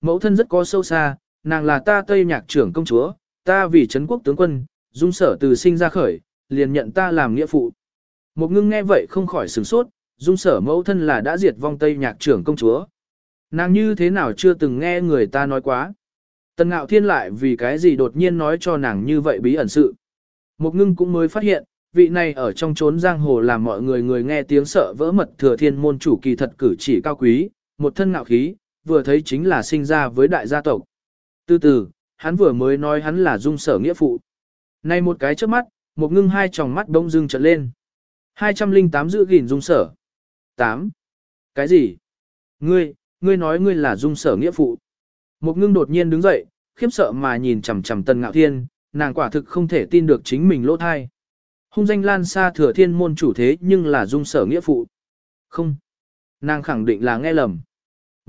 Mẫu thân rất có sâu xa, nàng là ta Tây Nhạc trưởng công chúa, ta vì Trấn quốc tướng quân, dung sở từ sinh ra khởi, liền nhận ta làm nghĩa phụ. Một ngưng nghe vậy không khỏi sửng sốt, dung sở mẫu thân là đã diệt vong Tây Nhạc trưởng công chúa. Nàng như thế nào chưa từng nghe người ta nói quá. Tần ngạo thiên lại vì cái gì đột nhiên nói cho nàng như vậy bí ẩn sự. Một ngưng cũng mới phát hiện, vị này ở trong chốn giang hồ làm mọi người người nghe tiếng sợ vỡ mật thừa thiên môn chủ kỳ thật cử chỉ cao quý, một thân ngạo khí, vừa thấy chính là sinh ra với đại gia tộc. Từ từ, hắn vừa mới nói hắn là dung sở nghĩa phụ. nay một cái trước mắt, một ngưng hai tròng mắt đông dưng trợn lên. 208 giữ gìn dung sở. 8. Cái gì? Ngươi, ngươi nói ngươi là dung sở nghĩa phụ. Một ngưng đột nhiên đứng dậy, khiếp sợ mà nhìn chằm chằm tần ngạo thiên, nàng quả thực không thể tin được chính mình lỗ thai. Hung danh lan xa thừa thiên môn chủ thế nhưng là dung sở nghĩa phụ. Không. Nàng khẳng định là nghe lầm.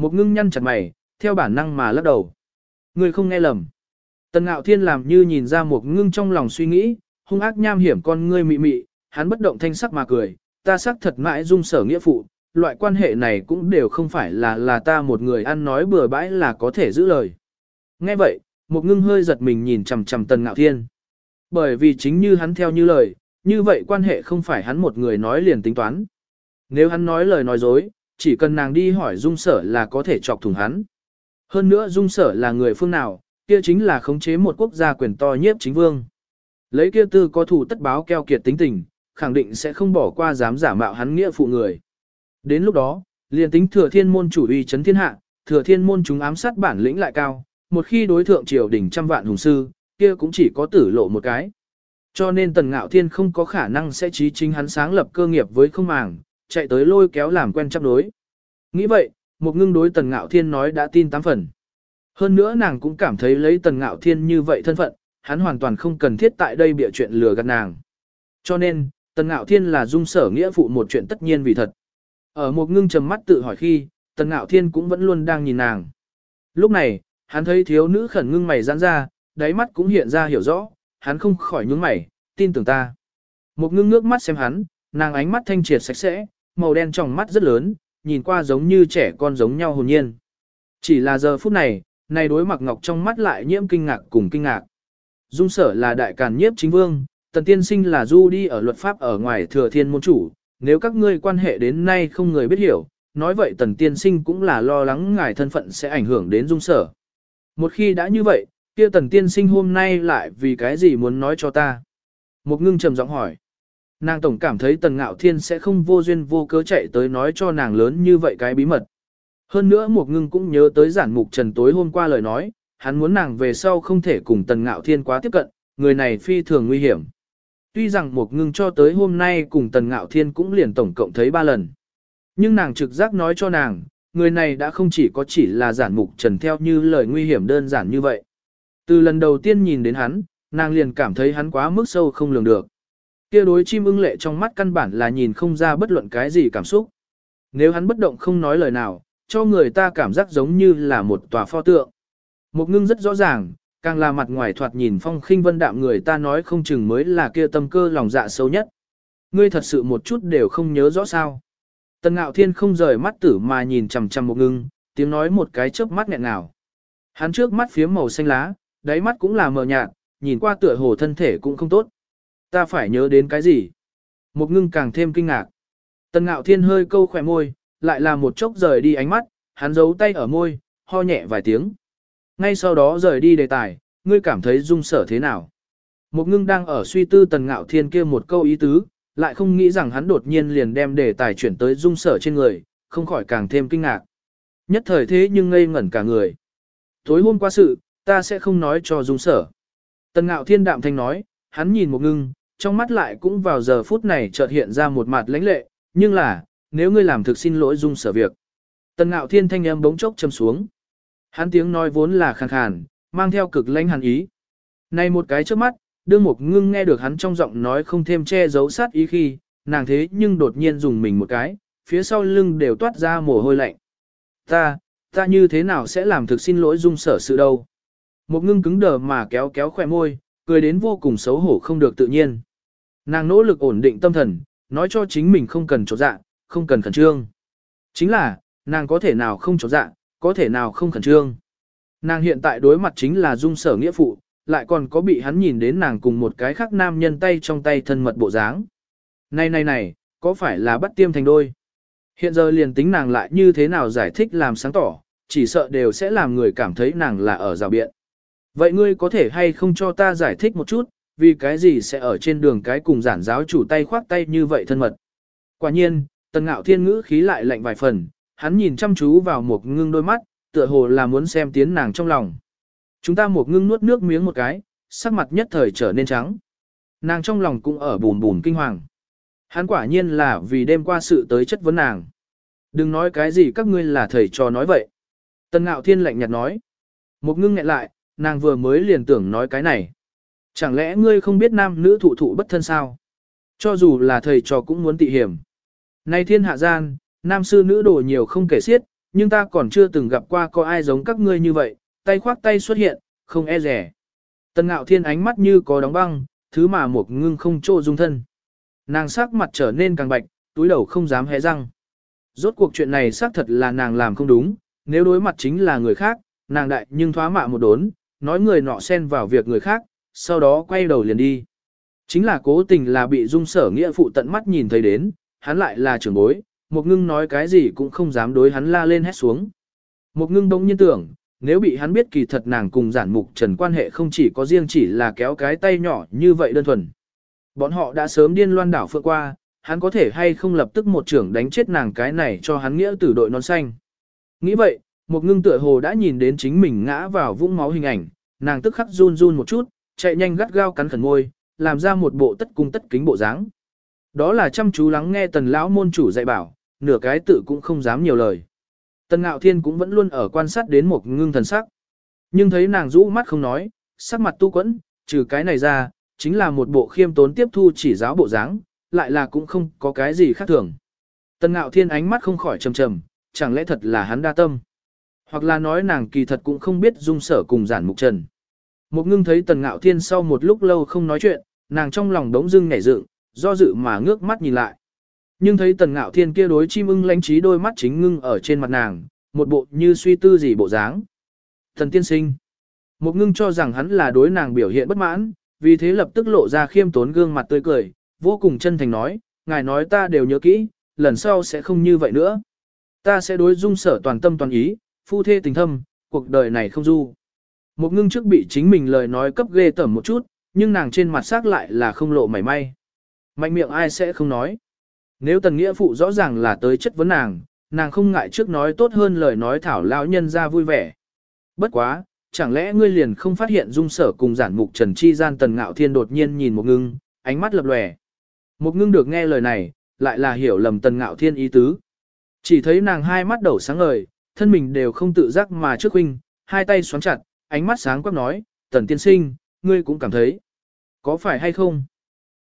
Một ngưng nhăn chặt mày, theo bản năng mà lắc đầu. Người không nghe lầm. Tần ngạo thiên làm như nhìn ra một ngưng trong lòng suy nghĩ, hung ác nham hiểm con ngươi mị mị, hắn bất động thanh sắc mà cười, ta sắc thật mãi dung sở nghĩa phụ, loại quan hệ này cũng đều không phải là là ta một người ăn nói bừa bãi là có thể giữ lời. Nghe vậy, một ngưng hơi giật mình nhìn chầm chầm tần ngạo thiên. Bởi vì chính như hắn theo như lời, như vậy quan hệ không phải hắn một người nói liền tính toán. Nếu hắn nói lời nói dối, chỉ cần nàng đi hỏi dung sở là có thể chọc thủng hắn. Hơn nữa dung sở là người phương nào, kia chính là khống chế một quốc gia quyền to nhiếp chính vương. Lấy kia tư có thủ tất báo keo kiệt tính tình, khẳng định sẽ không bỏ qua dám giả mạo hắn nghĩa phụ người. Đến lúc đó, liền tính thừa thiên môn chủ uy chấn thiên hạ, thừa thiên môn chúng ám sát bản lĩnh lại cao, một khi đối thượng triều đỉnh trăm vạn hùng sư, kia cũng chỉ có tử lộ một cái. Cho nên tần ngạo thiên không có khả năng sẽ trí chính hắn sáng lập cơ nghiệp với không màng, chạy tới lôi kéo làm quen chấp đối. Nghĩ vậy, một ngưng đối tần ngạo thiên nói đã tin tám phần. Hơn nữa nàng cũng cảm thấy lấy tần ngạo thiên như vậy thân phận, hắn hoàn toàn không cần thiết tại đây bịa chuyện lừa gạt nàng. Cho nên, tần ngạo thiên là dung sở nghĩa phụ một chuyện tất nhiên vì thật. Ở một ngưng trầm mắt tự hỏi khi, tần ngạo thiên cũng vẫn luôn đang nhìn nàng. Lúc này, hắn thấy thiếu nữ khẩn ngưng mày giãn ra, đáy mắt cũng hiện ra hiểu rõ, hắn không khỏi nhướng mày, tin tưởng ta. Một ngưng nước mắt xem hắn, nàng ánh mắt thanh triệt sạch sẽ, màu đen trong mắt rất lớn, nhìn qua giống như trẻ con giống nhau hồn nhiên. Chỉ là giờ phút này, này đối mặc ngọc trong mắt lại nhiễm kinh ngạc cùng kinh ngạc. Dung sở là đại càn nhiếp chính vương, tần tiên sinh là du đi ở luật pháp ở ngoài thừa thiên môn chủ, nếu các ngươi quan hệ đến nay không người biết hiểu, nói vậy tần tiên sinh cũng là lo lắng ngài thân phận sẽ ảnh hưởng đến dung sở. Một khi đã như vậy, kia tần tiên sinh hôm nay lại vì cái gì muốn nói cho ta? Một ngưng trầm giọng hỏi. Nàng tổng cảm thấy tần ngạo thiên sẽ không vô duyên vô cớ chạy tới nói cho nàng lớn như vậy cái bí mật. Hơn nữa một ngưng cũng nhớ tới giản mục trần tối hôm qua lời nói, hắn muốn nàng về sau không thể cùng tần ngạo thiên quá tiếp cận, người này phi thường nguy hiểm. Tuy rằng một ngưng cho tới hôm nay cùng tần ngạo thiên cũng liền tổng cộng thấy ba lần. Nhưng nàng trực giác nói cho nàng, người này đã không chỉ có chỉ là giản mục trần theo như lời nguy hiểm đơn giản như vậy. Từ lần đầu tiên nhìn đến hắn, nàng liền cảm thấy hắn quá mức sâu không lường được. Kia đối chim ưng lệ trong mắt căn bản là nhìn không ra bất luận cái gì cảm xúc. Nếu hắn bất động không nói lời nào, cho người ta cảm giác giống như là một tòa pho tượng. Một ngưng rất rõ ràng, càng là mặt ngoài thoạt nhìn phong khinh vân đạm người ta nói không chừng mới là kia tâm cơ lòng dạ sâu nhất. Ngươi thật sự một chút đều không nhớ rõ sao. Tần ngạo thiên không rời mắt tử mà nhìn chằm chằm một ngưng, tiếng nói một cái chớp mắt nghẹn nào. Hắn trước mắt phía màu xanh lá, đáy mắt cũng là mờ nhạt, nhìn qua tựa hồ thân thể cũng không tốt. Ta phải nhớ đến cái gì? Một ngưng càng thêm kinh ngạc. Tần ngạo thiên hơi câu khỏe môi, lại là một chốc rời đi ánh mắt, hắn giấu tay ở môi, ho nhẹ vài tiếng. Ngay sau đó rời đi đề tài, ngươi cảm thấy dung sở thế nào? Một ngưng đang ở suy tư tần ngạo thiên kia một câu ý tứ, lại không nghĩ rằng hắn đột nhiên liền đem đề tài chuyển tới dung sở trên người, không khỏi càng thêm kinh ngạc. Nhất thời thế nhưng ngây ngẩn cả người. Tối hôm qua sự, ta sẽ không nói cho dung sở. Tần ngạo thiên đạm thanh nói, hắn nhìn một ngưng, trong mắt lại cũng vào giờ phút này chợt hiện ra một mặt lãnh lệ, nhưng là, nếu ngươi làm thực xin lỗi dung sở việc. Tần ngạo thiên thanh âm bỗng chốc châm xuống. Hắn tiếng nói vốn là khàn khàn, mang theo cực lãnh hàn ý. Này một cái trước mắt, đương một ngưng nghe được hắn trong giọng nói không thêm che giấu sát ý khi, nàng thế nhưng đột nhiên dùng mình một cái, phía sau lưng đều toát ra mồ hôi lạnh. Ta, ta như thế nào sẽ làm thực xin lỗi dung sở sự đâu. Một ngưng cứng đờ mà kéo kéo khỏe môi, cười đến vô cùng xấu hổ không được tự nhiên. Nàng nỗ lực ổn định tâm thần, nói cho chính mình không cần trột dạ, không cần khẩn trương. Chính là, nàng có thể nào không trột dạ, có thể nào không khẩn trương. Nàng hiện tại đối mặt chính là dung sở nghĩa phụ, lại còn có bị hắn nhìn đến nàng cùng một cái khác nam nhân tay trong tay thân mật bộ dáng. Này này này, có phải là bắt tiêm thành đôi? Hiện giờ liền tính nàng lại như thế nào giải thích làm sáng tỏ, chỉ sợ đều sẽ làm người cảm thấy nàng là ở rào biện. Vậy ngươi có thể hay không cho ta giải thích một chút, vì cái gì sẽ ở trên đường cái cùng giản giáo chủ tay khoác tay như vậy thân mật? Quả nhiên, tần ngạo thiên ngữ khí lại lạnh vài phần, hắn nhìn chăm chú vào một ngưng đôi mắt, tựa hồ là muốn xem tiến nàng trong lòng. Chúng ta một ngưng nuốt nước miếng một cái, sắc mặt nhất thời trở nên trắng. Nàng trong lòng cũng ở bùn bùn kinh hoàng. Hắn quả nhiên là vì đêm qua sự tới chất vấn nàng. Đừng nói cái gì các ngươi là thầy trò nói vậy. Tần ngạo thiên lạnh nhạt nói. Một ngưng nghẹn lại, nàng vừa mới liền tưởng nói cái này. Chẳng lẽ ngươi không biết nam nữ thụ thụ bất thân sao? Cho dù là thầy trò cũng muốn tị hiểm. Nay thiên hạ gian, nam sư nữ đồ nhiều không kể xiết, nhưng ta còn chưa từng gặp qua có ai giống các ngươi như vậy, tay khoác tay xuất hiện, không e rẻ. Tần ngạo thiên ánh mắt như có đóng băng, thứ mà một ngưng không trô dung thân. Nàng sắc mặt trở nên càng bạch, túi đầu không dám hé răng. Rốt cuộc chuyện này xác thật là nàng làm không đúng, nếu đối mặt chính là người khác, nàng đại nhưng thoá mạ một đốn, nói người nọ xen vào việc người khác, sau đó quay đầu liền đi. Chính là cố tình là bị dung sở nghĩa phụ tận mắt nhìn thấy đến, hắn lại là trưởng bối, một ngưng nói cái gì cũng không dám đối hắn la lên hét xuống. Một ngưng đông nhiên tưởng, nếu bị hắn biết kỳ thật nàng cùng giản mục trần quan hệ không chỉ có riêng chỉ là kéo cái tay nhỏ như vậy đơn thuần. Bọn họ đã sớm điên loan đảo phượng qua, hắn có thể hay không lập tức một trưởng đánh chết nàng cái này cho hắn nghĩa tử đội non xanh. Nghĩ vậy, một ngưng tựa hồ đã nhìn đến chính mình ngã vào vũng máu hình ảnh, nàng tức khắc run run một chút, chạy nhanh gắt gao cắn khẩn môi, làm ra một bộ tất cung tất kính bộ dáng. Đó là chăm chú lắng nghe tần lão môn chủ dạy bảo, nửa cái tự cũng không dám nhiều lời. Tần ngạo thiên cũng vẫn luôn ở quan sát đến một ngưng thần sắc. Nhưng thấy nàng rũ mắt không nói, sắc mặt tu quẫn, trừ cái này ra, chính là một bộ khiêm tốn tiếp thu chỉ giáo bộ dáng, lại là cũng không có cái gì khác thường. Tần ngạo thiên ánh mắt không khỏi trầm trầm, chẳng lẽ thật là hắn đa tâm. Hoặc là nói nàng kỳ thật cũng không biết dung sở cùng giản mục trần. Một ngưng thấy tần ngạo thiên sau một lúc lâu không nói chuyện, nàng trong lòng đống dưng nhảy dựng, do dự mà ngước mắt nhìn lại. Nhưng thấy tần ngạo thiên kia đối chim ưng lánh trí đôi mắt chính ngưng ở trên mặt nàng, một bộ như suy tư gì bộ dáng. Thần tiên sinh. Một ngưng cho rằng hắn là đối nàng biểu hiện bất mãn, vì thế lập tức lộ ra khiêm tốn gương mặt tươi cười, vô cùng chân thành nói, ngài nói ta đều nhớ kỹ, lần sau sẽ không như vậy nữa. Ta sẽ đối dung sở toàn tâm toàn ý, phu thê tình thâm, cuộc đời này không du. Một ngưng trước bị chính mình lời nói cấp ghê tởm một chút, nhưng nàng trên mặt xác lại là không lộ mảy may. Mạnh miệng ai sẽ không nói. Nếu tần nghĩa phụ rõ ràng là tới chất vấn nàng, nàng không ngại trước nói tốt hơn lời nói thảo lão nhân ra vui vẻ. Bất quá, chẳng lẽ ngươi liền không phát hiện dung sở cùng giản mục trần chi gian tần ngạo thiên đột nhiên nhìn một ngưng, ánh mắt lập lòe. Một ngưng được nghe lời này, lại là hiểu lầm tần ngạo thiên ý tứ. Chỉ thấy nàng hai mắt đầu sáng ngời, thân mình đều không tự giác mà trước huynh, hai tay xoắn chặt, ánh mắt sáng quắc nói, tần tiên sinh, ngươi cũng cảm thấy. Có phải hay không?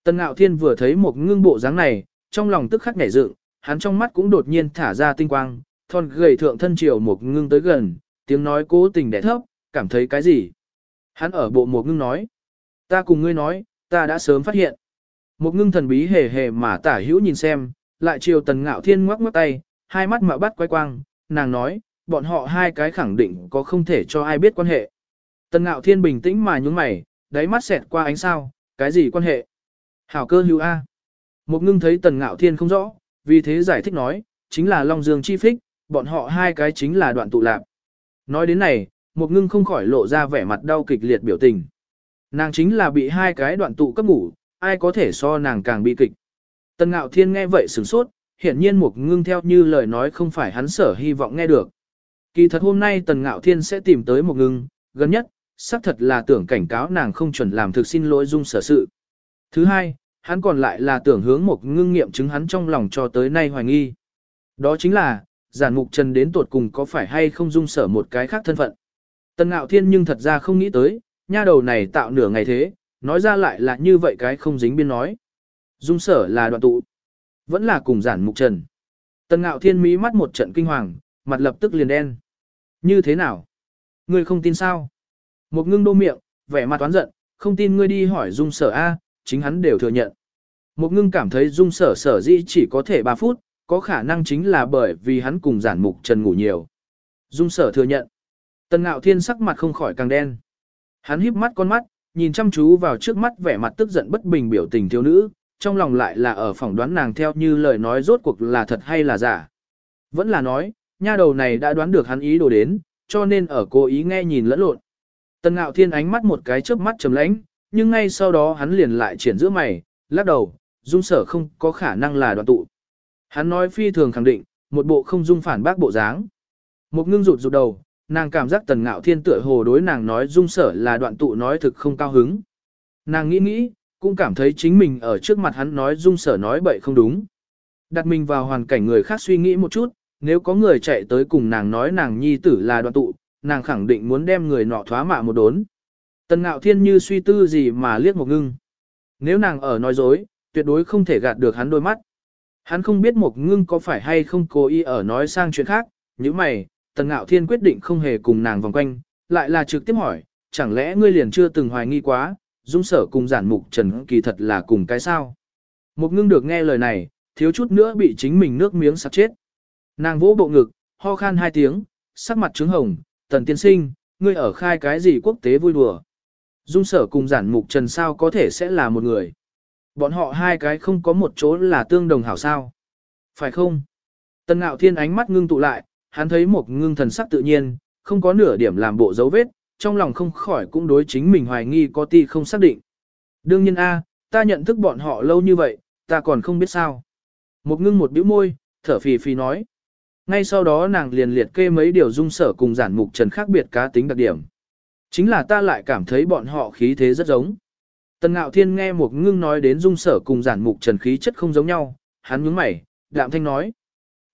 Tần ngạo thiên vừa thấy một ngưng bộ dáng này, trong lòng tức khắc nhảy dựng, hắn trong mắt cũng đột nhiên thả ra tinh quang, thon gầy thượng thân chiều một ngưng tới gần, tiếng nói cố tình đẻ thấp, cảm thấy cái gì? Hắn ở bộ một ngưng nói. Ta cùng ngươi nói, ta đã sớm phát hiện. Một ngưng thần bí hề hề mà tả hữu nhìn xem, lại chiều tần ngạo thiên ngoắc ngoắc tay, hai mắt mạo bắt quay quang, nàng nói, bọn họ hai cái khẳng định có không thể cho ai biết quan hệ. Tần ngạo thiên bình tĩnh mà nhúng mày, đáy mắt xẹt qua ánh sao, cái gì quan hệ? Hảo cơ hữu A. Một ngưng thấy tần ngạo thiên không rõ, vì thế giải thích nói, chính là Long Dương chi phích, bọn họ hai cái chính là đoạn tụ lạc. Nói đến này, một ngưng không khỏi lộ ra vẻ mặt đau kịch liệt biểu tình. Nàng chính là bị hai cái đoạn tụ cấp ngủ, ai có thể so nàng càng bị kịch. Tần ngạo thiên nghe vậy sửng sốt, hiển nhiên một ngưng theo như lời nói không phải hắn sở hy vọng nghe được. Kỳ thật hôm nay tần ngạo thiên sẽ tìm tới một ngưng, gần nhất, xác thật là tưởng cảnh cáo nàng không chuẩn làm thực xin lỗi dung sở sự. Thứ hai, hắn còn lại là tưởng hướng một ngưng nghiệm chứng hắn trong lòng cho tới nay hoài nghi. Đó chính là, giản mục trần đến tuột cùng có phải hay không dung sở một cái khác thân phận. Tần ngạo thiên nhưng thật ra không nghĩ tới, nha đầu này tạo nửa ngày thế, nói ra lại là như vậy cái không dính biên nói. Dung sở là đoạn tụ, vẫn là cùng giản mục trần. Tần ngạo thiên mỹ mắt một trận kinh hoàng, mặt lập tức liền đen. Như thế nào? Ngươi không tin sao? Một ngưng đô miệng, vẻ mặt toán giận, không tin ngươi đi hỏi dung sở A, chính hắn đều thừa nhận. Một ngưng cảm thấy dung sở sở dĩ chỉ có thể 3 phút, có khả năng chính là bởi vì hắn cùng giản mục trần ngủ nhiều. Dung sở thừa nhận. Tần ngạo thiên sắc mặt không khỏi càng đen. Hắn híp mắt con mắt, nhìn chăm chú vào trước mắt vẻ mặt tức giận bất bình biểu tình thiếu nữ, trong lòng lại là ở phỏng đoán nàng theo như lời nói rốt cuộc là thật hay là giả. Vẫn là nói, nha đầu này đã đoán được hắn ý đồ đến, cho nên ở cố ý nghe nhìn lẫn lộn. Tần ngạo thiên ánh mắt một cái chớp mắt trầm lãnh, nhưng ngay sau đó hắn liền lại triển giữa mày, lắc đầu, dung sở không có khả năng là đoạn tụ. Hắn nói phi thường khẳng định, một bộ không dung phản bác bộ dáng. Một ngưng rụt rụt đầu, nàng cảm giác tần ngạo thiên tựa hồ đối nàng nói dung sở là đoạn tụ nói thực không cao hứng. Nàng nghĩ nghĩ, cũng cảm thấy chính mình ở trước mặt hắn nói dung sở nói bậy không đúng. Đặt mình vào hoàn cảnh người khác suy nghĩ một chút, nếu có người chạy tới cùng nàng nói nàng nhi tử là đoạn tụ, nàng khẳng định muốn đem người nọ thoá mạ một đốn. Tần ngạo thiên như suy tư gì mà liếc một ngưng. Nếu nàng ở nói dối, tuyệt đối không thể gạt được hắn đôi mắt. Hắn không biết một ngưng có phải hay không cố ý ở nói sang chuyện khác, như mày, tần ngạo thiên quyết định không hề cùng nàng vòng quanh, lại là trực tiếp hỏi, chẳng lẽ ngươi liền chưa từng hoài nghi quá, dung sở cùng giản mục trần kỳ thật là cùng cái sao. Một ngưng được nghe lời này, thiếu chút nữa bị chính mình nước miếng sặc chết. Nàng vỗ bộ ngực, ho khan hai tiếng, sắc mặt trứng hồng, tần tiên sinh, ngươi ở khai cái gì quốc tế vui đùa. Dung sở cùng giản mục trần sao có thể sẽ là một người. Bọn họ hai cái không có một chỗ là tương đồng hảo sao. Phải không? Tần ngạo thiên ánh mắt ngưng tụ lại, hắn thấy một ngưng thần sắc tự nhiên, không có nửa điểm làm bộ dấu vết, trong lòng không khỏi cũng đối chính mình hoài nghi có ti không xác định. Đương nhiên A, ta nhận thức bọn họ lâu như vậy, ta còn không biết sao. Một ngưng một bĩu môi, thở phì phì nói. Ngay sau đó nàng liền liệt kê mấy điều dung sở cùng giản mục trần khác biệt cá tính đặc điểm. Chính là ta lại cảm thấy bọn họ khí thế rất giống. Tần Ngạo Thiên nghe một ngưng nói đến dung sở cùng giản mục trần khí chất không giống nhau, hắn nhướng mày, đạm thanh nói.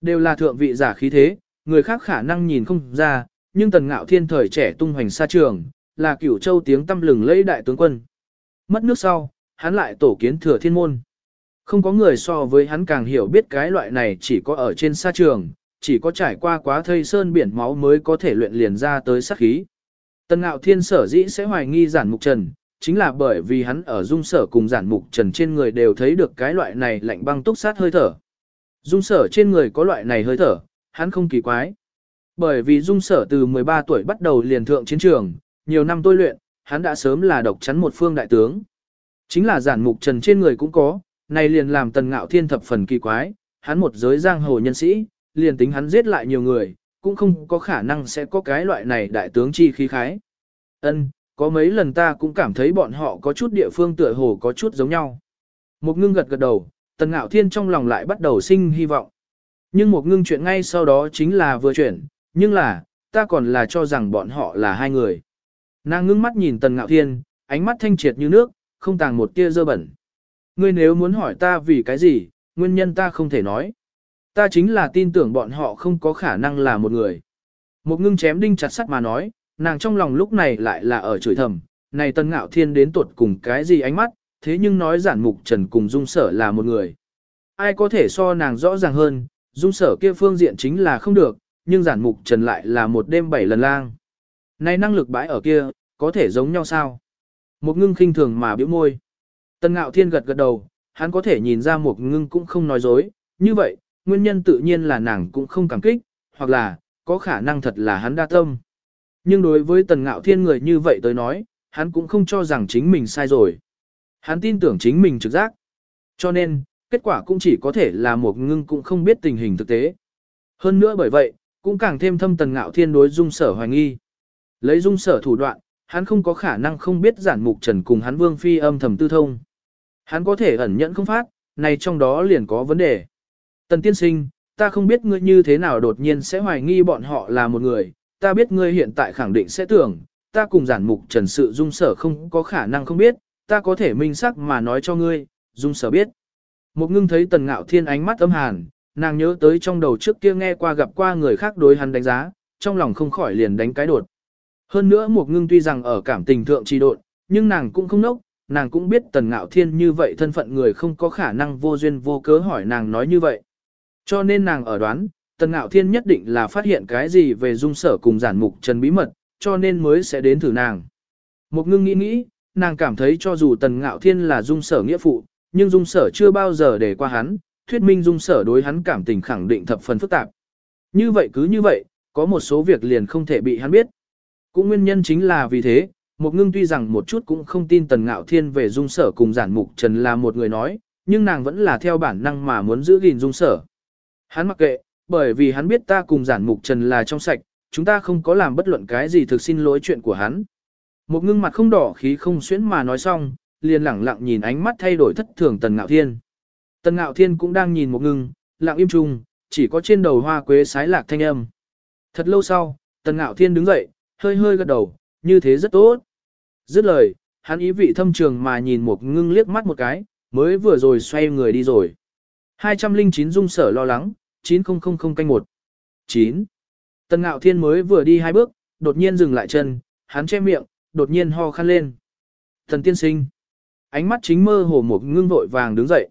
Đều là thượng vị giả khí thế, người khác khả năng nhìn không ra, nhưng Tần Ngạo Thiên thời trẻ tung hoành xa trường, là cửu châu tiếng tâm lừng lẫy đại tướng quân. Mất nước sau, hắn lại tổ kiến thừa thiên môn. Không có người so với hắn càng hiểu biết cái loại này chỉ có ở trên xa trường, chỉ có trải qua quá thây sơn biển máu mới có thể luyện liền ra tới sát khí. Tần Ngạo Thiên sở dĩ sẽ hoài nghi giản mục trần, chính là bởi vì hắn ở dung sở cùng giản mục trần trên người đều thấy được cái loại này lạnh băng túc sát hơi thở. Dung sở trên người có loại này hơi thở, hắn không kỳ quái. Bởi vì dung sở từ 13 tuổi bắt đầu liền thượng chiến trường, nhiều năm tôi luyện, hắn đã sớm là độc chắn một phương đại tướng. Chính là giản mục trần trên người cũng có, này liền làm tần ngạo thiên thập phần kỳ quái, hắn một giới giang hồ nhân sĩ, liền tính hắn giết lại nhiều người, cũng không có khả năng sẽ có cái loại này đại tướng chi khí khái. Ân, có mấy lần ta cũng cảm thấy bọn họ có chút địa phương tựa hồ có chút giống nhau. Một ngưng gật gật đầu, tần ngạo thiên trong lòng lại bắt đầu sinh hy vọng. Nhưng một ngưng chuyện ngay sau đó chính là vừa chuyển, nhưng là, ta còn là cho rằng bọn họ là hai người. Nàng ngưng mắt nhìn tần ngạo thiên, ánh mắt thanh triệt như nước, không tàng một tia dơ bẩn. Ngươi nếu muốn hỏi ta vì cái gì, nguyên nhân ta không thể nói. Ta chính là tin tưởng bọn họ không có khả năng là một người. Một ngưng chém đinh chặt sắt mà nói, nàng trong lòng lúc này lại là ở chửi thầm, này tân ngạo thiên đến tuột cùng cái gì ánh mắt, thế nhưng nói giản mục trần cùng dung sở là một người. Ai có thể so nàng rõ ràng hơn, dung sở kia phương diện chính là không được, nhưng giản mục trần lại là một đêm bảy lần lang. Này năng lực bãi ở kia, có thể giống nhau sao? Một ngưng khinh thường mà biểu môi. Tân ngạo thiên gật gật đầu, hắn có thể nhìn ra một ngưng cũng không nói dối, như vậy, nguyên nhân tự nhiên là nàng cũng không cảm kích, hoặc là, có khả năng thật là hắn đa tâm. Nhưng đối với tần ngạo thiên người như vậy tới nói, hắn cũng không cho rằng chính mình sai rồi. Hắn tin tưởng chính mình trực giác. Cho nên, kết quả cũng chỉ có thể là một ngưng cũng không biết tình hình thực tế. Hơn nữa bởi vậy, cũng càng thêm thâm tần ngạo thiên đối dung sở hoài nghi. Lấy dung sở thủ đoạn, hắn không có khả năng không biết giản mục trần cùng hắn vương phi âm thầm tư thông. Hắn có thể ẩn nhẫn không phát, này trong đó liền có vấn đề. Tần tiên sinh, ta không biết ngươi như thế nào đột nhiên sẽ hoài nghi bọn họ là một người, ta biết ngươi hiện tại khẳng định sẽ tưởng, ta cùng giản mục trần sự dung sở không có khả năng không biết, ta có thể minh sắc mà nói cho ngươi, dung sở biết. Một ngưng thấy tần ngạo thiên ánh mắt âm hàn, nàng nhớ tới trong đầu trước kia nghe qua gặp qua người khác đối hắn đánh giá, trong lòng không khỏi liền đánh cái đột. Hơn nữa một ngưng tuy rằng ở cảm tình thượng trì đột, nhưng nàng cũng không nốc, nàng cũng biết tần ngạo thiên như vậy thân phận người không có khả năng vô duyên vô cớ hỏi nàng nói như vậy. Cho nên nàng ở đoán, Tần Ngạo Thiên nhất định là phát hiện cái gì về dung sở cùng giản mục trần bí mật, cho nên mới sẽ đến thử nàng. Một ngưng nghĩ nghĩ, nàng cảm thấy cho dù Tần Ngạo Thiên là dung sở nghĩa phụ, nhưng dung sở chưa bao giờ để qua hắn, thuyết minh dung sở đối hắn cảm tình khẳng định thập phần phức tạp. Như vậy cứ như vậy, có một số việc liền không thể bị hắn biết. Cũng nguyên nhân chính là vì thế, một ngưng tuy rằng một chút cũng không tin tần ngạo thiên về dung sở cùng giản mục trần là một người nói, nhưng nàng vẫn là theo bản năng mà muốn giữ gìn dung sở. Hắn mặc kệ, bởi vì hắn biết ta cùng giản mục trần là trong sạch, chúng ta không có làm bất luận cái gì thực xin lỗi chuyện của hắn. Một ngưng mặt không đỏ khí không xuyến mà nói xong, liền lẳng lặng nhìn ánh mắt thay đổi thất thường tần ngạo thiên. Tần ngạo thiên cũng đang nhìn một ngưng, lặng im chung, chỉ có trên đầu hoa quế sái lạc thanh âm. Thật lâu sau, tần ngạo thiên đứng dậy, hơi hơi gật đầu, như thế rất tốt. Dứt lời, hắn ý vị thâm trường mà nhìn một ngưng liếc mắt một cái, mới vừa rồi xoay người đi rồi. 209 dung sở lo lắng, 9000 canh một. 9. Tần ngạo thiên mới vừa đi hai bước, đột nhiên dừng lại chân, hắn che miệng, đột nhiên ho khăn lên. Thần tiên sinh. Ánh mắt chính mơ hồ một ngưng vội vàng đứng dậy.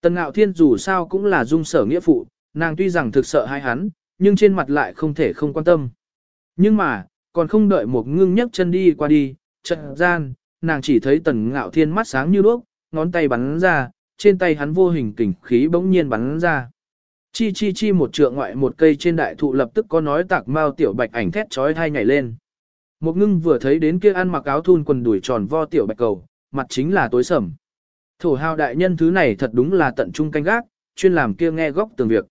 Tần ngạo thiên dù sao cũng là dung sở nghĩa phụ, nàng tuy rằng thực sợ hai hắn, nhưng trên mặt lại không thể không quan tâm. Nhưng mà, còn không đợi một ngưng nhấc chân đi qua đi, trận gian, nàng chỉ thấy tần ngạo thiên mắt sáng như đuốc, ngón tay bắn ra, trên tay hắn vô hình kình khí bỗng nhiên bắn ra. Chi chi chi một trượng ngoại một cây trên đại thụ lập tức có nói tạc mao tiểu bạch ảnh thét chói thai nhảy lên. Một ngưng vừa thấy đến kia ăn mặc áo thun quần đuổi tròn vo tiểu bạch cầu, mặt chính là tối sầm. Thổ hào đại nhân thứ này thật đúng là tận trung canh gác, chuyên làm kia nghe góc tường việc.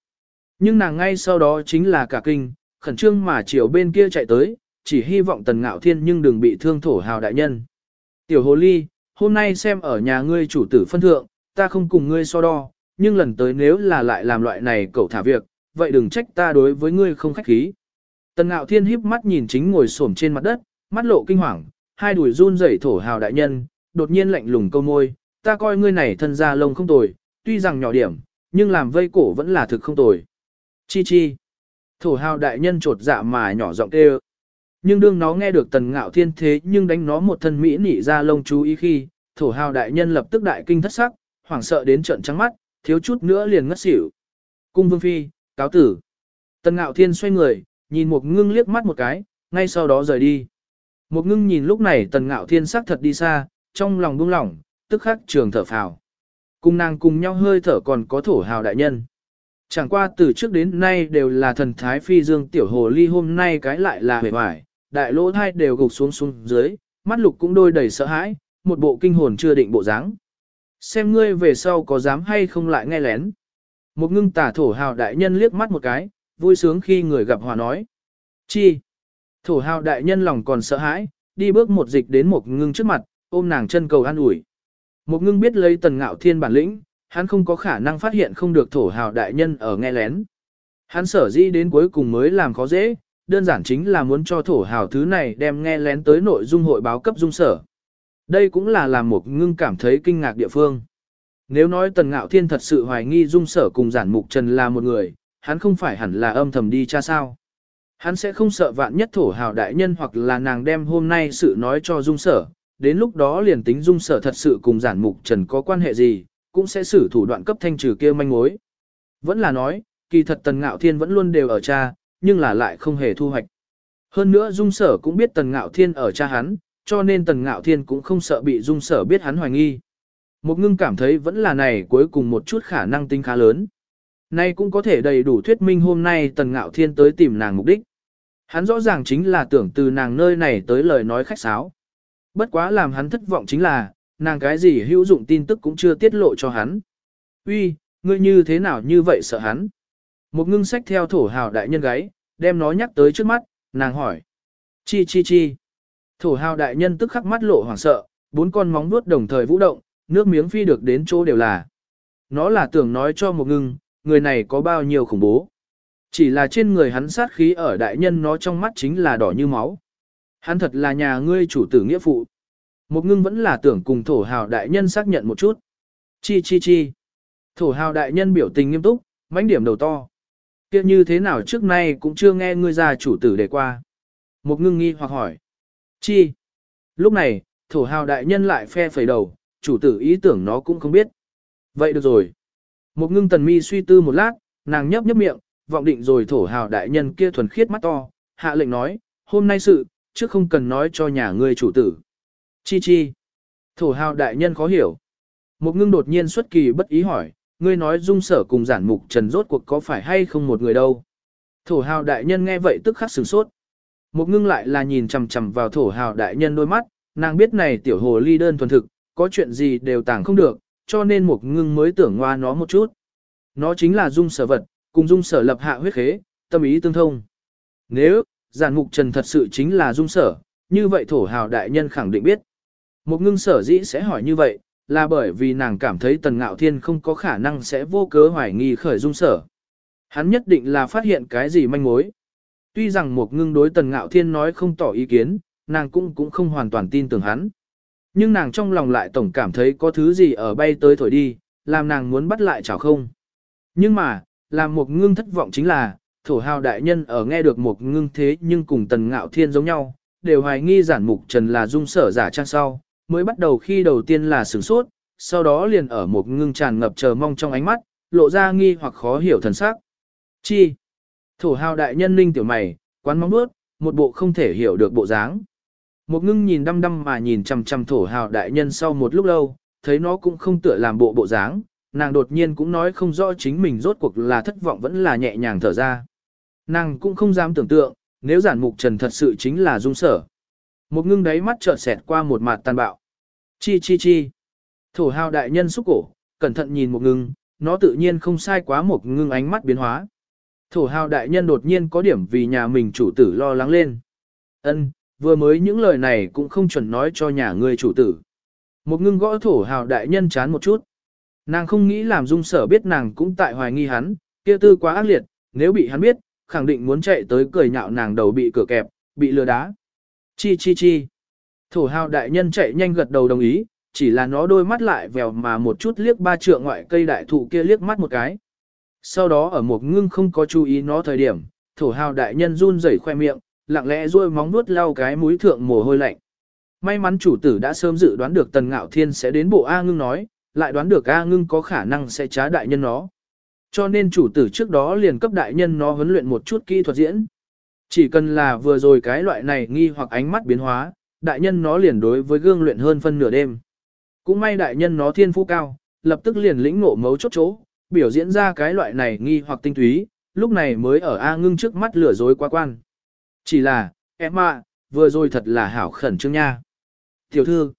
Nhưng nàng ngay sau đó chính là cả kinh, khẩn trương mà chiều bên kia chạy tới, chỉ hy vọng tần ngạo thiên nhưng đừng bị thương thổ hào đại nhân. Tiểu hồ ly, hôm nay xem ở nhà ngươi chủ tử phân thượng, ta không cùng ngươi so đo, nhưng lần tới nếu là lại làm loại này cậu thả việc, vậy đừng trách ta đối với ngươi không khách khí. Tần ngạo thiên híp mắt nhìn chính ngồi xổm trên mặt đất, mắt lộ kinh hoàng, hai đùi run rẩy thổ hào đại nhân, đột nhiên lạnh lùng câu môi, ta coi ngươi này thân ra lông không tồi, tuy rằng nhỏ điểm, nhưng làm vây cổ vẫn là thực không tồi. Chi chi. Thổ hào đại nhân trột dạ mà nhỏ giọng kêu. Nhưng đương nó nghe được tần ngạo thiên thế nhưng đánh nó một thân mỹ nỉ ra lông chú ý khi, thổ hào đại nhân lập tức đại kinh thất sắc, hoảng sợ đến trận trắng mắt, thiếu chút nữa liền ngất xỉu. Cung vương phi, cáo tử. Tần ngạo thiên xoay người, nhìn một ngưng liếc mắt một cái, ngay sau đó rời đi. Một ngưng nhìn lúc này tần ngạo thiên sắc thật đi xa, trong lòng buông lỏng, tức khắc trường thở phào. Cùng nàng cùng nhau hơi thở còn có thổ hào đại nhân. Chẳng qua từ trước đến nay đều là thần thái phi dương tiểu hồ ly hôm nay cái lại là hề hoài, đại lỗ thai đều gục xuống xuống dưới, mắt lục cũng đôi đầy sợ hãi, một bộ kinh hồn chưa định bộ dáng. Xem ngươi về sau có dám hay không lại nghe lén. Một ngưng tả thổ hào đại nhân liếc mắt một cái, vui sướng khi người gặp hòa nói. Chi? Thổ hào đại nhân lòng còn sợ hãi, đi bước một dịch đến một ngưng trước mặt, ôm nàng chân cầu an ủi. Một ngưng biết lấy tần ngạo thiên bản lĩnh, hắn không có khả năng phát hiện không được thổ hào đại nhân ở nghe lén. Hắn sở dĩ đến cuối cùng mới làm khó dễ, đơn giản chính là muốn cho thổ hào thứ này đem nghe lén tới nội dung hội báo cấp dung sở. Đây cũng là làm một ngưng cảm thấy kinh ngạc địa phương. Nếu nói tần ngạo thiên thật sự hoài nghi dung sở cùng giản mục trần là một người, hắn không phải hẳn là âm thầm đi cha sao. Hắn sẽ không sợ vạn nhất thổ hào đại nhân hoặc là nàng đem hôm nay sự nói cho dung sở, đến lúc đó liền tính dung sở thật sự cùng giản mục trần có quan hệ gì, cũng sẽ xử thủ đoạn cấp thanh trừ kia manh mối. Vẫn là nói, kỳ thật tần ngạo thiên vẫn luôn đều ở cha, nhưng là lại không hề thu hoạch. Hơn nữa dung sở cũng biết tần ngạo thiên ở cha hắn, cho nên tần ngạo thiên cũng không sợ bị dung sở biết hắn hoài nghi. Một ngưng cảm thấy vẫn là này cuối cùng một chút khả năng tính khá lớn. Nay cũng có thể đầy đủ thuyết minh hôm nay tần ngạo thiên tới tìm nàng mục đích. Hắn rõ ràng chính là tưởng từ nàng nơi này tới lời nói khách sáo. Bất quá làm hắn thất vọng chính là, nàng cái gì hữu dụng tin tức cũng chưa tiết lộ cho hắn. Uy, ngươi như thế nào như vậy sợ hắn? Một ngưng sách theo thổ hào đại nhân gáy, đem nó nhắc tới trước mắt, nàng hỏi. Chi chi chi. Thổ hào đại nhân tức khắc mắt lộ hoảng sợ, bốn con móng vuốt đồng thời vũ động, nước miếng phi được đến chỗ đều là. Nó là tưởng nói cho một ngưng, người này có bao nhiêu khủng bố. Chỉ là trên người hắn sát khí ở đại nhân nó trong mắt chính là đỏ như máu. Hắn thật là nhà ngươi chủ tử nghĩa phụ. Một ngưng vẫn là tưởng cùng thổ hào đại nhân xác nhận một chút. Chi chi chi. Thổ hào đại nhân biểu tình nghiêm túc, mãnh điểm đầu to. Kia như thế nào trước nay cũng chưa nghe ngươi ra chủ tử đề qua. Một ngưng nghi hoặc hỏi. Chi. Lúc này, thổ hào đại nhân lại phe phẩy đầu, chủ tử ý tưởng nó cũng không biết. Vậy được rồi. Một ngưng tần mi suy tư một lát, nàng nhấp nhấp miệng, vọng định rồi thổ hào đại nhân kia thuần khiết mắt to, hạ lệnh nói, hôm nay sự, chứ không cần nói cho nhà ngươi chủ tử. Chi chi. Thổ hào đại nhân khó hiểu. Một ngưng đột nhiên xuất kỳ bất ý hỏi, ngươi nói dung sở cùng giản mục trần rốt cuộc có phải hay không một người đâu. Thổ hào đại nhân nghe vậy tức khắc sửng sốt. Một ngưng lại là nhìn chằm chằm vào thổ hào đại nhân đôi mắt, nàng biết này tiểu hồ ly đơn thuần thực, có chuyện gì đều tàng không được, cho nên một ngưng mới tưởng ngoa nó một chút. Nó chính là dung sở vật, cùng dung sở lập hạ huyết khế, tâm ý tương thông. Nếu, giản mục trần thật sự chính là dung sở, như vậy thổ hào đại nhân khẳng định biết. Một ngưng sở dĩ sẽ hỏi như vậy, là bởi vì nàng cảm thấy tần ngạo thiên không có khả năng sẽ vô cớ hoài nghi khởi dung sở. Hắn nhất định là phát hiện cái gì manh mối. Tuy rằng một ngưng đối tần ngạo thiên nói không tỏ ý kiến, nàng cũng cũng không hoàn toàn tin tưởng hắn. Nhưng nàng trong lòng lại tổng cảm thấy có thứ gì ở bay tới thổi đi, làm nàng muốn bắt lại chảo không. Nhưng mà, làm một ngưng thất vọng chính là, thổ hào đại nhân ở nghe được một ngưng thế nhưng cùng tần ngạo thiên giống nhau, đều hoài nghi giản mục trần là dung sở giả trang sau, mới bắt đầu khi đầu tiên là sửng sốt, sau đó liền ở một ngưng tràn ngập chờ mong trong ánh mắt, lộ ra nghi hoặc khó hiểu thần sắc. Chi? Thổ hào đại nhân ninh tiểu mày, quán móng bước, một bộ không thể hiểu được bộ dáng. Một ngưng nhìn đăm đăm mà nhìn chằm chằm thổ hào đại nhân sau một lúc lâu, thấy nó cũng không tựa làm bộ bộ dáng, nàng đột nhiên cũng nói không rõ chính mình rốt cuộc là thất vọng vẫn là nhẹ nhàng thở ra. Nàng cũng không dám tưởng tượng, nếu giản mục trần thật sự chính là dung sở. Một ngưng đáy mắt chợt xẹt qua một mặt tàn bạo. Chi chi chi. Thổ hào đại nhân xúc cổ, cẩn thận nhìn một ngưng, nó tự nhiên không sai quá một ngưng ánh mắt biến hóa. Thổ hào đại nhân đột nhiên có điểm vì nhà mình chủ tử lo lắng lên. Ân, vừa mới những lời này cũng không chuẩn nói cho nhà ngươi chủ tử. Một ngưng gõ thổ hào đại nhân chán một chút. Nàng không nghĩ làm dung sở biết nàng cũng tại hoài nghi hắn, kia tư quá ác liệt, nếu bị hắn biết, khẳng định muốn chạy tới cười nhạo nàng đầu bị cửa kẹp, bị lừa đá. Chi chi chi. Thổ hào đại nhân chạy nhanh gật đầu đồng ý, chỉ là nó đôi mắt lại vèo mà một chút liếc ba trượng ngoại cây đại thụ kia liếc mắt một cái. Sau đó ở một ngưng không có chú ý nó thời điểm, thổ hào đại nhân run rẩy khoe miệng, lặng lẽ ruôi móng nuốt lau cái mũi thượng mồ hôi lạnh. May mắn chủ tử đã sớm dự đoán được tần ngạo thiên sẽ đến bộ A ngưng nói, lại đoán được A ngưng có khả năng sẽ trá đại nhân nó. Cho nên chủ tử trước đó liền cấp đại nhân nó huấn luyện một chút kỹ thuật diễn. Chỉ cần là vừa rồi cái loại này nghi hoặc ánh mắt biến hóa, đại nhân nó liền đối với gương luyện hơn phân nửa đêm. Cũng may đại nhân nó thiên phú cao, lập tức liền lĩnh ngộ mấu chốt chỗ, biểu diễn ra cái loại này nghi hoặc tinh túy, lúc này mới ở A ngưng trước mắt lửa dối quá quan. Chỉ là, em ạ, vừa rồi thật là hảo khẩn trương nha. Tiểu thư,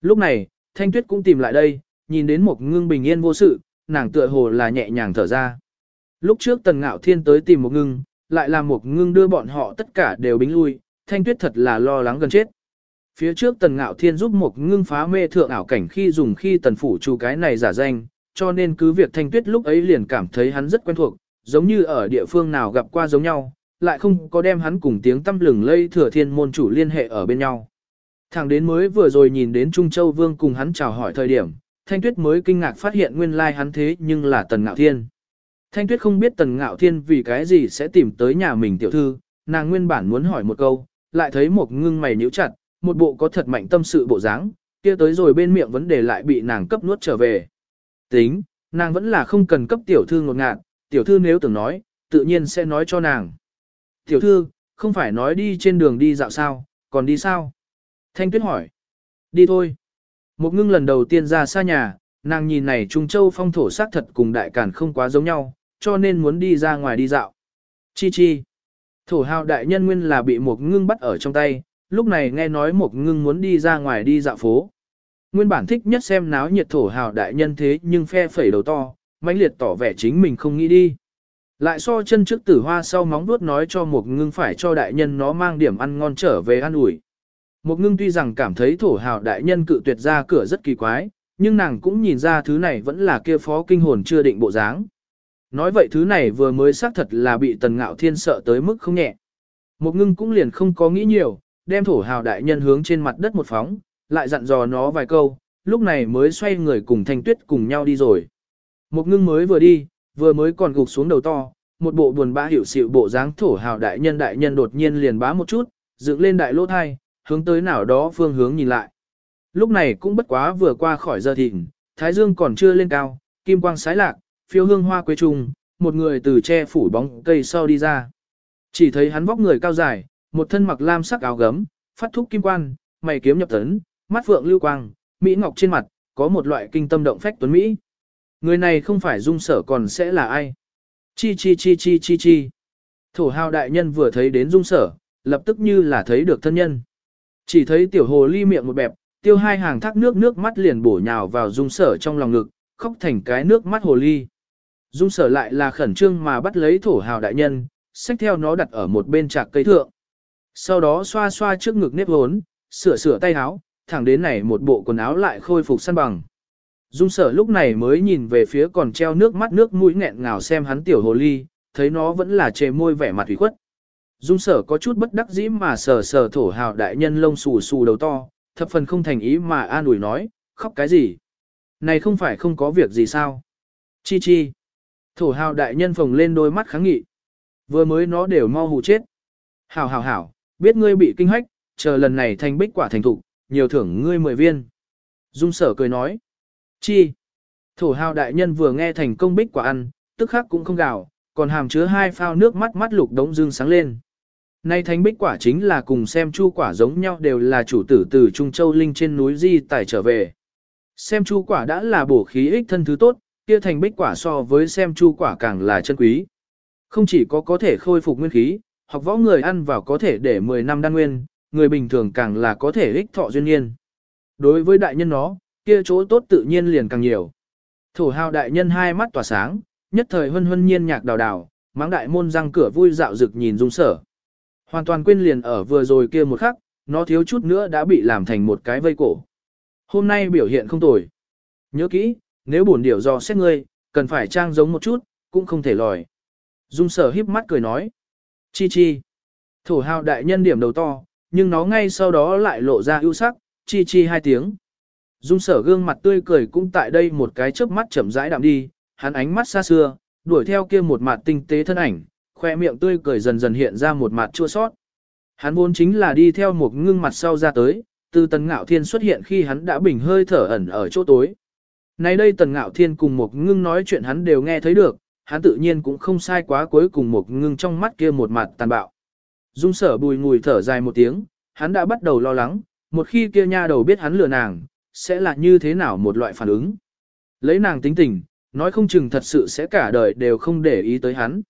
lúc này, Thanh Tuyết cũng tìm lại đây, nhìn đến một ngưng bình yên vô sự, nàng tựa hồ là nhẹ nhàng thở ra. Lúc trước Tần Ngạo Thiên tới tìm một ngưng, lại làm một ngưng đưa bọn họ tất cả đều bính lui, Thanh Tuyết thật là lo lắng gần chết. Phía trước Tần Ngạo Thiên giúp một ngưng phá mê thượng ảo cảnh khi dùng khi Tần Phủ chủ cái này giả danh, cho nên cứ việc Thanh Tuyết lúc ấy liền cảm thấy hắn rất quen thuộc, giống như ở địa phương nào gặp qua giống nhau, lại không có đem hắn cùng tiếng tâm lừng lây thừa thiên môn chủ liên hệ ở bên nhau. Thẳng đến mới vừa rồi nhìn đến Trung Châu Vương cùng hắn chào hỏi thời điểm, Thanh Tuyết mới kinh ngạc phát hiện nguyên lai like hắn thế nhưng là Tần Ngạo Thiên. Thanh Tuyết không biết Tần Ngạo Thiên vì cái gì sẽ tìm tới nhà mình tiểu thư, nàng nguyên bản muốn hỏi một câu, lại thấy một ngưng mày nhíu chặt, một bộ có thật mạnh tâm sự bộ dáng, kia tới rồi bên miệng vấn đề lại bị nàng cấp nuốt trở về. Tính, nàng vẫn là không cần cấp tiểu thư ngột ngạt, tiểu thư nếu tưởng nói, tự nhiên sẽ nói cho nàng. Tiểu thư, không phải nói đi trên đường đi dạo sao, còn đi sao? Thanh Tuyết hỏi. Đi thôi. Một ngưng lần đầu tiên ra xa nhà, nàng nhìn này Trung Châu phong thổ xác thật cùng đại cản không quá giống nhau, cho nên muốn đi ra ngoài đi dạo. Chi chi. Thổ hào đại nhân nguyên là bị một ngưng bắt ở trong tay, lúc này nghe nói một ngưng muốn đi ra ngoài đi dạo phố. Nguyên bản thích nhất xem náo nhiệt thổ hào đại nhân thế nhưng phe phẩy đầu to, mãnh liệt tỏ vẻ chính mình không nghĩ đi. Lại so chân trước tử hoa sau móng vuốt nói cho một ngưng phải cho đại nhân nó mang điểm ăn ngon trở về ăn ủi. Một ngưng tuy rằng cảm thấy thổ hào đại nhân cự tuyệt ra cửa rất kỳ quái, nhưng nàng cũng nhìn ra thứ này vẫn là kia phó kinh hồn chưa định bộ dáng. Nói vậy thứ này vừa mới xác thật là bị tần ngạo thiên sợ tới mức không nhẹ. Một ngưng cũng liền không có nghĩ nhiều, đem thổ hào đại nhân hướng trên mặt đất một phóng, lại dặn dò nó vài câu, lúc này mới xoay người cùng thanh tuyết cùng nhau đi rồi. Một ngưng mới vừa đi, vừa mới còn gục xuống đầu to, một bộ buồn bã hiểu xịu bộ dáng thổ hào đại nhân đại nhân đột nhiên liền bá một chút, dựng lên đại lỗ thai, hướng tới nào đó phương hướng nhìn lại. Lúc này cũng bất quá vừa qua khỏi giờ thịnh, thái dương còn chưa lên cao, kim quang sái lạc, phiêu hương hoa quế trùng, một người từ che phủ bóng cây sau đi ra. Chỉ thấy hắn vóc người cao dài, một thân mặc lam sắc áo gấm, phát thúc kim quan, mày kiếm nhập tấn, mắt phượng lưu quang, mỹ ngọc trên mặt, có một loại kinh tâm động phách tuấn mỹ. Người này không phải dung sở còn sẽ là ai? Chi chi chi chi chi chi. Thổ hào đại nhân vừa thấy đến dung sở, lập tức như là thấy được thân nhân. Chỉ thấy tiểu hồ ly miệng một bẹp, tiêu hai hàng thác nước nước mắt liền bổ nhào vào dung sở trong lòng ngực, khóc thành cái nước mắt hồ ly. Dung sở lại là khẩn trương mà bắt lấy thổ hào đại nhân, xách theo nó đặt ở một bên trạc cây thượng. Sau đó xoa xoa trước ngực nếp hốn, sửa sửa tay áo, thẳng đến này một bộ quần áo lại khôi phục săn bằng. Dung sở lúc này mới nhìn về phía còn treo nước mắt nước mũi nghẹn ngào xem hắn tiểu hồ ly, thấy nó vẫn là chề môi vẻ mặt thủy khuất. Dung sở có chút bất đắc dĩ mà sờ sờ thổ hào đại nhân lông xù xù đầu to, thập phần không thành ý mà an ủi nói, khóc cái gì? Này không phải không có việc gì sao? Chi chi. Thổ hào đại nhân phồng lên đôi mắt kháng nghị. Vừa mới nó đều mau hù chết. Hảo hảo hảo, biết ngươi bị kinh hách, chờ lần này thành bích quả thành thục, nhiều thưởng ngươi mười viên. Dung sở cười nói. Chi? Thổ hào đại nhân vừa nghe thành công bích quả ăn, tức khắc cũng không gào, còn hàm chứa hai phao nước mắt mắt lục đống dương sáng lên. Nay thành bích quả chính là cùng xem chu quả giống nhau đều là chủ tử từ Trung Châu Linh trên núi Di tải trở về. Xem chu quả đã là bổ khí ích thân thứ tốt, kia thành bích quả so với xem chu quả càng là chân quý. Không chỉ có có thể khôi phục nguyên khí, học võ người ăn vào có thể để 10 năm đan nguyên, người bình thường càng là có thể ích thọ duyên nhiên. Đối với đại nhân nó, kia chỗ tốt tự nhiên liền càng nhiều. Thổ hào đại nhân hai mắt tỏa sáng, nhất thời hân hân nhiên nhạc đào đào, máng đại môn răng cửa vui dạo rực nhìn dung sở. Hoàn toàn quên liền ở vừa rồi kia một khắc, nó thiếu chút nữa đã bị làm thành một cái vây cổ. Hôm nay biểu hiện không tồi. Nhớ kỹ, nếu bổn điều do xét ngươi, cần phải trang giống một chút, cũng không thể lòi. Dung sở híp mắt cười nói. Chi chi. Thổ hào đại nhân điểm đầu to, nhưng nó ngay sau đó lại lộ ra ưu sắc, chi chi hai tiếng. Dung sở gương mặt tươi cười cũng tại đây một cái chớp mắt chậm rãi đạm đi, hắn ánh mắt xa xưa, đuổi theo kia một mặt tinh tế thân ảnh, khoe miệng tươi cười dần dần hiện ra một mặt chua sót. Hắn vốn chính là đi theo một ngưng mặt sau ra tới, từ tần ngạo thiên xuất hiện khi hắn đã bình hơi thở ẩn ở chỗ tối. Nay đây tần ngạo thiên cùng một ngưng nói chuyện hắn đều nghe thấy được, hắn tự nhiên cũng không sai quá cuối cùng một ngưng trong mắt kia một mặt tàn bạo. Dung sở bùi ngùi thở dài một tiếng, hắn đã bắt đầu lo lắng, một khi kia nha đầu biết hắn lừa nàng, sẽ là như thế nào một loại phản ứng. Lấy nàng tính tình, nói không chừng thật sự sẽ cả đời đều không để ý tới hắn.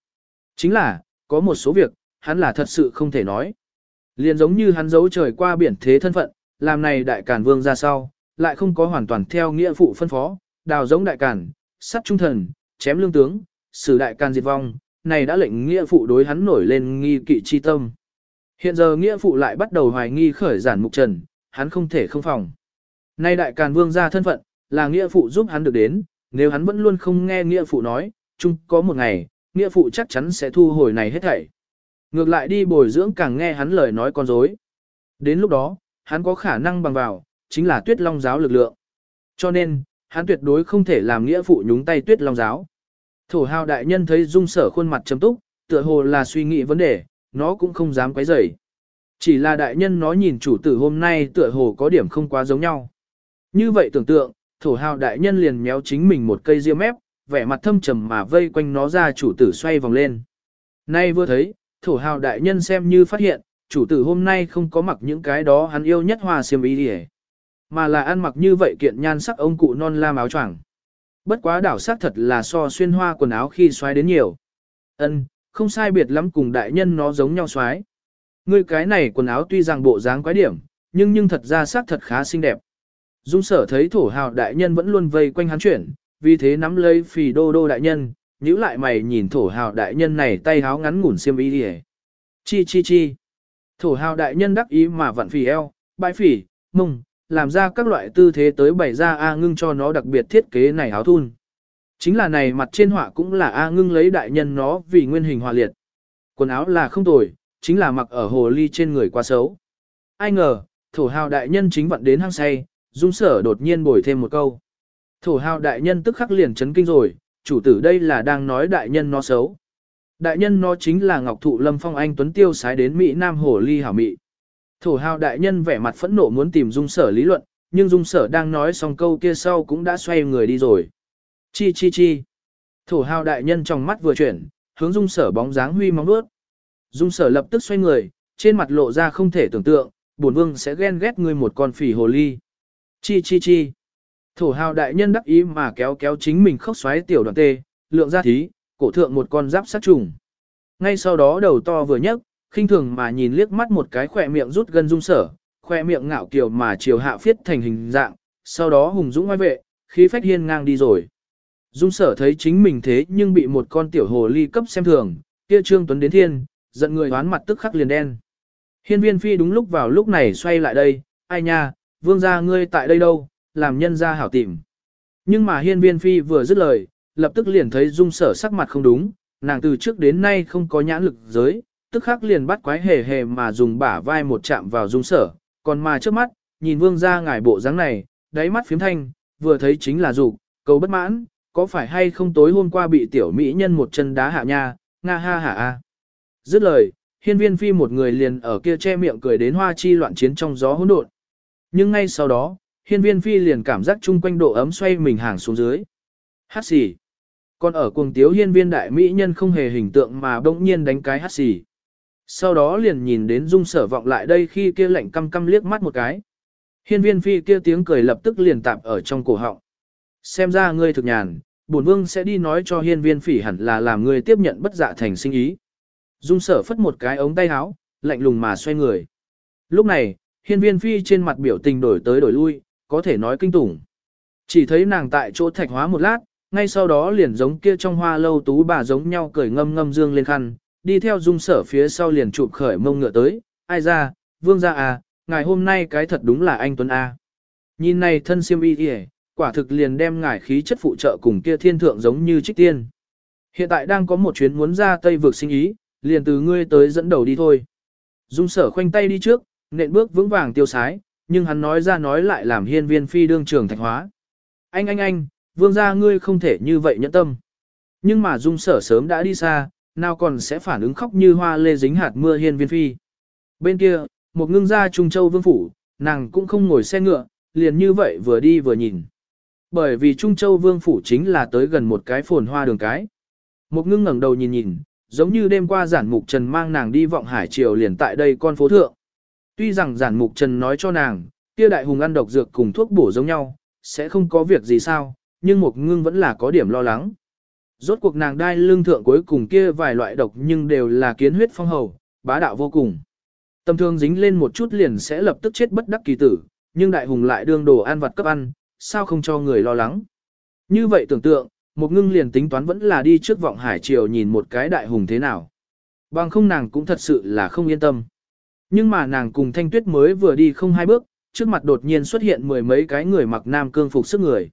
Chính là, có một số việc, hắn là thật sự không thể nói. Liền giống như hắn giấu trời qua biển thế thân phận, làm này đại càn vương ra sau, lại không có hoàn toàn theo nghĩa phụ phân phó, đào giống đại càn, sắt trung thần, chém lương tướng, xử đại càn diệt vong, này đã lệnh nghĩa phụ đối hắn nổi lên nghi kỵ chi tâm. Hiện giờ nghĩa phụ lại bắt đầu hoài nghi khởi giản mục trần, hắn không thể không phòng. Nay đại càn vương ra thân phận, là nghĩa phụ giúp hắn được đến, nếu hắn vẫn luôn không nghe nghĩa phụ nói, chung có một ngày, nghĩa phụ chắc chắn sẽ thu hồi này hết thảy. Ngược lại đi bồi dưỡng càng nghe hắn lời nói con dối. Đến lúc đó, hắn có khả năng bằng vào, chính là tuyết long giáo lực lượng. Cho nên, hắn tuyệt đối không thể làm nghĩa phụ nhúng tay tuyết long giáo. Thổ hào đại nhân thấy dung sở khuôn mặt chấm túc, tựa hồ là suy nghĩ vấn đề, nó cũng không dám quấy rầy. Chỉ là đại nhân nó nhìn chủ tử hôm nay tựa hồ có điểm không quá giống nhau. Như vậy tưởng tượng, thổ hào đại nhân liền méo chính mình một cây riêng mép, vẻ mặt thâm trầm mà vây quanh nó ra chủ tử xoay vòng lên. Nay vừa thấy, thổ hào đại nhân xem như phát hiện, chủ tử hôm nay không có mặc những cái đó hắn yêu nhất hoa xiêm y đi mà là ăn mặc như vậy kiện nhan sắc ông cụ non lam áo choàng. Bất quá đảo sắc thật là so xuyên hoa quần áo khi xoáy đến nhiều. Ân, không sai biệt lắm cùng đại nhân nó giống nhau xoáy. Ngươi cái này quần áo tuy rằng bộ dáng quái điểm, nhưng nhưng thật ra sắc thật khá xinh đẹp. Dung sở thấy thổ hào đại nhân vẫn luôn vây quanh hắn chuyển, vì thế nắm lấy phì đô đô đại nhân, nhíu lại mày nhìn thổ hào đại nhân này tay háo ngắn ngủn xiêm y đi Chi chi chi. Thổ hào đại nhân đắc ý mà vặn phì eo, bãi phì, mông, làm ra các loại tư thế tới bày ra A ngưng cho nó đặc biệt thiết kế này áo thun. Chính là này mặt trên họa cũng là A ngưng lấy đại nhân nó vì nguyên hình hòa liệt. Quần áo là không tồi, chính là mặc ở hồ ly trên người quá xấu. Ai ngờ, thổ hào đại nhân chính vận đến hang say, dung sở đột nhiên bồi thêm một câu. Thổ hào đại nhân tức khắc liền chấn kinh rồi, chủ tử đây là đang nói đại nhân nó xấu. Đại nhân nó chính là Ngọc Thụ Lâm Phong Anh Tuấn Tiêu sái đến Mỹ Nam Hồ Ly Hảo mỹ Thổ hào đại nhân vẻ mặt phẫn nộ muốn tìm dung sở lý luận, nhưng dung sở đang nói xong câu kia sau cũng đã xoay người đi rồi. Chi chi chi. Thổ hào đại nhân trong mắt vừa chuyển, hướng dung sở bóng dáng huy móng đuốt. Dung sở lập tức xoay người, trên mặt lộ ra không thể tưởng tượng, bổn vương sẽ ghen ghét ngươi một con phỉ hồ ly. Chi chi chi. Thổ hào đại nhân đắc ý mà kéo kéo chính mình khóc xoáy tiểu đoàn tê, lượng ra thí, cổ thượng một con giáp sát trùng. Ngay sau đó đầu to vừa nhấc, khinh thường mà nhìn liếc mắt một cái khỏe miệng rút gân dung sở, khỏe miệng ngạo kiều mà chiều hạ phiết thành hình dạng, sau đó hùng dũng ngoài vệ, khí phách hiên ngang đi rồi. Dung sở thấy chính mình thế nhưng bị một con tiểu hồ ly cấp xem thường, kia trương tuấn đến thiên, giận người đoán mặt tức khắc liền đen. Hiên viên phi đúng lúc vào lúc này xoay lại đây, ai nha, vương gia ngươi tại đây đâu, làm nhân gia hảo tìm. Nhưng mà hiên viên phi vừa dứt lời, lập tức liền thấy dung sở sắc mặt không đúng, nàng từ trước đến nay không có nhãn lực giới, tức khắc liền bắt quái hề hề mà dùng bả vai một chạm vào dung sở, còn mà trước mắt, nhìn vương gia ngải bộ dáng này, đáy mắt phiếm thanh, vừa thấy chính là dục cầu bất mãn, có phải hay không tối hôm qua bị tiểu mỹ nhân một chân đá hạ nha, nga ha hạ a. Dứt lời, hiên viên phi một người liền ở kia che miệng cười đến hoa chi loạn chiến trong gió hỗn độn. Nhưng ngay sau đó, hiên viên phi liền cảm giác chung quanh độ ấm xoay mình hàng xuống dưới. Hát xì. Còn ở cuồng tiếu hiên viên đại mỹ nhân không hề hình tượng mà bỗng nhiên đánh cái hát xì. Sau đó liền nhìn đến dung sở vọng lại đây khi kia lạnh căm căm liếc mắt một cái. Hiên viên phi kia tiếng cười lập tức liền tạp ở trong cổ họng. Xem ra ngươi thực nhàn, bổn vương sẽ đi nói cho hiên viên phỉ hẳn là làm ngươi tiếp nhận bất dạ thành sinh ý. Dung sở phất một cái ống tay áo, lạnh lùng mà xoay người. Lúc này, hiên viên phi trên mặt biểu tình đổi tới đổi lui, có thể nói kinh tủng. Chỉ thấy nàng tại chỗ thạch hóa một lát, ngay sau đó liền giống kia trong hoa lâu tú bà giống nhau cười ngâm ngâm dương lên khăn, đi theo dung sở phía sau liền chụp khởi mông ngựa tới, ai ra, vương gia à, ngài hôm nay cái thật đúng là anh Tuấn A. Nhìn này thân siêm y kìa, quả thực liền đem ngài khí chất phụ trợ cùng kia thiên thượng giống như trích tiên. Hiện tại đang có một chuyến muốn ra Tây vực sinh ý, liền từ ngươi tới dẫn đầu đi thôi. Dung sở khoanh tay đi trước, nện bước vững vàng tiêu sái, nhưng hắn nói ra nói lại làm hiên viên phi đương trường thạch hóa. Anh anh anh, vương gia ngươi không thể như vậy nhẫn tâm. Nhưng mà dung sở sớm đã đi xa, nào còn sẽ phản ứng khóc như hoa lê dính hạt mưa hiên viên phi. Bên kia, một ngưng ra Trung Châu Vương Phủ, nàng cũng không ngồi xe ngựa, liền như vậy vừa đi vừa nhìn. Bởi vì Trung Châu Vương Phủ chính là tới gần một cái phồn hoa đường cái. Một ngưng ngẩng đầu nhìn nhìn, giống như đêm qua giản mục trần mang nàng đi vọng hải triều liền tại đây con phố thượng. Tuy rằng giản mục trần nói cho nàng, kia đại hùng ăn độc dược cùng thuốc bổ giống nhau, sẽ không có việc gì sao, nhưng một ngưng vẫn là có điểm lo lắng. Rốt cuộc nàng đai lương thượng cuối cùng kia vài loại độc nhưng đều là kiến huyết phong hầu, bá đạo vô cùng. Tâm thương dính lên một chút liền sẽ lập tức chết bất đắc kỳ tử, nhưng đại hùng lại đương đồ ăn vặt cấp ăn, sao không cho người lo lắng. Như vậy tưởng tượng, một ngưng liền tính toán vẫn là đi trước vọng hải triều nhìn một cái đại hùng thế nào. Bằng không nàng cũng thật sự là không yên tâm. Nhưng mà nàng cùng thanh tuyết mới vừa đi không hai bước, trước mặt đột nhiên xuất hiện mười mấy cái người mặc nam cương phục sức người.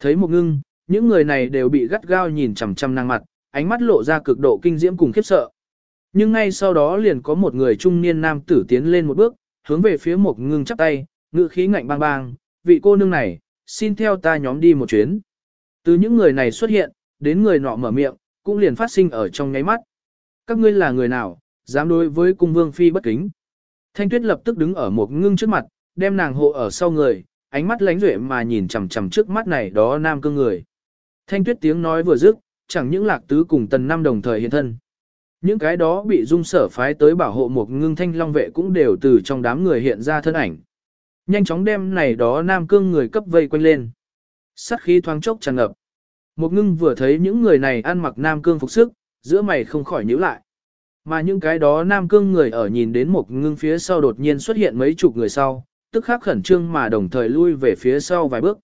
Thấy một ngưng, những người này đều bị gắt gao nhìn chằm chằm nàng mặt, ánh mắt lộ ra cực độ kinh diễm cùng khiếp sợ. Nhưng ngay sau đó liền có một người trung niên nam tử tiến lên một bước, hướng về phía một ngưng chắp tay, ngự khí ngạnh bang bang, vị cô nương này, xin theo ta nhóm đi một chuyến. Từ những người này xuất hiện, đến người nọ mở miệng, cũng liền phát sinh ở trong nháy mắt. Các ngươi là người nào, dám đối với cung vương phi bất kính. Thanh tuyết lập tức đứng ở một ngưng trước mặt, đem nàng hộ ở sau người, ánh mắt lánh rễ mà nhìn chằm chằm trước mắt này đó nam cương người. Thanh tuyết tiếng nói vừa dứt, chẳng những lạc tứ cùng tần năm đồng thời hiện thân. Những cái đó bị dung sở phái tới bảo hộ một ngưng thanh long vệ cũng đều từ trong đám người hiện ra thân ảnh. Nhanh chóng đem này đó nam cương người cấp vây quanh lên. Sát khí thoáng chốc tràn ngập. Một ngưng vừa thấy những người này ăn mặc nam cương phục sức, giữa mày không khỏi nhíu lại. Mà những cái đó nam cương người ở nhìn đến một ngưng phía sau đột nhiên xuất hiện mấy chục người sau, tức khắc khẩn trương mà đồng thời lui về phía sau vài bước.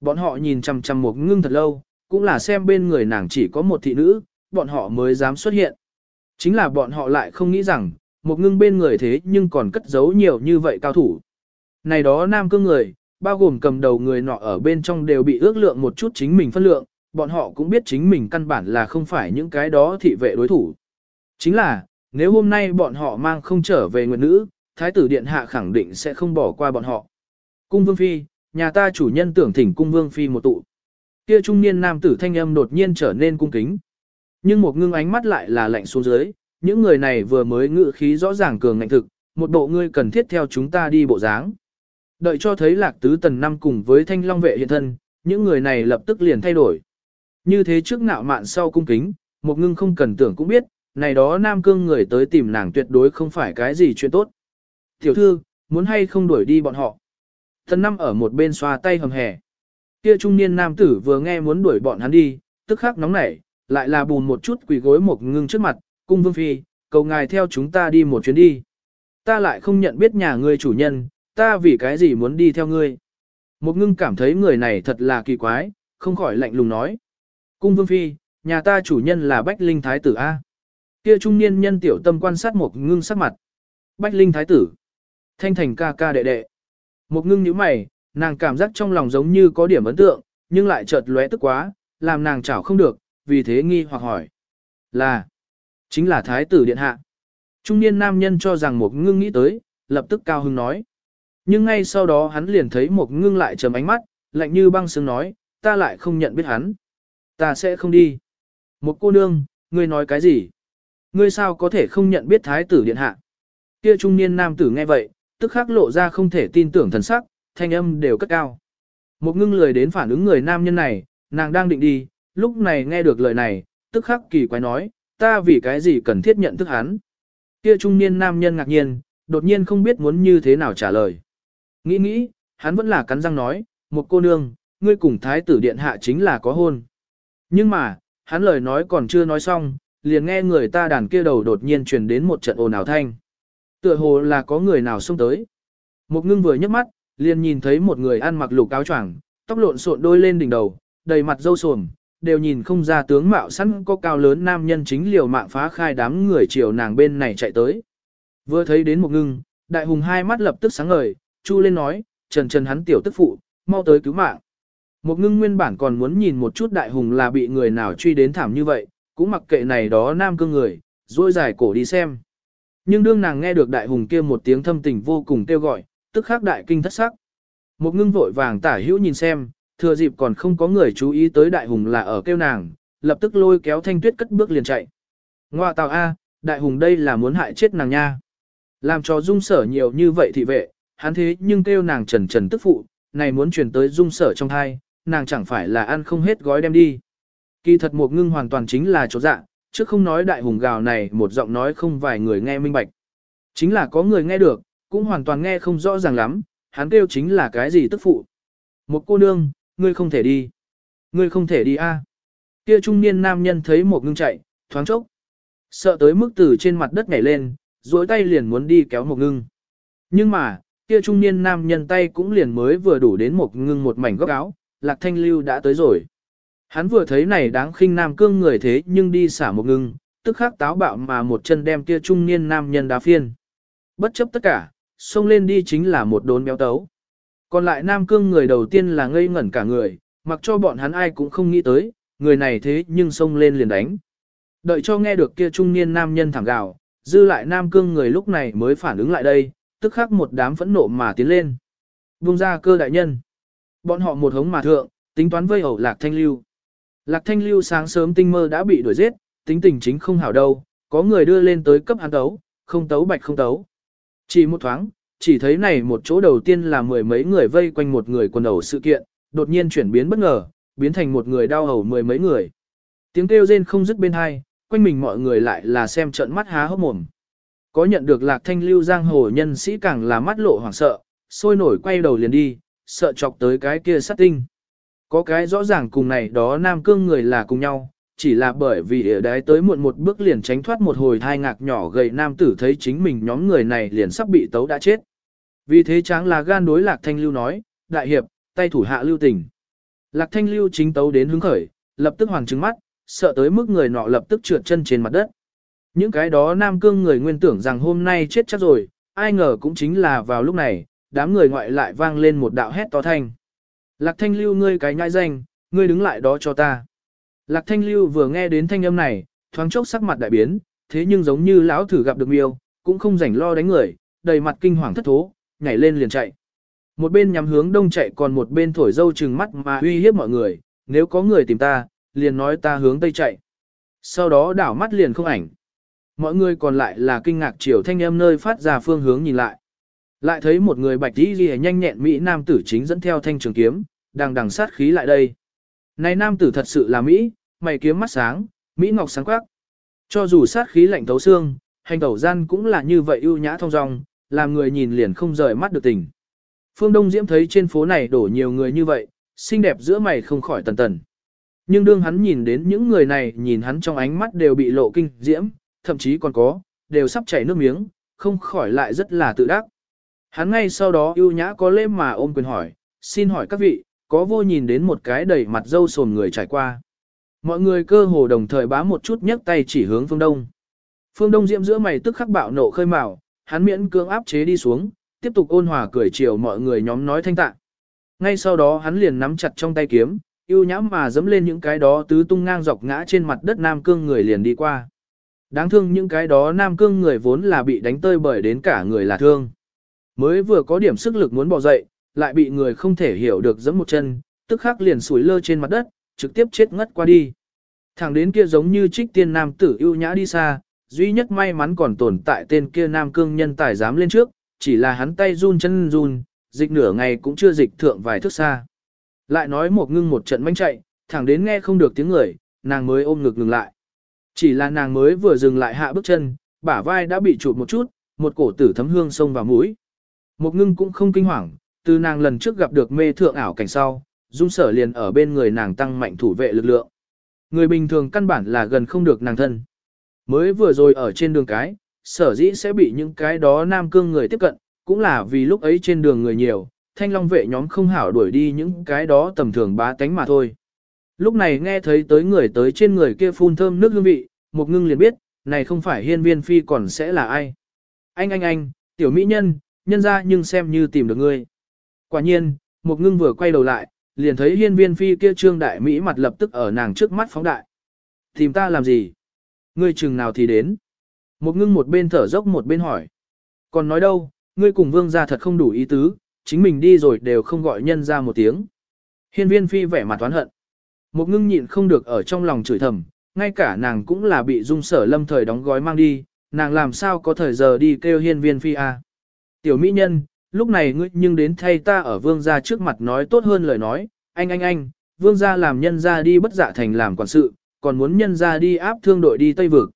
Bọn họ nhìn chằm chằm một ngưng thật lâu, cũng là xem bên người nàng chỉ có một thị nữ, bọn họ mới dám xuất hiện. Chính là bọn họ lại không nghĩ rằng, một ngưng bên người thế nhưng còn cất giấu nhiều như vậy cao thủ. Này đó nam cương người, bao gồm cầm đầu người nọ ở bên trong đều bị ước lượng một chút chính mình phân lượng, bọn họ cũng biết chính mình căn bản là không phải những cái đó thị vệ đối thủ. Chính là, nếu hôm nay bọn họ mang không trở về nguyện nữ, Thái tử Điện Hạ khẳng định sẽ không bỏ qua bọn họ. Cung Vương Phi, nhà ta chủ nhân tưởng thỉnh Cung Vương Phi một tụ. Kia trung niên nam tử thanh âm đột nhiên trở nên cung kính. Nhưng một ngưng ánh mắt lại là lạnh xuống dưới, những người này vừa mới ngự khí rõ ràng cường ngạnh thực, một bộ ngươi cần thiết theo chúng ta đi bộ dáng. Đợi cho thấy lạc tứ tần năm cùng với thanh long vệ hiện thân, những người này lập tức liền thay đổi. Như thế trước nạo mạn sau cung kính, một ngưng không cần tưởng cũng biết, này đó nam cương người tới tìm nàng tuyệt đối không phải cái gì chuyện tốt. Tiểu thư, muốn hay không đuổi đi bọn họ. Tần năm ở một bên xoa tay hầm hẻ. Kia trung niên nam tử vừa nghe muốn đuổi bọn hắn đi, tức khắc nóng nảy, lại là bùn một chút quỳ gối một ngưng trước mặt, cung vương phi, cầu ngài theo chúng ta đi một chuyến đi. Ta lại không nhận biết nhà ngươi chủ nhân, ta vì cái gì muốn đi theo ngươi. Một ngưng cảm thấy người này thật là kỳ quái, không khỏi lạnh lùng nói. Cung vương phi, nhà ta chủ nhân là Bách Linh Thái tử A. Kia trung niên nhân tiểu tâm quan sát một ngưng sắc mặt. Bách Linh Thái tử. Thanh thành ca ca đệ đệ. Một ngưng nhíu mày, nàng cảm giác trong lòng giống như có điểm ấn tượng, nhưng lại chợt lóe tức quá, làm nàng chảo không được, vì thế nghi hoặc hỏi. Là, chính là Thái tử Điện Hạ. Trung niên nam nhân cho rằng một ngưng nghĩ tới, lập tức cao hưng nói. Nhưng ngay sau đó hắn liền thấy một ngưng lại trầm ánh mắt, lạnh như băng sương nói, ta lại không nhận biết hắn. Ta sẽ không đi. Một cô nương, ngươi nói cái gì? Ngươi sao có thể không nhận biết thái tử điện hạ? Kia trung niên nam tử nghe vậy, tức khắc lộ ra không thể tin tưởng thần sắc, thanh âm đều cất cao. Một ngưng lười đến phản ứng người nam nhân này, nàng đang định đi, lúc này nghe được lời này, tức khắc kỳ quái nói, ta vì cái gì cần thiết nhận thức hắn. Kia trung niên nam nhân ngạc nhiên, đột nhiên không biết muốn như thế nào trả lời. Nghĩ nghĩ, hắn vẫn là cắn răng nói, một cô nương, ngươi cùng thái tử điện hạ chính là có hôn. Nhưng mà, hắn lời nói còn chưa nói xong, liền nghe người ta đàn kia đầu đột nhiên truyền đến một trận ồn ào thanh. Tựa hồ là có người nào xông tới. Một ngưng vừa nhấc mắt, liền nhìn thấy một người ăn mặc lục áo choàng, tóc lộn xộn đôi lên đỉnh đầu, đầy mặt râu sồm, đều nhìn không ra tướng mạo sẵn có cao lớn nam nhân chính liều mạng phá khai đám người chiều nàng bên này chạy tới. Vừa thấy đến một ngưng, đại hùng hai mắt lập tức sáng ngời, chu lên nói, trần trần hắn tiểu tức phụ, mau tới cứu mạng. Một ngưng nguyên bản còn muốn nhìn một chút đại hùng là bị người nào truy đến thảm như vậy, cũng mặc kệ này đó nam cương người, dôi dài cổ đi xem. Nhưng đương nàng nghe được đại hùng kia một tiếng thâm tình vô cùng kêu gọi, tức khắc đại kinh thất sắc. Một ngưng vội vàng tả hữu nhìn xem, thừa dịp còn không có người chú ý tới đại hùng là ở kêu nàng, lập tức lôi kéo thanh tuyết cất bước liền chạy. Ngoà tào A, đại hùng đây là muốn hại chết nàng nha. Làm cho dung sở nhiều như vậy thì vệ, hắn thế nhưng kêu nàng trần trần tức phụ, này muốn truyền tới dung sở trong thai, nàng chẳng phải là ăn không hết gói đem đi. Kỳ thật một ngưng hoàn toàn chính là chỗ dạ, chứ không nói đại hùng gào này một giọng nói không vài người nghe minh bạch. Chính là có người nghe được, cũng hoàn toàn nghe không rõ ràng lắm, hắn kêu chính là cái gì tức phụ. Một cô nương, ngươi không thể đi. Ngươi không thể đi a. Kia trung niên nam nhân thấy một ngưng chạy, thoáng chốc. Sợ tới mức từ trên mặt đất nhảy lên, duỗi tay liền muốn đi kéo một ngưng. Nhưng mà, kia trung niên nam nhân tay cũng liền mới vừa đủ đến một ngưng một mảnh góc áo, lạc thanh lưu đã tới rồi. Hắn vừa thấy này đáng khinh nam cương người thế nhưng đi xả một ngưng, tức khắc táo bạo mà một chân đem kia trung niên nam nhân đá phiên. Bất chấp tất cả, xông lên đi chính là một đốn béo tấu. Còn lại nam cương người đầu tiên là ngây ngẩn cả người, mặc cho bọn hắn ai cũng không nghĩ tới, người này thế nhưng xông lên liền đánh. Đợi cho nghe được kia trung niên nam nhân thẳng gào, dư lại nam cương người lúc này mới phản ứng lại đây, tức khắc một đám phẫn nộ mà tiến lên. Vung ra cơ đại nhân. Bọn họ một hống mà thượng, tính toán vây ẩu lạc thanh lưu. Lạc thanh lưu sáng sớm tinh mơ đã bị đuổi giết, tính tình chính không hảo đâu, có người đưa lên tới cấp hắn tấu, không tấu bạch không tấu. Chỉ một thoáng, chỉ thấy này một chỗ đầu tiên là mười mấy người vây quanh một người quần ẩu sự kiện, đột nhiên chuyển biến bất ngờ, biến thành một người đau hầu mười mấy người. Tiếng kêu rên không dứt bên hai, quanh mình mọi người lại là xem trận mắt há hốc mồm. Có nhận được lạc thanh lưu giang hồ nhân sĩ càng là mắt lộ hoảng sợ, sôi nổi quay đầu liền đi, sợ chọc tới cái kia sát tinh. Có cái rõ ràng cùng này đó nam cương người là cùng nhau, chỉ là bởi vì ở đái tới muộn một bước liền tránh thoát một hồi thai ngạc nhỏ gầy nam tử thấy chính mình nhóm người này liền sắp bị tấu đã chết. Vì thế tráng là gan đối lạc thanh lưu nói, đại hiệp, tay thủ hạ lưu tình. Lạc thanh lưu chính tấu đến hứng khởi, lập tức hoàng trứng mắt, sợ tới mức người nọ lập tức trượt chân trên mặt đất. Những cái đó nam cương người nguyên tưởng rằng hôm nay chết chắc rồi, ai ngờ cũng chính là vào lúc này, đám người ngoại lại vang lên một đạo hét to thanh. Lạc thanh lưu ngươi cái nhai danh, ngươi đứng lại đó cho ta. Lạc thanh lưu vừa nghe đến thanh âm này, thoáng chốc sắc mặt đại biến, thế nhưng giống như lão thử gặp được miêu, cũng không rảnh lo đánh người, đầy mặt kinh hoàng thất thố, nhảy lên liền chạy. Một bên nhắm hướng đông chạy còn một bên thổi dâu trừng mắt mà uy hiếp mọi người, nếu có người tìm ta, liền nói ta hướng tây chạy. Sau đó đảo mắt liền không ảnh. Mọi người còn lại là kinh ngạc chiều thanh âm nơi phát ra phương hướng nhìn lại. Lại thấy một người bạch tí ghi nhanh nhẹn Mỹ nam tử chính dẫn theo thanh trường kiếm, đang đằng sát khí lại đây. Này nam tử thật sự là Mỹ, mày kiếm mắt sáng, Mỹ ngọc sáng quắc. Cho dù sát khí lạnh thấu xương, hành tẩu gian cũng là như vậy ưu nhã thong dong, làm người nhìn liền không rời mắt được tình. Phương Đông Diễm thấy trên phố này đổ nhiều người như vậy, xinh đẹp giữa mày không khỏi tần tần. Nhưng đương hắn nhìn đến những người này nhìn hắn trong ánh mắt đều bị lộ kinh diễm, thậm chí còn có, đều sắp chảy nước miếng, không khỏi lại rất là tự đắc. Hắn ngay sau đó ưu nhã có lễ mà ôm quyền hỏi, xin hỏi các vị, có vô nhìn đến một cái đầy mặt dâu sồn người trải qua. Mọi người cơ hồ đồng thời bám một chút nhấc tay chỉ hướng phương đông. Phương đông diễm giữa mày tức khắc bạo nộ khơi mào, hắn miễn cưỡng áp chế đi xuống, tiếp tục ôn hòa cười chiều mọi người nhóm nói thanh tạ. Ngay sau đó hắn liền nắm chặt trong tay kiếm, yêu nhãm mà dẫm lên những cái đó tứ tung ngang dọc ngã trên mặt đất Nam Cương người liền đi qua. Đáng thương những cái đó Nam Cương người vốn là bị đánh tơi bởi đến cả người là thương. Mới vừa có điểm sức lực muốn bỏ dậy, lại bị người không thể hiểu được giẫm một chân, tức khắc liền sủi lơ trên mặt đất, trực tiếp chết ngất qua đi. Thẳng đến kia giống như trích tiên nam tử ưu nhã đi xa, duy nhất may mắn còn tồn tại tên kia nam cương nhân tài dám lên trước, chỉ là hắn tay run chân run, dịch nửa ngày cũng chưa dịch thượng vài thước xa. Lại nói một ngưng một trận manh chạy, thẳng đến nghe không được tiếng người, nàng mới ôm ngực ngừng lại. Chỉ là nàng mới vừa dừng lại hạ bước chân, bả vai đã bị chụp một chút, một cổ tử thấm hương sông vào mũi. Một ngưng cũng không kinh hoàng, từ nàng lần trước gặp được mê thượng ảo cảnh sau, dung sở liền ở bên người nàng tăng mạnh thủ vệ lực lượng. Người bình thường căn bản là gần không được nàng thân. Mới vừa rồi ở trên đường cái, sở dĩ sẽ bị những cái đó nam cương người tiếp cận, cũng là vì lúc ấy trên đường người nhiều, thanh long vệ nhóm không hảo đuổi đi những cái đó tầm thường bá tánh mà thôi. Lúc này nghe thấy tới người tới trên người kia phun thơm nước hương vị, một ngưng liền biết, này không phải hiên viên phi còn sẽ là ai. Anh anh anh, tiểu mỹ nhân, nhân ra nhưng xem như tìm được ngươi. Quả nhiên, một ngưng vừa quay đầu lại, liền thấy hiên viên phi kia trương đại mỹ mặt lập tức ở nàng trước mắt phóng đại. Tìm ta làm gì? Ngươi chừng nào thì đến? Một ngưng một bên thở dốc một bên hỏi. Còn nói đâu, ngươi cùng vương gia thật không đủ ý tứ, chính mình đi rồi đều không gọi nhân ra một tiếng. Hiên viên phi vẻ mặt toán hận. Một ngưng nhịn không được ở trong lòng chửi thầm, ngay cả nàng cũng là bị dung sở lâm thời đóng gói mang đi, nàng làm sao có thời giờ đi kêu hiên viên phi à. Tiểu mỹ nhân, lúc này ngươi nhưng đến thay ta ở vương gia trước mặt nói tốt hơn lời nói, anh anh anh, vương gia làm nhân gia đi bất dạ thành làm quản sự, còn muốn nhân gia đi áp thương đội đi Tây Vực.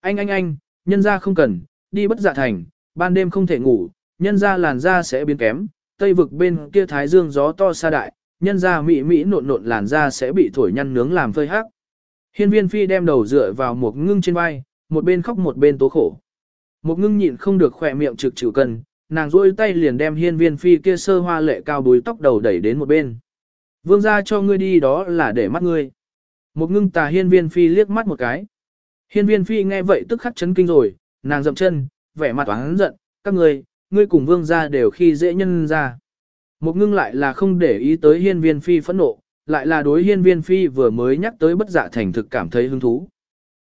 Anh anh anh, nhân gia không cần, đi bất dạ thành, ban đêm không thể ngủ, nhân gia làn da sẽ biến kém, Tây Vực bên kia thái dương gió to xa đại, nhân gia mỹ mỹ nộn nộn làn da sẽ bị thổi nhăn nướng làm phơi hắc. Hiên viên phi đem đầu dựa vào một ngưng trên vai, một bên khóc một bên tố khổ. Một ngưng nhịn không được khỏe miệng trực trừ cần, nàng rôi tay liền đem hiên viên phi kia sơ hoa lệ cao bùi tóc đầu đẩy đến một bên. Vương ra cho ngươi đi đó là để mắt ngươi. Một ngưng tà hiên viên phi liếc mắt một cái. Hiên viên phi nghe vậy tức khắc chấn kinh rồi, nàng dậm chân, vẻ mặt oán giận, các ngươi, ngươi cùng vương ra đều khi dễ nhân ra. Một ngưng lại là không để ý tới hiên viên phi phẫn nộ, lại là đối hiên viên phi vừa mới nhắc tới bất dạ thành thực cảm thấy hứng thú.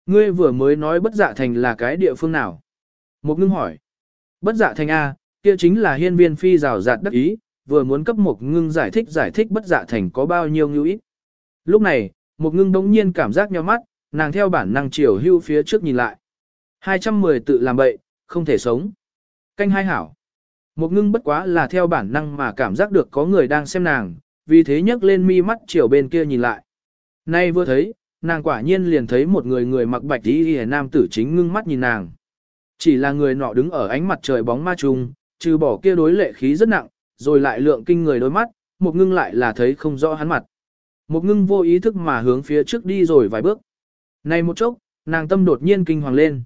Ngươi vừa mới nói bất dạ thành là cái địa phương nào? Một ngưng hỏi. Bất dạ thành A, kia chính là hiên viên phi rào rạt đắc ý, vừa muốn cấp một ngưng giải thích giải thích bất dạ thành có bao nhiêu ngữ ít. Lúc này, một ngưng đống nhiên cảm giác nhau mắt, nàng theo bản năng chiều hưu phía trước nhìn lại. 210 tự làm bậy, không thể sống. Canh hai hảo. Một ngưng bất quá là theo bản năng mà cảm giác được có người đang xem nàng, vì thế nhấc lên mi mắt chiều bên kia nhìn lại. Nay vừa thấy, nàng quả nhiên liền thấy một người người mặc bạch y hề nam tử chính ngưng mắt nhìn nàng. Chỉ là người nọ đứng ở ánh mặt trời bóng ma trùng, trừ bỏ kia đối lệ khí rất nặng, rồi lại lượng kinh người đôi mắt, một ngưng lại là thấy không rõ hắn mặt. Một ngưng vô ý thức mà hướng phía trước đi rồi vài bước. Này một chốc, nàng tâm đột nhiên kinh hoàng lên.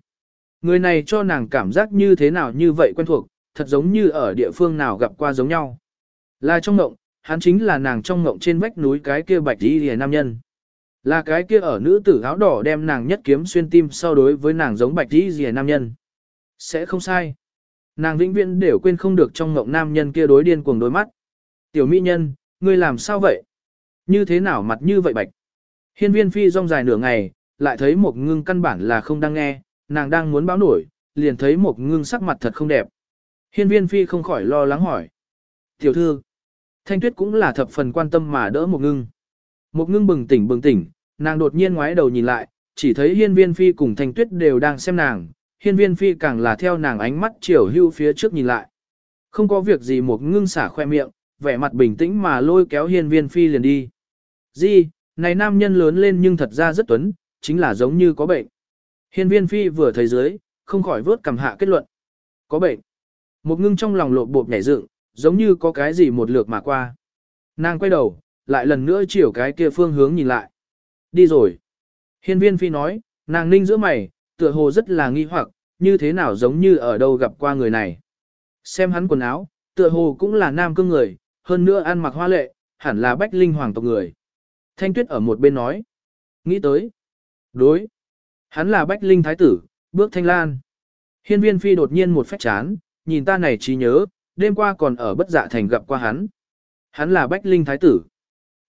Người này cho nàng cảm giác như thế nào như vậy quen thuộc, thật giống như ở địa phương nào gặp qua giống nhau. Là trong ngộng, hắn chính là nàng trong ngộng trên vách núi cái kia bạch đi rìa nam nhân. Là cái kia ở nữ tử áo đỏ đem nàng nhất kiếm xuyên tim so đối với nàng giống bạch đi rìa nam nhân. Sẽ không sai. Nàng vĩnh viễn đều quên không được trong ngộng nam nhân kia đối điên cuồng đôi mắt. Tiểu mỹ nhân, ngươi làm sao vậy? Như thế nào mặt như vậy bạch? Hiên viên phi rong dài nửa ngày, lại thấy một ngưng căn bản là không đang nghe, nàng đang muốn báo nổi, liền thấy một ngưng sắc mặt thật không đẹp. Hiên viên phi không khỏi lo lắng hỏi. Tiểu thư, thanh tuyết cũng là thập phần quan tâm mà đỡ một ngưng. Một ngưng bừng tỉnh bừng tỉnh, nàng đột nhiên ngoái đầu nhìn lại, chỉ thấy hiên viên phi cùng thanh tuyết đều đang xem nàng, hiên viên phi càng là theo nàng ánh mắt chiều hưu phía trước nhìn lại. Không có việc gì một ngưng xả khoe miệng, vẻ mặt bình tĩnh mà lôi kéo hiên viên phi liền đi. Di, này nam nhân lớn lên nhưng thật ra rất tuấn, chính là giống như có bệnh. Hiên viên phi vừa thấy dưới, không khỏi vớt cầm hạ kết luận. Có bệnh. Một ngưng trong lòng lộp bộp nhảy dựng, giống như có cái gì một lượt mà qua. Nàng quay đầu, lại lần nữa chiều cái kia phương hướng nhìn lại. Đi rồi. Hiên viên phi nói, nàng ninh giữa mày, tựa hồ rất là nghi hoặc, như thế nào giống như ở đâu gặp qua người này. Xem hắn quần áo, tựa hồ cũng là nam cương người, hơn nữa ăn mặc hoa lệ, hẳn là bách linh hoàng tộc người. Thanh tuyết ở một bên nói. Nghĩ tới. Đối. Hắn là bách linh thái tử, bước thanh lan. Hiên viên phi đột nhiên một phách chán, nhìn ta này trí nhớ, đêm qua còn ở bất dạ thành gặp qua hắn. Hắn là bách linh thái tử.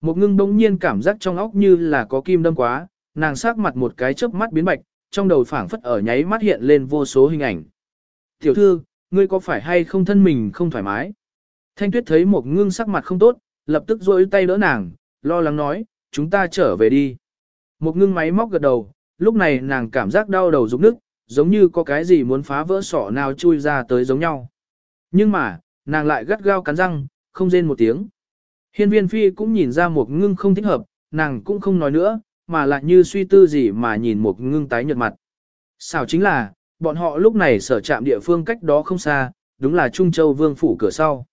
Một ngưng đống nhiên cảm giác trong óc như là có kim đâm quá, nàng sắc mặt một cái chớp mắt biến bạch, trong đầu phảng phất ở nháy mắt hiện lên vô số hình ảnh. Tiểu thư, ngươi có phải hay không thân mình không thoải mái? Thanh tuyết thấy một ngưng sắc mặt không tốt, lập tức rôi tay đỡ nàng, lo lắng nói, chúng ta trở về đi. Một ngưng máy móc gật đầu, lúc này nàng cảm giác đau đầu rụng nức, giống như có cái gì muốn phá vỡ sọ nào chui ra tới giống nhau. Nhưng mà, nàng lại gắt gao cắn răng, không rên một tiếng. Hiên viên phi cũng nhìn ra một ngưng không thích hợp, nàng cũng không nói nữa, mà lại như suy tư gì mà nhìn một ngưng tái nhợt mặt. Sao chính là, bọn họ lúc này sở trạm địa phương cách đó không xa, đúng là Trung Châu Vương phủ cửa sau.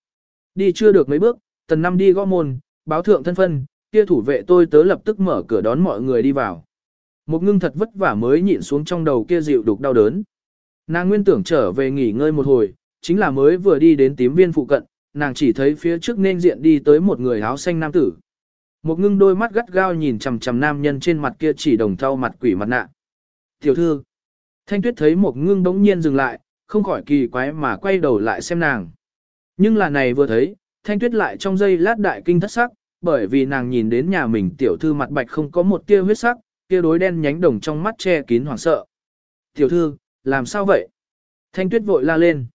Đi chưa được mấy bước, tần năm đi gõ môn, báo thượng thân phân, kia thủ vệ tôi tớ lập tức mở cửa đón mọi người đi vào. Một ngưng thật vất vả mới nhịn xuống trong đầu kia dịu đục đau đớn. Nàng nguyên tưởng trở về nghỉ ngơi một hồi, chính là mới vừa đi đến tím viên phụ cận, nàng chỉ thấy phía trước nên diện đi tới một người áo xanh nam tử. Một ngưng đôi mắt gắt gao nhìn chằm chằm nam nhân trên mặt kia chỉ đồng thau mặt quỷ mặt nạ. Tiểu thư, thanh tuyết thấy một ngưng đống nhiên dừng lại, không khỏi kỳ quái mà quay đầu lại xem nàng. Nhưng là này vừa thấy, thanh tuyết lại trong giây lát đại kinh thất sắc, bởi vì nàng nhìn đến nhà mình tiểu thư mặt bạch không có một tia huyết sắc, kia đối đen nhánh đồng trong mắt che kín hoảng sợ. Tiểu thư, làm sao vậy? Thanh tuyết vội la lên.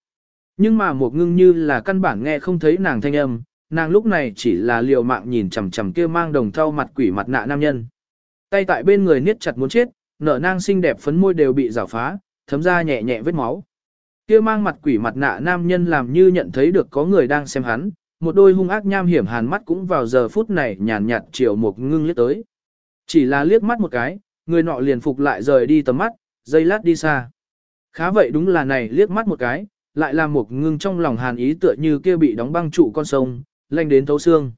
Nhưng mà một ngưng như là căn bản nghe không thấy nàng thanh âm, nàng lúc này chỉ là liều mạng nhìn chằm chằm kia mang đồng thau mặt quỷ mặt nạ nam nhân. Tay tại bên người niết chặt muốn chết, nở nang xinh đẹp phấn môi đều bị rào phá, thấm ra nhẹ nhẹ vết máu. Kia mang mặt quỷ mặt nạ nam nhân làm như nhận thấy được có người đang xem hắn, một đôi hung ác nham hiểm hàn mắt cũng vào giờ phút này nhàn nhạt chiều một ngưng liếc tới. Chỉ là liếc mắt một cái, người nọ liền phục lại rời đi tầm mắt, dây lát đi xa. Khá vậy đúng là này liếc mắt một cái, lại là một ngưng trong lòng hàn ý tựa như kia bị đóng băng trụ con sông, lanh đến thấu xương.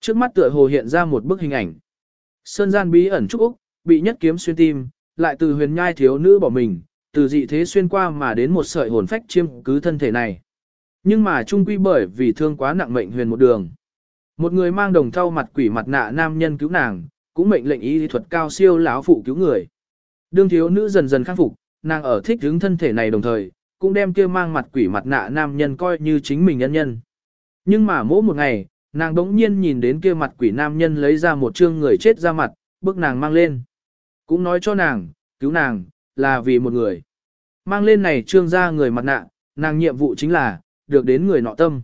Trước mắt tựa hồ hiện ra một bức hình ảnh. Sơn gian bí ẩn trúc Úc, bị nhất kiếm xuyên tim, lại từ huyền nhai thiếu nữ bỏ mình, từ dị thế xuyên qua mà đến một sợi hồn phách chiêm cứ thân thể này. Nhưng mà trung quy bởi vì thương quá nặng mệnh huyền một đường. Một người mang đồng thau mặt quỷ mặt nạ nam nhân cứu nàng, cũng mệnh lệnh y thuật cao siêu lão phụ cứu người. Đương thiếu nữ dần dần khắc phục, nàng ở thích hướng thân thể này đồng thời, cũng đem kia mang mặt quỷ mặt nạ nam nhân coi như chính mình nhân nhân. Nhưng mà mỗi một ngày, nàng đống nhiên nhìn đến kia mặt quỷ nam nhân lấy ra một chương người chết ra mặt, bức nàng mang lên. Cũng nói cho nàng, cứu nàng, là vì một người. Mang lên này trương ra người mặt nạ, nàng nhiệm vụ chính là, được đến người nọ tâm.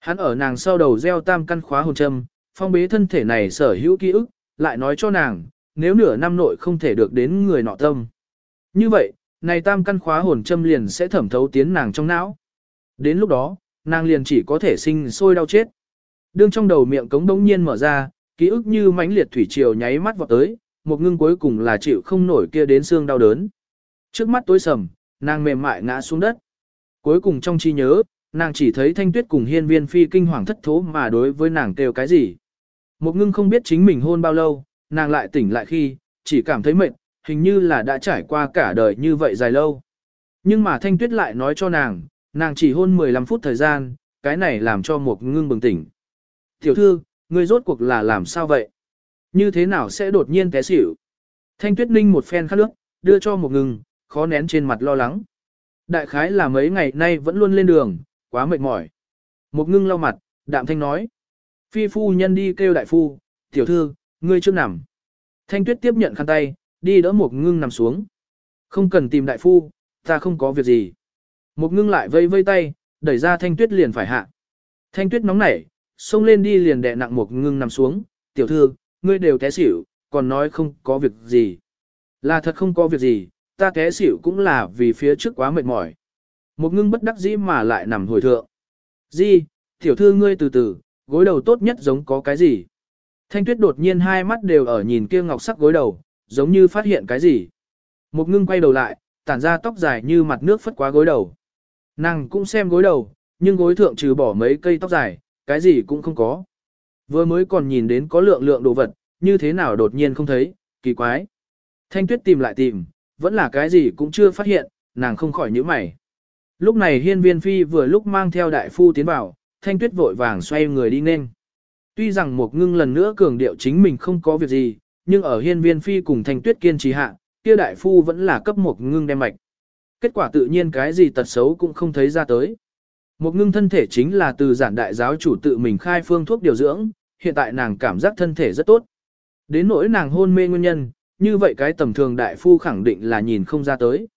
Hắn ở nàng sau đầu gieo tam căn khóa hồn châm, phong bế thân thể này sở hữu ký ức, lại nói cho nàng, nếu nửa năm nội không thể được đến người nọ tâm. Như vậy, này tam căn khóa hồn châm liền sẽ thẩm thấu tiến nàng trong não. Đến lúc đó, nàng liền chỉ có thể sinh sôi đau chết. Đương trong đầu miệng cống đống nhiên mở ra, ký ức như mãnh liệt thủy triều nháy mắt vọt tới, một ngưng cuối cùng là chịu không nổi kia đến xương đau đớn. Trước mắt tối sầm, nàng mềm mại ngã xuống đất. Cuối cùng trong trí nhớ, nàng chỉ thấy thanh tuyết cùng hiên viên phi kinh hoàng thất thố mà đối với nàng kêu cái gì. Một ngưng không biết chính mình hôn bao lâu, nàng lại tỉnh lại khi, chỉ cảm thấy mệt, hình như là đã trải qua cả đời như vậy dài lâu. Nhưng mà thanh tuyết lại nói cho nàng, nàng chỉ hôn 15 phút thời gian, cái này làm cho một ngưng bừng tỉnh. Tiểu thư, ngươi rốt cuộc là làm sao vậy? Như thế nào sẽ đột nhiên té xỉu? Thanh tuyết ninh một phen khát nước, đưa cho một ngưng, khó nén trên mặt lo lắng. Đại khái là mấy ngày nay vẫn luôn lên đường, quá mệt mỏi. Một ngưng lau mặt, đạm thanh nói. Phi phu nhân đi kêu đại phu, tiểu thư, ngươi chưa nằm. Thanh tuyết tiếp nhận khăn tay, đi đỡ một ngưng nằm xuống. Không cần tìm đại phu, ta không có việc gì. Một ngưng lại vây vây tay, đẩy ra thanh tuyết liền phải hạ. Thanh tuyết nóng nảy, xông lên đi liền đè nặng một ngưng nằm xuống. Tiểu thư, ngươi đều té xỉu, còn nói không có việc gì. Là thật không có việc gì, ta té xỉu cũng là vì phía trước quá mệt mỏi. Một ngưng bất đắc dĩ mà lại nằm hồi thượng. Di, tiểu thư ngươi từ từ, gối đầu tốt nhất giống có cái gì. Thanh tuyết đột nhiên hai mắt đều ở nhìn kia ngọc sắc gối đầu, giống như phát hiện cái gì. Một ngưng quay đầu lại, tản ra tóc dài như mặt nước phất quá gối đầu. Nàng cũng xem gối đầu, nhưng gối thượng trừ bỏ mấy cây tóc dài, cái gì cũng không có. Vừa mới còn nhìn đến có lượng lượng đồ vật, như thế nào đột nhiên không thấy, kỳ quái. Thanh tuyết tìm lại tìm, vẫn là cái gì cũng chưa phát hiện, nàng không khỏi nhíu mày. Lúc này hiên viên phi vừa lúc mang theo đại phu tiến vào, thanh tuyết vội vàng xoay người đi nên. Tuy rằng một ngưng lần nữa cường điệu chính mình không có việc gì, nhưng ở hiên viên phi cùng thanh tuyết kiên trì hạ, kia đại phu vẫn là cấp một ngưng đem mạch. Kết quả tự nhiên cái gì tật xấu cũng không thấy ra tới. Một ngưng thân thể chính là từ giản đại giáo chủ tự mình khai phương thuốc điều dưỡng, hiện tại nàng cảm giác thân thể rất tốt. Đến nỗi nàng hôn mê nguyên nhân, như vậy cái tầm thường đại phu khẳng định là nhìn không ra tới.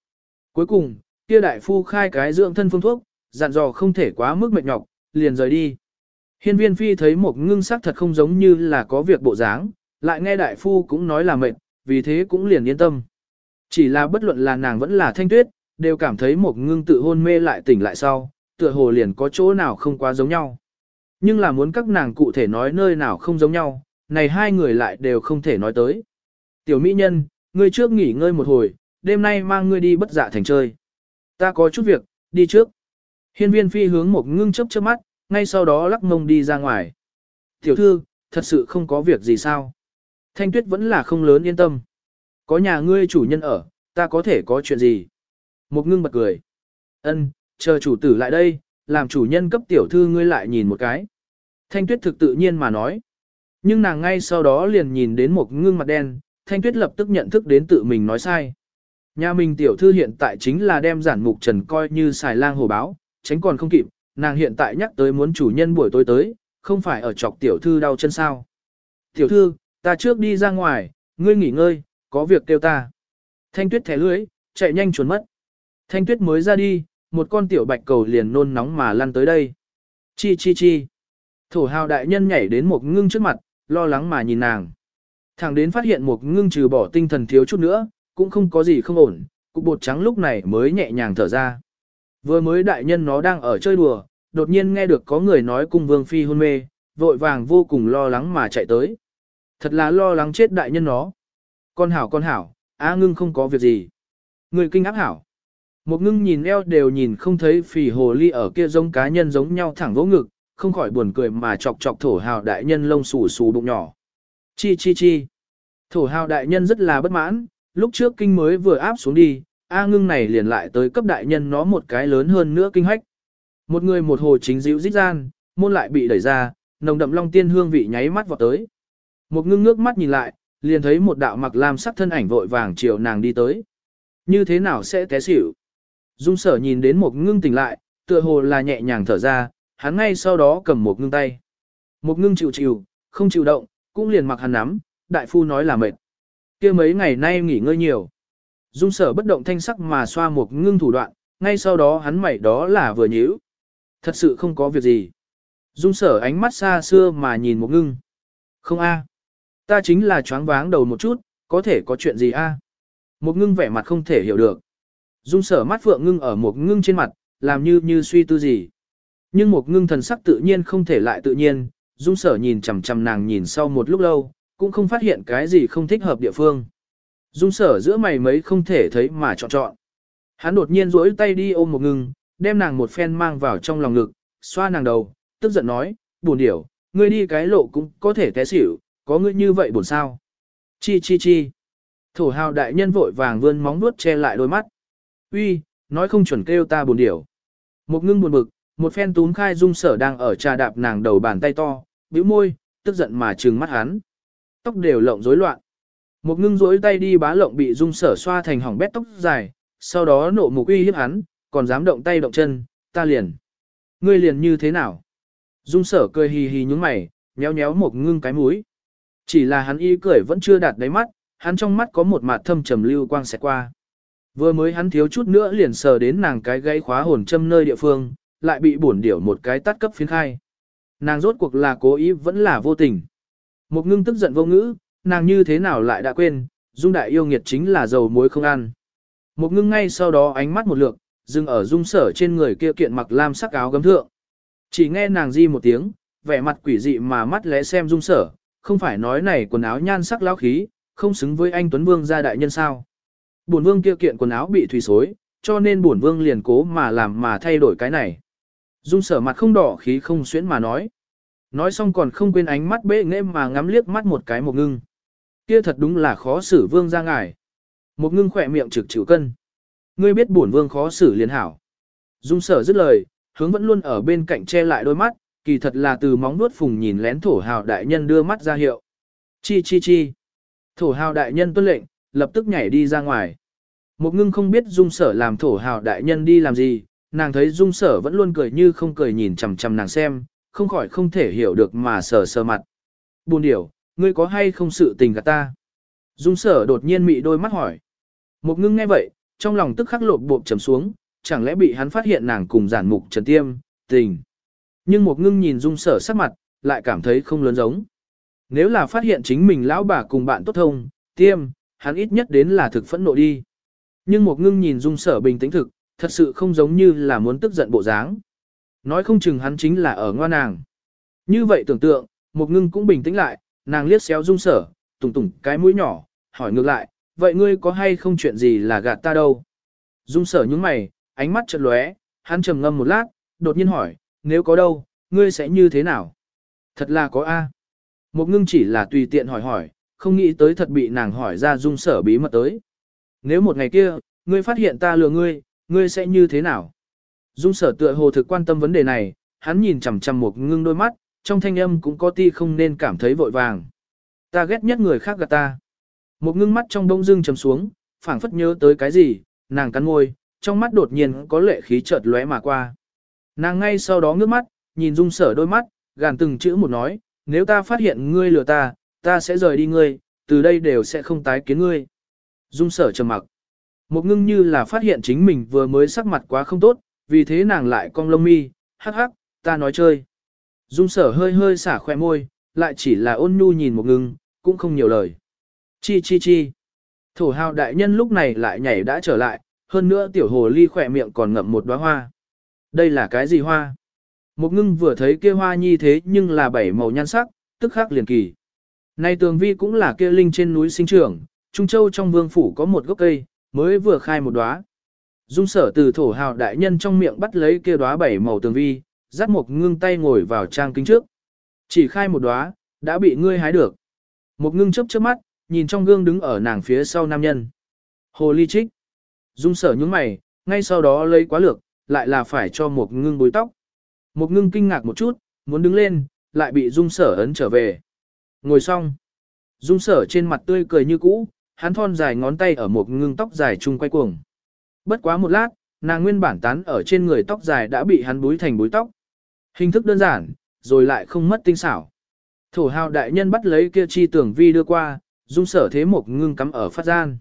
Cuối cùng, kia đại phu khai cái dưỡng thân phương thuốc, dặn dò không thể quá mức mệt nhọc, liền rời đi. Hiên viên phi thấy một ngưng sắc thật không giống như là có việc bộ dáng, lại nghe đại phu cũng nói là mệt, vì thế cũng liền yên tâm. Chỉ là bất luận là nàng vẫn là thanh tuyết, đều cảm thấy một ngưng tự hôn mê lại tỉnh lại sau, tựa hồ liền có chỗ nào không quá giống nhau. Nhưng là muốn các nàng cụ thể nói nơi nào không giống nhau, này hai người lại đều không thể nói tới. Tiểu mỹ nhân, ngươi trước nghỉ ngơi một hồi, đêm nay mang ngươi đi bất dạ thành chơi. Ta có chút việc, đi trước. Hiên viên phi hướng một ngưng chớp chớp mắt, ngay sau đó lắc mông đi ra ngoài. Tiểu thư, thật sự không có việc gì sao. Thanh tuyết vẫn là không lớn yên tâm. Có nhà ngươi chủ nhân ở, ta có thể có chuyện gì. Một ngưng bật cười. Ân, chờ chủ tử lại đây, làm chủ nhân cấp tiểu thư ngươi lại nhìn một cái. Thanh tuyết thực tự nhiên mà nói. Nhưng nàng ngay sau đó liền nhìn đến một ngưng mặt đen, thanh tuyết lập tức nhận thức đến tự mình nói sai. Nhà mình tiểu thư hiện tại chính là đem giản mục trần coi như xài lang hồ báo, tránh còn không kịp, nàng hiện tại nhắc tới muốn chủ nhân buổi tối tới, không phải ở chọc tiểu thư đau chân sao. Tiểu thư, ta trước đi ra ngoài, ngươi nghỉ ngơi, có việc kêu ta. Thanh tuyết thẻ lưới, chạy nhanh trốn mất. Thanh tuyết mới ra đi, một con tiểu bạch cầu liền nôn nóng mà lăn tới đây. Chi chi chi. Thổ hào đại nhân nhảy đến một ngưng trước mặt, lo lắng mà nhìn nàng. Thẳng đến phát hiện một ngưng trừ bỏ tinh thần thiếu chút nữa, cũng không có gì không ổn, cục bột trắng lúc này mới nhẹ nhàng thở ra. Vừa mới đại nhân nó đang ở chơi đùa, đột nhiên nghe được có người nói cung vương phi hôn mê, vội vàng vô cùng lo lắng mà chạy tới. Thật là lo lắng chết đại nhân nó. Con hảo con hảo, á ngưng không có việc gì. Người kinh áp hảo. Một ngưng nhìn eo đều nhìn không thấy phì hồ ly ở kia giống cá nhân giống nhau thẳng vỗ ngực, không khỏi buồn cười mà chọc chọc thổ hào đại nhân lông xù xù bụng nhỏ. Chi chi chi. Thổ hào đại nhân rất là bất mãn, lúc trước kinh mới vừa áp xuống đi, A ngưng này liền lại tới cấp đại nhân nó một cái lớn hơn nữa kinh hách. Một người một hồ chính dịu dít gian, môn lại bị đẩy ra, nồng đậm long tiên hương vị nháy mắt vào tới. Một ngưng ngước mắt nhìn lại, liền thấy một đạo mặc lam sắc thân ảnh vội vàng chiều nàng đi tới. Như thế nào sẽ té xỉu? Dung sở nhìn đến một ngưng tỉnh lại, tựa hồ là nhẹ nhàng thở ra, hắn ngay sau đó cầm một ngưng tay. Một ngưng chịu chịu, không chịu động, cũng liền mặc hắn nắm, đại phu nói là mệt. kia mấy ngày nay nghỉ ngơi nhiều. Dung sở bất động thanh sắc mà xoa một ngưng thủ đoạn, ngay sau đó hắn mày đó là vừa nhíu. Thật sự không có việc gì. Dung sở ánh mắt xa xưa mà nhìn một ngưng. Không a, Ta chính là choáng váng đầu một chút, có thể có chuyện gì a? Một ngưng vẻ mặt không thể hiểu được. Dung sở mắt phượng ngưng ở một ngưng trên mặt, làm như như suy tư gì. Nhưng một ngưng thần sắc tự nhiên không thể lại tự nhiên, dung sở nhìn chằm chằm nàng nhìn sau một lúc lâu, cũng không phát hiện cái gì không thích hợp địa phương. Dung sở giữa mày mấy không thể thấy mà chọn chọn. Hắn đột nhiên duỗi tay đi ôm một ngưng, đem nàng một phen mang vào trong lòng ngực, xoa nàng đầu, tức giận nói, buồn điểu, ngươi đi cái lộ cũng có thể té xỉu, có ngươi như vậy buồn sao. Chi chi chi. Thổ hào đại nhân vội vàng vươn móng nuốt che lại đôi mắt. Uy, nói không chuẩn kêu ta buồn điểu. Một ngưng buồn bực, một phen túm khai dung sở đang ở trà đạp nàng đầu bàn tay to, bĩu môi, tức giận mà trừng mắt hắn. Tóc đều lộng rối loạn. Một ngưng rối tay đi bá lộng bị dung sở xoa thành hỏng bét tóc dài, sau đó nộ mục uy hiếp hắn, còn dám động tay động chân, ta liền. Ngươi liền như thế nào? Dung sở cười hì hì nhúng mày, nhéo nhéo một ngưng cái mũi. Chỉ là hắn y cười vẫn chưa đạt đáy mắt, hắn trong mắt có một mặt thâm trầm lưu quang xẹt qua. Vừa mới hắn thiếu chút nữa liền sờ đến nàng cái gãy khóa hồn châm nơi địa phương, lại bị bổn điểu một cái tắt cấp phiến khai. Nàng rốt cuộc là cố ý vẫn là vô tình. Một ngưng tức giận vô ngữ, nàng như thế nào lại đã quên, dung đại yêu nghiệt chính là dầu muối không ăn. Một ngưng ngay sau đó ánh mắt một lượt, dừng ở dung sở trên người kia kiện mặc lam sắc áo gấm thượng. Chỉ nghe nàng di một tiếng, vẻ mặt quỷ dị mà mắt lẽ xem dung sở, không phải nói này quần áo nhan sắc lão khí, không xứng với anh Tuấn Vương gia đại nhân sao. Bổn vương kia kiện quần áo bị thủy xối, cho nên bổn vương liền cố mà làm mà thay đổi cái này. Dung sở mặt không đỏ khí không xuyến mà nói. Nói xong còn không quên ánh mắt bệ nghệ mà ngắm liếc mắt một cái một ngưng. Kia thật đúng là khó xử vương ra ngài. Một ngưng khỏe miệng trực chịu cân. Ngươi biết bổn vương khó xử liền hảo. Dung sở dứt lời, hướng vẫn luôn ở bên cạnh che lại đôi mắt, kỳ thật là từ móng nuốt phùng nhìn lén thổ hào đại nhân đưa mắt ra hiệu. Chi chi chi. Thổ hào đại nhân tuân lệnh, lập tức nhảy đi ra ngoài. Một ngưng không biết dung sở làm thổ hào đại nhân đi làm gì, nàng thấy dung sở vẫn luôn cười như không cười nhìn chằm chằm nàng xem, không khỏi không thể hiểu được mà sờ sờ mặt. Buồn điểu, ngươi có hay không sự tình gạt ta? Dung sở đột nhiên mị đôi mắt hỏi. Một ngưng nghe vậy, trong lòng tức khắc lột bộp trầm xuống, chẳng lẽ bị hắn phát hiện nàng cùng giản mục trần tiêm, tình. Nhưng một ngưng nhìn dung sở sắc mặt, lại cảm thấy không lớn giống. Nếu là phát hiện chính mình lão bà cùng bạn tốt thông, tiêm, hắn ít nhất đến là thực phẫn nộ đi. Nhưng một ngưng nhìn dung sở bình tĩnh thực, thật sự không giống như là muốn tức giận bộ dáng. Nói không chừng hắn chính là ở ngoan nàng. Như vậy tưởng tượng, một ngưng cũng bình tĩnh lại, nàng liếc xéo dung sở, tùng tùng cái mũi nhỏ, hỏi ngược lại, vậy ngươi có hay không chuyện gì là gạt ta đâu? Dung sở nhướng mày, ánh mắt chợt lóe, hắn trầm ngâm một lát, đột nhiên hỏi, nếu có đâu, ngươi sẽ như thế nào? Thật là có A. Một ngưng chỉ là tùy tiện hỏi hỏi, không nghĩ tới thật bị nàng hỏi ra dung sở bí mật tới. Nếu một ngày kia, ngươi phát hiện ta lừa ngươi, ngươi sẽ như thế nào? Dung sở tựa hồ thực quan tâm vấn đề này, hắn nhìn chằm chằm một ngưng đôi mắt, trong thanh âm cũng có ti không nên cảm thấy vội vàng. Ta ghét nhất người khác gạt ta. Một ngưng mắt trong đông dưng chầm xuống, phảng phất nhớ tới cái gì, nàng cắn môi, trong mắt đột nhiên có lệ khí chợt lóe mà qua. Nàng ngay sau đó ngước mắt, nhìn dung sở đôi mắt, gàn từng chữ một nói, nếu ta phát hiện ngươi lừa ta, ta sẽ rời đi ngươi, từ đây đều sẽ không tái kiến ngươi. Dung sở trầm mặc. Một ngưng như là phát hiện chính mình vừa mới sắc mặt quá không tốt, vì thế nàng lại cong lông mi, hắc hắc, ta nói chơi. Dung sở hơi hơi xả khoe môi, lại chỉ là ôn nhu nhìn một ngưng, cũng không nhiều lời. Chi chi chi. Thổ hào đại nhân lúc này lại nhảy đã trở lại, hơn nữa tiểu hồ ly khỏe miệng còn ngậm một đóa hoa. Đây là cái gì hoa? Một ngưng vừa thấy kia hoa nhi thế nhưng là bảy màu nhan sắc, tức khắc liền kỳ. Này tường vi cũng là kia linh trên núi sinh trưởng, Trung Châu trong vương phủ có một gốc cây, mới vừa khai một đóa. Dung sở từ thổ hào đại nhân trong miệng bắt lấy kia đóa bảy màu tường vi, dắt một ngưng tay ngồi vào trang kính trước. Chỉ khai một đóa, đã bị ngươi hái được. Một ngưng chớp chớp mắt, nhìn trong gương đứng ở nàng phía sau nam nhân. Hồ ly trích. Dung sở nhướng mày, ngay sau đó lấy quá lược, lại là phải cho một ngưng bối tóc. Một ngưng kinh ngạc một chút, muốn đứng lên, lại bị dung sở ấn trở về. Ngồi xong. Dung sở trên mặt tươi cười như cũ, hắn thon dài ngón tay ở một ngưng tóc dài chung quay cuồng. Bất quá một lát, nàng nguyên bản tán ở trên người tóc dài đã bị hắn búi thành búi tóc. Hình thức đơn giản, rồi lại không mất tinh xảo. Thổ hào đại nhân bắt lấy kia chi tưởng vi đưa qua, dung sở thế một ngưng cắm ở phát gian.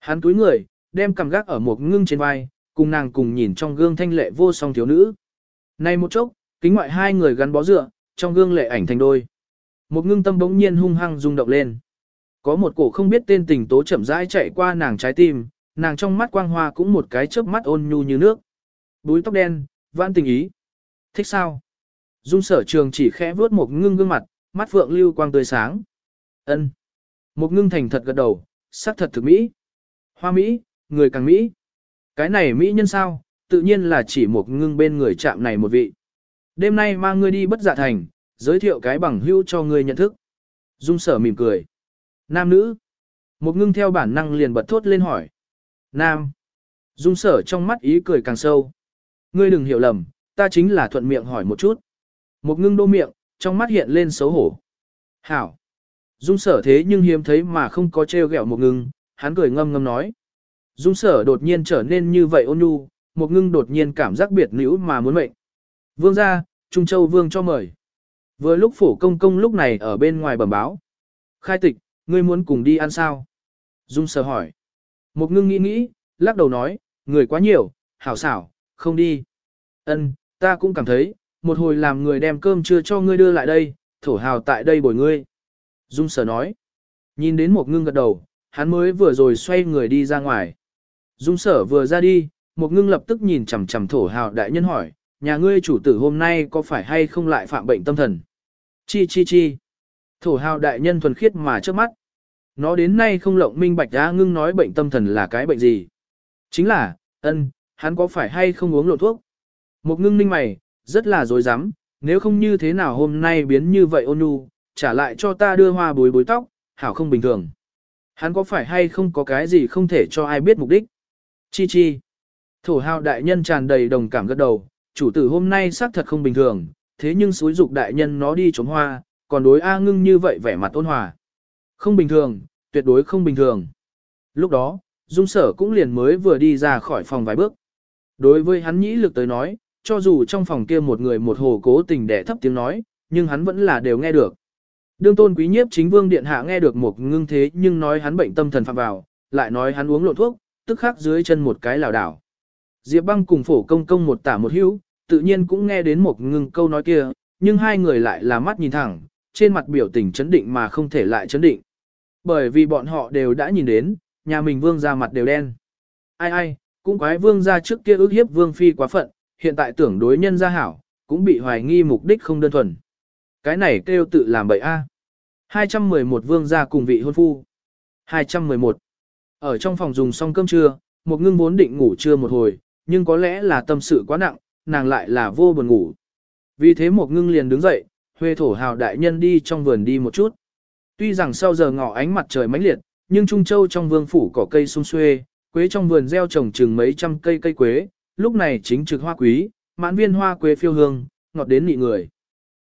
Hắn túi người, đem cầm gác ở một ngưng trên vai, cùng nàng cùng nhìn trong gương thanh lệ vô song thiếu nữ. Này một chốc, kính ngoại hai người gắn bó dựa, trong gương lệ ảnh thành đôi. Một ngưng tâm bỗng nhiên hung hăng rung động lên. Có một cổ không biết tên tình tố chậm rãi chạy qua nàng trái tim, nàng trong mắt quang hoa cũng một cái chớp mắt ôn nhu như nước. Búi tóc đen, vãn tình ý. Thích sao? Dung sở trường chỉ khẽ vuốt một ngưng gương mặt, mắt phượng lưu quang tươi sáng. ân Một ngưng thành thật gật đầu, sắc thật thực mỹ. Hoa mỹ, người càng mỹ. Cái này mỹ nhân sao, tự nhiên là chỉ một ngưng bên người chạm này một vị. Đêm nay mang ngươi đi bất dạ thành, giới thiệu cái bằng hữu cho ngươi nhận thức. Dung sở mỉm cười. Nam nữ. Một ngưng theo bản năng liền bật thốt lên hỏi. Nam. Dung sở trong mắt ý cười càng sâu. Ngươi đừng hiểu lầm, ta chính là thuận miệng hỏi một chút. Một ngưng đô miệng, trong mắt hiện lên xấu hổ. Hảo. Dung sở thế nhưng hiếm thấy mà không có treo gẹo một ngưng, hắn cười ngâm ngâm nói. Dung sở đột nhiên trở nên như vậy ôn nhu, một ngưng đột nhiên cảm giác biệt nữ mà muốn mệnh. Vương ra, Trung Châu Vương cho mời. Vừa lúc phủ công công lúc này ở bên ngoài bẩm báo. Khai tịch, ngươi muốn cùng đi ăn sao? Dung sở hỏi. Một ngưng nghĩ nghĩ, lắc đầu nói, người quá nhiều, hảo xảo, không đi. Ân, ta cũng cảm thấy, một hồi làm người đem cơm trưa cho ngươi đưa lại đây, thổ hào tại đây bồi ngươi. Dung sở nói. Nhìn đến một ngưng gật đầu, hắn mới vừa rồi xoay người đi ra ngoài. Dung sở vừa ra đi, một ngưng lập tức nhìn chằm chằm thổ hào đại nhân hỏi, nhà ngươi chủ tử hôm nay có phải hay không lại phạm bệnh tâm thần? Chi chi chi. Thổ hào đại nhân thuần khiết mà trước mắt. Nó đến nay không lộng minh bạch ra ngưng nói bệnh tâm thần là cái bệnh gì. Chính là, ân, hắn có phải hay không uống lộ thuốc? Một ngưng ninh mày, rất là dối rắm nếu không như thế nào hôm nay biến như vậy ôn nhu, trả lại cho ta đưa hoa bối bối tóc, hảo không bình thường. Hắn có phải hay không có cái gì không thể cho ai biết mục đích? Chi chi. Thổ hào đại nhân tràn đầy đồng cảm gật đầu, chủ tử hôm nay xác thật không bình thường, thế nhưng xúi dục đại nhân nó đi trốn hoa, còn đối A ngưng như vậy vẻ mặt ôn hòa. Không bình thường, tuyệt đối không bình thường. Lúc đó, dung sở cũng liền mới vừa đi ra khỏi phòng vài bước. Đối với hắn nhĩ lực tới nói, cho dù trong phòng kia một người một hồ cố tình đẻ thấp tiếng nói, nhưng hắn vẫn là đều nghe được. Đương tôn quý nhiếp chính vương điện hạ nghe được một ngưng thế nhưng nói hắn bệnh tâm thần phạm vào, lại nói hắn uống lộn thuốc, tức khắc dưới chân một cái lảo đảo. Diệp băng cùng phổ công công một tả một hữu, tự nhiên cũng nghe đến một ngưng câu nói kia, nhưng hai người lại là mắt nhìn thẳng, trên mặt biểu tình chấn định mà không thể lại chấn định. Bởi vì bọn họ đều đã nhìn đến, nhà mình vương ra mặt đều đen. Ai ai, cũng quái vương ra trước kia ước hiếp vương phi quá phận, hiện tại tưởng đối nhân gia hảo, cũng bị hoài nghi mục đích không đơn thuần. Cái này kêu tự làm bậy a. 211 vương gia cùng vị hôn phu. 211. Ở trong phòng dùng xong cơm trưa, một ngưng vốn định ngủ trưa một hồi, nhưng có lẽ là tâm sự quá nặng, nàng lại là vô buồn ngủ. Vì thế một ngưng liền đứng dậy, huê thổ hào đại nhân đi trong vườn đi một chút. Tuy rằng sau giờ ngọ ánh mặt trời mãnh liệt, nhưng Trung Châu trong vương phủ cỏ cây sung xuê, quế trong vườn gieo trồng chừng mấy trăm cây cây quế, lúc này chính trực hoa quý, mãn viên hoa quế phiêu hương, ngọt đến nị người.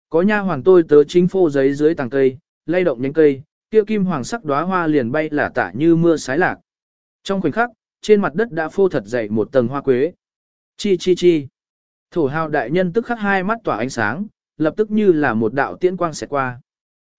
Có nha hoàng tôi tớ chính phô giấy dưới tàng cây, lay động nhánh cây, kia kim hoàng sắc đóa hoa liền bay là tả như mưa sái lạc. Trong khoảnh khắc, trên mặt đất đã phô thật dày một tầng hoa quế. Chi chi chi. Thổ hào đại nhân tức khắc hai mắt tỏa ánh sáng, lập tức như là một đạo tiễn quang xẹt qua.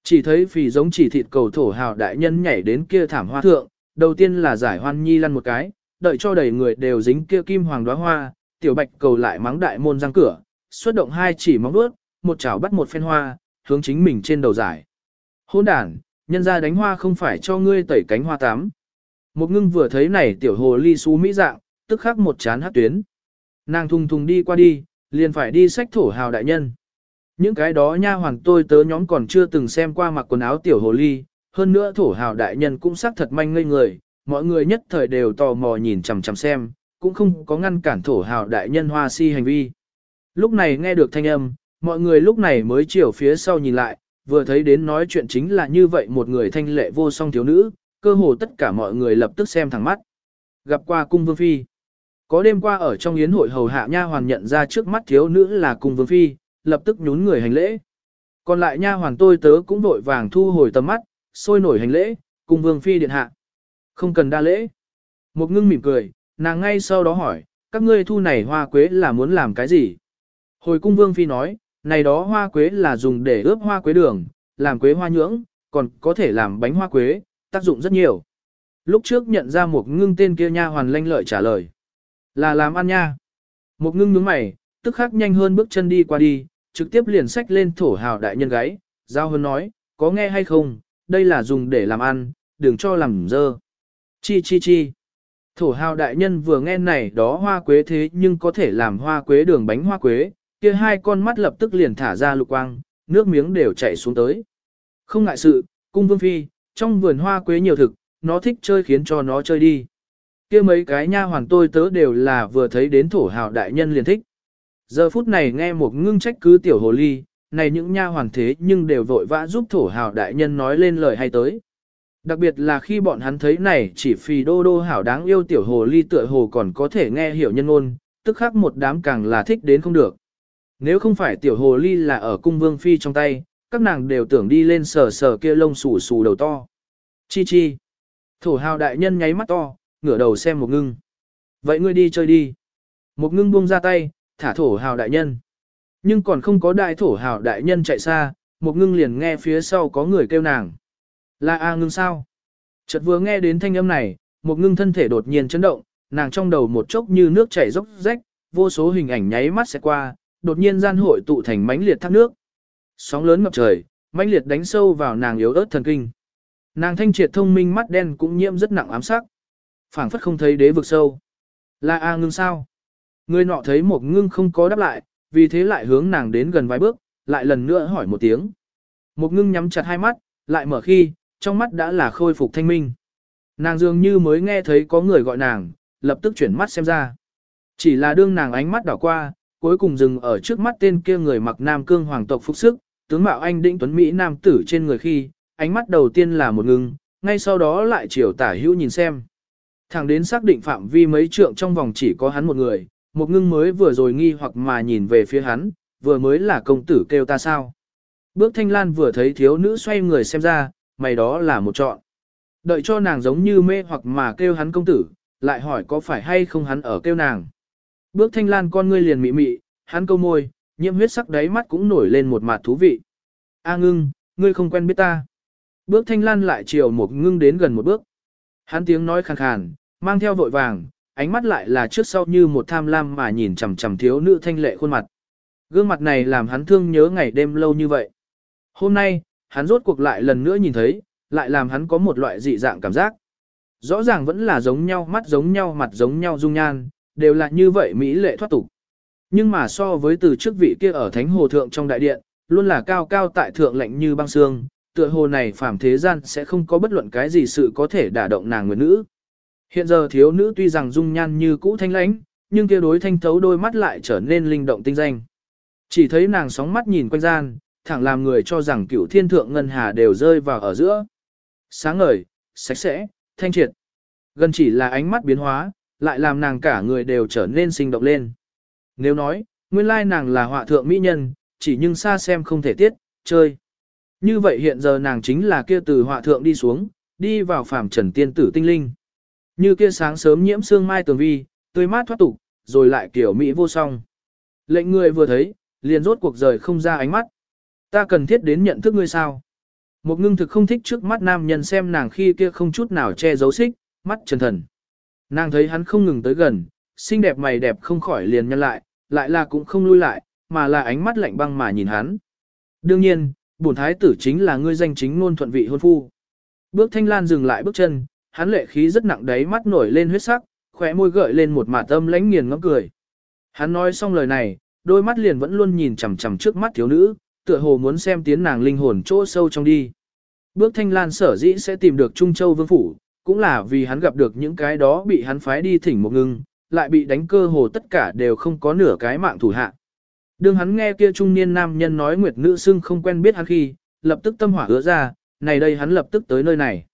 Chỉ thấy phì giống chỉ thịt cầu thổ hào đại nhân nhảy đến kia thảm hoa thượng, đầu tiên là giải hoan nhi lăn một cái, đợi cho đầy người đều dính kia kim hoàng đóa hoa, tiểu bạch cầu lại mắng đại môn răng cửa, xuất động hai chỉ móng đuốt, một chảo bắt một phen hoa, hướng chính mình trên đầu giải. Hôn đàn, nhân ra đánh hoa không phải cho ngươi tẩy cánh hoa tám. Một ngưng vừa thấy này tiểu hồ ly xú mỹ dạng, tức khắc một chán hát tuyến. Nàng thùng thùng đi qua đi, liền phải đi sách thổ hào đại nhân. Những cái đó nha hoàng tôi tớ nhóm còn chưa từng xem qua mặc quần áo tiểu hồ ly, hơn nữa thổ hào đại nhân cũng xác thật manh ngây người, mọi người nhất thời đều tò mò nhìn chằm chằm xem, cũng không có ngăn cản thổ hào đại nhân hoa si hành vi. Lúc này nghe được thanh âm, mọi người lúc này mới chiều phía sau nhìn lại, vừa thấy đến nói chuyện chính là như vậy một người thanh lệ vô song thiếu nữ, cơ hồ tất cả mọi người lập tức xem thẳng mắt. Gặp qua cung vương phi. Có đêm qua ở trong yến hội hầu hạ nha hoàn nhận ra trước mắt thiếu nữ là cung vương phi, lập tức nhún người hành lễ. Còn lại nha hoàn tôi tớ cũng vội vàng thu hồi tầm mắt, sôi nổi hành lễ, cung vương phi điện hạ. Không cần đa lễ. Một ngưng mỉm cười, nàng ngay sau đó hỏi, các ngươi thu này hoa quế là muốn làm cái gì? Hồi cung vương phi nói, này đó hoa quế là dùng để ướp hoa quế đường, làm quế hoa nhưỡng, còn có thể làm bánh hoa quế, tác dụng rất nhiều. Lúc trước nhận ra một ngưng tên kia nha hoàn lanh lợi trả lời. Là làm ăn nha. Một ngưng nhướng mày, tức khắc nhanh hơn bước chân đi qua đi, trực tiếp liền sách lên thổ hào đại nhân gáy, giao hơn nói, có nghe hay không, đây là dùng để làm ăn, đừng cho làm dơ. Chi chi chi. Thổ hào đại nhân vừa nghe này đó hoa quế thế nhưng có thể làm hoa quế đường bánh hoa quế, kia hai con mắt lập tức liền thả ra lục quang, nước miếng đều chảy xuống tới. Không ngại sự, cung vương phi, trong vườn hoa quế nhiều thực, nó thích chơi khiến cho nó chơi đi kia mấy cái nha hoàn tôi tớ đều là vừa thấy đến thổ hào đại nhân liền thích. Giờ phút này nghe một ngưng trách cứ tiểu hồ ly, này những nha hoàn thế nhưng đều vội vã giúp thổ hào đại nhân nói lên lời hay tới. Đặc biệt là khi bọn hắn thấy này chỉ phì đô đô hảo đáng yêu tiểu hồ ly tựa hồ còn có thể nghe hiểu nhân ngôn, tức khắc một đám càng là thích đến không được. Nếu không phải tiểu hồ ly là ở cung vương phi trong tay, các nàng đều tưởng đi lên sờ sờ kia lông xù xù đầu to. Chi chi. Thổ hào đại nhân nháy mắt to, ngửa đầu xem một ngưng. Vậy ngươi đi chơi đi. Một ngưng buông ra tay, thả thổ hào đại nhân. Nhưng còn không có đại thổ hào đại nhân chạy xa, một ngưng liền nghe phía sau có người kêu nàng. Là A ngưng sao? Chợt vừa nghe đến thanh âm này, một ngưng thân thể đột nhiên chấn động, nàng trong đầu một chốc như nước chảy dốc rách, vô số hình ảnh nháy mắt sẽ qua, đột nhiên gian hội tụ thành mãnh liệt thác nước. Sóng lớn ngập trời, mãnh liệt đánh sâu vào nàng yếu ớt thần kinh. Nàng thanh triệt thông minh mắt đen cũng nhiễm rất nặng ám sắc phảng phất không thấy đế vực sâu. Là A ngưng sao? Người nọ thấy một ngưng không có đáp lại, vì thế lại hướng nàng đến gần vài bước, lại lần nữa hỏi một tiếng. Một ngưng nhắm chặt hai mắt, lại mở khi, trong mắt đã là khôi phục thanh minh. Nàng dường như mới nghe thấy có người gọi nàng, lập tức chuyển mắt xem ra. Chỉ là đương nàng ánh mắt đảo qua, cuối cùng dừng ở trước mắt tên kia người mặc nam cương hoàng tộc phúc sức, tướng mạo anh định tuấn Mỹ nam tử trên người khi, ánh mắt đầu tiên là một ngưng, ngay sau đó lại chiều tả hữu nhìn xem. Thẳng đến xác định phạm vi mấy trượng trong vòng chỉ có hắn một người, một ngưng mới vừa rồi nghi hoặc mà nhìn về phía hắn, vừa mới là công tử kêu ta sao. Bước thanh lan vừa thấy thiếu nữ xoay người xem ra, mày đó là một chọn. Đợi cho nàng giống như mê hoặc mà kêu hắn công tử, lại hỏi có phải hay không hắn ở kêu nàng. Bước thanh lan con ngươi liền mị mị, hắn câu môi, nhiễm huyết sắc đáy mắt cũng nổi lên một mặt thú vị. A ngưng, ngươi không quen biết ta. Bước thanh lan lại chiều một ngưng đến gần một bước. Hắn tiếng nói khàn khàn, mang theo vội vàng, ánh mắt lại là trước sau như một tham lam mà nhìn chằm chằm thiếu nữ thanh lệ khuôn mặt. Gương mặt này làm hắn thương nhớ ngày đêm lâu như vậy. Hôm nay, hắn rốt cuộc lại lần nữa nhìn thấy, lại làm hắn có một loại dị dạng cảm giác. Rõ ràng vẫn là giống nhau mắt giống nhau mặt giống nhau dung nhan, đều là như vậy mỹ lệ thoát tục. Nhưng mà so với từ trước vị kia ở thánh hồ thượng trong đại điện, luôn là cao cao tại thượng lạnh như băng xương, tựa hồ này phàm thế gian sẽ không có bất luận cái gì sự có thể đả động nàng người nữ. Hiện giờ thiếu nữ tuy rằng dung nhan như cũ thanh lãnh, nhưng kia đối thanh thấu đôi mắt lại trở nên linh động tinh danh. Chỉ thấy nàng sóng mắt nhìn quanh gian, thẳng làm người cho rằng cửu thiên thượng ngân hà đều rơi vào ở giữa. Sáng ngời, sạch sẽ, thanh triệt. Gần chỉ là ánh mắt biến hóa, lại làm nàng cả người đều trở nên sinh động lên. Nếu nói, nguyên lai nàng là họa thượng mỹ nhân, chỉ nhưng xa xem không thể tiết, chơi. Như vậy hiện giờ nàng chính là kia từ họa thượng đi xuống, đi vào phàm trần tiên tử tinh linh. Như kia sáng sớm nhiễm sương mai tường vi, tươi mát thoát tục, rồi lại kiểu mỹ vô song. Lệnh người vừa thấy, liền rốt cuộc rời không ra ánh mắt. Ta cần thiết đến nhận thức ngươi sao? Một ngưng thực không thích trước mắt nam nhân xem nàng khi kia không chút nào che giấu xích, mắt trần thần. Nàng thấy hắn không ngừng tới gần, xinh đẹp mày đẹp không khỏi liền nhân lại, lại là cũng không lui lại, mà là ánh mắt lạnh băng mà nhìn hắn. Đương nhiên, bổn thái tử chính là ngươi danh chính ngôn thuận vị hôn phu. Bước thanh lan dừng lại bước chân, hắn lệ khí rất nặng đáy mắt nổi lên huyết sắc, khóe môi gợi lên một mạt tâm lãnh nghiền ngẫm cười. Hắn nói xong lời này, đôi mắt liền vẫn luôn nhìn chằm chằm trước mắt thiếu nữ, tựa hồ muốn xem tiến nàng linh hồn chỗ sâu trong đi. Bước thanh lan sở dĩ sẽ tìm được Trung Châu Vương Phủ, cũng là vì hắn gặp được những cái đó bị hắn phái đi thỉnh một ngưng, lại bị đánh cơ hồ tất cả đều không có nửa cái mạng thủ hạ. Đương hắn nghe kia trung niên nam nhân nói nguyệt nữ xưng không quen biết hắn khi, lập tức tâm hỏa ứa ra, này đây hắn lập tức tới nơi này.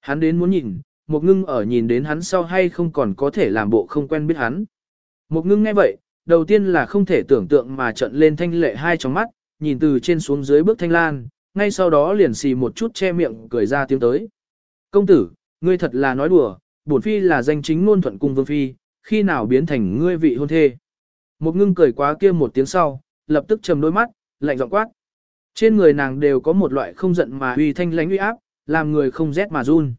Hắn đến muốn nhìn, một ngưng ở nhìn đến hắn sau hay không còn có thể làm bộ không quen biết hắn. Một ngưng nghe vậy, đầu tiên là không thể tưởng tượng mà trận lên thanh lệ hai trong mắt, nhìn từ trên xuống dưới bước thanh lan, ngay sau đó liền xì một chút che miệng cười ra tiếng tới. Công tử, ngươi thật là nói đùa, bổn phi là danh chính ngôn thuận cung vương phi, khi nào biến thành ngươi vị hôn thê. Một ngưng cười quá kia một tiếng sau, lập tức trầm đôi mắt, lạnh giọng quát. Trên người nàng đều có một loại không giận mà uy thanh lãnh uy áp, làm người không rét mà run.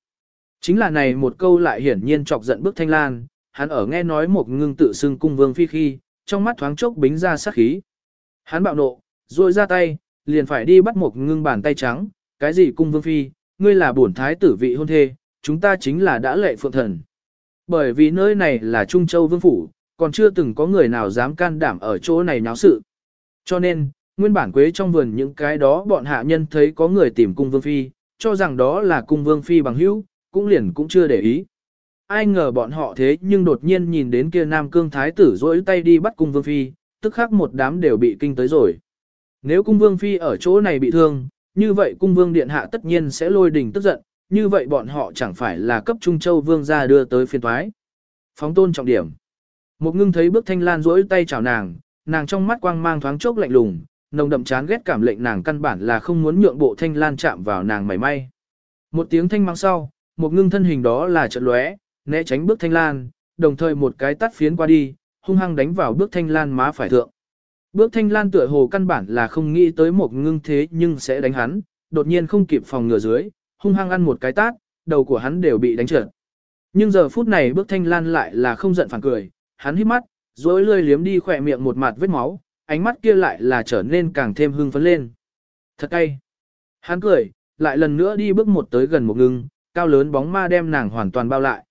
Chính là này một câu lại hiển nhiên chọc giận bước thanh lan, hắn ở nghe nói một ngưng tự xưng cung vương phi khi, trong mắt thoáng chốc bính ra sát khí. Hắn bạo nộ, rồi ra tay, liền phải đi bắt một ngưng bàn tay trắng, cái gì cung vương phi, ngươi là bổn thái tử vị hôn thê, chúng ta chính là đã lệ phượng thần. Bởi vì nơi này là Trung Châu Vương Phủ, còn chưa từng có người nào dám can đảm ở chỗ này náo sự. Cho nên, nguyên bản quế trong vườn những cái đó bọn hạ nhân thấy có người tìm cung Vương Phi, cho rằng đó là cung Vương Phi bằng hữu, cũng liền cũng chưa để ý. Ai ngờ bọn họ thế nhưng đột nhiên nhìn đến kia Nam Cương Thái tử rỗi tay đi bắt cung Vương Phi, tức khắc một đám đều bị kinh tới rồi. Nếu cung Vương Phi ở chỗ này bị thương, như vậy cung Vương Điện Hạ tất nhiên sẽ lôi đình tức giận, như vậy bọn họ chẳng phải là cấp Trung Châu Vương gia đưa tới phiên thoái. Phóng tôn trọng điểm. Một ngưng thấy bước thanh lan rỗi tay chào nàng, nàng trong mắt quang mang thoáng chốc lạnh lùng, nồng đậm chán ghét cảm lệnh nàng căn bản là không muốn nhượng bộ thanh lan chạm vào nàng mảy may. Một tiếng thanh mang sau, một ngưng thân hình đó là trận lóe, né tránh bước thanh lan, đồng thời một cái tắt phiến qua đi, hung hăng đánh vào bước thanh lan má phải thượng. Bước thanh lan tựa hồ căn bản là không nghĩ tới một ngưng thế nhưng sẽ đánh hắn, đột nhiên không kịp phòng ngừa dưới, hung hăng ăn một cái tát, đầu của hắn đều bị đánh trượt. Nhưng giờ phút này bước thanh lan lại là không giận phản cười, hắn hít mắt, dối lươi liếm đi khỏe miệng một mặt vết máu, ánh mắt kia lại là trở nên càng thêm hưng phấn lên. Thật cay. Hắn cười, lại lần nữa đi bước một tới gần một ngưng, cao lớn bóng ma đem nàng hoàn toàn bao lại.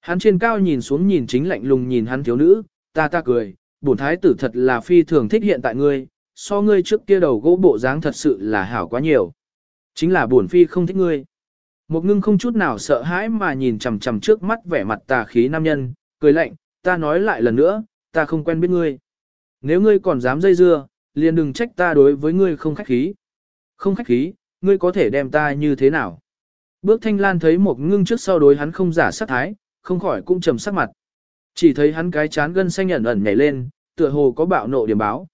Hắn trên cao nhìn xuống nhìn chính lạnh lùng nhìn hắn thiếu nữ, ta ta cười, bổn thái tử thật là phi thường thích hiện tại ngươi, so ngươi trước kia đầu gỗ bộ dáng thật sự là hảo quá nhiều. Chính là bổn phi không thích ngươi. Một ngưng không chút nào sợ hãi mà nhìn chằm chằm trước mắt vẻ mặt tà khí nam nhân, cười lạnh, ta nói lại lần nữa, ta không quen biết ngươi. Nếu ngươi còn dám dây dưa, liền đừng trách ta đối với ngươi không khách khí. Không khách khí, ngươi có thể đem ta như thế nào? Bước thanh lan thấy một ngưng trước sau đối hắn không giả sát thái, không khỏi cũng trầm sắc mặt. Chỉ thấy hắn cái chán gân xanh ẩn ẩn nhảy lên, tựa hồ có bạo nộ điểm báo.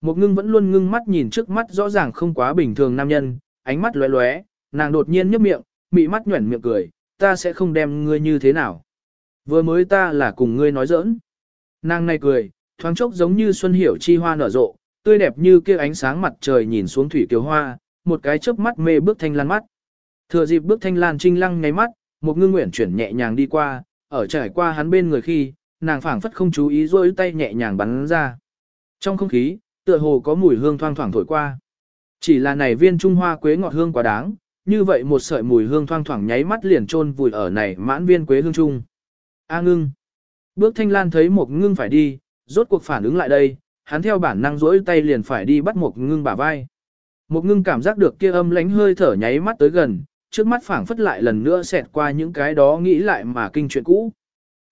Một ngưng vẫn luôn ngưng mắt nhìn trước mắt rõ ràng không quá bình thường nam nhân, ánh mắt lóe lóe, nàng đột nhiên nhếch miệng, mị mắt nhuẩn miệng cười, ta sẽ không đem ngươi như thế nào. Vừa mới ta là cùng ngươi nói giỡn. Nàng này cười, thoáng chốc giống như xuân hiểu chi hoa nở rộ, tươi đẹp như kia ánh sáng mặt trời nhìn xuống thủy kiều hoa, một cái chớp mắt mê bước thanh lan mắt. Thừa dịp bước thanh lan trinh lăng ngáy mắt, một ngưng nguyện chuyển nhẹ nhàng đi qua, ở trải qua hắn bên người khi, nàng phảng phất không chú ý rôi tay nhẹ nhàng bắn ra. Trong không khí, tựa hồ có mùi hương thoang thoảng thổi qua. Chỉ là này viên trung hoa quế ngọt hương quá đáng, như vậy một sợi mùi hương thoang thoảng nháy mắt liền chôn vùi ở này mãn viên quế hương trung. A ngưng. Bước thanh lan thấy một ngưng phải đi, rốt cuộc phản ứng lại đây, hắn theo bản năng rỗi tay liền phải đi bắt một ngưng bả vai. Một ngưng cảm giác được kia âm lánh hơi thở nháy mắt tới gần, trước mắt phảng phất lại lần nữa xẹt qua những cái đó nghĩ lại mà kinh chuyện cũ.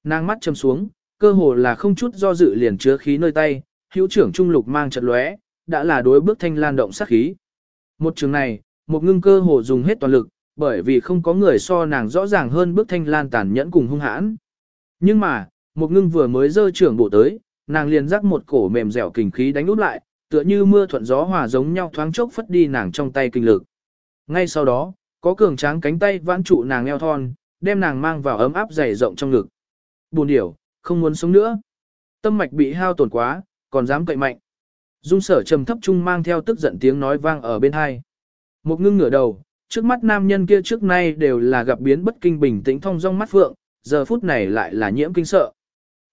Nàng mắt châm xuống, cơ hồ là không chút do dự liền chứa khí nơi tay, hữu trưởng trung lục mang chật lóe, đã là đối bước thanh lan động sát khí. Một trường này, một ngưng cơ hồ dùng hết toàn lực, bởi vì không có người so nàng rõ ràng hơn bước thanh lan tàn nhẫn cùng hung hãn. Nhưng mà, một ngưng vừa mới dơ trưởng bộ tới, nàng liền rắc một cổ mềm dẻo kình khí đánh út lại, tựa như mưa thuận gió hòa giống nhau thoáng chốc phất đi nàng trong tay kinh lực. Ngay sau đó, có cường tráng cánh tay vãn trụ nàng eo thon, đem nàng mang vào ấm áp dày rộng trong ngực. Buồn điểu, không muốn sống nữa. Tâm mạch bị hao tổn quá, còn dám cậy mạnh. Dung sở trầm thấp trung mang theo tức giận tiếng nói vang ở bên hai. Một ngưng ngửa đầu, trước mắt nam nhân kia trước nay đều là gặp biến bất kinh bình tĩnh thông dong mắt phượng, giờ phút này lại là nhiễm kinh sợ.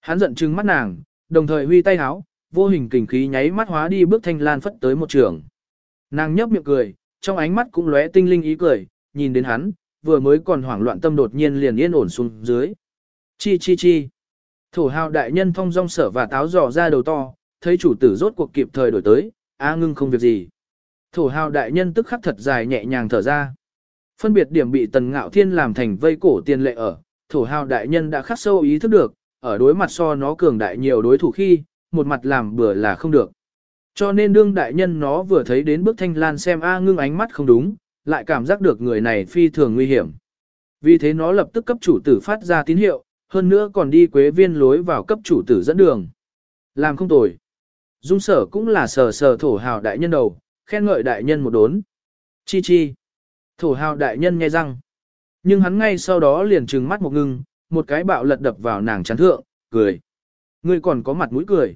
Hắn giận trừng mắt nàng, đồng thời huy tay háo, vô hình kình khí nháy mắt hóa đi bước thanh lan phất tới một trường. Nàng nhấp miệng cười, trong ánh mắt cũng lóe tinh linh ý cười, nhìn đến hắn, vừa mới còn hoảng loạn tâm đột nhiên liền yên ổn xuống dưới. Chi chi chi. Thổ hào đại nhân thông rong sở và táo dò ra đầu to, thấy chủ tử rốt cuộc kịp thời đổi tới, a ngưng không việc gì. Thổ hào đại nhân tức khắc thật dài nhẹ nhàng thở ra. Phân biệt điểm bị tần ngạo thiên làm thành vây cổ tiền lệ ở, thổ hào đại nhân đã khắc sâu ý thức được, ở đối mặt so nó cường đại nhiều đối thủ khi, một mặt làm bừa là không được. Cho nên đương đại nhân nó vừa thấy đến bước thanh lan xem A ngưng ánh mắt không đúng, lại cảm giác được người này phi thường nguy hiểm. Vì thế nó lập tức cấp chủ tử phát ra tín hiệu, hơn nữa còn đi quế viên lối vào cấp chủ tử dẫn đường. Làm không tồi. Dung sở cũng là sờ sờ thổ hào đại nhân đầu, khen ngợi đại nhân một đốn. Chi chi. Thổ hào đại nhân nghe răng. Nhưng hắn ngay sau đó liền trừng mắt một ngưng, một cái bạo lật đập vào nàng chán thượng, cười. Ngươi còn có mặt mũi cười.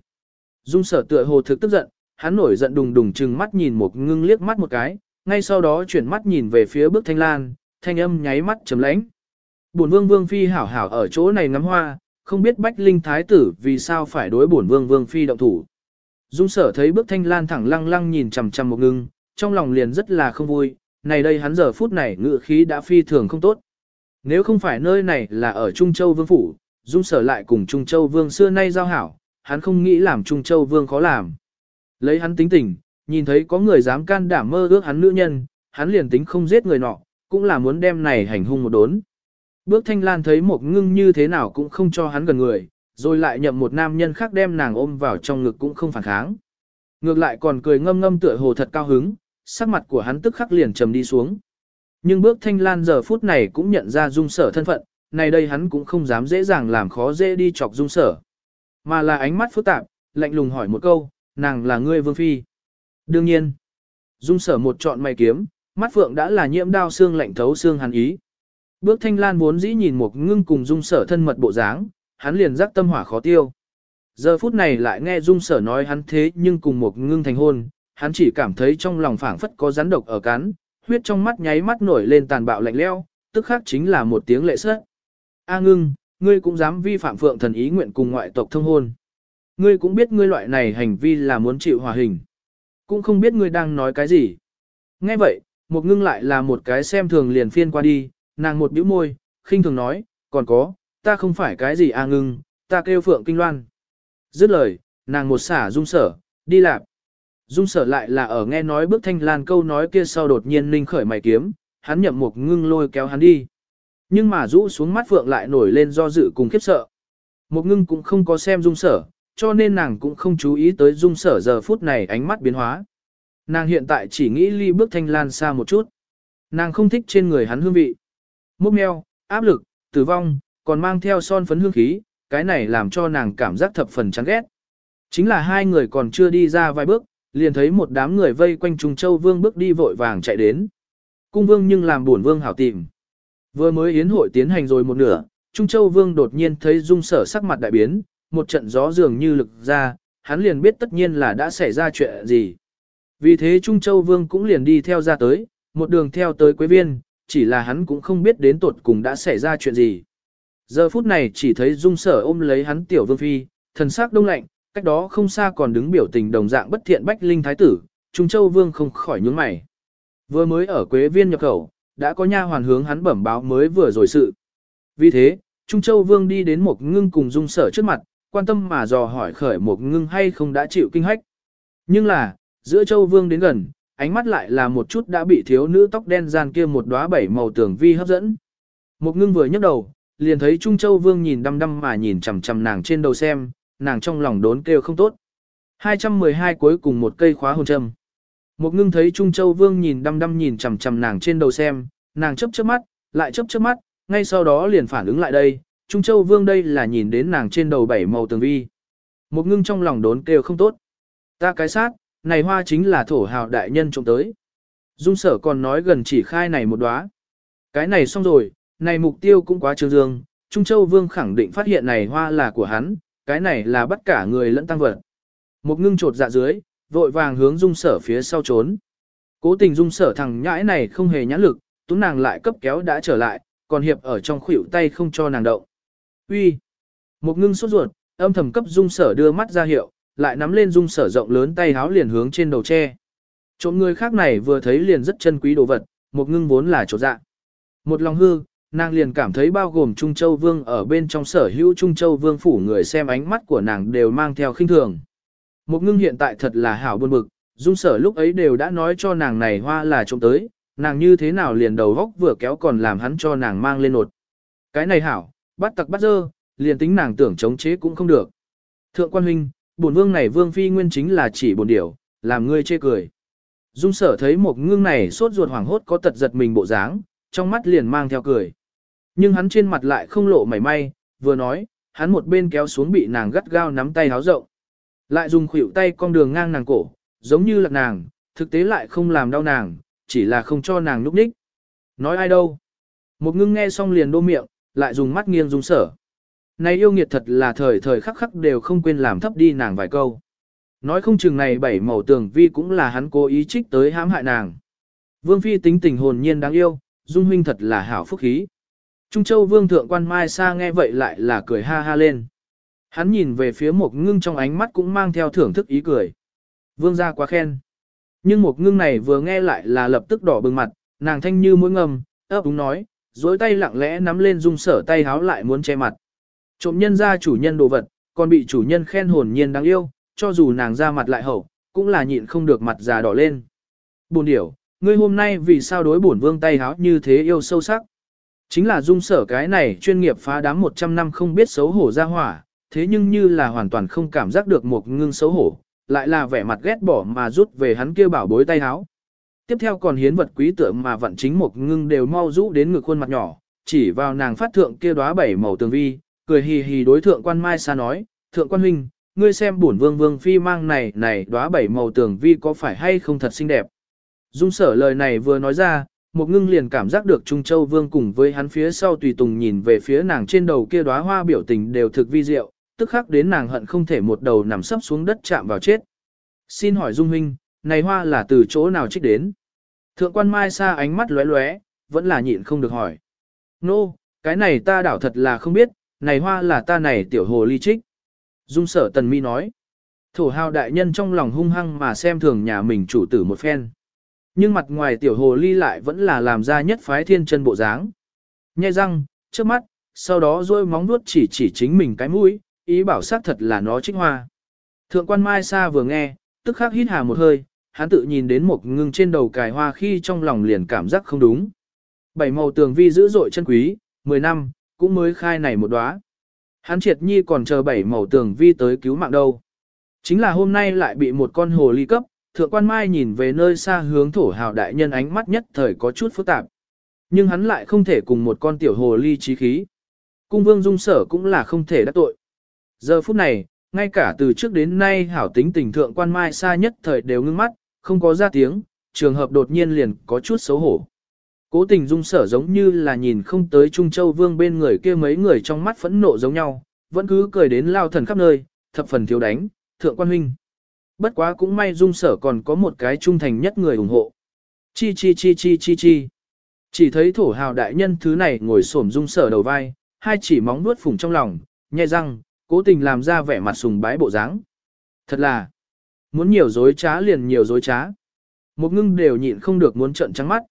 Dung sở tựa hồ thực tức giận, hắn nổi giận đùng đùng trừng mắt nhìn một ngưng liếc mắt một cái, ngay sau đó chuyển mắt nhìn về phía bước thanh lan, thanh âm nháy mắt chấm lãnh. Bổn vương vương phi hảo hảo ở chỗ này ngắm hoa, không biết bách linh thái tử vì sao phải đối bổn vương vương phi động thủ. Dung sở thấy bước thanh lan thẳng lăng lăng nhìn chằm chằm một ngưng, trong lòng liền rất là không vui, này đây hắn giờ phút này ngự khí đã phi thường không tốt. Nếu không phải nơi này là ở Trung Châu Vương Phủ, Dung sở lại cùng Trung Châu Vương xưa nay giao hảo, hắn không nghĩ làm Trung Châu Vương khó làm. Lấy hắn tính tình, nhìn thấy có người dám can đảm mơ ước hắn nữ nhân, hắn liền tính không giết người nọ, cũng là muốn đem này hành hung một đốn. Bước thanh lan thấy một ngưng như thế nào cũng không cho hắn gần người, rồi lại nhậm một nam nhân khác đem nàng ôm vào trong ngực cũng không phản kháng. Ngược lại còn cười ngâm ngâm tựa hồ thật cao hứng, sắc mặt của hắn tức khắc liền trầm đi xuống. Nhưng bước thanh lan giờ phút này cũng nhận ra dung sở thân phận, này đây hắn cũng không dám dễ dàng làm khó dễ đi chọc dung sở. Mà là ánh mắt phức tạp, lạnh lùng hỏi một câu, nàng là ngươi vương phi. Đương nhiên, dung sở một chọn mày kiếm, mắt phượng đã là nhiễm đao xương lạnh thấu xương hắn ý. Bước thanh lan vốn dĩ nhìn một ngưng cùng dung sở thân mật bộ dáng, hắn liền giác tâm hỏa khó tiêu. Giờ phút này lại nghe dung sở nói hắn thế nhưng cùng một ngưng thành hôn, hắn chỉ cảm thấy trong lòng phảng phất có rắn độc ở cắn, huyết trong mắt nháy mắt nổi lên tàn bạo lạnh leo, tức khác chính là một tiếng lệ sất. A ngưng, ngươi cũng dám vi phạm phượng thần ý nguyện cùng ngoại tộc thông hôn. Ngươi cũng biết ngươi loại này hành vi là muốn chịu hòa hình. Cũng không biết ngươi đang nói cái gì. Nghe vậy, một ngưng lại là một cái xem thường liền phiên qua đi, nàng một bĩu môi, khinh thường nói, còn có, ta không phải cái gì a ngưng, ta kêu phượng kinh loan. Dứt lời, nàng một xả dung sở, đi lạp. Dung sở lại là ở nghe nói bước thanh lan câu nói kia sau đột nhiên ninh khởi mày kiếm, hắn nhậm Mục ngưng lôi kéo hắn đi. Nhưng mà rũ xuống mắt phượng lại nổi lên do dự cùng khiếp sợ. Mục ngưng cũng không có xem dung sở, cho nên nàng cũng không chú ý tới dung sở giờ phút này ánh mắt biến hóa. Nàng hiện tại chỉ nghĩ ly bước thanh lan xa một chút. Nàng không thích trên người hắn hương vị. Mốc meo, áp lực, tử vong, còn mang theo son phấn hương khí, cái này làm cho nàng cảm giác thập phần chán ghét. Chính là hai người còn chưa đi ra vài bước, liền thấy một đám người vây quanh Trung Châu Vương bước đi vội vàng chạy đến. Cung Vương nhưng làm buồn Vương hảo tìm. Vừa mới yến hội tiến hành rồi một nửa, Trung Châu Vương đột nhiên thấy Dung Sở sắc mặt đại biến, một trận gió dường như lực ra, hắn liền biết tất nhiên là đã xảy ra chuyện gì. Vì thế Trung Châu Vương cũng liền đi theo ra tới, một đường theo tới Quế Viên, chỉ là hắn cũng không biết đến tột cùng đã xảy ra chuyện gì. Giờ phút này chỉ thấy Dung Sở ôm lấy hắn tiểu vương phi, thần sắc đông lạnh, cách đó không xa còn đứng biểu tình đồng dạng bất thiện Bách Linh Thái tử, Trung Châu Vương không khỏi nhướng mày. Vừa mới ở Quế Viên nhập khẩu, đã có nha hoàn hướng hắn bẩm báo mới vừa rồi sự. Vì thế, Trung Châu Vương đi đến một ngưng cùng Dung Sở trước mặt, quan tâm mà dò hỏi khởi một ngưng hay không đã chịu kinh hách. Nhưng là, giữa Châu Vương đến gần, ánh mắt lại là một chút đã bị thiếu nữ tóc đen gian kia một đóa bảy màu tường vi hấp dẫn. Một ngưng vừa nhấc đầu, liền thấy Trung Châu Vương nhìn đăm đăm mà nhìn chằm chằm nàng trên đầu xem, nàng trong lòng đốn kêu không tốt. 212 cuối cùng một cây khóa hồn châm. Một ngưng thấy Trung Châu Vương nhìn đăm đăm nhìn chằm chằm nàng trên đầu xem, nàng chấp chớp mắt, lại chấp chớp mắt, ngay sau đó liền phản ứng lại đây, Trung Châu Vương đây là nhìn đến nàng trên đầu bảy màu tường vi. Một ngưng trong lòng đốn kêu không tốt. Ta cái sát, này hoa chính là thổ hào đại nhân trộm tới. Dung sở còn nói gần chỉ khai này một đóa. Cái này xong rồi, này mục tiêu cũng quá trương dương, Trung Châu Vương khẳng định phát hiện này hoa là của hắn, cái này là bắt cả người lẫn tăng vật. Một ngưng trột dạ dưới, vội vàng hướng dung sở phía sau trốn. Cố tình dung sở thằng nhãi này không hề nhãn lực, tú nàng lại cấp kéo đã trở lại, còn hiệp ở trong khuỷu tay không cho nàng động. Uy, Một ngưng sốt ruột, âm thầm cấp dung sở đưa mắt ra hiệu, lại nắm lên dung sở rộng lớn tay háo liền hướng trên đầu tre. Trộm người khác này vừa thấy liền rất chân quý đồ vật, một ngưng vốn là chỗ dạ. Một lòng hư, nàng liền cảm thấy bao gồm Trung Châu Vương ở bên trong sở hữu Trung Châu Vương phủ người xem ánh mắt của nàng đều mang theo khinh thường. Một ngưng hiện tại thật là hảo buồn bực, dung sở lúc ấy đều đã nói cho nàng này hoa là trộm tới, nàng như thế nào liền đầu góc vừa kéo còn làm hắn cho nàng mang lên nột. Cái này hảo, bắt tặc bắt dơ, liền tính nàng tưởng chống chế cũng không được. Thượng quan huynh, bổn vương này vương phi nguyên chính là chỉ bổn điểu, làm ngươi chê cười. Dung sở thấy một ngưng này sốt ruột hoảng hốt có tật giật mình bộ dáng, trong mắt liền mang theo cười. Nhưng hắn trên mặt lại không lộ mảy may, vừa nói, hắn một bên kéo xuống bị nàng gắt gao nắm tay háo rộng. Lại dùng khuỷu tay cong đường ngang nàng cổ, giống như là nàng, thực tế lại không làm đau nàng, chỉ là không cho nàng núp ních. Nói ai đâu? Một ngưng nghe xong liền đô miệng, lại dùng mắt nghiêng dùng sở. Này yêu nghiệt thật là thời thời khắc khắc đều không quên làm thấp đi nàng vài câu. Nói không chừng này bảy màu tường vi cũng là hắn cố ý trích tới hãm hại nàng. Vương Phi tính tình hồn nhiên đáng yêu, dung huynh thật là hảo phúc khí. Trung Châu Vương Thượng quan Mai Sa nghe vậy lại là cười ha ha lên. Hắn nhìn về phía một ngưng trong ánh mắt cũng mang theo thưởng thức ý cười. Vương gia quá khen. Nhưng một ngưng này vừa nghe lại là lập tức đỏ bừng mặt, nàng thanh như mũi ngầm, ấp úng nói, dối tay lặng lẽ nắm lên dung sở tay háo lại muốn che mặt. Trộm nhân ra chủ nhân đồ vật, còn bị chủ nhân khen hồn nhiên đáng yêu, cho dù nàng ra mặt lại hậu, cũng là nhịn không được mặt già đỏ lên. Buồn điểu, ngươi hôm nay vì sao đối bổn vương tay háo như thế yêu sâu sắc? Chính là dung sở cái này chuyên nghiệp phá đám 100 năm không biết xấu hổ ra hỏa, thế nhưng như là hoàn toàn không cảm giác được một ngưng xấu hổ, lại là vẻ mặt ghét bỏ mà rút về hắn kia bảo bối tay háo. Tiếp theo còn hiến vật quý tượng mà vận chính một ngưng đều mau rũ đến ngực khuôn mặt nhỏ, chỉ vào nàng phát thượng kia đóa bảy màu tường vi, cười hì hì đối thượng quan Mai Sa nói, thượng quan huynh, ngươi xem bổn vương vương phi mang này này đóa bảy màu tường vi có phải hay không thật xinh đẹp. Dung sở lời này vừa nói ra, một ngưng liền cảm giác được Trung Châu Vương cùng với hắn phía sau tùy tùng nhìn về phía nàng trên đầu kia đóa hoa biểu tình đều thực vi diệu, tức khắc đến nàng hận không thể một đầu nằm sấp xuống đất chạm vào chết. Xin hỏi Dung Huynh, này hoa là từ chỗ nào trích đến? Thượng quan Mai Sa ánh mắt lóe lóe, vẫn là nhịn không được hỏi. Nô, no, cái này ta đảo thật là không biết, này hoa là ta này tiểu hồ ly trích. Dung sở tần mi nói. Thổ hào đại nhân trong lòng hung hăng mà xem thường nhà mình chủ tử một phen. Nhưng mặt ngoài tiểu hồ ly lại vẫn là làm ra nhất phái thiên chân bộ dáng. Nhai răng, trước mắt, sau đó rôi móng vuốt chỉ chỉ chính mình cái mũi, ý bảo xác thật là nó trích hoa. Thượng quan Mai Sa vừa nghe, tức khắc hít hà một hơi, hắn tự nhìn đến một ngưng trên đầu cài hoa khi trong lòng liền cảm giác không đúng. Bảy màu tường vi dữ dội chân quý, 10 năm, cũng mới khai này một đóa. Hắn triệt nhi còn chờ bảy màu tường vi tới cứu mạng đâu. Chính là hôm nay lại bị một con hồ ly cấp, thượng quan mai nhìn về nơi xa hướng thổ hào đại nhân ánh mắt nhất thời có chút phức tạp. Nhưng hắn lại không thể cùng một con tiểu hồ ly trí khí. cung vương dung sở cũng là không thể đắc tội. Giờ phút này, ngay cả từ trước đến nay hảo tính tình thượng quan mai xa nhất thời đều ngưng mắt, không có ra tiếng, trường hợp đột nhiên liền có chút xấu hổ. Cố tình dung sở giống như là nhìn không tới Trung Châu Vương bên người kia mấy người trong mắt phẫn nộ giống nhau, vẫn cứ cười đến lao thần khắp nơi, thập phần thiếu đánh, thượng quan huynh. Bất quá cũng may dung sở còn có một cái trung thành nhất người ủng hộ. Chi chi chi chi chi chi. Chỉ thấy thổ hào đại nhân thứ này ngồi xổm dung sở đầu vai, hai chỉ móng nuốt phùng trong lòng, nhai răng, cố tình làm ra vẻ mặt sùng bái bộ dáng. Thật là, muốn nhiều dối trá liền nhiều dối trá. Một ngưng đều nhịn không được muốn trợn trắng mắt.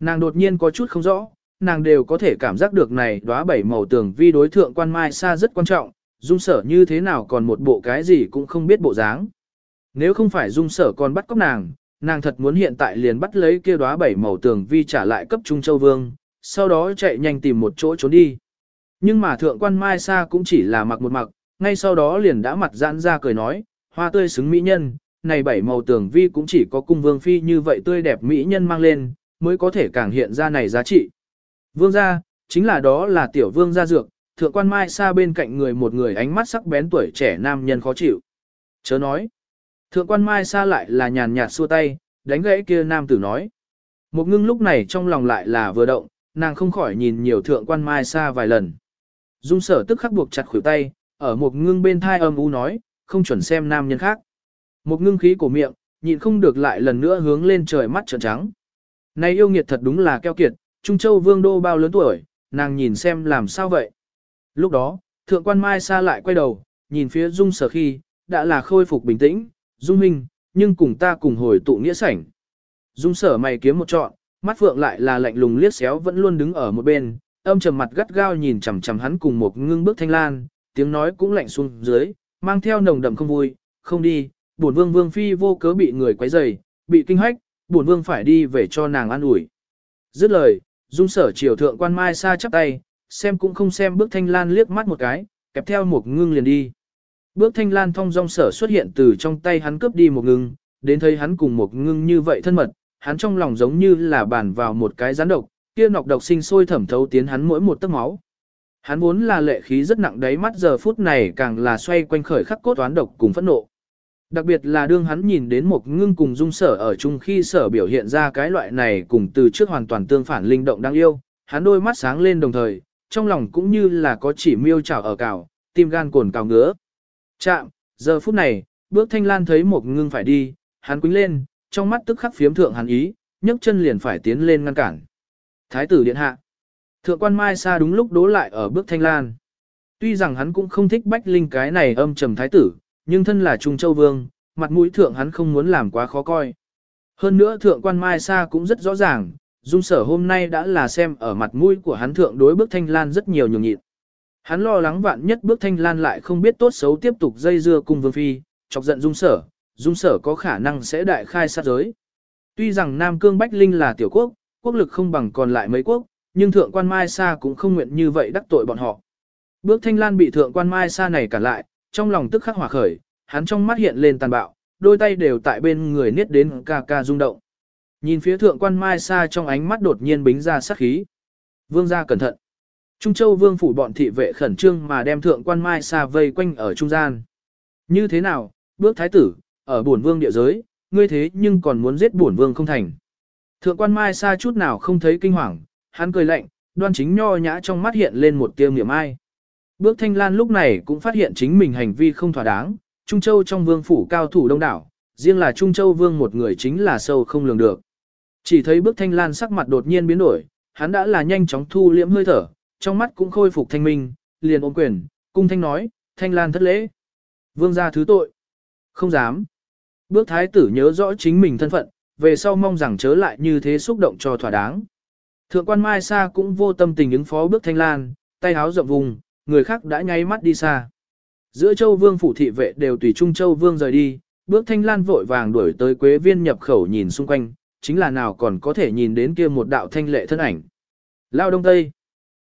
Nàng đột nhiên có chút không rõ, nàng đều có thể cảm giác được này đóa bảy màu tường vi đối thượng quan mai xa rất quan trọng, dung sở như thế nào còn một bộ cái gì cũng không biết bộ dáng. Nếu không phải dung sở còn bắt cóc nàng, nàng thật muốn hiện tại liền bắt lấy kia đóa bảy màu tường vi trả lại cấp Trung Châu Vương, sau đó chạy nhanh tìm một chỗ trốn đi. Nhưng mà thượng quan Mai Sa cũng chỉ là mặc một mặc, ngay sau đó liền đã mặt giãn ra cười nói, hoa tươi xứng mỹ nhân, này bảy màu tường vi cũng chỉ có cung vương phi như vậy tươi đẹp mỹ nhân mang lên, mới có thể càng hiện ra này giá trị. Vương gia, chính là đó là tiểu vương gia dược, thượng quan Mai Sa bên cạnh người một người ánh mắt sắc bén tuổi trẻ nam nhân khó chịu. Chớ nói, thượng quan Mai Sa lại là nhàn nhạt xua tay, đánh gãy kia nam tử nói. Một ngưng lúc này trong lòng lại là vừa động, nàng không khỏi nhìn nhiều thượng quan Mai Sa vài lần. Dung sở tức khắc buộc chặt khuỷu tay, ở một ngưng bên thai âm u nói, không chuẩn xem nam nhân khác. Một ngưng khí cổ miệng, nhịn không được lại lần nữa hướng lên trời mắt trợn trắng. Này yêu nghiệt thật đúng là keo kiệt, Trung Châu vương đô bao lớn tuổi, nàng nhìn xem làm sao vậy. Lúc đó, thượng quan Mai Sa lại quay đầu, nhìn phía Dung sở khi, đã là khôi phục bình tĩnh, Dung Minh, nhưng cùng ta cùng hồi tụ nghĩa sảnh. Dung sở mày kiếm một trọn, mắt phượng lại là lạnh lùng liếc xéo vẫn luôn đứng ở một bên, âm trầm mặt gắt gao nhìn chằm chằm hắn cùng một ngưng bước thanh lan, tiếng nói cũng lạnh xuống dưới, mang theo nồng đậm không vui, không đi, bổn vương vương phi vô cớ bị người quấy rầy, bị kinh hách, bổn vương phải đi về cho nàng an ủi. Dứt lời, dung sở triều thượng quan mai xa chắp tay, xem cũng không xem bước thanh lan liếc mắt một cái, kẹp theo một ngưng liền đi. Bước thanh lan thong dong sở xuất hiện từ trong tay hắn cướp đi một ngưng, đến thấy hắn cùng một ngưng như vậy thân mật, hắn trong lòng giống như là bàn vào một cái rắn độc, kia nọc độc sinh sôi thẩm thấu tiến hắn mỗi một tấc máu. Hắn vốn là lệ khí rất nặng đáy mắt giờ phút này càng là xoay quanh khởi khắc cốt toán độc cùng phẫn nộ. Đặc biệt là đương hắn nhìn đến một ngưng cùng dung sở ở chung khi sở biểu hiện ra cái loại này cùng từ trước hoàn toàn tương phản linh động đáng yêu, hắn đôi mắt sáng lên đồng thời, trong lòng cũng như là có chỉ miêu trào ở cào, tim gan cồn cào ngứa. Chạm, giờ phút này, bước thanh lan thấy một ngưng phải đi, hắn quính lên, trong mắt tức khắc phiếm thượng hắn ý, nhấc chân liền phải tiến lên ngăn cản. Thái tử điện hạ. Thượng quan Mai Sa đúng lúc đố lại ở bước thanh lan. Tuy rằng hắn cũng không thích bách linh cái này âm trầm thái tử, nhưng thân là Trung Châu Vương, mặt mũi thượng hắn không muốn làm quá khó coi. Hơn nữa thượng quan Mai Sa cũng rất rõ ràng, dung sở hôm nay đã là xem ở mặt mũi của hắn thượng đối bước thanh lan rất nhiều nhường nhịn. Hắn lo lắng vạn nhất bước thanh lan lại không biết tốt xấu tiếp tục dây dưa cùng vương phi, chọc giận dung sở, dung sở có khả năng sẽ đại khai sát giới. Tuy rằng Nam Cương Bách Linh là tiểu quốc, quốc lực không bằng còn lại mấy quốc, nhưng thượng quan Mai Sa cũng không nguyện như vậy đắc tội bọn họ. Bước thanh lan bị thượng quan Mai Sa này cản lại, trong lòng tức khắc hỏa khởi, hắn trong mắt hiện lên tàn bạo, đôi tay đều tại bên người niết đến ca ca rung động. Nhìn phía thượng quan Mai Sa trong ánh mắt đột nhiên bính ra sát khí. Vương gia cẩn thận. Trung Châu Vương phủ bọn thị vệ khẩn trương mà đem thượng quan Mai Sa vây quanh ở trung gian. Như thế nào, bước thái tử, ở bổn vương địa giới, ngươi thế nhưng còn muốn giết bổn vương không thành. Thượng quan Mai Sa chút nào không thấy kinh hoàng, hắn cười lạnh, đoan chính nho nhã trong mắt hiện lên một tia niệm ai. Bước thanh lan lúc này cũng phát hiện chính mình hành vi không thỏa đáng, Trung Châu trong vương phủ cao thủ đông đảo, riêng là Trung Châu vương một người chính là sâu không lường được. Chỉ thấy bước thanh lan sắc mặt đột nhiên biến đổi, hắn đã là nhanh chóng thu liễm hơi thở, trong mắt cũng khôi phục thanh minh, liền ôm quyền, cung thanh nói, thanh lan thất lễ. Vương gia thứ tội. Không dám. Bước thái tử nhớ rõ chính mình thân phận, về sau mong rằng chớ lại như thế xúc động cho thỏa đáng. Thượng quan Mai Sa cũng vô tâm tình ứng phó bước thanh lan, tay háo rộng vùng, người khác đã nháy mắt đi xa. Giữa châu vương phủ thị vệ đều tùy trung châu vương rời đi, bước thanh lan vội vàng đuổi tới quế viên nhập khẩu nhìn xung quanh, chính là nào còn có thể nhìn đến kia một đạo thanh lệ thân ảnh. Lao đông tây.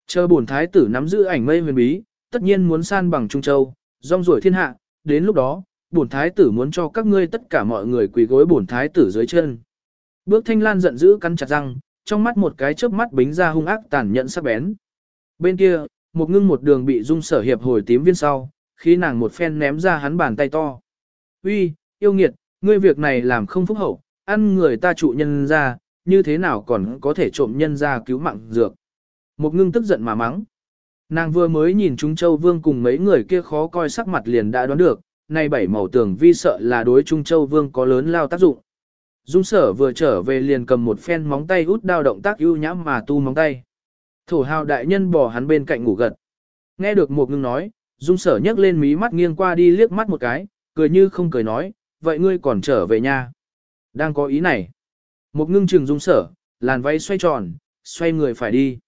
Chờ bổn thái tử nắm giữ ảnh mây huyền bí, tất nhiên muốn san bằng trung châu, rong ruổi thiên hạ, đến lúc đó, bổn thái tử muốn cho các ngươi tất cả mọi người quỳ gối bổn thái tử dưới chân. Bước thanh lan giận dữ cắn chặt răng, trong mắt một cái chớp mắt bính ra hung ác tàn nhẫn sắc bén. Bên kia, một ngưng một đường bị dung sở hiệp hồi tím viên sau, khi nàng một phen ném ra hắn bàn tay to. Uy, yêu nghiệt, ngươi việc này làm không phúc hậu, ăn người ta trụ nhân ra, như thế nào còn có thể trộm nhân ra cứu mạng dược. Một ngưng tức giận mà mắng. Nàng vừa mới nhìn Trung Châu Vương cùng mấy người kia khó coi sắc mặt liền đã đoán được, nay bảy màu tường vi sợ là đối Trung Châu Vương có lớn lao tác dụng. Dung sở vừa trở về liền cầm một phen móng tay út đao động tác ưu nhãm mà tu móng tay. Thổ hào đại nhân bỏ hắn bên cạnh ngủ gật. Nghe được một ngưng nói, dung sở nhấc lên mí mắt nghiêng qua đi liếc mắt một cái, cười như không cười nói, vậy ngươi còn trở về nha. Đang có ý này. Một ngưng trừng dung sở, làn váy xoay tròn, xoay người phải đi.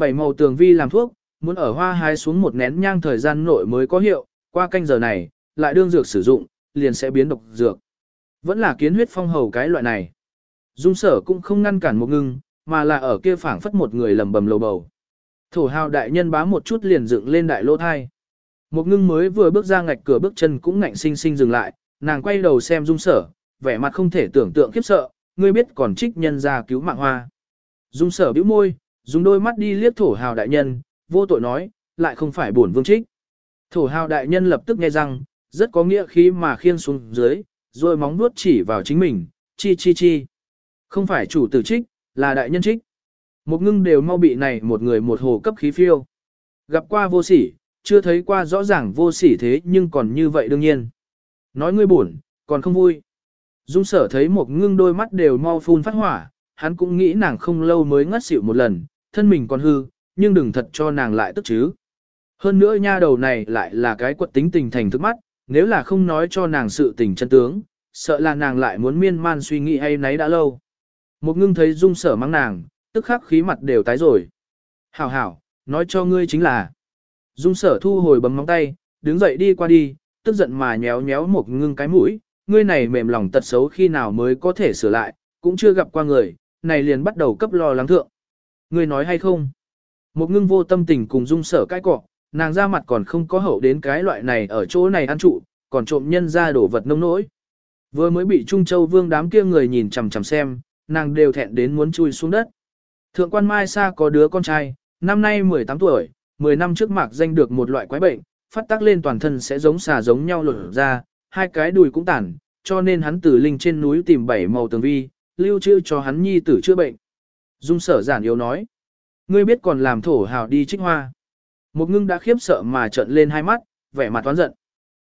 Bảy màu tường vi làm thuốc, muốn ở hoa hái xuống một nén nhang thời gian nội mới có hiệu, qua canh giờ này, lại đương dược sử dụng, liền sẽ biến độc dược. Vẫn là kiến huyết phong hầu cái loại này. Dung sở cũng không ngăn cản một ngưng, mà là ở kia phảng phất một người lầm bầm lầu bầu. Thổ hào đại nhân bá một chút liền dựng lên đại lô thai. Một ngưng mới vừa bước ra ngạch cửa bước chân cũng ngạnh sinh sinh dừng lại, nàng quay đầu xem dung sở, vẻ mặt không thể tưởng tượng khiếp sợ, ngươi biết còn trích nhân ra cứu mạng hoa. Dung sở bĩu môi, dùng đôi mắt đi liếc thổ hào đại nhân, vô tội nói, lại không phải bổn vương trích. Thổ hào đại nhân lập tức nghe rằng, rất có nghĩa khí mà khiên xuống dưới, rồi móng nuốt chỉ vào chính mình, chi chi chi. Không phải chủ tử trích, là đại nhân trích. Một ngưng đều mau bị này một người một hồ cấp khí phiêu. Gặp qua vô sỉ, chưa thấy qua rõ ràng vô sỉ thế nhưng còn như vậy đương nhiên. Nói ngươi buồn, còn không vui. Dung sở thấy một ngưng đôi mắt đều mau phun phát hỏa, hắn cũng nghĩ nàng không lâu mới ngất xỉu một lần, thân mình còn hư, nhưng đừng thật cho nàng lại tức chứ. Hơn nữa nha đầu này lại là cái quật tính tình thành thức mắt, nếu là không nói cho nàng sự tình chân tướng, sợ là nàng lại muốn miên man suy nghĩ hay nấy đã lâu. Một ngưng thấy dung sở mang nàng, tức khắc khí mặt đều tái rồi. Hảo hảo, nói cho ngươi chính là. Dung sở thu hồi bấm móng tay, đứng dậy đi qua đi, tức giận mà nhéo nhéo một ngưng cái mũi, ngươi này mềm lòng tật xấu khi nào mới có thể sửa lại, cũng chưa gặp qua người, này liền bắt đầu cấp lo lắng thượng. Ngươi nói hay không? Một ngưng vô tâm tình cùng dung sở cái cọ, nàng ra mặt còn không có hậu đến cái loại này ở chỗ này ăn trụ, còn trộm nhân ra đổ vật nông nỗi. Vừa mới bị Trung Châu Vương đám kia người nhìn chằm chằm xem, nàng đều thẹn đến muốn chui xuống đất. Thượng quan Mai Sa có đứa con trai, năm nay 18 tuổi, 10 năm trước mạc danh được một loại quái bệnh, phát tác lên toàn thân sẽ giống xà giống nhau lột ra, hai cái đùi cũng tản, cho nên hắn từ linh trên núi tìm bảy màu tường vi, lưu trữ cho hắn nhi tử chữa bệnh. Dung sở giản yếu nói, ngươi biết còn làm thổ hào đi trích hoa. Một ngưng đã khiếp sợ mà trợn lên hai mắt, vẻ mặt toán giận.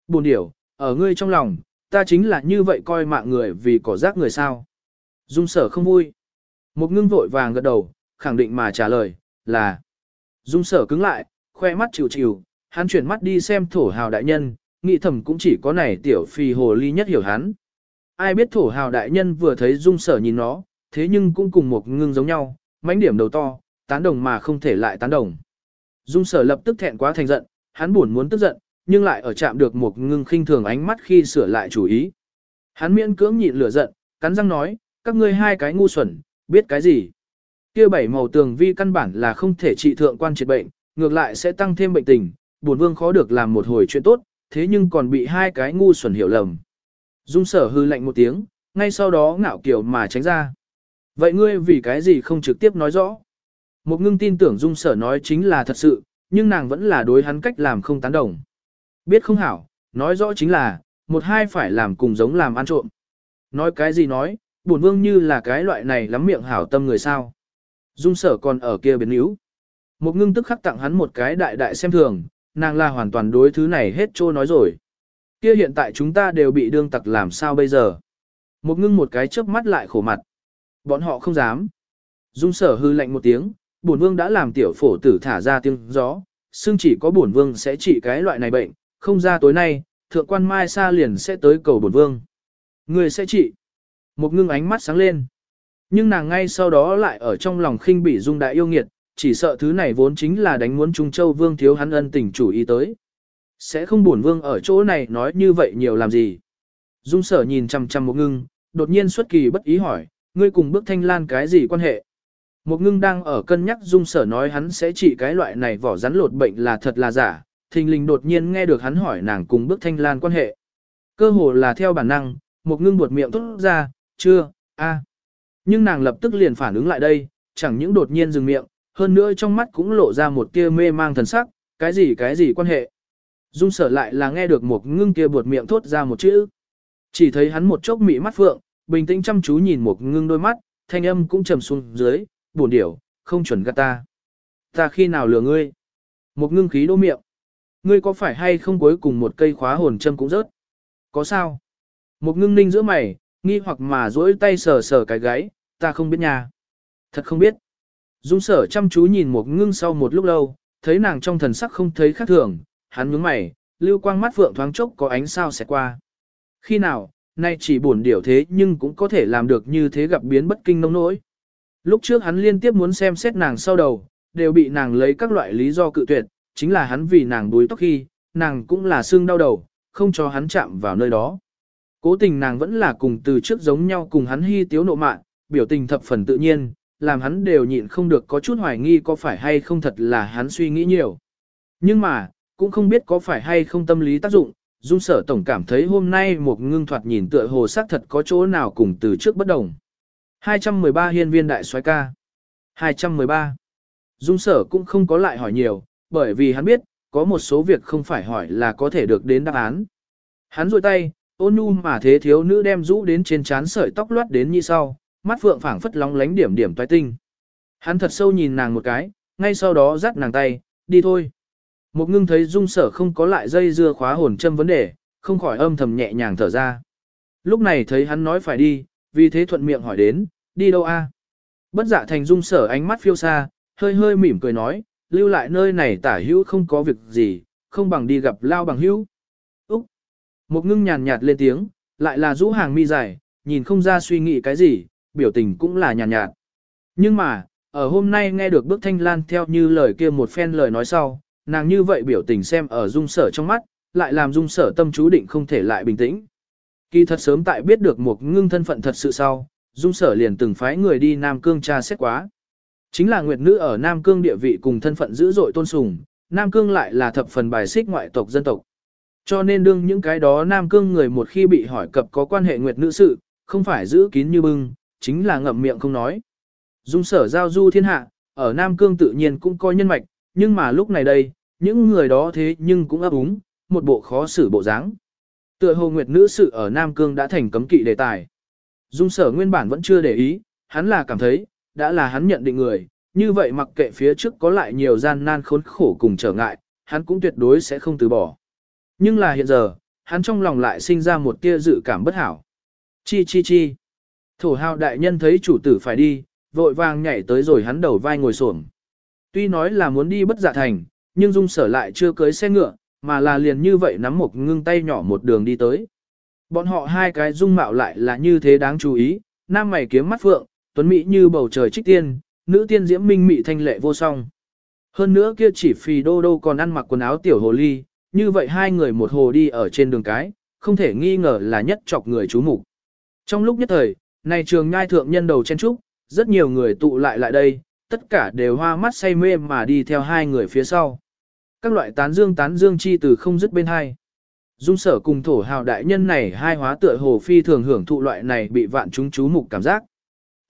Buồn điểu, ở ngươi trong lòng, ta chính là như vậy coi mạng người vì cỏ rác người sao. Dung sở không vui. Một ngưng vội vàng gật đầu, khẳng định mà trả lời, là. Dung sở cứng lại, khoe mắt chịu chịu, hắn chuyển mắt đi xem thổ hào đại nhân, nghĩ thầm cũng chỉ có này tiểu phi hồ ly nhất hiểu hắn. Ai biết thổ hào đại nhân vừa thấy dung sở nhìn nó, thế nhưng cũng cùng một ngưng giống nhau, mãnh điểm đầu to, tán đồng mà không thể lại tán đồng. Dung sở lập tức thẹn quá thành giận, hắn buồn muốn tức giận, nhưng lại ở chạm được một ngưng khinh thường ánh mắt khi sửa lại chủ ý. Hắn miễn cưỡng nhịn lửa giận, cắn răng nói, các ngươi hai cái ngu xuẩn, biết cái gì? Kia bảy màu tường vi căn bản là không thể trị thượng quan triệt bệnh, ngược lại sẽ tăng thêm bệnh tình, buồn vương khó được làm một hồi chuyện tốt, thế nhưng còn bị hai cái ngu xuẩn hiểu lầm. Dung sở hư lạnh một tiếng, ngay sau đó ngạo kiểu mà tránh ra. Vậy ngươi vì cái gì không trực tiếp nói rõ? Một ngưng tin tưởng dung sở nói chính là thật sự, nhưng nàng vẫn là đối hắn cách làm không tán đồng. Biết không hảo, nói rõ chính là, một hai phải làm cùng giống làm ăn trộm. Nói cái gì nói, buồn vương như là cái loại này lắm miệng hảo tâm người sao. Dung sở còn ở kia biến yếu. Một ngưng tức khắc tặng hắn một cái đại đại xem thường, nàng là hoàn toàn đối thứ này hết trô nói rồi. Kia hiện tại chúng ta đều bị đương tặc làm sao bây giờ. Một ngưng một cái chớp mắt lại khổ mặt. Bọn họ không dám. Dung sở hư lạnh một tiếng, bổn vương đã làm tiểu phổ tử thả ra tiếng gió, xưng chỉ có bổn vương sẽ trị cái loại này bệnh, không ra tối nay, thượng quan mai sa liền sẽ tới cầu bổn vương. Người sẽ trị. Một ngưng ánh mắt sáng lên. Nhưng nàng ngay sau đó lại ở trong lòng khinh bỉ dung đại yêu nghiệt, chỉ sợ thứ này vốn chính là đánh muốn Trung Châu Vương thiếu hắn ân tình chủ ý tới. Sẽ không buồn vương ở chỗ này nói như vậy nhiều làm gì. Dung sở nhìn chằm chằm một ngưng, đột nhiên xuất kỳ bất ý hỏi, ngươi cùng bước thanh lan cái gì quan hệ? Một ngưng đang ở cân nhắc dung sở nói hắn sẽ trị cái loại này vỏ rắn lột bệnh là thật là giả, thình lình đột nhiên nghe được hắn hỏi nàng cùng bước thanh lan quan hệ. Cơ hồ là theo bản năng, một ngưng buột miệng tốt ra, chưa, a. Nhưng nàng lập tức liền phản ứng lại đây, chẳng những đột nhiên dừng miệng, hơn nữa trong mắt cũng lộ ra một tia mê mang thần sắc, cái gì cái gì quan hệ. Dung sở lại là nghe được một ngưng kia buột miệng thốt ra một chữ. Chỉ thấy hắn một chốc mị mắt phượng, bình tĩnh chăm chú nhìn một ngưng đôi mắt, thanh âm cũng trầm xuống dưới, buồn điểu, không chuẩn gạt ta. Ta khi nào lừa ngươi? Một ngưng khí đô miệng. Ngươi có phải hay không cuối cùng một cây khóa hồn châm cũng rớt? Có sao? Một ngưng ninh giữa mày, nghi hoặc mà duỗi tay sờ sờ cái gáy, ta không biết nha. Thật không biết. Dung sở chăm chú nhìn một ngưng sau một lúc lâu, thấy nàng trong thần sắc không thấy khác thường, hắn nhướng mày, lưu quang mắt phượng thoáng chốc có ánh sao sẽ qua. Khi nào, nay chỉ buồn điều thế nhưng cũng có thể làm được như thế gặp biến bất kinh nông nỗi. Lúc trước hắn liên tiếp muốn xem xét nàng sau đầu, đều bị nàng lấy các loại lý do cự tuyệt, chính là hắn vì nàng đuối tóc khi, nàng cũng là xương đau đầu, không cho hắn chạm vào nơi đó. Cố tình nàng vẫn là cùng từ trước giống nhau cùng hắn hy tiếu nộ mạn, biểu tình thập phần tự nhiên, làm hắn đều nhịn không được có chút hoài nghi có phải hay không thật là hắn suy nghĩ nhiều. Nhưng mà, cũng không biết có phải hay không tâm lý tác dụng, Dung sở tổng cảm thấy hôm nay một ngưng thoạt nhìn tựa hồ sắc thật có chỗ nào cùng từ trước bất đồng. 213 hiên viên đại soái ca. 213. Dung sở cũng không có lại hỏi nhiều, bởi vì hắn biết, có một số việc không phải hỏi là có thể được đến đáp án. Hắn rôi tay, ôn nhu mà thế thiếu nữ đem rũ đến trên trán sợi tóc loát đến như sau, mắt phượng phảng phất lóng lánh điểm điểm toái tinh. Hắn thật sâu nhìn nàng một cái, ngay sau đó dắt nàng tay, đi thôi. Một ngưng thấy dung sở không có lại dây dưa khóa hồn châm vấn đề, không khỏi âm thầm nhẹ nhàng thở ra. Lúc này thấy hắn nói phải đi, vì thế thuận miệng hỏi đến, đi đâu a? Bất dạ thành dung sở ánh mắt phiêu xa, hơi hơi mỉm cười nói, lưu lại nơi này tả hữu không có việc gì, không bằng đi gặp lao bằng hữu. Úc! Một ngưng nhàn nhạt lên tiếng, lại là rũ hàng mi dài, nhìn không ra suy nghĩ cái gì, biểu tình cũng là nhàn nhạt. Nhưng mà, ở hôm nay nghe được bước thanh lan theo như lời kia một phen lời nói sau, nàng như vậy biểu tình xem ở dung sở trong mắt, lại làm dung sở tâm chú định không thể lại bình tĩnh. Kỳ thật sớm tại biết được một ngưng thân phận thật sự sau, dung sở liền từng phái người đi Nam Cương tra xét quá. Chính là nguyệt nữ ở Nam Cương địa vị cùng thân phận dữ dội tôn sùng, Nam Cương lại là thập phần bài xích ngoại tộc dân tộc. Cho nên đương những cái đó Nam Cương người một khi bị hỏi cập có quan hệ nguyệt nữ sự, không phải giữ kín như bưng, chính là ngậm miệng không nói. Dung sở giao du thiên hạ, ở Nam Cương tự nhiên cũng coi nhân mạch, nhưng mà lúc này đây, những người đó thế nhưng cũng ấp úng, một bộ khó xử bộ dáng. Tựa hồ nguyệt nữ sự ở Nam Cương đã thành cấm kỵ đề tài. Dung sở nguyên bản vẫn chưa để ý, hắn là cảm thấy, đã là hắn nhận định người, như vậy mặc kệ phía trước có lại nhiều gian nan khốn khổ cùng trở ngại, hắn cũng tuyệt đối sẽ không từ bỏ. Nhưng là hiện giờ, hắn trong lòng lại sinh ra một tia dự cảm bất hảo. Chi chi chi. Thổ hào đại nhân thấy chủ tử phải đi, vội vàng nhảy tới rồi hắn đầu vai ngồi xổm. Tuy nói là muốn đi bất dạ thành, nhưng dung sở lại chưa cưới xe ngựa, mà là liền như vậy nắm một ngưng tay nhỏ một đường đi tới. Bọn họ hai cái dung mạo lại là như thế đáng chú ý, nam mày kiếm mắt phượng, tuấn mỹ như bầu trời trích tiên, nữ tiên diễm minh mị thanh lệ vô song. Hơn nữa kia chỉ phì đô đô còn ăn mặc quần áo tiểu hồ ly, như vậy hai người một hồ đi ở trên đường cái, không thể nghi ngờ là nhất chọc người chú mục. Trong lúc nhất thời, này trường ngai thượng nhân đầu chen trúc, rất nhiều người tụ lại lại đây, tất cả đều hoa mắt say mê mà đi theo hai người phía sau. Các loại tán dương tán dương chi từ không dứt bên hai. Dung sở cùng thổ hào đại nhân này hai hóa tựa hồ phi thường hưởng thụ loại này bị vạn chúng chú mục cảm giác.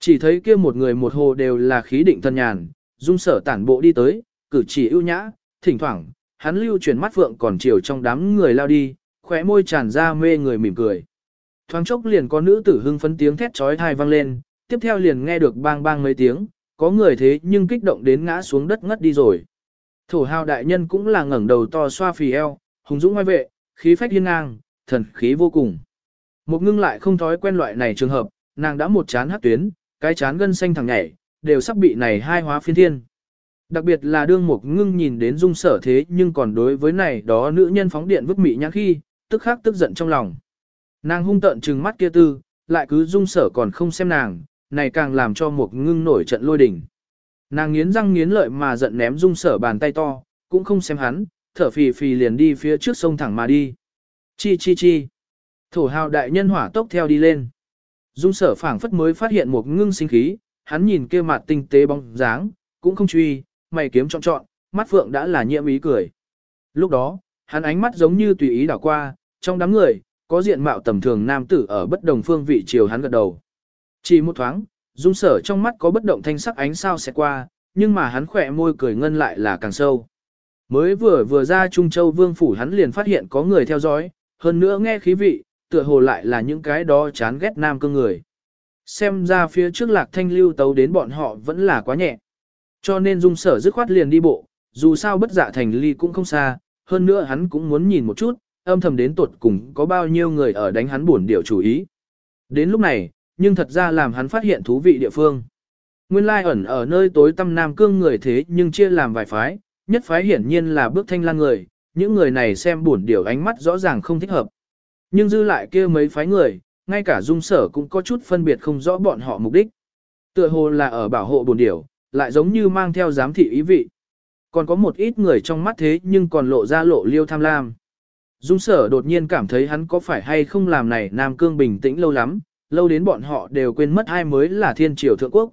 Chỉ thấy kia một người một hồ đều là khí định thân nhàn, dung sở tản bộ đi tới, cử chỉ ưu nhã, thỉnh thoảng, hắn lưu chuyển mắt vượng còn chiều trong đám người lao đi, khóe môi tràn ra mê người mỉm cười. Thoáng chốc liền có nữ tử hưng phấn tiếng thét trói thai vang lên, tiếp theo liền nghe được bang bang mấy tiếng, có người thế nhưng kích động đến ngã xuống đất ngất đi rồi. Thổ hào đại nhân cũng là ngẩng đầu to xoa phì eo, hùng dũng ngoài vệ, khí phách hiên ngang, thần khí vô cùng. Một ngưng lại không thói quen loại này trường hợp, nàng đã một chán hát tuyến, cái chán gân xanh thẳng nhảy, đều sắp bị này hai hóa phiên thiên. Đặc biệt là đương một ngưng nhìn đến dung sở thế nhưng còn đối với này đó nữ nhân phóng điện vứt mị nhãn khi, tức khắc tức giận trong lòng. Nàng hung tợn trừng mắt kia tư, lại cứ dung sở còn không xem nàng, này càng làm cho một ngưng nổi trận lôi đỉnh. Nàng nghiến răng nghiến lợi mà giận ném dung sở bàn tay to, cũng không xem hắn, thở phì phì liền đi phía trước sông thẳng mà đi. Chi chi chi. Thổ hào đại nhân hỏa tốc theo đi lên. Dung sở phảng phất mới phát hiện một ngưng sinh khí, hắn nhìn kia mặt tinh tế bóng dáng, cũng không truy, mày kiếm trọn trọn, mắt phượng đã là nhiễm ý cười. Lúc đó, hắn ánh mắt giống như tùy ý đảo qua, trong đám người, có diện mạo tầm thường nam tử ở bất đồng phương vị chiều hắn gật đầu. Chỉ một thoáng, dung sở trong mắt có bất động thanh sắc ánh sao sẽ qua, nhưng mà hắn khỏe môi cười ngân lại là càng sâu. Mới vừa vừa ra Trung Châu Vương Phủ hắn liền phát hiện có người theo dõi, hơn nữa nghe khí vị, tựa hồ lại là những cái đó chán ghét nam cương người. Xem ra phía trước lạc thanh lưu tấu đến bọn họ vẫn là quá nhẹ. Cho nên dung sở dứt khoát liền đi bộ, dù sao bất dạ thành ly cũng không xa, hơn nữa hắn cũng muốn nhìn một chút, âm thầm đến tuột cùng có bao nhiêu người ở đánh hắn buồn điều chủ ý. Đến lúc này, nhưng thật ra làm hắn phát hiện thú vị địa phương. Nguyên lai ẩn ở nơi tối tăm Nam Cương người thế nhưng chia làm vài phái, nhất phái hiển nhiên là bước thanh lan người, những người này xem buồn điều ánh mắt rõ ràng không thích hợp. Nhưng dư lại kia mấy phái người, ngay cả dung sở cũng có chút phân biệt không rõ bọn họ mục đích. Tựa hồ là ở bảo hộ buồn điều, lại giống như mang theo giám thị ý vị. Còn có một ít người trong mắt thế nhưng còn lộ ra lộ liêu tham lam. Dung sở đột nhiên cảm thấy hắn có phải hay không làm này Nam Cương bình tĩnh lâu lắm, lâu đến bọn họ đều quên mất ai mới là thiên triều thượng quốc.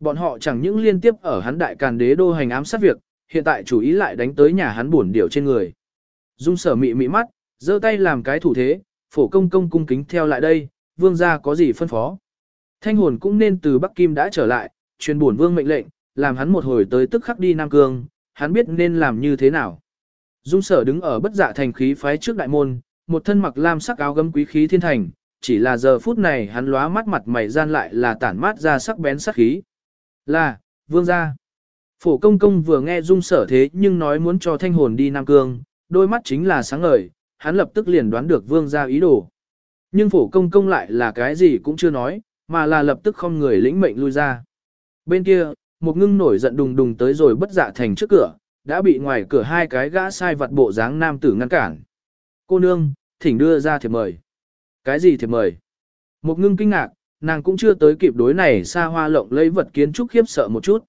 Bọn họ chẳng những liên tiếp ở hắn đại càn đế đô hành ám sát việc, hiện tại chủ ý lại đánh tới nhà hắn buồn điều trên người. Dung sở mị mị mắt, giơ tay làm cái thủ thế, phổ công công cung kính theo lại đây, vương gia có gì phân phó. Thanh hồn cũng nên từ Bắc Kim đã trở lại, truyền bổn vương mệnh lệnh, làm hắn một hồi tới tức khắc đi Nam Cương, hắn biết nên làm như thế nào. Dung sở đứng ở bất dạ thành khí phái trước đại môn, một thân mặc lam sắc áo gấm quý khí thiên thành, chỉ là giờ phút này hắn lóa mắt mặt mày gian lại là tản mát ra sắc bén sắc khí. Là, vương gia. Phổ công công vừa nghe dung sở thế nhưng nói muốn cho thanh hồn đi Nam Cương, đôi mắt chính là sáng ngời, hắn lập tức liền đoán được vương gia ý đồ. Nhưng phổ công công lại là cái gì cũng chưa nói, mà là lập tức không người lĩnh mệnh lui ra. Bên kia, một ngưng nổi giận đùng đùng tới rồi bất dạ thành trước cửa, đã bị ngoài cửa hai cái gã sai vật bộ dáng nam tử ngăn cản. Cô nương, thỉnh đưa ra thiệp mời. Cái gì thì mời? Một ngưng kinh ngạc, nàng cũng chưa tới kịp đối này xa hoa lộng lấy vật kiến trúc khiếp sợ một chút.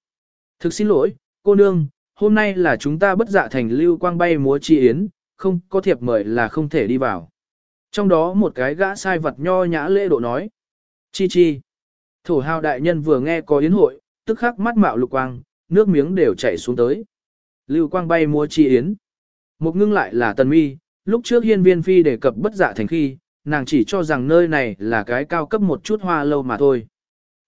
Thực xin lỗi, cô nương, hôm nay là chúng ta bất dạ thành lưu quang bay múa chi yến, không có thiệp mời là không thể đi vào. Trong đó một cái gã sai vật nho nhã lễ độ nói. Chi chi. Thổ hào đại nhân vừa nghe có yến hội, tức khắc mắt mạo lục quang, nước miếng đều chảy xuống tới. Lưu quang bay múa chi yến. Một ngưng lại là tần mi, lúc trước hiên viên phi đề cập bất dạ thành khi, nàng chỉ cho rằng nơi này là cái cao cấp một chút hoa lâu mà thôi.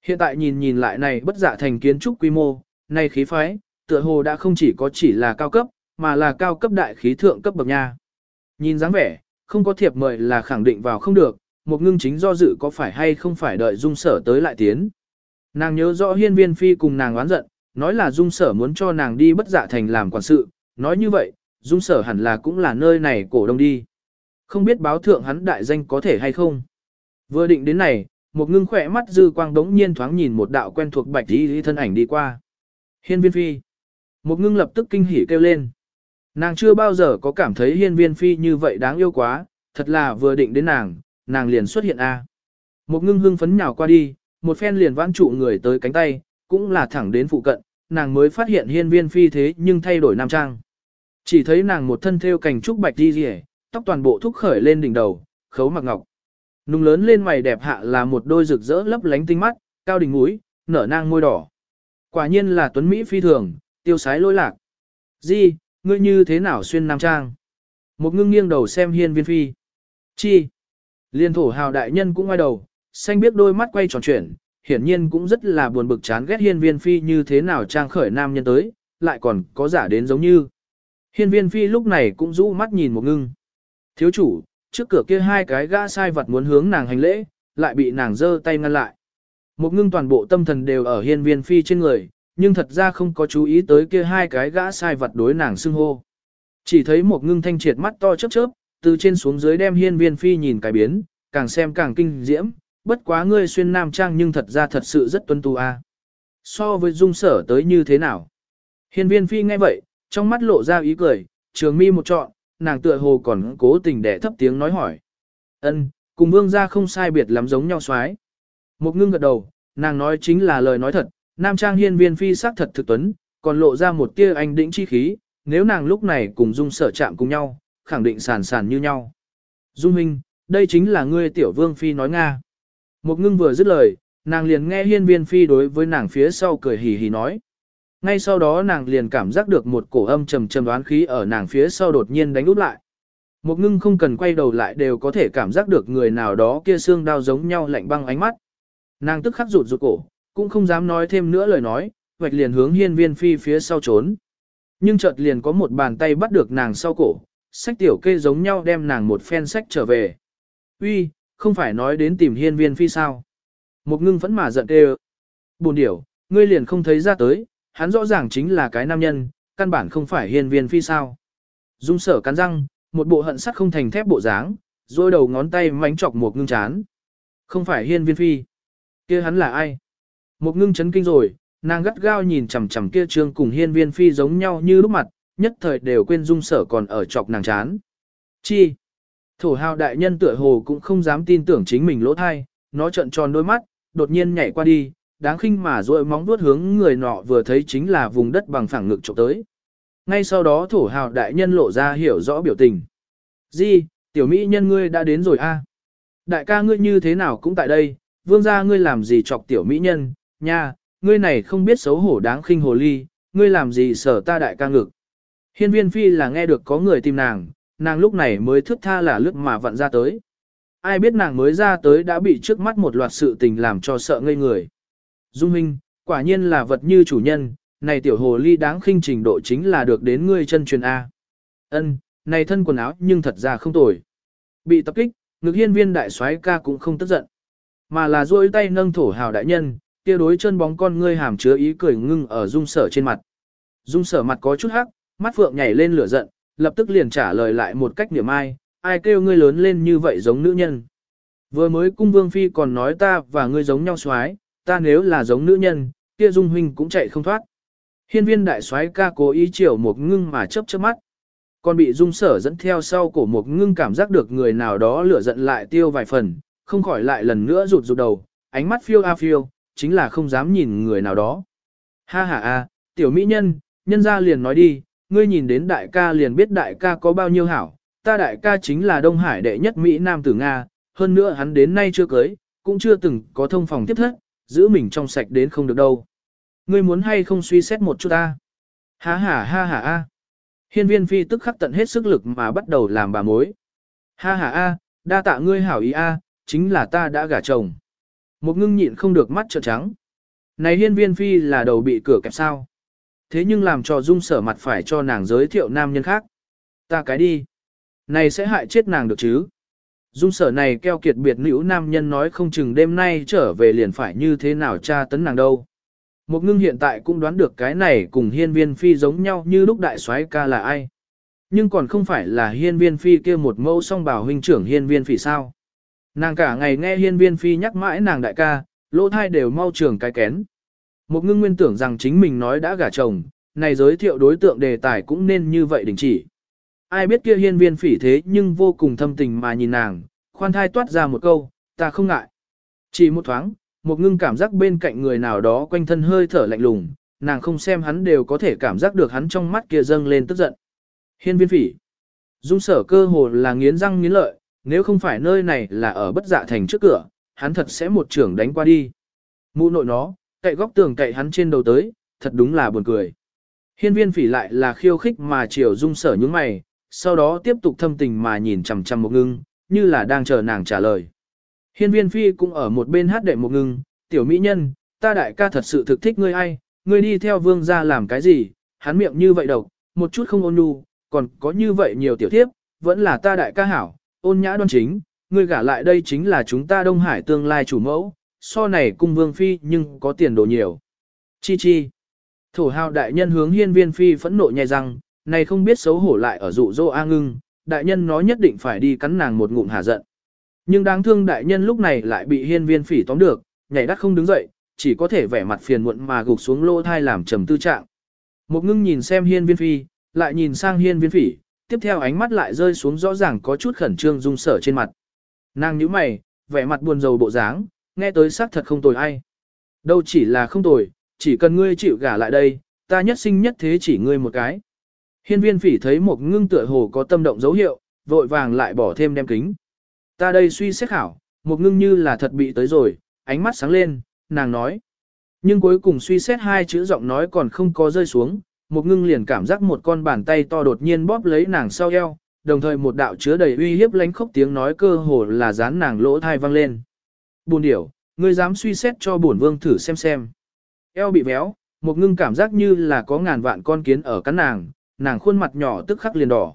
Hiện tại nhìn nhìn lại này bất dạ thành kiến trúc quy mô, này khí phái, tựa hồ đã không chỉ có chỉ là cao cấp, mà là cao cấp đại khí thượng cấp bậc nha. Nhìn dáng vẻ, không có thiệp mời là khẳng định vào không được, một ngưng chính do dự có phải hay không phải đợi dung sở tới lại tiến. Nàng nhớ rõ hiên viên phi cùng nàng oán giận, nói là dung sở muốn cho nàng đi bất dạ thành làm quản sự, nói như vậy, dung sở hẳn là cũng là nơi này cổ đông đi. Không biết báo thượng hắn đại danh có thể hay không. Vừa định đến này, một ngưng khỏe mắt dư quang đống nhiên thoáng nhìn một đạo quen thuộc bạch y thân ảnh đi qua. Hiên viên phi. Một ngưng lập tức kinh hỉ kêu lên. Nàng chưa bao giờ có cảm thấy hiên viên phi như vậy đáng yêu quá, thật là vừa định đến nàng, nàng liền xuất hiện a. Một ngưng hưng phấn nhào qua đi, một phen liền vãn trụ người tới cánh tay, cũng là thẳng đến phụ cận, nàng mới phát hiện hiên viên phi thế nhưng thay đổi nam trang. Chỉ thấy nàng một thân thêu cành trúc bạch đi rìa, tóc toàn bộ thúc khởi lên đỉnh đầu, khấu mặc ngọc. Nung lớn lên mày đẹp hạ là một đôi rực rỡ lấp lánh tinh mắt, cao đỉnh mũi, nở nang môi đỏ. Quả nhiên là tuấn Mỹ phi thường, tiêu sái lôi lạc. Di, ngươi như thế nào xuyên nam trang? Một ngưng nghiêng đầu xem hiên viên phi. Chi? Liên thổ hào đại nhân cũng ngoài đầu, xanh biết đôi mắt quay tròn chuyển, hiển nhiên cũng rất là buồn bực chán ghét hiên viên phi như thế nào trang khởi nam nhân tới, lại còn có giả đến giống như. Hiên viên phi lúc này cũng rũ mắt nhìn một ngưng. Thiếu chủ, trước cửa kia hai cái gã sai vật muốn hướng nàng hành lễ, lại bị nàng giơ tay ngăn lại. Một ngưng toàn bộ tâm thần đều ở hiên viên phi trên người, nhưng thật ra không có chú ý tới kia hai cái gã sai vật đối nàng xưng hô. Chỉ thấy một ngưng thanh triệt mắt to chớp chớp, từ trên xuống dưới đem hiên viên phi nhìn cái biến, càng xem càng kinh diễm, bất quá ngươi xuyên nam trang nhưng thật ra thật sự rất tuân tu a. So với dung sở tới như thế nào? Hiên viên phi nghe vậy, trong mắt lộ ra ý cười, trường mi một trọn, nàng tựa hồ còn cố tình để thấp tiếng nói hỏi. ân cùng vương gia không sai biệt lắm giống nhau xoái. Một ngưng gật đầu, nàng nói chính là lời nói thật, nam trang hiên viên phi sắc thật thực tuấn, còn lộ ra một tia anh đĩnh chi khí, nếu nàng lúc này cùng dung sở chạm cùng nhau, khẳng định sàn sàn như nhau. Dung Minh, đây chính là ngươi tiểu vương phi nói Nga. Một ngưng vừa dứt lời, nàng liền nghe hiên viên phi đối với nàng phía sau cười hì hì nói. Ngay sau đó nàng liền cảm giác được một cổ âm trầm trầm đoán khí ở nàng phía sau đột nhiên đánh úp lại. Một ngưng không cần quay đầu lại đều có thể cảm giác được người nào đó kia xương đau giống nhau lạnh băng ánh mắt. Nàng tức khắc rụt rụt cổ, cũng không dám nói thêm nữa lời nói, vạch liền hướng hiên viên phi phía sau trốn. Nhưng chợt liền có một bàn tay bắt được nàng sau cổ, sách tiểu kê giống nhau đem nàng một phen sách trở về. Uy, không phải nói đến tìm hiên viên phi sao. Một ngưng vẫn mà giận tê Buồn điểu, ngươi liền không thấy ra tới, hắn rõ ràng chính là cái nam nhân, căn bản không phải hiên viên phi sao. Dung sở cắn răng, một bộ hận sắt không thành thép bộ dáng, rồi đầu ngón tay mánh chọc một ngưng chán. Không phải hiên viên phi. kia hắn là ai? Một ngưng chấn kinh rồi, nàng gắt gao nhìn chằm chằm kia trương cùng hiên viên phi giống nhau như lúc mặt, nhất thời đều quên dung sở còn ở chọc nàng chán. Chi? Thổ hào đại nhân tựa hồ cũng không dám tin tưởng chính mình lỗ thai, nó trợn tròn đôi mắt, đột nhiên nhảy qua đi, đáng khinh mà rồi móng vuốt hướng người nọ vừa thấy chính là vùng đất bằng phẳng ngực trộm tới. Ngay sau đó thổ hào đại nhân lộ ra hiểu rõ biểu tình. Di, tiểu mỹ nhân ngươi đã đến rồi a. Đại ca ngươi như thế nào cũng tại đây, vương gia ngươi làm gì chọc tiểu mỹ nhân, nha, ngươi này không biết xấu hổ đáng khinh hồ ly, ngươi làm gì sở ta đại ca ngực. Hiên viên phi là nghe được có người tìm nàng, nàng lúc này mới thức tha là lướt mà vặn ra tới. Ai biết nàng mới ra tới đã bị trước mắt một loạt sự tình làm cho sợ ngây người. Dung Minh, quả nhiên là vật như chủ nhân, này tiểu hồ ly đáng khinh trình độ chính là được đến ngươi chân truyền A. Ân, này thân quần áo nhưng thật ra không tồi. Bị tập kích, ngực hiên viên đại soái ca cũng không tức giận. Mà là duỗi tay nâng thổ hào đại nhân, kia đối chân bóng con ngươi hàm chứa ý cười ngưng ở dung sở trên mặt. Dung sở mặt có chút hắc, mắt phượng nhảy lên lửa giận, lập tức liền trả lời lại một cách niệm ai, ai kêu ngươi lớn lên như vậy giống nữ nhân. Vừa mới cung vương phi còn nói ta và ngươi giống nhau soái ta nếu là giống nữ nhân, kia dung huynh cũng chạy không thoát. Hiên viên đại soái ca cố ý chiều một ngưng mà chớp chớp mắt. Còn bị dung sở dẫn theo sau cổ một ngưng cảm giác được người nào đó lửa giận lại tiêu vài phần, không khỏi lại lần nữa rụt rụt đầu, ánh mắt phiêu a phiêu, chính là không dám nhìn người nào đó. Ha ha a, tiểu mỹ nhân, nhân ra liền nói đi, ngươi nhìn đến đại ca liền biết đại ca có bao nhiêu hảo, ta đại ca chính là Đông Hải đệ nhất Mỹ Nam tử Nga, hơn nữa hắn đến nay chưa cưới, cũng chưa từng có thông phòng tiếp thất, giữ mình trong sạch đến không được đâu. Ngươi muốn hay không suy xét một chút ta? Ha ha ha ha ha. Hiên viên phi tức khắc tận hết sức lực mà bắt đầu làm bà mối. Ha ha a, đa tạ ngươi hảo ý a, chính là ta đã gả chồng. Một ngưng nhịn không được mắt trợn trắng. Này hiên viên phi là đầu bị cửa kẹp sao? Thế nhưng làm cho dung sở mặt phải cho nàng giới thiệu nam nhân khác. Ta cái đi. Này sẽ hại chết nàng được chứ? Dung sở này keo kiệt biệt nữ nam nhân nói không chừng đêm nay trở về liền phải như thế nào tra tấn nàng đâu. Một ngưng hiện tại cũng đoán được cái này cùng hiên viên phi giống nhau như lúc đại soái ca là ai. Nhưng còn không phải là hiên viên phi kia một mẫu song bảo huynh trưởng hiên viên phi sao. Nàng cả ngày nghe hiên viên phi nhắc mãi nàng đại ca, lỗ thai đều mau trường cái kén. Một ngưng nguyên tưởng rằng chính mình nói đã gả chồng, này giới thiệu đối tượng đề tài cũng nên như vậy đình chỉ. Ai biết kia hiên viên phỉ thế nhưng vô cùng thâm tình mà nhìn nàng, khoan thai toát ra một câu, ta không ngại. Chỉ một thoáng, một ngưng cảm giác bên cạnh người nào đó quanh thân hơi thở lạnh lùng, nàng không xem hắn đều có thể cảm giác được hắn trong mắt kia dâng lên tức giận. Hiên viên phỉ. Dung sở cơ hồ là nghiến răng nghiến lợi, nếu không phải nơi này là ở bất dạ thành trước cửa, hắn thật sẽ một trưởng đánh qua đi. Mụ nội nó, cậy góc tường cậy hắn trên đầu tới, thật đúng là buồn cười. Hiên viên phỉ lại là khiêu khích mà chiều dung sở những mày, sau đó tiếp tục thâm tình mà nhìn chằm chằm một ngưng, như là đang chờ nàng trả lời. Hiên viên phi cũng ở một bên hát đệ một ngưng, tiểu mỹ nhân, ta đại ca thật sự thực thích ngươi ai, ngươi đi theo vương gia làm cái gì, hắn miệng như vậy độc, một chút không ôn nhu, còn có như vậy nhiều tiểu thiếp, vẫn là ta đại ca hảo, ôn nhã đoan chính, ngươi gả lại đây chính là chúng ta Đông Hải tương lai chủ mẫu, so này cung vương phi nhưng có tiền đồ nhiều. Chi chi. Thổ hào đại nhân hướng hiên viên phi phẫn nộ nhai răng, này không biết xấu hổ lại ở dụ dỗ A ngưng, đại nhân nói nhất định phải đi cắn nàng một ngụm hà giận. Nhưng đáng thương đại nhân lúc này lại bị hiên viên phỉ tóm được, nhảy đắt không đứng dậy, chỉ có thể vẻ mặt phiền muộn mà gục xuống lô thai làm trầm tư trạng. Một ngưng nhìn xem hiên viên phi, lại nhìn sang hiên viên phỉ, tiếp theo ánh mắt lại rơi xuống rõ ràng có chút khẩn trương dung sở trên mặt. Nàng nhíu mày, vẻ mặt buồn rầu bộ dáng, nghe tới xác thật không tồi ai. Đâu chỉ là không tồi, chỉ cần ngươi chịu gả lại đây, ta nhất sinh nhất thế chỉ ngươi một cái. Hiên viên phỉ thấy một ngưng tựa hồ có tâm động dấu hiệu, vội vàng lại bỏ thêm đem kính. Ta đây suy xét hảo, một ngưng như là thật bị tới rồi, ánh mắt sáng lên, nàng nói. Nhưng cuối cùng suy xét hai chữ giọng nói còn không có rơi xuống, một ngưng liền cảm giác một con bàn tay to đột nhiên bóp lấy nàng sau eo, đồng thời một đạo chứa đầy uy hiếp lánh khốc tiếng nói cơ hồ là dán nàng lỗ thai vang lên. Buồn điểu, ngươi dám suy xét cho bổn vương thử xem xem. Eo bị béo, một ngưng cảm giác như là có ngàn vạn con kiến ở cắn nàng, nàng khuôn mặt nhỏ tức khắc liền đỏ.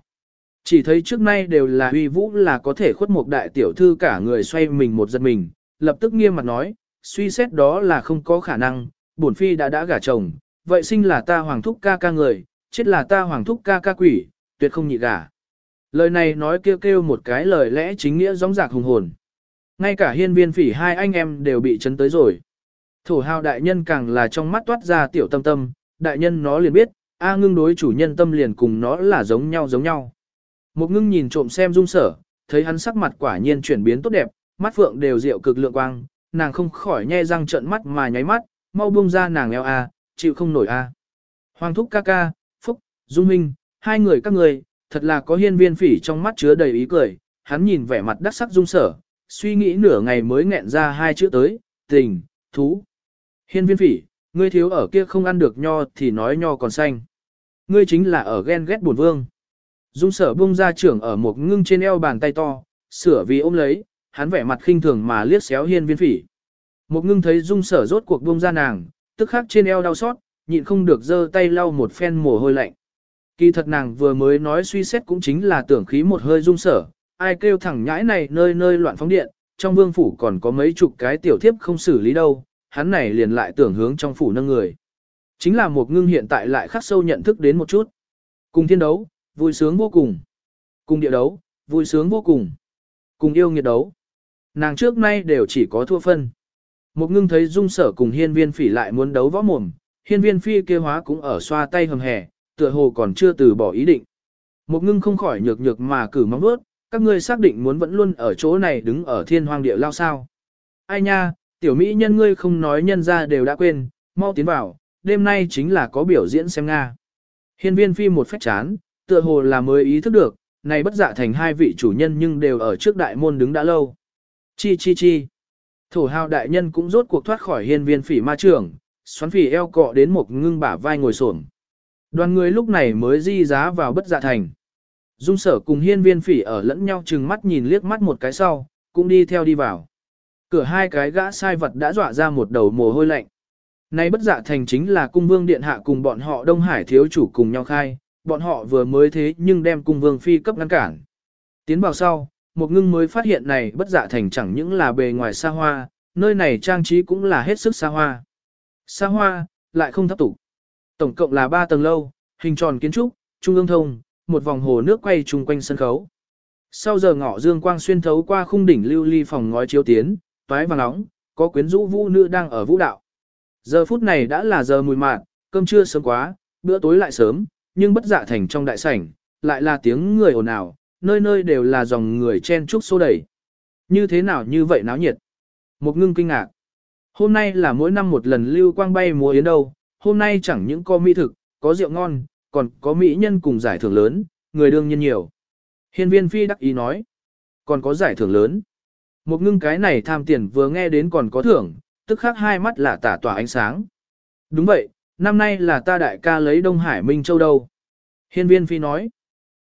Chỉ thấy trước nay đều là uy vũ là có thể khuất một đại tiểu thư cả người xoay mình một giật mình, lập tức nghiêm mặt nói, suy xét đó là không có khả năng, bổn phi đã đã gả chồng, vậy sinh là ta hoàng thúc ca ca người, chết là ta hoàng thúc ca ca quỷ, tuyệt không nhị gả. Lời này nói kêu kêu một cái lời lẽ chính nghĩa giống giạc hùng hồn. Ngay cả hiên viên phỉ hai anh em đều bị chấn tới rồi. Thổ hào đại nhân càng là trong mắt toát ra tiểu tâm tâm, đại nhân nó liền biết, A ngưng đối chủ nhân tâm liền cùng nó là giống nhau giống nhau. Một ngưng nhìn trộm xem dung sở, thấy hắn sắc mặt quả nhiên chuyển biến tốt đẹp, mắt phượng đều rượu cực lượng quang, nàng không khỏi nhe răng trợn mắt mà nháy mắt, mau buông ra nàng eo a, chịu không nổi a. Hoàng thúc ca ca, phúc, dung minh, hai người các người, thật là có hiên viên phỉ trong mắt chứa đầy ý cười, hắn nhìn vẻ mặt đắc sắc dung sở, suy nghĩ nửa ngày mới nghẹn ra hai chữ tới, tình, thú. Hiên viên phỉ, ngươi thiếu ở kia không ăn được nho thì nói nho còn xanh. Ngươi chính là ở ghen ghét buồn vương. Dung sở bung ra trưởng ở một ngưng trên eo bàn tay to, sửa vì ôm lấy, hắn vẻ mặt khinh thường mà liếc xéo hiên viên phỉ. Một ngưng thấy dung sở rốt cuộc bung ra nàng, tức khắc trên eo đau xót, nhịn không được giơ tay lau một phen mồ hôi lạnh. Kỳ thật nàng vừa mới nói suy xét cũng chính là tưởng khí một hơi dung sở, ai kêu thẳng nhãi này nơi nơi loạn phóng điện, trong vương phủ còn có mấy chục cái tiểu thiếp không xử lý đâu, hắn này liền lại tưởng hướng trong phủ nâng người. Chính là một ngưng hiện tại lại khắc sâu nhận thức đến một chút. Cùng thiên đấu, vui sướng vô cùng. Cùng địa đấu, vui sướng vô cùng. Cùng yêu nghiệt đấu. Nàng trước nay đều chỉ có thua phân. Một ngưng thấy dung sở cùng hiên viên phỉ lại muốn đấu võ mồm, hiên viên phi kia hóa cũng ở xoa tay hầm hè, tựa hồ còn chưa từ bỏ ý định. Một ngưng không khỏi nhược nhược mà cử mong bước, các ngươi xác định muốn vẫn luôn ở chỗ này đứng ở thiên hoang địa lao sao. Ai nha, tiểu mỹ nhân ngươi không nói nhân ra đều đã quên, mau tiến vào, đêm nay chính là có biểu diễn xem Nga. Hiên viên phi một phép chán, tựa hồ là mới ý thức được, này bất dạ thành hai vị chủ nhân nhưng đều ở trước đại môn đứng đã lâu. Chi chi chi. Thổ hào đại nhân cũng rốt cuộc thoát khỏi hiên viên phỉ ma trưởng, xoắn phỉ eo cọ đến một ngưng bả vai ngồi xổm. Đoàn người lúc này mới di giá vào bất dạ thành. Dung sở cùng hiên viên phỉ ở lẫn nhau chừng mắt nhìn liếc mắt một cái sau, cũng đi theo đi vào. Cửa hai cái gã sai vật đã dọa ra một đầu mồ hôi lạnh. Nay bất dạ thành chính là cung vương điện hạ cùng bọn họ Đông Hải thiếu chủ cùng nhau khai, bọn họ vừa mới thế nhưng đem cung vương phi cấp ngăn cản. Tiến vào sau, một ngưng mới phát hiện này bất dạ thành chẳng những là bề ngoài xa hoa, nơi này trang trí cũng là hết sức xa hoa. Xa hoa, lại không thấp tục. Tổng cộng là 3 tầng lâu, hình tròn kiến trúc, trung ương thông, một vòng hồ nước quay chung quanh sân khấu. Sau giờ ngọ dương quang xuyên thấu qua khung đỉnh lưu ly phòng ngói chiếu tiến, toái vàng nóng, có quyến rũ vũ nữ đang ở vũ đạo. Giờ phút này đã là giờ mùi mạn, cơm trưa sớm quá, bữa tối lại sớm, nhưng bất dạ thành trong đại sảnh, lại là tiếng người ồn ào, nơi nơi đều là dòng người chen chúc xô đẩy. Như thế nào như vậy náo nhiệt? Một ngưng kinh ngạc. Hôm nay là mỗi năm một lần lưu quang bay mùa yến đâu, hôm nay chẳng những có mỹ thực, có rượu ngon, còn có mỹ nhân cùng giải thưởng lớn, người đương nhiên nhiều. Hiên viên phi đắc ý nói, còn có giải thưởng lớn. Một ngưng cái này tham tiền vừa nghe đến còn có thưởng, tức khắc hai mắt là tả tỏa ánh sáng. Đúng vậy, năm nay là ta đại ca lấy Đông Hải Minh Châu đâu. Hiên viên phi nói,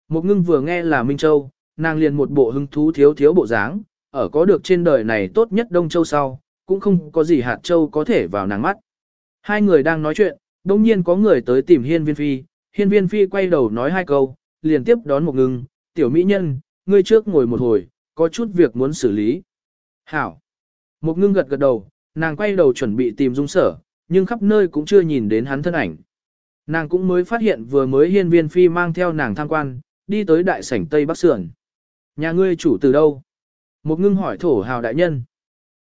một ngưng vừa nghe là Minh Châu, nàng liền một bộ hứng thú thiếu thiếu bộ dáng, ở có được trên đời này tốt nhất Đông Châu sau, cũng không có gì hạt châu có thể vào nàng mắt. Hai người đang nói chuyện, đồng nhiên có người tới tìm hiên viên phi, hiên viên phi quay đầu nói hai câu, liền tiếp đón một ngưng, tiểu mỹ nhân, ngươi trước ngồi một hồi, có chút việc muốn xử lý. Hảo. Một ngưng gật gật đầu, nàng quay đầu chuẩn bị tìm dung sở, nhưng khắp nơi cũng chưa nhìn đến hắn thân ảnh. Nàng cũng mới phát hiện vừa mới hiên viên phi mang theo nàng tham quan, đi tới đại sảnh Tây Bắc Sườn. Nhà ngươi chủ từ đâu? Một ngưng hỏi thổ hào đại nhân.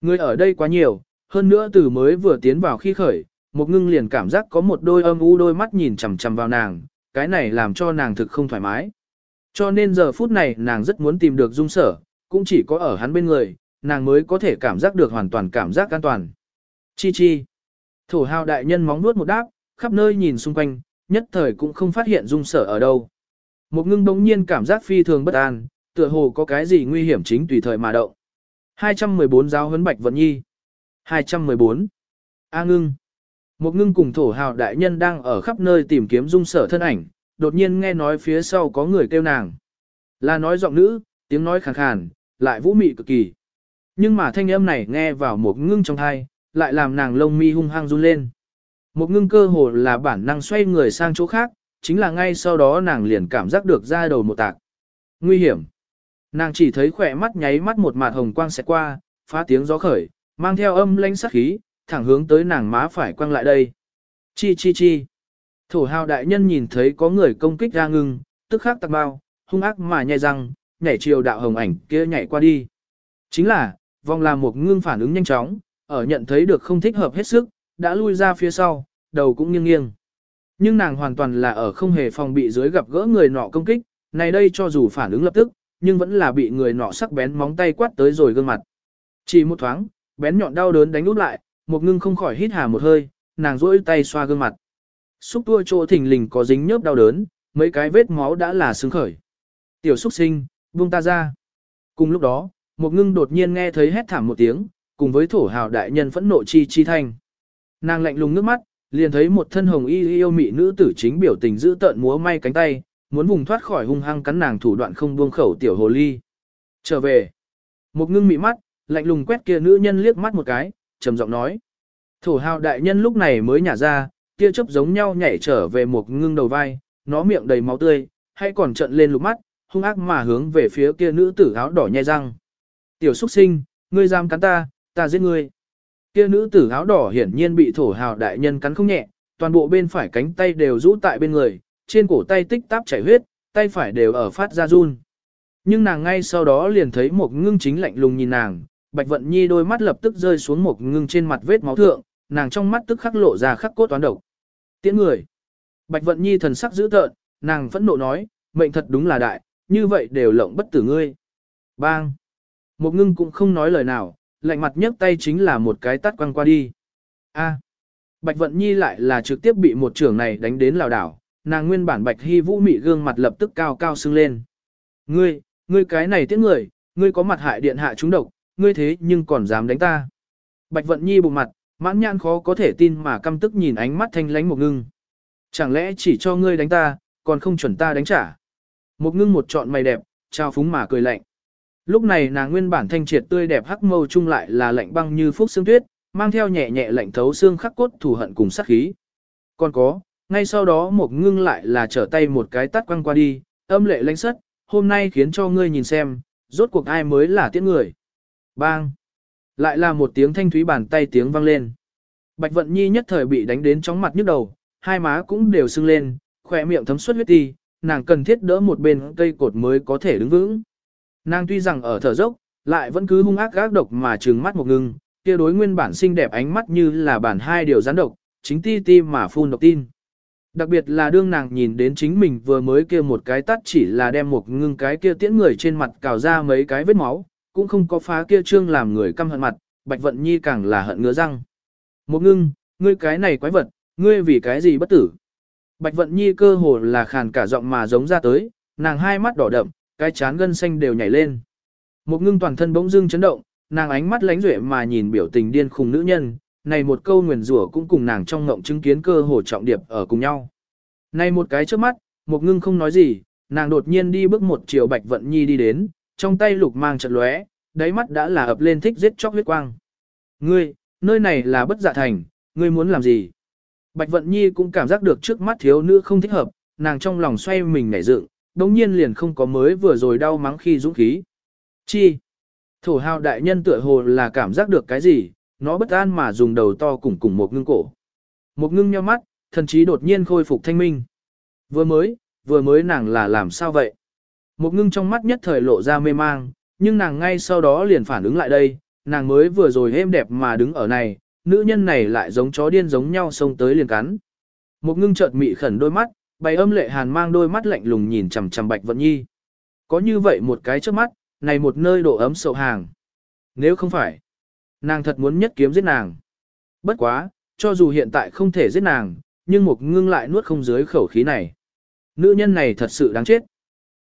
Ngươi ở đây quá nhiều, hơn nữa từ mới vừa tiến vào khi khởi, một ngưng liền cảm giác có một đôi âm u đôi mắt nhìn chằm chằm vào nàng, cái này làm cho nàng thực không thoải mái. Cho nên giờ phút này nàng rất muốn tìm được dung sở, cũng chỉ có ở hắn bên người, nàng mới có thể cảm giác được hoàn toàn cảm giác an toàn. Chi chi. Thổ hào đại nhân móng nuốt một đáp, khắp nơi nhìn xung quanh, nhất thời cũng không phát hiện dung sở ở đâu. Một ngưng đống nhiên cảm giác phi thường bất an, tựa hồ có cái gì nguy hiểm chính tùy thời mà động. 214 giáo huấn bạch vận nhi. 214. A ngưng. Một ngưng cùng thổ hào đại nhân đang ở khắp nơi tìm kiếm dung sở thân ảnh, đột nhiên nghe nói phía sau có người kêu nàng. Là nói giọng nữ, tiếng nói khàn khàn, lại vũ mị cực kỳ. Nhưng mà thanh âm này nghe vào một ngưng trong thai, lại làm nàng lông mi hung hăng run lên. Một ngưng cơ hồ là bản năng xoay người sang chỗ khác, chính là ngay sau đó nàng liền cảm giác được ra đầu một tạc. Nguy hiểm. Nàng chỉ thấy khỏe mắt nháy mắt một mạt hồng quang xẹt qua, phá tiếng gió khởi, mang theo âm lãnh sắc khí, thẳng hướng tới nàng má phải quăng lại đây. Chi chi chi. Thổ hào đại nhân nhìn thấy có người công kích ra ngưng, tức khắc tạc bao, hung ác mà nhai răng, nhảy chiều đạo hồng ảnh kia nhảy qua đi. Chính là, vòng là một ngưng phản ứng nhanh chóng, ở nhận thấy được không thích hợp hết sức, đã lui ra phía sau, đầu cũng nghiêng nghiêng. Nhưng nàng hoàn toàn là ở không hề phòng bị dưới gặp gỡ người nọ công kích, này đây cho dù phản ứng lập tức, nhưng vẫn là bị người nọ sắc bén móng tay quát tới rồi gương mặt. Chỉ một thoáng, bén nhọn đau đớn đánh úp lại, một ngưng không khỏi hít hà một hơi, nàng rỗi tay xoa gương mặt. Xúc tua chỗ thình lình có dính nhớp đau đớn, mấy cái vết máu đã là sướng khởi. Tiểu xúc sinh, buông ta ra. Cùng lúc đó, một ngưng đột nhiên nghe thấy hét thảm một tiếng, cùng với thổ hào đại nhân phẫn nộ chi chi thanh. Nàng lạnh lùng nước mắt, liền thấy một thân hồng y yêu mị nữ tử chính biểu tình giữ tợn múa may cánh tay, muốn vùng thoát khỏi hung hăng cắn nàng thủ đoạn không buông khẩu tiểu hồ ly. Trở về. Một ngưng mị mắt, lạnh lùng quét kia nữ nhân liếc mắt một cái, trầm giọng nói. Thổ hào đại nhân lúc này mới nhả ra, kia chớp giống nhau nhảy trở về một ngưng đầu vai, nó miệng đầy máu tươi, hay còn trận lên lục mắt, hung ác mà hướng về phía kia nữ tử áo đỏ nhai răng. Tiểu xuất sinh, ngươi dám cắn ta, ta giết ngươi. Kia nữ tử áo đỏ hiển nhiên bị thổ hào đại nhân cắn không nhẹ, toàn bộ bên phải cánh tay đều rũ tại bên người, trên cổ tay tích táp chảy huyết, tay phải đều ở phát ra run. Nhưng nàng ngay sau đó liền thấy một ngưng chính lạnh lùng nhìn nàng, Bạch Vận Nhi đôi mắt lập tức rơi xuống một ngưng trên mặt vết máu thượng, nàng trong mắt tức khắc lộ ra khắc cốt toán độc. Tiễn người. Bạch Vận Nhi thần sắc dữ tợn, nàng phẫn nộ nói, mệnh thật đúng là đại, như vậy đều lộng bất tử ngươi. Bang. Một ngưng cũng không nói lời nào, lạnh mặt nhấc tay chính là một cái tắt quăng qua đi. A. Bạch Vận Nhi lại là trực tiếp bị một trưởng này đánh đến lào đảo, nàng nguyên bản Bạch Hy Vũ mị gương mặt lập tức cao cao sưng lên. Ngươi, ngươi cái này tiếc người, ngươi có mặt hại điện hạ chúng độc, ngươi thế nhưng còn dám đánh ta. Bạch Vận Nhi bụng mặt, mãn nhãn khó có thể tin mà căm tức nhìn ánh mắt thanh lánh một ngưng. Chẳng lẽ chỉ cho ngươi đánh ta, còn không chuẩn ta đánh trả. Một ngưng một trọn mày đẹp, trao phúng mà cười lạnh. Lúc này nàng nguyên bản thanh triệt tươi đẹp hắc mâu chung lại là lạnh băng như phúc xương tuyết, mang theo nhẹ nhẹ lạnh thấu xương khắc cốt thù hận cùng sát khí. Còn có, ngay sau đó một ngưng lại là trở tay một cái tắt quăng qua đi, âm lệ lãnh sất, hôm nay khiến cho ngươi nhìn xem, rốt cuộc ai mới là tiễn người. Bang! Lại là một tiếng thanh thúy bàn tay tiếng vang lên. Bạch Vận Nhi nhất thời bị đánh đến chóng mặt nhức đầu, hai má cũng đều sưng lên, khỏe miệng thấm suốt huyết ti, nàng cần thiết đỡ một bên cây cột mới có thể đứng vững. Nàng tuy rằng ở thở dốc, lại vẫn cứ hung ác gác độc mà trừng mắt một ngưng, kia đối nguyên bản xinh đẹp ánh mắt như là bản hai điều gián độc, chính ti ti mà phun độc tin. Đặc biệt là đương nàng nhìn đến chính mình vừa mới kia một cái tắt chỉ là đem một ngưng cái kia tiễn người trên mặt cào ra mấy cái vết máu, cũng không có phá kia trương làm người căm hận mặt, Bạch Vận Nhi càng là hận ngứa răng. Một ngưng, ngươi cái này quái vật, ngươi vì cái gì bất tử? Bạch Vận Nhi cơ hồ là khàn cả giọng mà giống ra tới, nàng hai mắt đỏ đậm, cái chán gân xanh đều nhảy lên. Một ngưng toàn thân bỗng dưng chấn động, nàng ánh mắt lánh duệ mà nhìn biểu tình điên khùng nữ nhân, này một câu nguyền rủa cũng cùng nàng trong ngộng chứng kiến cơ hồ trọng điệp ở cùng nhau. Này một cái trước mắt, một ngưng không nói gì, nàng đột nhiên đi bước một chiều Bạch Vận Nhi đi đến, trong tay lục mang chật lóe, đáy mắt đã là ập lên thích giết chóc huyết quang. Ngươi, nơi này là bất dạ thành, ngươi muốn làm gì? Bạch Vận Nhi cũng cảm giác được trước mắt thiếu nữ không thích hợp, nàng trong lòng xoay mình nảy dựng, đồng nhiên liền không có mới vừa rồi đau mắng khi dũng khí. Chi? Thổ hào đại nhân tựa hồ là cảm giác được cái gì, nó bất an mà dùng đầu to cùng cùng một ngưng cổ. Một ngưng nheo mắt, thần chí đột nhiên khôi phục thanh minh. Vừa mới, vừa mới nàng là làm sao vậy? Một ngưng trong mắt nhất thời lộ ra mê mang, nhưng nàng ngay sau đó liền phản ứng lại đây, nàng mới vừa rồi êm đẹp mà đứng ở này, nữ nhân này lại giống chó điên giống nhau xông tới liền cắn. Một ngưng chợt mị khẩn đôi mắt, bày âm lệ hàn mang đôi mắt lạnh lùng nhìn chằm chằm Bạch Vận Nhi. Có như vậy một cái trước mắt, này một nơi độ ấm sậu hàng. Nếu không phải, nàng thật muốn nhất kiếm giết nàng. Bất quá, cho dù hiện tại không thể giết nàng, nhưng một ngưng lại nuốt không dưới khẩu khí này. Nữ nhân này thật sự đáng chết.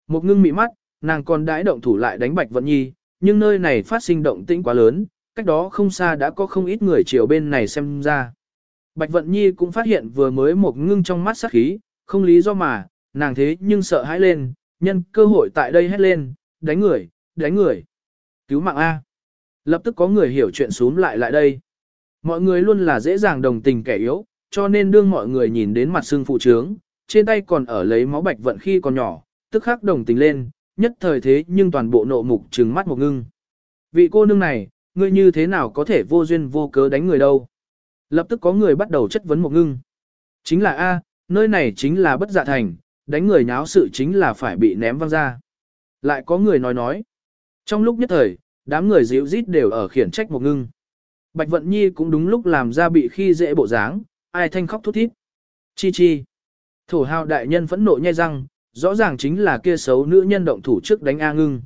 Một ngưng mị mắt, nàng còn đãi động thủ lại đánh Bạch Vận Nhi, nhưng nơi này phát sinh động tĩnh quá lớn, cách đó không xa đã có không ít người chiều bên này xem ra. Bạch Vận Nhi cũng phát hiện vừa mới một ngưng trong mắt sát khí, không lý do mà, nàng thế nhưng sợ hãi lên, nhân cơ hội tại đây hét lên, đánh người, đánh người. Cứu mạng A. Lập tức có người hiểu chuyện xuống lại lại đây. Mọi người luôn là dễ dàng đồng tình kẻ yếu, cho nên đương mọi người nhìn đến mặt xương phụ trướng, trên tay còn ở lấy máu bạch vận khi còn nhỏ, tức khắc đồng tình lên, nhất thời thế nhưng toàn bộ nộ mục trừng mắt một ngưng. Vị cô nương này, ngươi như thế nào có thể vô duyên vô cớ đánh người đâu? Lập tức có người bắt đầu chất vấn một ngưng. Chính là A, nơi này chính là bất dạ thành, đánh người nháo sự chính là phải bị ném văng ra. Lại có người nói nói. Trong lúc nhất thời, đám người dịu rít đều ở khiển trách một ngưng. Bạch Vận Nhi cũng đúng lúc làm ra bị khi dễ bộ dáng, ai thanh khóc thút thít. Chi chi. Thổ hào đại nhân phẫn nộ nhai răng, rõ ràng chính là kia xấu nữ nhân động thủ trước đánh A ngưng.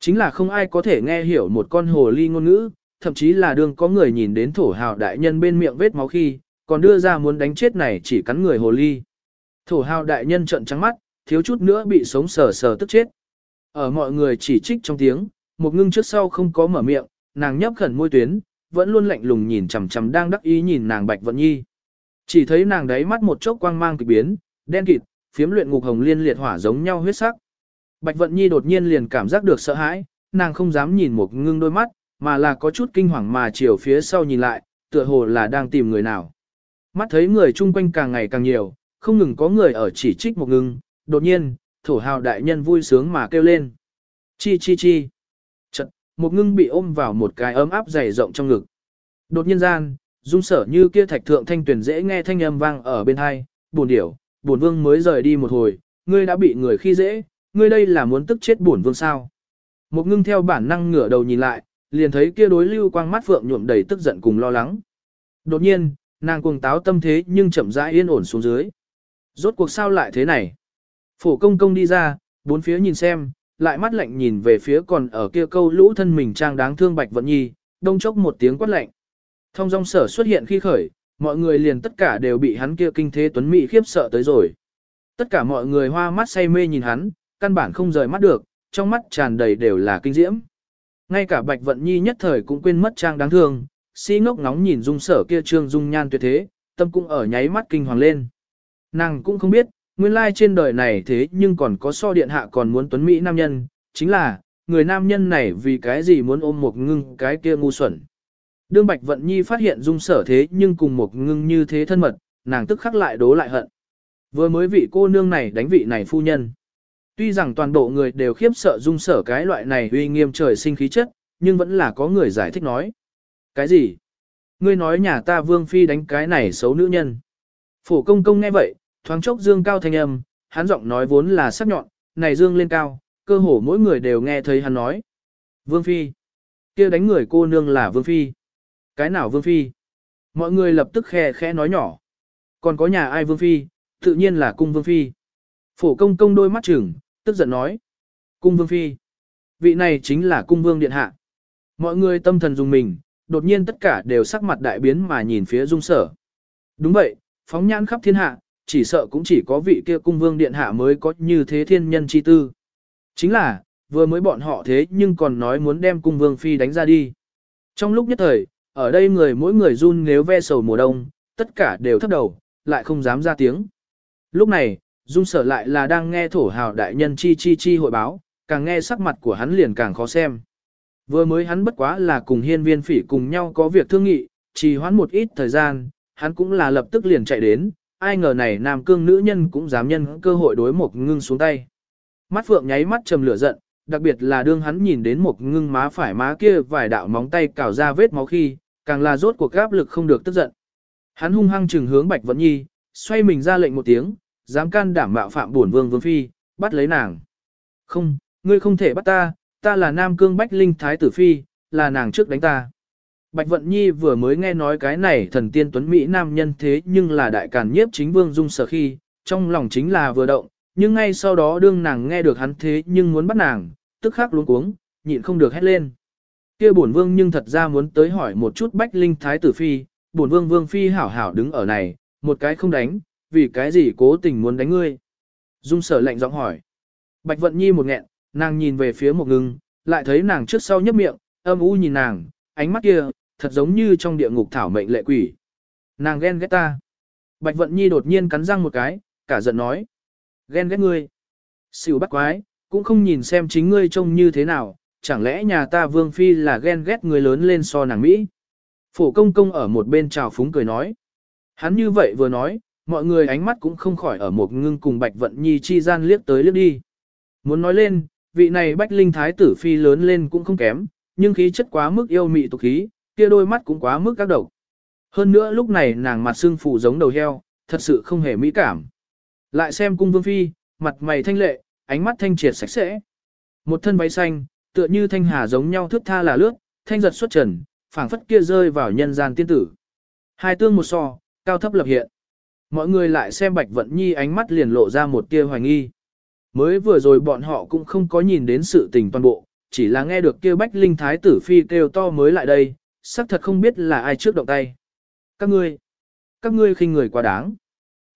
Chính là không ai có thể nghe hiểu một con hồ ly ngôn ngữ, thậm chí là đương có người nhìn đến thổ hào đại nhân bên miệng vết máu khi, còn đưa ra muốn đánh chết này chỉ cắn người hồ ly. Thổ hào đại nhân trận trắng mắt, thiếu chút nữa bị sống sờ sờ tức chết. Ở mọi người chỉ trích trong tiếng, một ngưng trước sau không có mở miệng, nàng nhấp khẩn môi tuyến, vẫn luôn lạnh lùng nhìn chằm chằm đang đắc ý nhìn nàng Bạch Vận Nhi. Chỉ thấy nàng đáy mắt một chốc quang mang kỳ biến, đen kịt, phiếm luyện ngục hồng liên liệt hỏa giống nhau huyết sắc. Bạch Vận Nhi đột nhiên liền cảm giác được sợ hãi, nàng không dám nhìn một ngưng đôi mắt, mà là có chút kinh hoàng mà chiều phía sau nhìn lại, tựa hồ là đang tìm người nào. Mắt thấy người chung quanh càng ngày càng nhiều, không ngừng có người ở chỉ trích một ngưng, đột nhiên, thổ hào đại nhân vui sướng mà kêu lên. Chi chi chi. Chật, một ngưng bị ôm vào một cái ấm áp dày rộng trong ngực. Đột nhiên gian, dung sở như kia thạch thượng thanh tuyển dễ nghe thanh âm vang ở bên hai, buồn điểu, buồn vương mới rời đi một hồi, ngươi đã bị người khi dễ, ngươi đây là muốn tức chết buồn vương sao. Một ngưng theo bản năng ngửa đầu nhìn lại, liền thấy kia đối lưu quang mắt phượng nhuộm đầy tức giận cùng lo lắng. Đột nhiên, nàng cuồng táo tâm thế nhưng chậm rãi yên ổn xuống dưới. Rốt cuộc sao lại thế này? Phổ công công đi ra, bốn phía nhìn xem, lại mắt lạnh nhìn về phía còn ở kia câu lũ thân mình trang đáng thương Bạch Vận Nhi, đông chốc một tiếng quát lạnh. Thông dong sở xuất hiện khi khởi, mọi người liền tất cả đều bị hắn kia kinh thế tuấn mỹ khiếp sợ tới rồi. Tất cả mọi người hoa mắt say mê nhìn hắn, căn bản không rời mắt được, trong mắt tràn đầy đều là kinh diễm. Ngay cả Bạch Vận Nhi nhất thời cũng quên mất trang đáng thương, si ngốc ngóng nhìn dung sở kia trương dung nhan tuyệt thế, tâm cũng ở nháy mắt kinh hoàng lên. Nàng cũng không biết, nguyên lai trên đời này thế nhưng còn có so điện hạ còn muốn tuấn Mỹ nam nhân, chính là, người nam nhân này vì cái gì muốn ôm một ngưng cái kia ngu xuẩn. Đương Bạch Vận Nhi phát hiện dung sở thế nhưng cùng một ngưng như thế thân mật, nàng tức khắc lại đố lại hận. Vừa mới vị cô nương này đánh vị này phu nhân. Tuy rằng toàn bộ người đều khiếp sợ dung sở cái loại này uy nghiêm trời sinh khí chất, nhưng vẫn là có người giải thích nói. Cái gì? Ngươi nói nhà ta vương phi đánh cái này xấu nữ nhân. Phổ công công nghe vậy, thoáng chốc dương cao thanh âm, hắn giọng nói vốn là sắc nhọn, này dương lên cao, cơ hồ mỗi người đều nghe thấy hắn nói. Vương phi. kia đánh người cô nương là vương phi. Cái nào vương phi? Mọi người lập tức khe khẽ nói nhỏ. Còn có nhà ai vương phi, tự nhiên là cung vương phi. Phổ công công đôi mắt chừng, tức giận nói. Cung vương phi. Vị này chính là cung vương điện hạ. Mọi người tâm thần dùng mình, đột nhiên tất cả đều sắc mặt đại biến mà nhìn phía dung sở. Đúng vậy, phóng nhãn khắp thiên hạ, chỉ sợ cũng chỉ có vị kia cung vương điện hạ mới có như thế thiên nhân chi tư. Chính là, vừa mới bọn họ thế nhưng còn nói muốn đem cung vương phi đánh ra đi. Trong lúc nhất thời, ở đây người mỗi người run nếu ve sầu mùa đông, tất cả đều thấp đầu, lại không dám ra tiếng. Lúc này, dung sở lại là đang nghe thổ hào đại nhân chi chi chi hội báo, càng nghe sắc mặt của hắn liền càng khó xem. Vừa mới hắn bất quá là cùng hiên viên phỉ cùng nhau có việc thương nghị, trì hoãn một ít thời gian, hắn cũng là lập tức liền chạy đến, ai ngờ này nam cương nữ nhân cũng dám nhân cơ hội đối một ngưng xuống tay. Mắt phượng nháy mắt trầm lửa giận, đặc biệt là đương hắn nhìn đến một ngưng má phải má kia vài đạo móng tay cào ra vết máu khi, càng là rốt cuộc áp lực không được tức giận. Hắn hung hăng trừng hướng Bạch Vận Nhi, xoay mình ra lệnh một tiếng, dám can đảm mạo phạm bổn vương vương phi, bắt lấy nàng. Không, ngươi không thể bắt ta, ta là Nam Cương Bách Linh Thái tử phi, là nàng trước đánh ta. Bạch Vận Nhi vừa mới nghe nói cái này thần tiên tuấn Mỹ nam nhân thế nhưng là đại càn nhiếp chính vương dung sở khi, trong lòng chính là vừa động, nhưng ngay sau đó đương nàng nghe được hắn thế nhưng muốn bắt nàng, tức khắc luống cuống, nhịn không được hét lên. Kia bổn vương nhưng thật ra muốn tới hỏi một chút Bách Linh Thái tử phi, bổn vương vương phi hảo hảo đứng ở này, một cái không đánh, vì cái gì cố tình muốn đánh ngươi. Dung sở lạnh giọng hỏi. Bạch Vận Nhi một nghẹn, nàng nhìn về phía một ngưng, lại thấy nàng trước sau nhấp miệng, âm u nhìn nàng, ánh mắt kia, thật giống như trong địa ngục thảo mệnh lệ quỷ. Nàng ghen ghét ta. Bạch Vận Nhi đột nhiên cắn răng một cái, cả giận nói. Ghen ghét ngươi. Xỉu bắt quái, cũng không nhìn xem chính ngươi trông như thế nào, chẳng lẽ nhà ta Vương Phi là ghen ghét người lớn lên so nàng Mỹ. Phổ công công ở một bên trào phúng cười nói. Hắn như vậy vừa nói, mọi người ánh mắt cũng không khỏi ở một ngưng cùng Bạch Vận Nhi chi gian liếc tới liếc đi. Muốn nói lên, vị này Bách Linh Thái tử phi lớn lên cũng không kém, nhưng khí chất quá mức yêu mị tục khí, kia đôi mắt cũng quá mức các độc. Hơn nữa lúc này nàng mặt xương phủ giống đầu heo, thật sự không hề mỹ cảm. Lại xem cung vương phi, mặt mày thanh lệ, ánh mắt thanh triệt sạch sẽ. Một thân váy xanh, tựa như thanh hà giống nhau thước tha là lướt, thanh giật xuất trần, phảng phất kia rơi vào nhân gian tiên tử. Hai tương một so, cao thấp lập hiện. Mọi người lại xem Bạch Vận Nhi ánh mắt liền lộ ra một tia hoài nghi. Mới vừa rồi bọn họ cũng không có nhìn đến sự tình toàn bộ, chỉ là nghe được kia Bách Linh Thái tử phi kêu to mới lại đây, xác thật không biết là ai trước động tay. Các ngươi, các ngươi khinh người quá đáng.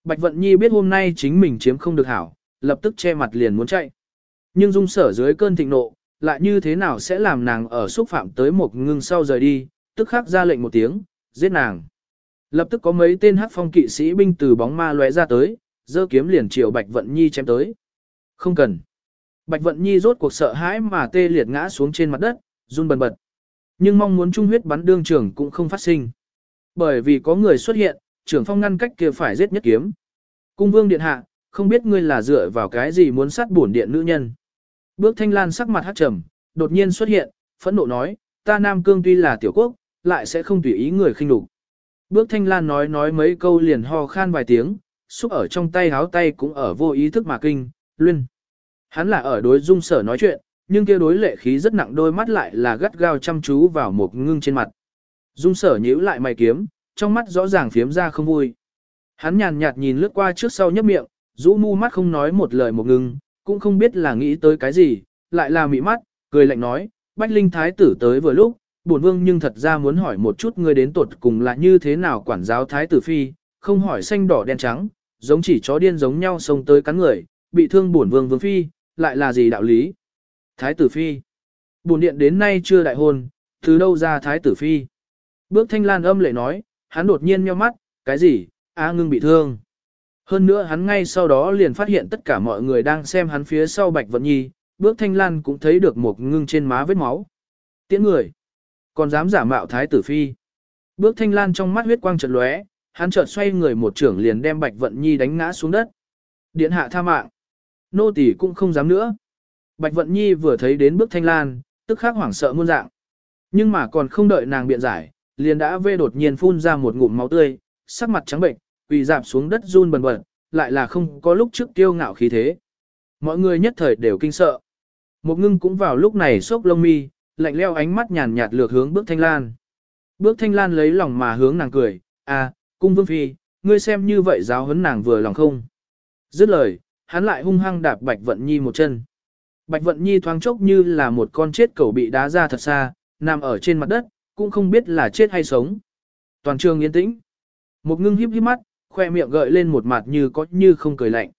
Bạch Vận Nhi biết hôm nay chính mình chiếm không được hảo, lập tức che mặt liền muốn chạy. Nhưng dung sở dưới cơn thịnh nộ, lại như thế nào sẽ làm nàng ở xúc phạm tới một ngưng sau rời đi, tức khắc ra lệnh một tiếng, giết nàng. Lập tức có mấy tên hắc phong kỵ sĩ binh từ bóng ma lóe ra tới, giơ kiếm liền chiều Bạch Vận Nhi chém tới. Không cần. Bạch Vận Nhi rốt cuộc sợ hãi mà tê liệt ngã xuống trên mặt đất, run bần bật. Nhưng mong muốn trung huyết bắn đương trưởng cũng không phát sinh. Bởi vì có người xuất hiện, trưởng phong ngăn cách kia phải giết nhất kiếm. Cung vương điện hạ, không biết ngươi là dựa vào cái gì muốn sát bổn điện nữ nhân. Bước thanh lan sắc mặt hát trầm, đột nhiên xuất hiện, phẫn nộ nói, ta Nam Cương tuy là tiểu quốc, lại sẽ không tùy ý người khinh đục. Bước thanh lan nói nói mấy câu liền ho khan vài tiếng, xúc ở trong tay háo tay cũng ở vô ý thức mà kinh, luyên. Hắn là ở đối dung sở nói chuyện, nhưng kia đối lệ khí rất nặng đôi mắt lại là gắt gao chăm chú vào một ngưng trên mặt. Dung sở nhíu lại mày kiếm, trong mắt rõ ràng phiếm ra không vui. Hắn nhàn nhạt nhìn lướt qua trước sau nhấp miệng, rũ mu mắt không nói một lời một ngưng, cũng không biết là nghĩ tới cái gì, lại là mị mắt, cười lạnh nói, Bách Linh Thái tử tới vừa lúc, bổn vương nhưng thật ra muốn hỏi một chút ngươi đến tột cùng là như thế nào quản giáo Thái tử Phi, không hỏi xanh đỏ đen trắng, giống chỉ chó điên giống nhau xông tới cắn người, bị thương bổn vương vương Phi, lại là gì đạo lý? Thái tử Phi. Bổn điện đến nay chưa đại hôn, từ đâu ra Thái tử Phi? Bước thanh lan âm lệ nói, hắn đột nhiên nheo mắt, cái gì, A ngưng bị thương. Hơn nữa hắn ngay sau đó liền phát hiện tất cả mọi người đang xem hắn phía sau Bạch Vận Nhi, bước thanh lan cũng thấy được một ngưng trên má vết máu. Tiễn người, còn dám giả mạo thái tử phi. Bước thanh lan trong mắt huyết quang chợt lóe, hắn chợt xoay người một trưởng liền đem Bạch Vận Nhi đánh ngã xuống đất. Điện hạ tha mạng. Nô tỳ cũng không dám nữa. Bạch Vận Nhi vừa thấy đến bước thanh lan, tức khắc hoảng sợ muôn dạng. Nhưng mà còn không đợi nàng biện giải, liền đã vê đột nhiên phun ra một ngụm máu tươi, sắc mặt trắng bệnh, quỳ dạp xuống đất run bần bật, lại là không có lúc trước tiêu ngạo khí thế. Mọi người nhất thời đều kinh sợ. Một ngưng cũng vào lúc này sốc lông mi, lạnh leo ánh mắt nhàn nhạt lược hướng bước thanh lan. Bước thanh lan lấy lòng mà hướng nàng cười, à, cung vương phi, ngươi xem như vậy giáo huấn nàng vừa lòng không. Dứt lời, hắn lại hung hăng đạp Bạch Vận Nhi một chân. Bạch Vận Nhi thoáng chốc như là một con chết cẩu bị đá ra thật xa, nằm ở trên mặt đất, cũng không biết là chết hay sống. Toàn trường yên tĩnh. Một ngưng híp híp mắt, khoe miệng gợi lên một mặt như có như không cười lạnh.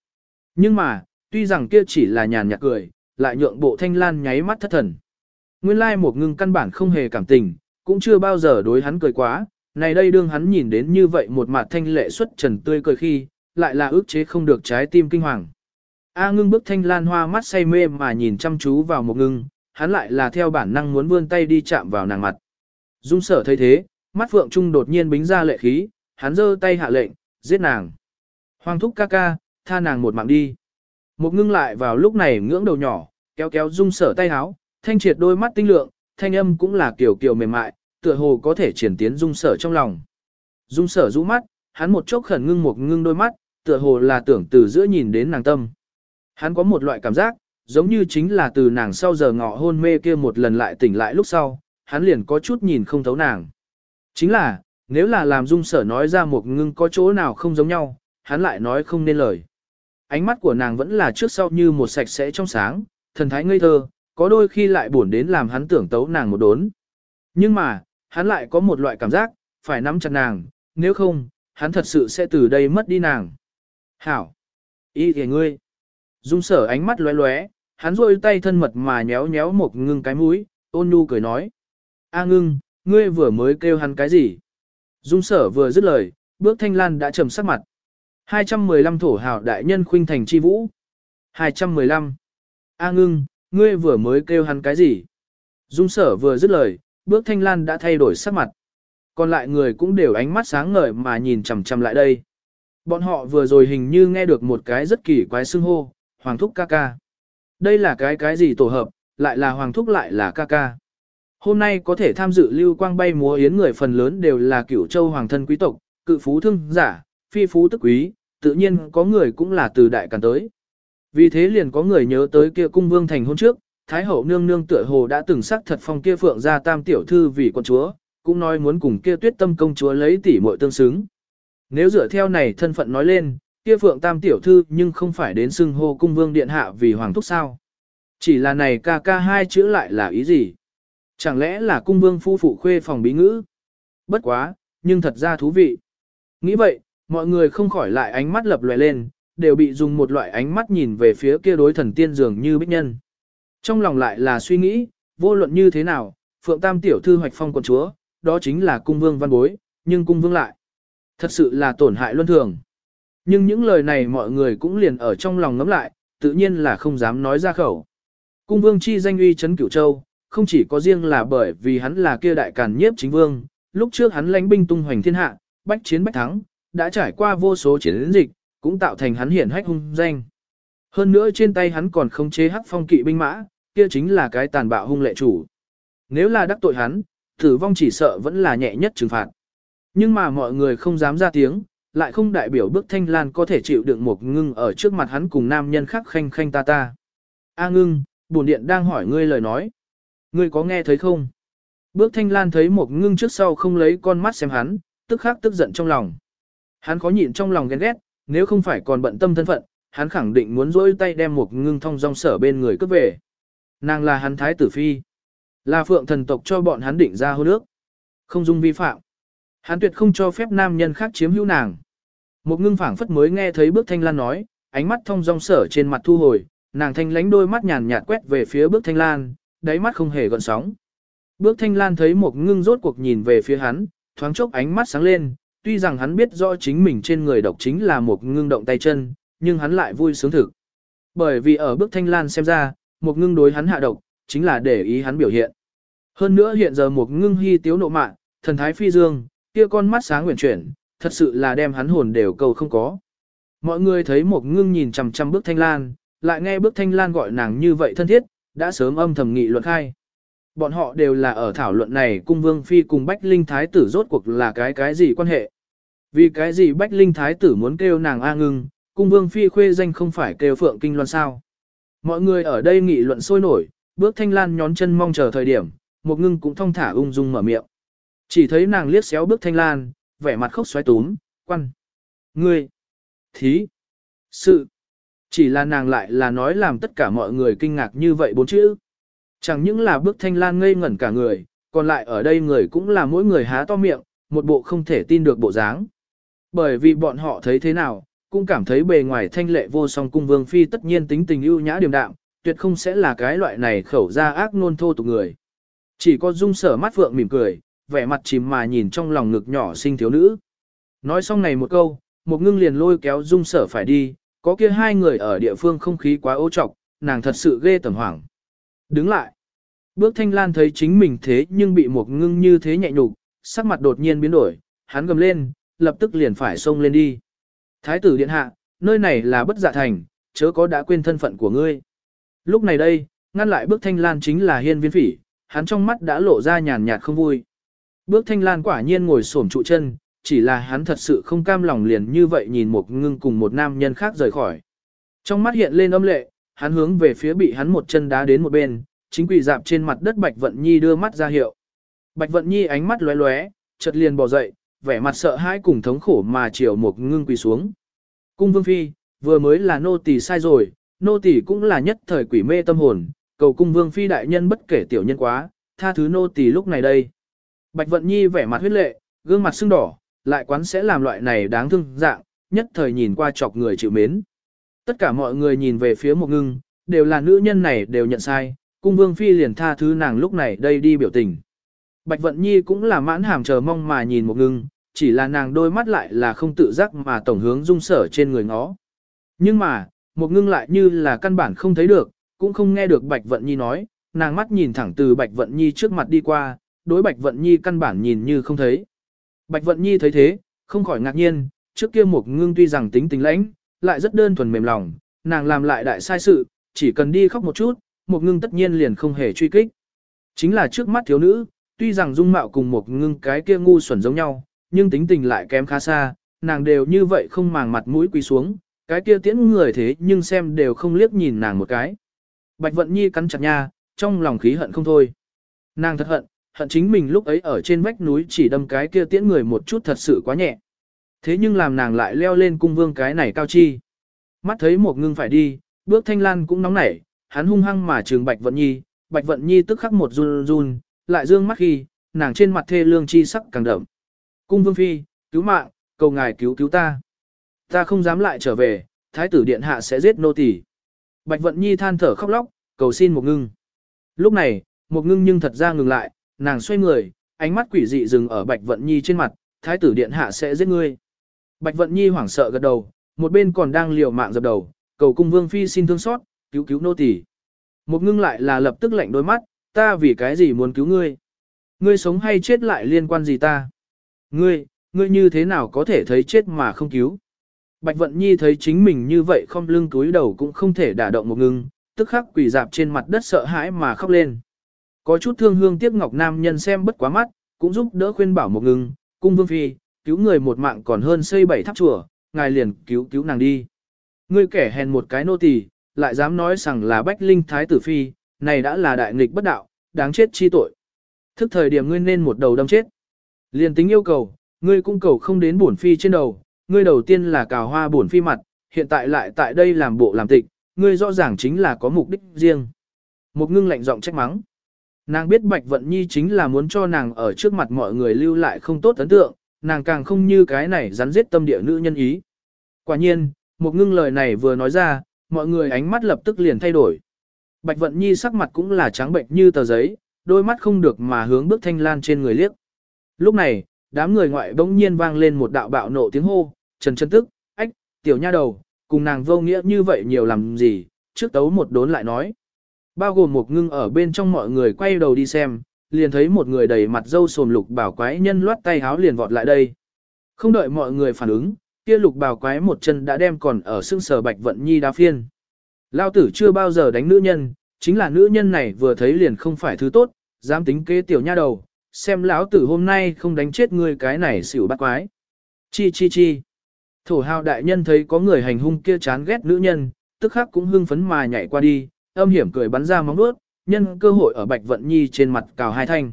Nhưng mà, tuy rằng kia chỉ là nhàn nhạt cười, lại nhượng bộ thanh lan nháy mắt thất thần. Nguyên lai một ngưng căn bản không hề cảm tình, cũng chưa bao giờ đối hắn cười quá, này đây đương hắn nhìn đến như vậy một mặt thanh lệ xuất trần tươi cười khi, lại là ước chế không được trái tim kinh hoàng. A ngưng bức thanh lan hoa mắt say mê mà nhìn chăm chú vào một ngưng, hắn lại là theo bản năng muốn vươn tay đi chạm vào nàng mặt. Dung sở thấy thế, mắt phượng trung đột nhiên bính ra lệ khí, hắn giơ tay hạ lệnh, giết nàng. Hoàng thúc ca ca, tha nàng một mạng đi. Một ngưng lại vào lúc này ngưỡng đầu nhỏ, kéo kéo dung sở tay háo, thanh triệt đôi mắt tinh lượng, thanh âm cũng là kiểu kiểu mềm mại, tựa hồ có thể triển tiến dung sở trong lòng. Dung sở rũ mắt, hắn một chốc khẩn ngưng một ngưng đôi mắt, tựa hồ là tưởng từ giữa nhìn đến nàng tâm. Hắn có một loại cảm giác, giống như chính là từ nàng sau giờ ngọ hôn mê kia một lần lại tỉnh lại lúc sau, hắn liền có chút nhìn không thấu nàng. Chính là, nếu là làm dung sở nói ra một ngưng có chỗ nào không giống nhau, hắn lại nói không nên lời. Ánh mắt của nàng vẫn là trước sau như một sạch sẽ trong sáng, thần thái ngây thơ, có đôi khi lại buồn đến làm hắn tưởng tấu nàng một đốn. Nhưng mà, hắn lại có một loại cảm giác, phải nắm chặt nàng, nếu không, hắn thật sự sẽ từ đây mất đi nàng. Hảo! Ý kìa ngươi! Dung sở ánh mắt lóe lóe, hắn rôi tay thân mật mà nhéo nhéo một ngưng cái mũi, ôn nhu cười nói. A ngưng, ngươi vừa mới kêu hắn cái gì? Dung sở vừa dứt lời, bước thanh lan đã trầm sắc mặt. 215 thổ hào đại nhân khuynh thành chi vũ. 215. A ngưng, ngươi vừa mới kêu hắn cái gì? Dung sở vừa dứt lời, bước thanh lan đã thay đổi sắc mặt. Còn lại người cũng đều ánh mắt sáng ngời mà nhìn chằm chằm lại đây. Bọn họ vừa rồi hình như nghe được một cái rất kỳ quái xưng hô, Hoàng Thúc ca ca. Đây là cái cái gì tổ hợp, lại là Hoàng Thúc lại là ca ca. Hôm nay có thể tham dự lưu quang bay múa yến người phần lớn đều là cửu châu hoàng thân quý tộc, cự phú thương giả, phi phú tức quý, tự nhiên có người cũng là từ đại càn tới. Vì thế liền có người nhớ tới kia cung vương thành hôn trước, Thái hậu nương nương tựa hồ đã từng sắc thật phong kia phượng ra tam tiểu thư vì con chúa, cũng nói muốn cùng kia tuyết tâm công chúa lấy tỷ muội tương xứng. Nếu dựa theo này thân phận nói lên, kia phượng tam tiểu thư nhưng không phải đến xưng hô cung vương điện hạ vì hoàng thúc sao. Chỉ là này ca ca hai chữ lại là ý gì? Chẳng lẽ là cung vương phu phụ khuê phòng bí ngữ? Bất quá, nhưng thật ra thú vị. Nghĩ vậy, mọi người không khỏi lại ánh mắt lập lòe lên, đều bị dùng một loại ánh mắt nhìn về phía kia đối thần tiên dường như bích nhân. Trong lòng lại là suy nghĩ, vô luận như thế nào, Phượng Tam tiểu thư hoạch phong quận chúa, đó chính là cung vương văn bối, nhưng cung vương lại. Thật sự là tổn hại luân thường. Nhưng những lời này mọi người cũng liền ở trong lòng ngấm lại, tự nhiên là không dám nói ra khẩu. Cung vương chi danh uy chấn cửu châu, không chỉ có riêng là bởi vì hắn là kia đại càn nhiếp chính vương, lúc trước hắn lãnh binh tung hoành thiên hạ, bách chiến bách thắng, đã trải qua vô số chiến dịch, cũng tạo thành hắn hiển hách hung danh. Hơn nữa trên tay hắn còn không chế hắc phong kỵ binh mã, kia chính là cái tàn bạo hung lệ chủ. Nếu là đắc tội hắn, tử vong chỉ sợ vẫn là nhẹ nhất trừng phạt. Nhưng mà mọi người không dám ra tiếng, lại không đại biểu bước thanh lan có thể chịu đựng một ngưng ở trước mặt hắn cùng nam nhân khác khanh khanh ta ta. A ngưng, bổn điện đang hỏi ngươi lời nói. Ngươi có nghe thấy không? Bước thanh lan thấy một ngưng trước sau không lấy con mắt xem hắn, tức khắc tức giận trong lòng. Hắn khó nhịn trong lòng ghen ghét, nếu không phải còn bận tâm thân phận, hắn khẳng định muốn dỗi tay đem một ngưng thông dong sở bên người cướp về. Nàng là hắn thái tử phi. Là phượng thần tộc cho bọn hắn định ra hôn ước. Không dung vi phạm. Hắn tuyệt không cho phép nam nhân khác chiếm hữu nàng. Một ngưng phảng phất mới nghe thấy bước thanh lan nói, ánh mắt thông dong sở trên mặt thu hồi, nàng thanh lánh đôi mắt nhàn nhạt quét về phía bước thanh lan, đáy mắt không hề gợn sóng. Bước thanh lan thấy một ngưng rốt cuộc nhìn về phía hắn, thoáng chốc ánh mắt sáng lên, tuy rằng hắn biết rõ chính mình trên người độc chính là một ngưng động tay chân, nhưng hắn lại vui sướng thực. Bởi vì ở bước thanh lan xem ra, một ngưng đối hắn hạ độc, chính là để ý hắn biểu hiện. Hơn nữa hiện giờ một ngưng hy tiếu nộ mạn, thần thái phi dương, kia con mắt sáng nguyện chuyển, thật sự là đem hắn hồn đều cầu không có. Mọi người thấy một ngưng nhìn chằm chằm bước thanh lan, lại nghe bước thanh lan gọi nàng như vậy thân thiết, đã sớm âm thầm nghị luận khai. Bọn họ đều là ở thảo luận này cung vương phi cùng Bách Linh Thái tử rốt cuộc là cái cái gì quan hệ. Vì cái gì Bách Linh Thái tử muốn kêu nàng A ngưng, cung vương phi khuê danh không phải kêu phượng kinh loan sao. Mọi người ở đây nghị luận sôi nổi, bước thanh lan nhón chân mong chờ thời điểm, một ngưng cũng thong thả ung dung mở miệng. Chỉ thấy nàng liếc xéo bước thanh lan, vẻ mặt khóc xoáy túm, quăn. Ngươi, thí, sự. Chỉ là nàng lại là nói làm tất cả mọi người kinh ngạc như vậy bốn chữ. Chẳng những là bước thanh lan ngây ngẩn cả người, còn lại ở đây người cũng là mỗi người há to miệng, một bộ không thể tin được bộ dáng. Bởi vì bọn họ thấy thế nào, cũng cảm thấy bề ngoài thanh lệ vô song cung vương phi tất nhiên tính tình ưu nhã điềm đạm, tuyệt không sẽ là cái loại này khẩu ra ác nôn thô tục người. Chỉ có dung sở mắt vượng mỉm cười, vẻ mặt chìm mà nhìn trong lòng ngực nhỏ sinh thiếu nữ. Nói xong này một câu, một ngưng liền lôi kéo dung sở phải đi, có kia hai người ở địa phương không khí quá ô trọc, nàng thật sự ghê tởm hoảng. Đứng lại. Bước thanh lan thấy chính mình thế nhưng bị một ngưng như thế nhẹ nhục, sắc mặt đột nhiên biến đổi, hắn gầm lên, lập tức liền phải xông lên đi. Thái tử điện hạ, nơi này là bất dạ thành, chớ có đã quên thân phận của ngươi. Lúc này đây, ngăn lại bước thanh lan chính là hiên viên phỉ, hắn trong mắt đã lộ ra nhàn nhạt không vui. Bước thanh lan quả nhiên ngồi xổm trụ chân, chỉ là hắn thật sự không cam lòng liền như vậy nhìn một ngưng cùng một nam nhân khác rời khỏi. Trong mắt hiện lên âm lệ, hắn hướng về phía bị hắn một chân đá đến một bên, chính quỳ dạp trên mặt đất Bạch Vận Nhi đưa mắt ra hiệu. Bạch Vận Nhi ánh mắt lóe lóe, chợt liền bò dậy, vẻ mặt sợ hãi cùng thống khổ mà chiều một ngưng quỳ xuống. Cung Vương Phi, vừa mới là nô tỳ sai rồi, nô tỳ cũng là nhất thời quỷ mê tâm hồn, cầu Cung Vương Phi đại nhân bất kể tiểu nhân quá, tha thứ nô tỳ lúc này đây. Bạch Vận Nhi vẻ mặt huyết lệ, gương mặt sưng đỏ, lại quán sẽ làm loại này đáng thương dạng, nhất thời nhìn qua chọc người chịu mến. Tất cả mọi người nhìn về phía một ngưng, đều là nữ nhân này đều nhận sai, cung vương phi liền tha thứ nàng lúc này đây đi biểu tình. Bạch Vận Nhi cũng là mãn hàm chờ mong mà nhìn một ngưng, chỉ là nàng đôi mắt lại là không tự giác mà tổng hướng dung sở trên người ngó. Nhưng mà, một ngưng lại như là căn bản không thấy được, cũng không nghe được Bạch Vận Nhi nói, nàng mắt nhìn thẳng từ Bạch Vận Nhi trước mặt đi qua, đối Bạch Vận Nhi căn bản nhìn như không thấy. Bạch Vận Nhi thấy thế, không khỏi ngạc nhiên, trước kia một ngưng tuy rằng tính tình lãnh, lại rất đơn thuần mềm lòng, nàng làm lại đại sai sự, chỉ cần đi khóc một chút, một ngưng tất nhiên liền không hề truy kích. Chính là trước mắt thiếu nữ, tuy rằng dung mạo cùng một ngưng cái kia ngu xuẩn giống nhau, nhưng tính tình lại kém khá xa, nàng đều như vậy không màng mặt mũi quỳ xuống, cái kia tiễn người thế nhưng xem đều không liếc nhìn nàng một cái. Bạch Vận Nhi cắn chặt nha, trong lòng khí hận không thôi. Nàng thật hận, hận chính mình lúc ấy ở trên vách núi chỉ đâm cái kia tiễn người một chút thật sự quá nhẹ. Thế nhưng làm nàng lại leo lên cung vương cái này cao chi. Mắt thấy một ngưng phải đi, bước thanh lan cũng nóng nảy, hắn hung hăng mà trường Bạch Vận Nhi, Bạch Vận Nhi tức khắc một run run, lại dương mắt khi, nàng trên mặt thê lương chi sắc càng đậm. Cung vương phi, cứu mạng, cầu ngài cứu cứu ta. Ta không dám lại trở về, thái tử điện hạ sẽ giết nô tỳ. Bạch Vận Nhi than thở khóc lóc, cầu xin một ngưng. Lúc này, một ngưng nhưng thật ra ngừng lại, nàng xoay người, ánh mắt quỷ dị dừng ở Bạch Vận Nhi trên mặt, thái tử điện hạ sẽ giết ngươi. Bạch Vận Nhi hoảng sợ gật đầu, một bên còn đang liều mạng dập đầu, cầu cung vương phi xin thương xót, cứu cứu nô tỳ. Một ngưng lại là lập tức lạnh đôi mắt, ta vì cái gì muốn cứu ngươi? Ngươi sống hay chết lại liên quan gì ta? Ngươi, ngươi như thế nào có thể thấy chết mà không cứu? Bạch Vận Nhi thấy chính mình như vậy không lưng túi đầu cũng không thể đả động một ngưng, tức khắc quỳ dạp trên mặt đất sợ hãi mà khóc lên. Có chút thương hương tiếc ngọc nam nhân xem bất quá mắt, cũng giúp đỡ khuyên bảo một ngừng, cung vương phi, cứu người một mạng còn hơn xây bảy tháp chùa, ngài liền cứu cứu nàng đi. Ngươi kẻ hèn một cái nô tỳ, lại dám nói rằng là bách linh thái tử phi, này đã là đại nghịch bất đạo, đáng chết chi tội. Thức thời điểm ngươi nên một đầu đâm chết. Liền tính yêu cầu, ngươi cũng cầu không đến bổn phi trên đầu, ngươi đầu tiên là cào hoa bổn phi mặt, hiện tại lại tại đây làm bộ làm tịch, ngươi rõ ràng chính là có mục đích riêng. Một ngưng lạnh giọng trách mắng. Nàng biết Bạch Vận Nhi chính là muốn cho nàng ở trước mặt mọi người lưu lại không tốt ấn tượng, nàng càng không như cái này rắn giết tâm địa nữ nhân ý. Quả nhiên, một ngưng lời này vừa nói ra, mọi người ánh mắt lập tức liền thay đổi. Bạch Vận Nhi sắc mặt cũng là trắng bệnh như tờ giấy, đôi mắt không được mà hướng bước thanh lan trên người liếc. Lúc này, đám người ngoại bỗng nhiên vang lên một đạo bạo nộ tiếng hô, trần chân tức, ách, tiểu nha đầu, cùng nàng vô nghĩa như vậy nhiều làm gì, trước tấu một đốn lại nói. Bao gồm một ngưng ở bên trong mọi người quay đầu đi xem, liền thấy một người đầy mặt dâu sồm lục bảo quái nhân loát tay háo liền vọt lại đây. Không đợi mọi người phản ứng, kia lục bảo quái một chân đã đem còn ở xương sờ bạch vận nhi đá phiên. Lao tử chưa bao giờ đánh nữ nhân, chính là nữ nhân này vừa thấy liền không phải thứ tốt, dám tính kế tiểu nha đầu, xem lão tử hôm nay không đánh chết ngươi cái này xỉu bắt quái. Chi chi chi. Thổ hào đại nhân thấy có người hành hung kia chán ghét nữ nhân, tức khắc cũng hưng phấn mà nhảy qua đi, âm hiểm cười bắn ra móng vuốt, nhân cơ hội ở Bạch Vận Nhi trên mặt cào hai thanh.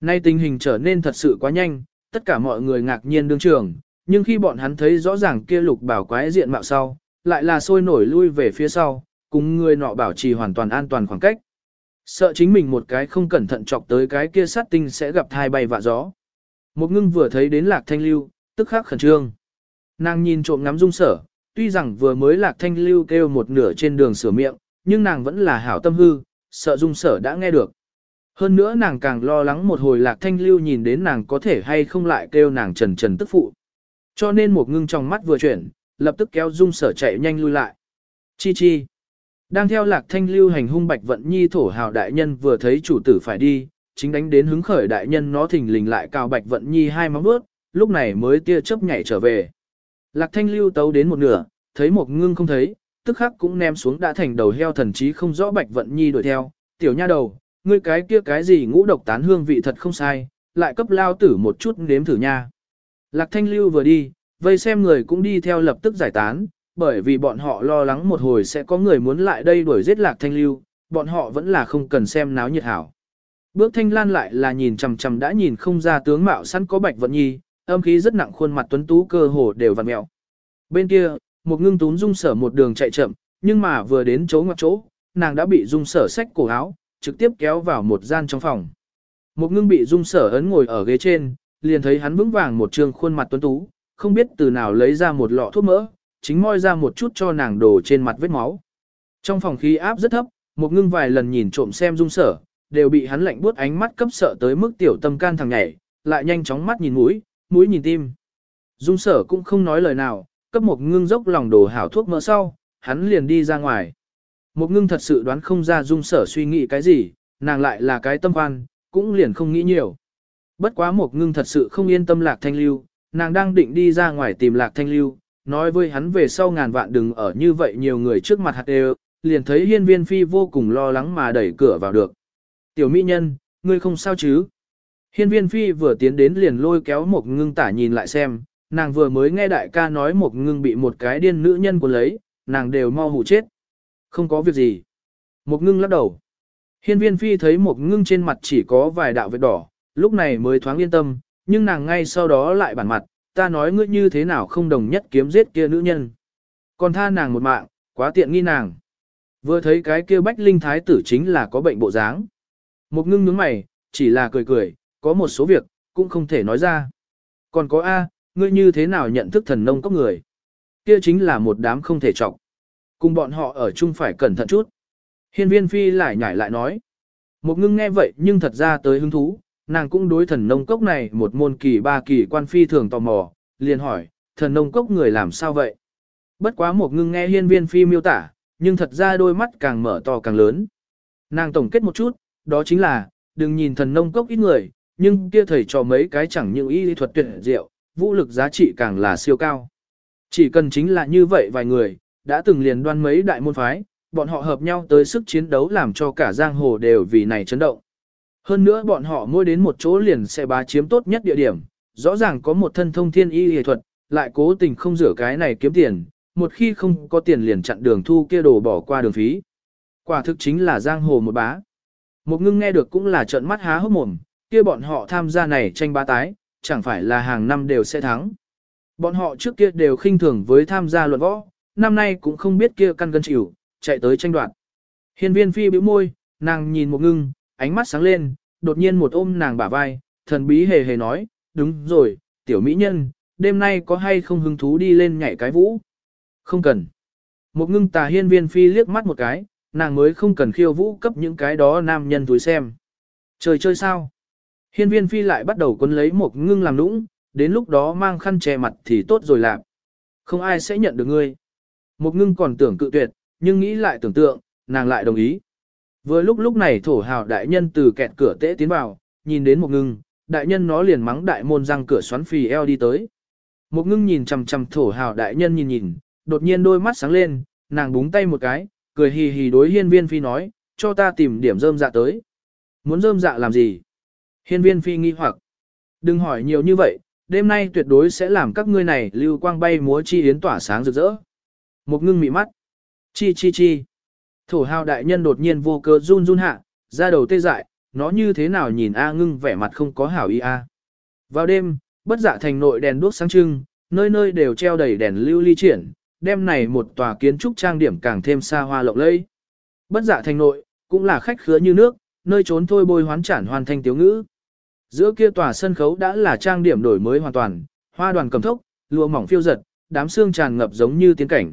Nay tình hình trở nên thật sự quá nhanh, tất cả mọi người ngạc nhiên đương trường, nhưng khi bọn hắn thấy rõ ràng kia lục bảo quái diện mạo sau, lại là sôi nổi lui về phía sau, cùng người nọ bảo trì hoàn toàn an toàn khoảng cách. Sợ chính mình một cái không cẩn thận chọc tới cái kia sát tinh sẽ gặp thai bay vạ gió. Một ngưng vừa thấy đến lạc thanh lưu, tức khắc khẩn trương. Nàng nhìn trộm ngắm dung sở, tuy rằng vừa mới lạc thanh lưu kêu một nửa trên đường sửa miệng, nhưng nàng vẫn là hảo tâm hư, sợ dung sở đã nghe được. Hơn nữa nàng càng lo lắng một hồi lạc thanh lưu nhìn đến nàng có thể hay không lại kêu nàng trần trần tức phụ. Cho nên một ngưng trong mắt vừa chuyển, lập tức kéo dung sở chạy nhanh lui lại. Chi chi. Đang theo lạc thanh lưu hành hung bạch vận nhi thổ hào đại nhân vừa thấy chủ tử phải đi, chính đánh đến hứng khởi đại nhân nó thình lình lại cào bạch vận nhi hai móng bước, lúc này mới tia chớp nhảy trở về. Lạc thanh lưu tấu đến một nửa, thấy một ngưng không thấy, tức khắc cũng ném xuống đã thành đầu heo thần chí không rõ bạch vận nhi đuổi theo, tiểu nha đầu, ngươi cái kia cái gì ngũ độc tán hương vị thật không sai, lại cấp lao tử một chút nếm thử nha. Lạc thanh lưu vừa đi, vây xem người cũng đi theo lập tức giải tán, bởi vì bọn họ lo lắng một hồi sẽ có người muốn lại đây đuổi giết lạc thanh lưu, bọn họ vẫn là không cần xem náo nhiệt hảo. Bước thanh lan lại là nhìn chằm chằm đã nhìn không ra tướng mạo sẵn có bạch vận nhi, âm khí rất nặng khuôn mặt tuấn tú cơ hồ đều vặn mẹo. Bên kia, một ngưng tún dung sở một đường chạy chậm, nhưng mà vừa đến chỗ ngoặt chỗ, nàng đã bị dung sở xách cổ áo, trực tiếp kéo vào một gian trong phòng. Một ngưng bị dung sở ấn ngồi ở ghế trên, liền thấy hắn vững vàng một trường khuôn mặt tuấn tú, không biết từ nào lấy ra một lọ thuốc mỡ, chính moi ra một chút cho nàng đổ trên mặt vết máu. Trong phòng khí áp rất thấp, một ngưng vài lần nhìn trộm xem dung sở, đều bị hắn lạnh buốt ánh mắt cấp sợ tới mức tiểu tâm can thằng nhảy, lại nhanh chóng mắt nhìn mũi, mũi nhìn tim. Dung sở cũng không nói lời nào, cấp một ngưng dốc lòng đồ hảo thuốc mỡ sau, hắn liền đi ra ngoài. Một ngưng thật sự đoán không ra dung sở suy nghĩ cái gì, nàng lại là cái tâm quan, cũng liền không nghĩ nhiều. Bất quá một ngưng thật sự không yên tâm lạc thanh lưu, nàng đang định đi ra ngoài tìm lạc thanh lưu, nói với hắn về sau ngàn vạn đừng ở như vậy nhiều người trước mặt hạt đều, liền thấy hiên viên phi vô cùng lo lắng mà đẩy cửa vào được. Tiểu mỹ nhân, ngươi không sao chứ? Hiên viên phi vừa tiến đến liền lôi kéo một ngưng tả nhìn lại xem, nàng vừa mới nghe đại ca nói một ngưng bị một cái điên nữ nhân của lấy, nàng đều mau hủ chết. Không có việc gì. Một ngưng lắc đầu. Hiên viên phi thấy một ngưng trên mặt chỉ có vài đạo vết đỏ, lúc này mới thoáng yên tâm, nhưng nàng ngay sau đó lại bản mặt, ta nói ngươi như thế nào không đồng nhất kiếm giết kia nữ nhân. Còn tha nàng một mạng, quá tiện nghi nàng. Vừa thấy cái kia bách linh thái tử chính là có bệnh bộ dáng. Một ngưng nhướng mày, chỉ là cười cười, có một số việc, cũng không thể nói ra. Còn có A, ngươi như thế nào nhận thức thần nông cốc người? Kia chính là một đám không thể trọng. Cùng bọn họ ở chung phải cẩn thận chút. Hiên viên phi lại nhảy lại nói. Một ngưng nghe vậy nhưng thật ra tới hứng thú, nàng cũng đối thần nông cốc này một môn kỳ ba kỳ quan phi thường tò mò, liền hỏi, thần nông cốc người làm sao vậy? Bất quá một ngưng nghe hiên viên phi miêu tả, nhưng thật ra đôi mắt càng mở to càng lớn. Nàng tổng kết một chút, đó chính là, đừng nhìn thần nông cốc ít người, nhưng kia thầy trò mấy cái chẳng những y lý thuật tuyệt diệu, vũ lực giá trị càng là siêu cao. Chỉ cần chính là như vậy vài người, đã từng liền đoan mấy đại môn phái, bọn họ hợp nhau tới sức chiến đấu làm cho cả giang hồ đều vì này chấn động. Hơn nữa bọn họ mua đến một chỗ liền sẽ bá chiếm tốt nhất địa điểm, rõ ràng có một thân thông thiên y y thuật, lại cố tình không rửa cái này kiếm tiền, một khi không có tiền liền chặn đường thu kia đồ bỏ qua đường phí. Quả thực chính là giang hồ một bá. Một ngưng nghe được cũng là trợn mắt há hốc mồm, kia bọn họ tham gia này tranh bá tái, chẳng phải là hàng năm đều sẽ thắng. Bọn họ trước kia đều khinh thường với tham gia luận võ, năm nay cũng không biết kia căn gân chịu, chạy tới tranh đoạt. Hiên viên phi bĩu môi, nàng nhìn một ngưng, ánh mắt sáng lên, đột nhiên một ôm nàng bả vai, thần bí hề hề nói, đúng rồi, tiểu mỹ nhân, đêm nay có hay không hứng thú đi lên nhảy cái vũ? Không cần. Một ngưng tà hiên viên phi liếc mắt một cái, nàng mới không cần khiêu vũ cấp những cái đó nam nhân túi xem. Trời chơi sao? Hiên viên phi lại bắt đầu quấn lấy một ngưng làm nũng, đến lúc đó mang khăn che mặt thì tốt rồi làm. Không ai sẽ nhận được ngươi. Một ngưng còn tưởng cự tuyệt, nhưng nghĩ lại tưởng tượng, nàng lại đồng ý. Vừa lúc lúc này thổ hào đại nhân từ kẹt cửa tễ tiến vào, nhìn đến một ngưng, đại nhân nó liền mắng đại môn răng cửa xoắn phì eo đi tới. Một ngưng nhìn chầm chầm thổ hào đại nhân nhìn nhìn, đột nhiên đôi mắt sáng lên, nàng búng tay một cái, cười hì hì đối hiên viên phi nói, cho ta tìm điểm rơm dạ tới. Muốn rơm dạ làm gì? Hiên viên phi nghi hoặc. Đừng hỏi nhiều như vậy, đêm nay tuyệt đối sẽ làm các ngươi này lưu quang bay múa chi yến tỏa sáng rực rỡ. Một ngưng mị mắt. Chi chi chi. Thổ hào đại nhân đột nhiên vô cơ run run hạ, ra đầu tê dại, nó như thế nào nhìn A ngưng vẻ mặt không có hảo ý A. Vào đêm, bất dạ thành nội đèn đuốc sáng trưng, nơi nơi đều treo đầy đèn lưu ly triển, đêm này một tòa kiến trúc trang điểm càng thêm xa hoa lộng lẫy. Bất dạ thành nội, cũng là khách khứa như nước, nơi trốn thôi bôi hoán chản hoàn thành tiếu ngữ. Giữa kia tòa sân khấu đã là trang điểm đổi mới hoàn toàn, hoa đoàn cầm thốc, lụa mỏng phiêu giật, đám xương tràn ngập giống như tiến cảnh.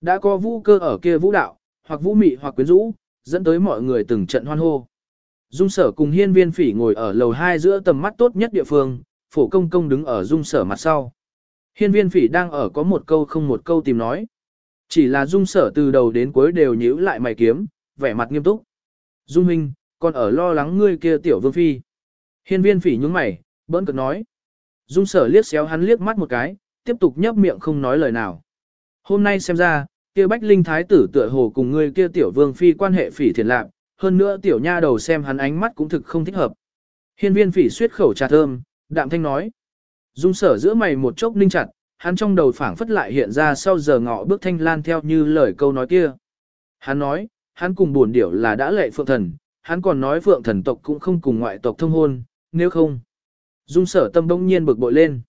Đã có vũ cơ ở kia vũ đạo, hoặc vũ mị hoặc quyến rũ, dẫn tới mọi người từng trận hoan hô. Dung sở cùng hiên viên phỉ ngồi ở lầu 2 giữa tầm mắt tốt nhất địa phương, phổ công công đứng ở dung sở mặt sau. Hiên viên phỉ đang ở có một câu không một câu tìm nói. Chỉ là dung sở từ đầu đến cuối đều nhíu lại mày kiếm, vẻ mặt nghiêm túc. Dung huynh, còn ở lo lắng ngươi kia tiểu vương phi. Hiên viên phỉ nhúng mày, bỡn cực nói. Dung sở liếc xéo hắn liếc mắt một cái, tiếp tục nhấp miệng không nói lời nào. Hôm nay xem ra, kia bách linh thái tử tựa hồ cùng ngươi kia tiểu vương phi quan hệ phỉ thiền lạc, hơn nữa tiểu nha đầu xem hắn ánh mắt cũng thực không thích hợp. Hiên viên phỉ suyết khẩu trà thơm, đạm thanh nói. Dung sở giữa mày một chốc ninh chặt, hắn trong đầu phảng phất lại hiện ra sau giờ ngọ bước thanh lan theo như lời câu nói kia. Hắn nói, hắn cùng buồn điểu là đã lệ phượng thần, hắn còn nói phượng thần tộc cũng không cùng ngoại tộc thông hôn, nếu không. Dung sở tâm đông nhiên bực bội lên.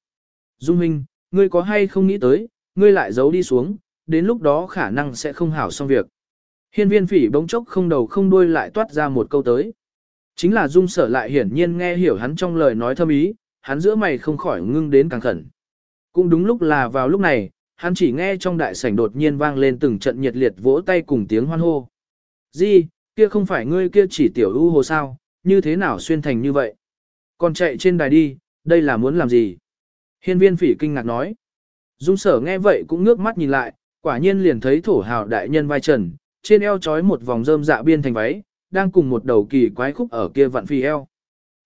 Dung huynh, ngươi có hay không nghĩ tới, ngươi lại giấu đi xuống, đến lúc đó khả năng sẽ không hảo xong việc. Hiên viên phỉ bỗng chốc không đầu không đuôi lại toát ra một câu tới. Chính là dung sở lại hiển nhiên nghe hiểu hắn trong lời nói thâm ý, hắn giữa mày không khỏi ngưng đến càng khẩn. Cũng đúng lúc là vào lúc này, hắn chỉ nghe trong đại sảnh đột nhiên vang lên từng trận nhiệt liệt vỗ tay cùng tiếng hoan hô. Di, kia không phải ngươi kia chỉ tiểu ưu hồ sao, như thế nào xuyên thành như vậy? Còn chạy trên đài đi, đây là muốn làm gì? Hiên viên phỉ kinh ngạc nói. Dung sở nghe vậy cũng ngước mắt nhìn lại, quả nhiên liền thấy thổ hào đại nhân vai trần, trên eo trói một vòng rơm dạ biên thành váy, đang cùng một đầu kỳ quái khúc ở kia vặn phi eo.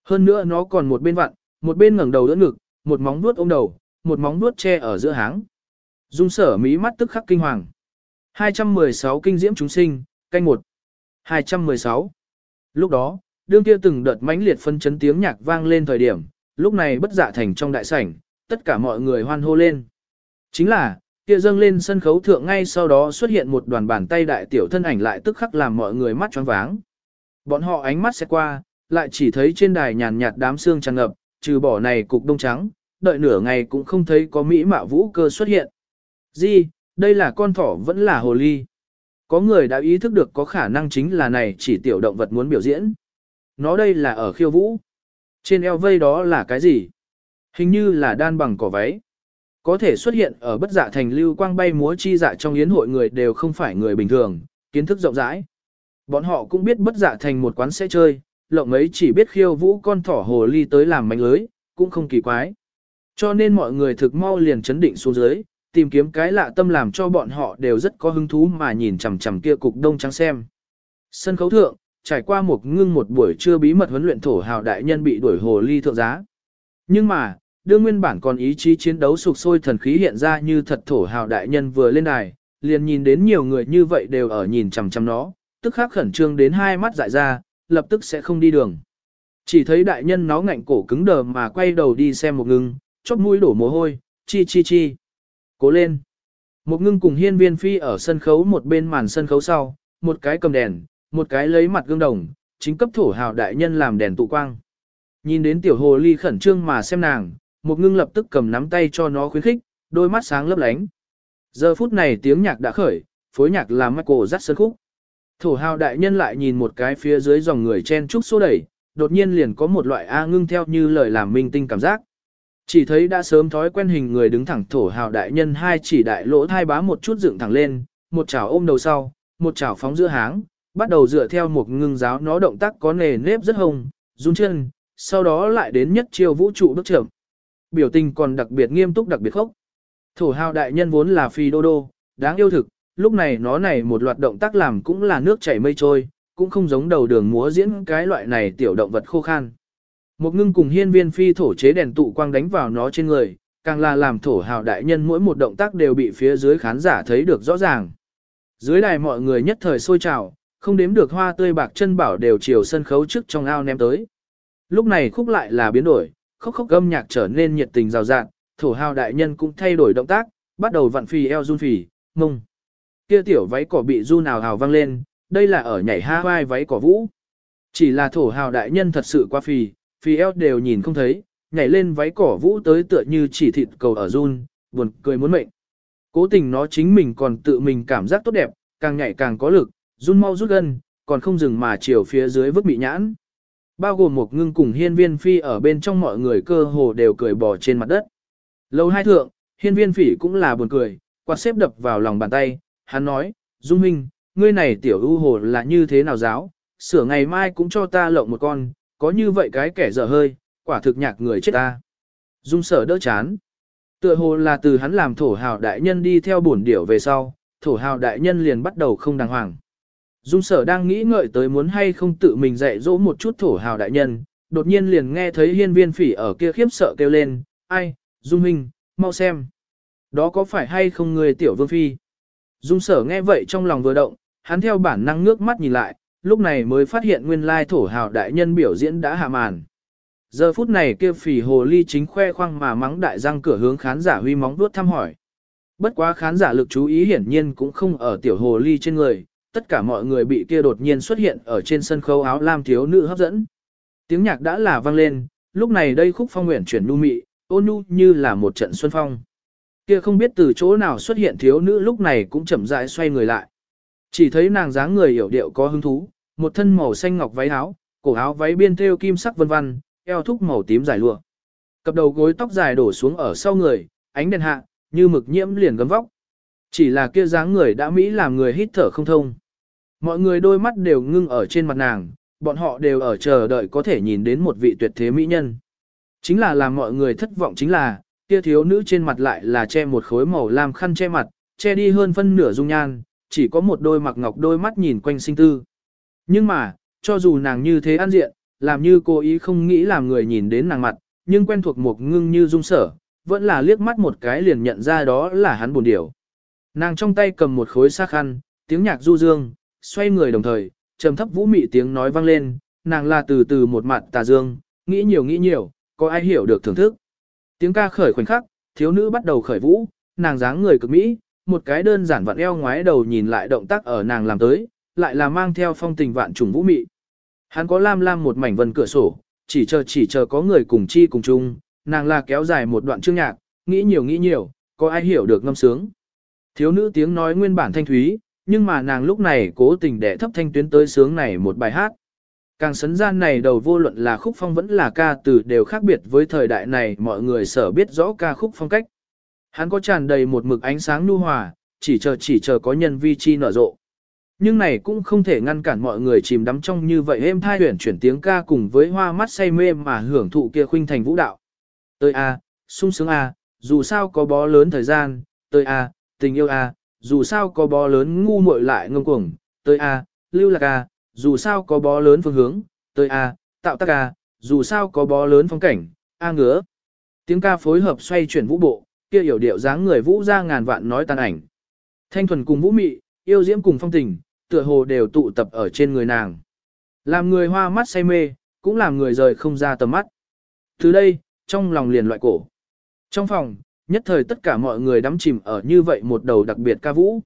Hơn nữa nó còn một bên vặn, một bên ngẩng đầu đỡ ngực, một móng vuốt ôm đầu, một móng vuốt che ở giữa háng. Dung sở mí mắt tức khắc kinh hoàng. 216 kinh diễm chúng sinh, canh một. 216. Lúc đó, đương kia từng đợt mãnh liệt phân chấn tiếng nhạc vang lên thời điểm, lúc này bất dạ thành trong đại sảnh, tất cả mọi người hoan hô lên. Chính là, kia dâng lên sân khấu thượng ngay sau đó xuất hiện một đoàn bàn tay đại tiểu thân ảnh lại tức khắc làm mọi người mắt choáng váng. Bọn họ ánh mắt sẽ qua, lại chỉ thấy trên đài nhàn nhạt đám xương tràn ngập, trừ bỏ này cục đông trắng, đợi nửa ngày cũng không thấy có mỹ mạo vũ cơ xuất hiện. Gì, đây là con thỏ vẫn là hồ ly. Có người đã ý thức được có khả năng chính là này chỉ tiểu động vật muốn biểu diễn. Nó đây là ở khiêu vũ. Trên eo vây đó là cái gì? Hình như là đan bằng cỏ váy. Có thể xuất hiện ở bất dạ thành lưu quang bay múa chi dạ trong yến hội người đều không phải người bình thường, kiến thức rộng rãi. Bọn họ cũng biết bất dạ thành một quán sẽ chơi, lộng ấy chỉ biết khiêu vũ con thỏ hồ ly tới làm mánh lưới, cũng không kỳ quái. Cho nên mọi người thực mau liền chấn định xuống dưới, tìm kiếm cái lạ tâm làm cho bọn họ đều rất có hứng thú mà nhìn chằm chằm kia cục đông trắng xem. Sân khấu thượng, trải qua một ngưng một buổi trưa bí mật huấn luyện thổ hào đại nhân bị đuổi hồ ly thượng giá. Nhưng mà, đương nguyên bản còn ý chí chiến đấu sục sôi thần khí hiện ra như thật thổ hào đại nhân vừa lên đài, liền nhìn đến nhiều người như vậy đều ở nhìn chằm chằm nó, tức khắc khẩn trương đến hai mắt dại ra, lập tức sẽ không đi đường. Chỉ thấy đại nhân nó ngạnh cổ cứng đờ mà quay đầu đi xem một ngưng, chóp mũi đổ mồ hôi, chi chi chi. Cố lên. Một ngưng cùng hiên viên phi ở sân khấu một bên màn sân khấu sau, một cái cầm đèn, một cái lấy mặt gương đồng, chính cấp thổ hào đại nhân làm đèn tụ quang. Nhìn đến tiểu hồ ly khẩn trương mà xem nàng, một ngưng lập tức cầm nắm tay cho nó khuyến khích, đôi mắt sáng lấp lánh. Giờ phút này tiếng nhạc đã khởi, phối nhạc làm Michael dắt sân khúc. Thổ hào đại nhân lại nhìn một cái phía dưới dòng người chen trúc xô đẩy, đột nhiên liền có một loại A ngưng theo như lời làm minh tinh cảm giác. Chỉ thấy đã sớm thói quen hình người đứng thẳng thổ hào đại nhân hai chỉ đại lỗ thai bá một chút dựng thẳng lên, một chảo ôm đầu sau, một chảo phóng giữa háng, bắt đầu dựa theo một ngưng giáo nó động tác có nề nếp rất hồng, run chân, sau đó lại đến nhất chiêu vũ trụ bước chậm. Biểu tình còn đặc biệt nghiêm túc đặc biệt khốc. Thổ hào đại nhân vốn là phi đô đô, đáng yêu thực, lúc này nó này một loạt động tác làm cũng là nước chảy mây trôi, cũng không giống đầu đường múa diễn cái loại này tiểu động vật khô khan. Một ngưng cùng hiên viên phi thổ chế đèn tụ quang đánh vào nó trên người, càng là làm thổ hào đại nhân mỗi một động tác đều bị phía dưới khán giả thấy được rõ ràng. Dưới đài mọi người nhất thời sôi trào, không đếm được hoa tươi bạc chân bảo đều chiều sân khấu trước trong ao ném tới. Lúc này khúc lại là biến đổi, khóc khóc âm nhạc trở nên nhiệt tình rào rạng, thổ hào đại nhân cũng thay đổi động tác, bắt đầu vặn phì eo run phì, mông. Kia tiểu váy cỏ bị run nào hào vang lên, đây là ở nhảy ha vai váy cỏ vũ. Chỉ là thổ hào đại nhân thật sự quá phì, phì eo đều nhìn không thấy, nhảy lên váy cỏ vũ tới tựa như chỉ thịt cầu ở run, buồn cười muốn mệnh. Cố tình nó chính mình còn tự mình cảm giác tốt đẹp, càng nhảy càng có lực, run mau rút gân, còn không dừng mà chiều phía dưới vứt bị nhãn. Bao gồm một ngưng cùng hiên viên phi ở bên trong mọi người cơ hồ đều cười bò trên mặt đất. Lâu hai thượng, hiên viên phỉ cũng là buồn cười, quạt xếp đập vào lòng bàn tay, hắn nói, Dung Minh, ngươi này tiểu ưu hồ là như thế nào giáo, sửa ngày mai cũng cho ta lộng một con, có như vậy cái kẻ dở hơi, quả thực nhạc người chết ta. Dung sở đỡ chán. Tựa hồ là từ hắn làm thổ hào đại nhân đi theo bổn điểu về sau, thổ hào đại nhân liền bắt đầu không đàng hoàng. Dung sở đang nghĩ ngợi tới muốn hay không tự mình dạy dỗ một chút thổ hào đại nhân, đột nhiên liền nghe thấy hiên viên phỉ ở kia khiếp sợ kêu lên, ai, Dung Minh, mau xem. Đó có phải hay không người tiểu vương phi? Dung sở nghe vậy trong lòng vừa động, hắn theo bản năng ngước mắt nhìn lại, lúc này mới phát hiện nguyên lai thổ hào đại nhân biểu diễn đã hạ màn. Giờ phút này kia phỉ hồ ly chính khoe khoang mà mắng đại răng cửa hướng khán giả huy móng vuốt thăm hỏi. Bất quá khán giả lực chú ý hiển nhiên cũng không ở tiểu hồ ly trên người, tất cả mọi người bị kia đột nhiên xuất hiện ở trên sân khấu áo lam thiếu nữ hấp dẫn. Tiếng nhạc đã là vang lên, lúc này đây khúc phong nguyện chuyển nu mị, ôn nhu như là một trận xuân phong. Kia không biết từ chỗ nào xuất hiện thiếu nữ lúc này cũng chậm rãi xoay người lại. Chỉ thấy nàng dáng người hiểu điệu có hứng thú, một thân màu xanh ngọc váy áo, cổ áo váy biên thêu kim sắc vân vân, eo thúc màu tím dài lụa. Cặp đầu gối tóc dài đổ xuống ở sau người, ánh đèn hạ, như mực nhiễm liền gấm vóc. Chỉ là kia dáng người đã mỹ làm người hít thở không thông. Mọi người đôi mắt đều ngưng ở trên mặt nàng, bọn họ đều ở chờ đợi có thể nhìn đến một vị tuyệt thế mỹ nhân. Chính là làm mọi người thất vọng chính là, kia thiếu nữ trên mặt lại là che một khối màu lam khăn che mặt, che đi hơn phân nửa dung nhan, chỉ có một đôi mặc ngọc đôi mắt nhìn quanh sinh tư. Nhưng mà, cho dù nàng như thế ăn diện, làm như cô ý không nghĩ làm người nhìn đến nàng mặt, nhưng quen thuộc một ngưng như dung sở, vẫn là liếc mắt một cái liền nhận ra đó là hắn buồn điểu. Nàng trong tay cầm một khối xác khăn, tiếng nhạc du dương, xoay người đồng thời, trầm thấp vũ mị tiếng nói vang lên, nàng là từ từ một mặt tà dương, nghĩ nhiều nghĩ nhiều, có ai hiểu được thưởng thức. Tiếng ca khởi khoảnh khắc, thiếu nữ bắt đầu khởi vũ, nàng dáng người cực mỹ, một cái đơn giản vặn eo ngoái đầu nhìn lại động tác ở nàng làm tới, lại là mang theo phong tình vạn trùng vũ mị. Hắn có lam lam một mảnh vân cửa sổ, chỉ chờ chỉ chờ có người cùng chi cùng chung, nàng là kéo dài một đoạn chương nhạc, nghĩ nhiều nghĩ nhiều, có ai hiểu được ngâm sướng. Thiếu nữ tiếng nói nguyên bản thanh thúy, nhưng mà nàng lúc này cố tình để thấp thanh tuyến tới sướng này một bài hát. Càng sấn gian này đầu vô luận là khúc phong vẫn là ca từ đều khác biệt với thời đại này mọi người sở biết rõ ca khúc phong cách. Hắn có tràn đầy một mực ánh sáng nu hòa, chỉ chờ chỉ chờ có nhân vi chi nở rộ. Nhưng này cũng không thể ngăn cản mọi người chìm đắm trong như vậy êm thai huyển chuyển tiếng ca cùng với hoa mắt say mê mà hưởng thụ kia khuynh thành vũ đạo. Tới a, sung sướng a, dù sao có bó lớn thời gian, tới a, tình yêu a, dù sao có bó lớn ngu muội lại ngông cuồng, tới a, lưu lạc a, dù sao có bó lớn phương hướng, tới a, tạo tác a, dù sao có bó lớn phong cảnh, a ngứa. Tiếng ca phối hợp xoay chuyển vũ bộ, kia hiểu điệu dáng người vũ ra ngàn vạn nói tàn ảnh. Thanh thuần cùng vũ mị, yêu diễm cùng phong tình, tựa hồ đều tụ tập ở trên người nàng. Làm người hoa mắt say mê, cũng làm người rời không ra tầm mắt. Từ đây, trong lòng liền loại cổ. Trong phòng, nhất thời tất cả mọi người đắm chìm ở như vậy một đầu đặc biệt ca vũ.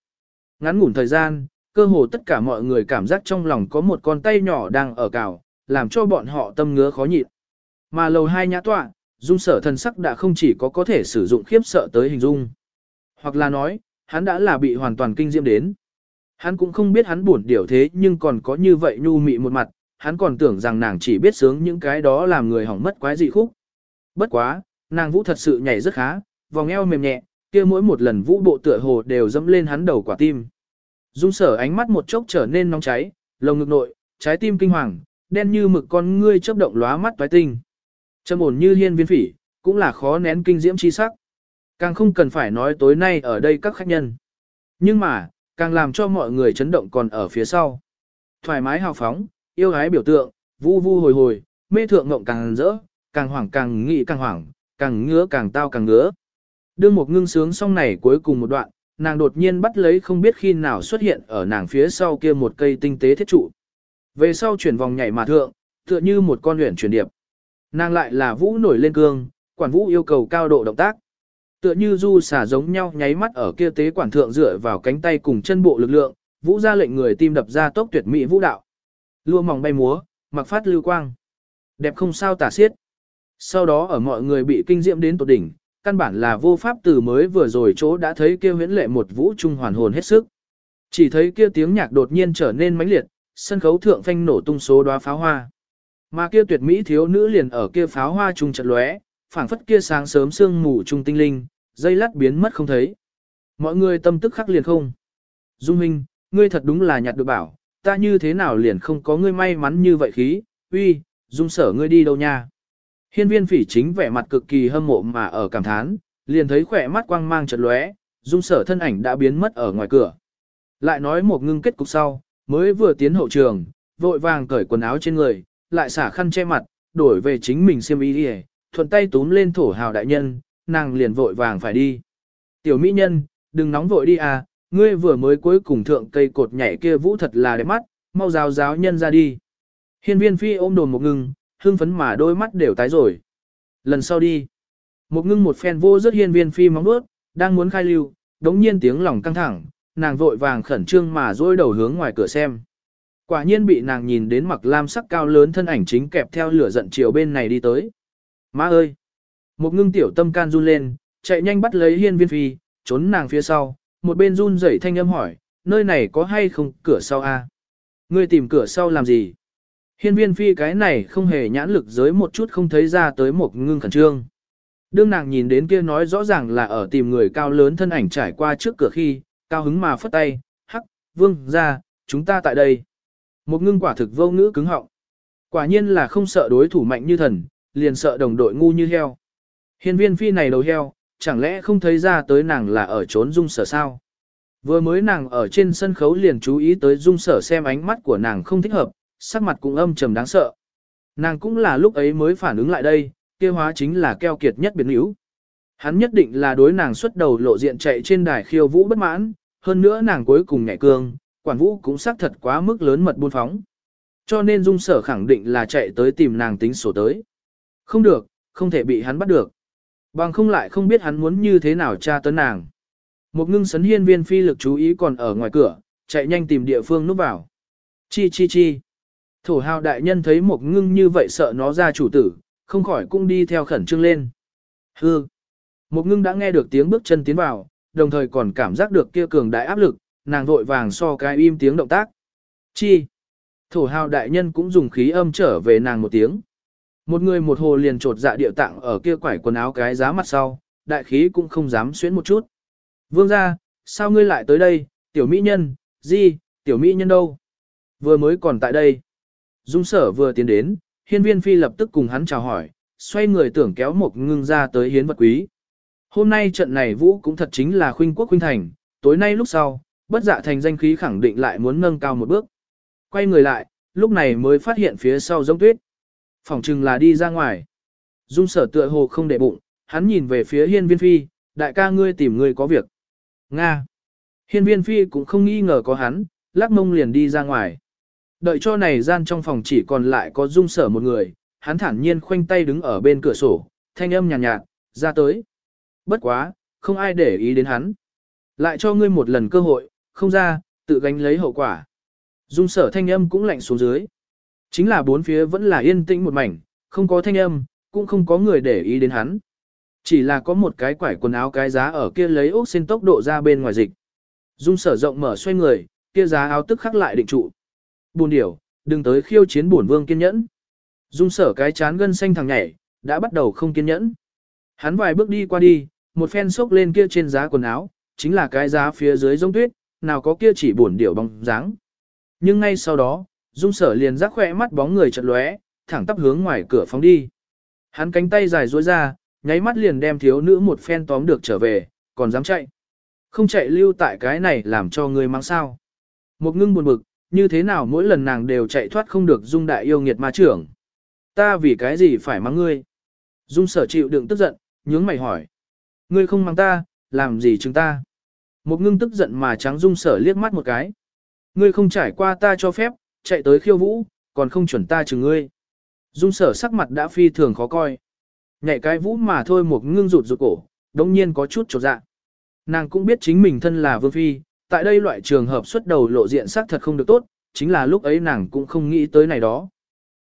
Ngắn ngủn thời gian, cơ hồ tất cả mọi người cảm giác trong lòng có một con tay nhỏ đang ở cào, làm cho bọn họ tâm ngứa khó nhịn. Mà lầu hai nhã tọa, dung sở thần sắc đã không chỉ có có thể sử dụng khiếp sợ tới hình dung. Hoặc là nói, hắn đã là bị hoàn toàn kinh diễm đến. Hắn cũng không biết hắn buồn điều thế nhưng còn có như vậy nhu mị một mặt, hắn còn tưởng rằng nàng chỉ biết sướng những cái đó làm người hỏng mất quái dị khúc. Bất quá, nàng vũ thật sự nhảy rất khá, vòng eo mềm nhẹ, kia mỗi một lần vũ bộ tựa hồ đều dẫm lên hắn đầu quả tim. Dung sở ánh mắt một chốc trở nên nóng cháy, lồng ngực nội, trái tim kinh hoàng, đen như mực con ngươi chớp động lóa mắt toái tinh. Trầm ổn như hiên viên phỉ, cũng là khó nén kinh diễm chi sắc. Càng không cần phải nói tối nay ở đây các khách nhân. Nhưng mà, càng làm cho mọi người chấn động còn ở phía sau. Thoải mái hào phóng, yêu ái biểu tượng, vu vu hồi hồi, mê thượng ngộng càng rỡ, càng hoảng càng nghĩ càng hoảng, càng ngứa càng tao càng ngứa. Đương một ngưng sướng xong này cuối cùng một đoạn, nàng đột nhiên bắt lấy không biết khi nào xuất hiện ở nàng phía sau kia một cây tinh tế thiết trụ. Về sau chuyển vòng nhảy mà thượng, tựa như một con luyện chuyển điệp. Nàng lại là vũ nổi lên cương, quản vũ yêu cầu cao độ động tác. Tựa như du xả giống nhau nháy mắt ở kia tế quản thượng dựa vào cánh tay cùng chân bộ lực lượng, vũ ra lệnh người tim đập ra tốc tuyệt mỹ vũ đạo. Lua mỏng bay múa, mặc phát lưu quang. Đẹp không sao tả xiết. Sau đó ở mọi người bị kinh diễm đến tột đỉnh, căn bản là vô pháp từ mới vừa rồi chỗ đã thấy kia huyễn lệ một vũ trung hoàn hồn hết sức. Chỉ thấy kia tiếng nhạc đột nhiên trở nên mãnh liệt, sân khấu thượng phanh nổ tung số đóa pháo hoa. Mà kia tuyệt mỹ thiếu nữ liền ở kia pháo hoa trung chợt lóe, phảng phất kia sáng sớm sương mù trung tinh linh, dây lát biến mất không thấy. Mọi người tâm tức khắc liền không. Dung Minh, ngươi thật đúng là nhặt được bảo, ta như thế nào liền không có ngươi may mắn như vậy khí, uy, Dung sở ngươi đi đâu nha. Hiên viên phỉ chính vẻ mặt cực kỳ hâm mộ mà ở cảm thán, liền thấy khỏe mắt quang mang chợt lóe, Dung sở thân ảnh đã biến mất ở ngoài cửa. Lại nói một ngưng kết cục sau, mới vừa tiến hậu trường, vội vàng cởi quần áo trên người, lại xả khăn che mặt, đổi về chính mình xiêm y đi thuận tay túm lên thổ hào đại nhân, nàng liền vội vàng phải đi. Tiểu mỹ nhân, đừng nóng vội đi à, ngươi vừa mới cuối cùng thượng cây cột nhảy kia vũ thật là đẹp mắt, mau rào giáo nhân ra đi. Hiên viên phi ôm đồn một ngưng, hưng phấn mà đôi mắt đều tái rồi. Lần sau đi. Một ngưng một phen vô rất hiên viên phi móng bước, đang muốn khai lưu, đống nhiên tiếng lòng căng thẳng, nàng vội vàng khẩn trương mà dôi đầu hướng ngoài cửa xem. Quả nhiên bị nàng nhìn đến mặc lam sắc cao lớn thân ảnh chính kẹp theo lửa giận chiều bên này đi tới. Má ơi! Một ngưng tiểu tâm can run lên, chạy nhanh bắt lấy hiên viên phi, trốn nàng phía sau, một bên run rẩy thanh âm hỏi, nơi này có hay không cửa sau a? Ngươi tìm cửa sau làm gì? Hiên viên phi cái này không hề nhãn lực giới một chút không thấy ra tới một ngưng khẩn trương. Đương nàng nhìn đến kia nói rõ ràng là ở tìm người cao lớn thân ảnh trải qua trước cửa khi, cao hứng mà phất tay, hắc, vương, ra, chúng ta tại đây. Một ngưng quả thực vô ngữ cứng họng. Quả nhiên là không sợ đối thủ mạnh như thần, liền sợ đồng đội ngu như heo. Hiên viên phi này đầu heo, chẳng lẽ không thấy ra tới nàng là ở trốn dung sở sao? Vừa mới nàng ở trên sân khấu liền chú ý tới dung sở xem ánh mắt của nàng không thích hợp, sắc mặt cũng âm trầm đáng sợ. Nàng cũng là lúc ấy mới phản ứng lại đây, kia hóa chính là keo kiệt nhất biến yếu. Hắn nhất định là đối nàng xuất đầu lộ diện chạy trên đài khiêu vũ bất mãn, hơn nữa nàng cuối cùng nhảy cương, quản vũ cũng xác thật quá mức lớn mật buôn phóng. Cho nên dung sở khẳng định là chạy tới tìm nàng tính sổ tới. Không được, không thể bị hắn bắt được. Bằng không lại không biết hắn muốn như thế nào tra tấn nàng. Một ngưng sấn hiên viên phi lực chú ý còn ở ngoài cửa, chạy nhanh tìm địa phương núp vào. Chi chi chi. Thổ hào đại nhân thấy một ngưng như vậy sợ nó ra chủ tử, không khỏi cũng đi theo khẩn trương lên. Hư. Một ngưng đã nghe được tiếng bước chân tiến vào, đồng thời còn cảm giác được kia cường đại áp lực, nàng vội vàng so cái im tiếng động tác. Chi. Thổ hào đại nhân cũng dùng khí âm trở về nàng một tiếng. Một người một hồ liền trột dạ điệu tạng ở kia quải quần áo cái giá mặt sau, đại khí cũng không dám xuyến một chút. Vương ra, sao ngươi lại tới đây, tiểu mỹ nhân, gì, tiểu mỹ nhân đâu? Vừa mới còn tại đây. Dung sở vừa tiến đến, hiên viên phi lập tức cùng hắn chào hỏi, xoay người tưởng kéo một ngưng ra tới hiến vật quý. Hôm nay trận này vũ cũng thật chính là khuynh quốc khuynh thành, tối nay lúc sau, bất dạ thành danh khí khẳng định lại muốn nâng cao một bước. Quay người lại, lúc này mới phát hiện phía sau giống tuyết. Phòng chừng là đi ra ngoài. Dung sở tựa hồ không để bụng, hắn nhìn về phía hiên viên phi, đại ca ngươi tìm ngươi có việc. Nga. Hiên viên phi cũng không nghi ngờ có hắn, lắc mông liền đi ra ngoài. Đợi cho này gian trong phòng chỉ còn lại có dung sở một người, hắn thản nhiên khoanh tay đứng ở bên cửa sổ, thanh âm nhàn nhạt, nhạt, ra tới. Bất quá, không ai để ý đến hắn. Lại cho ngươi một lần cơ hội, không ra, tự gánh lấy hậu quả. Dung sở thanh âm cũng lạnh xuống dưới. Chính là bốn phía vẫn là yên tĩnh một mảnh, không có thanh âm, cũng không có người để ý đến hắn. Chỉ là có một cái quải quần áo cái giá ở kia lấy ốc xin tốc độ ra bên ngoài dịch. Dung sở rộng mở xoay người, kia giá áo tức khắc lại định trụ. Buồn điểu, đừng tới khiêu chiến bổn vương kiên nhẫn. Dung sở cái chán gân xanh thằng nhảy, đã bắt đầu không kiên nhẫn. Hắn vài bước đi qua đi, một phen xốc lên kia trên giá quần áo, chính là cái giá phía dưới giống tuyết, nào có kia chỉ buồn điểu bóng dáng. Nhưng ngay sau đó, dung sở liền rắc khỏe mắt bóng người chật lóe, thẳng tắp hướng ngoài cửa phóng đi. Hắn cánh tay dài duỗi ra, nháy mắt liền đem thiếu nữ một phen tóm được trở về, còn dám chạy. Không chạy lưu tại cái này làm cho người mang sao. Một ngưng buồn bực, như thế nào mỗi lần nàng đều chạy thoát không được dung đại yêu nghiệt ma trưởng. Ta vì cái gì phải mang ngươi? Dung sở chịu đựng tức giận, nhướng mày hỏi. Ngươi không mang ta, làm gì chúng ta? Một ngưng tức giận mà trắng dung sở liếc mắt một cái. Ngươi không trải qua ta cho phép, chạy tới khiêu vũ, còn không chuẩn ta chừng ngươi. Dung sở sắc mặt đã phi thường khó coi. Nhảy cái vũ mà thôi một ngưng rụt rụt cổ, đống nhiên có chút trột dạ. Nàng cũng biết chính mình thân là vương phi, tại đây loại trường hợp xuất đầu lộ diện xác thật không được tốt, chính là lúc ấy nàng cũng không nghĩ tới này đó.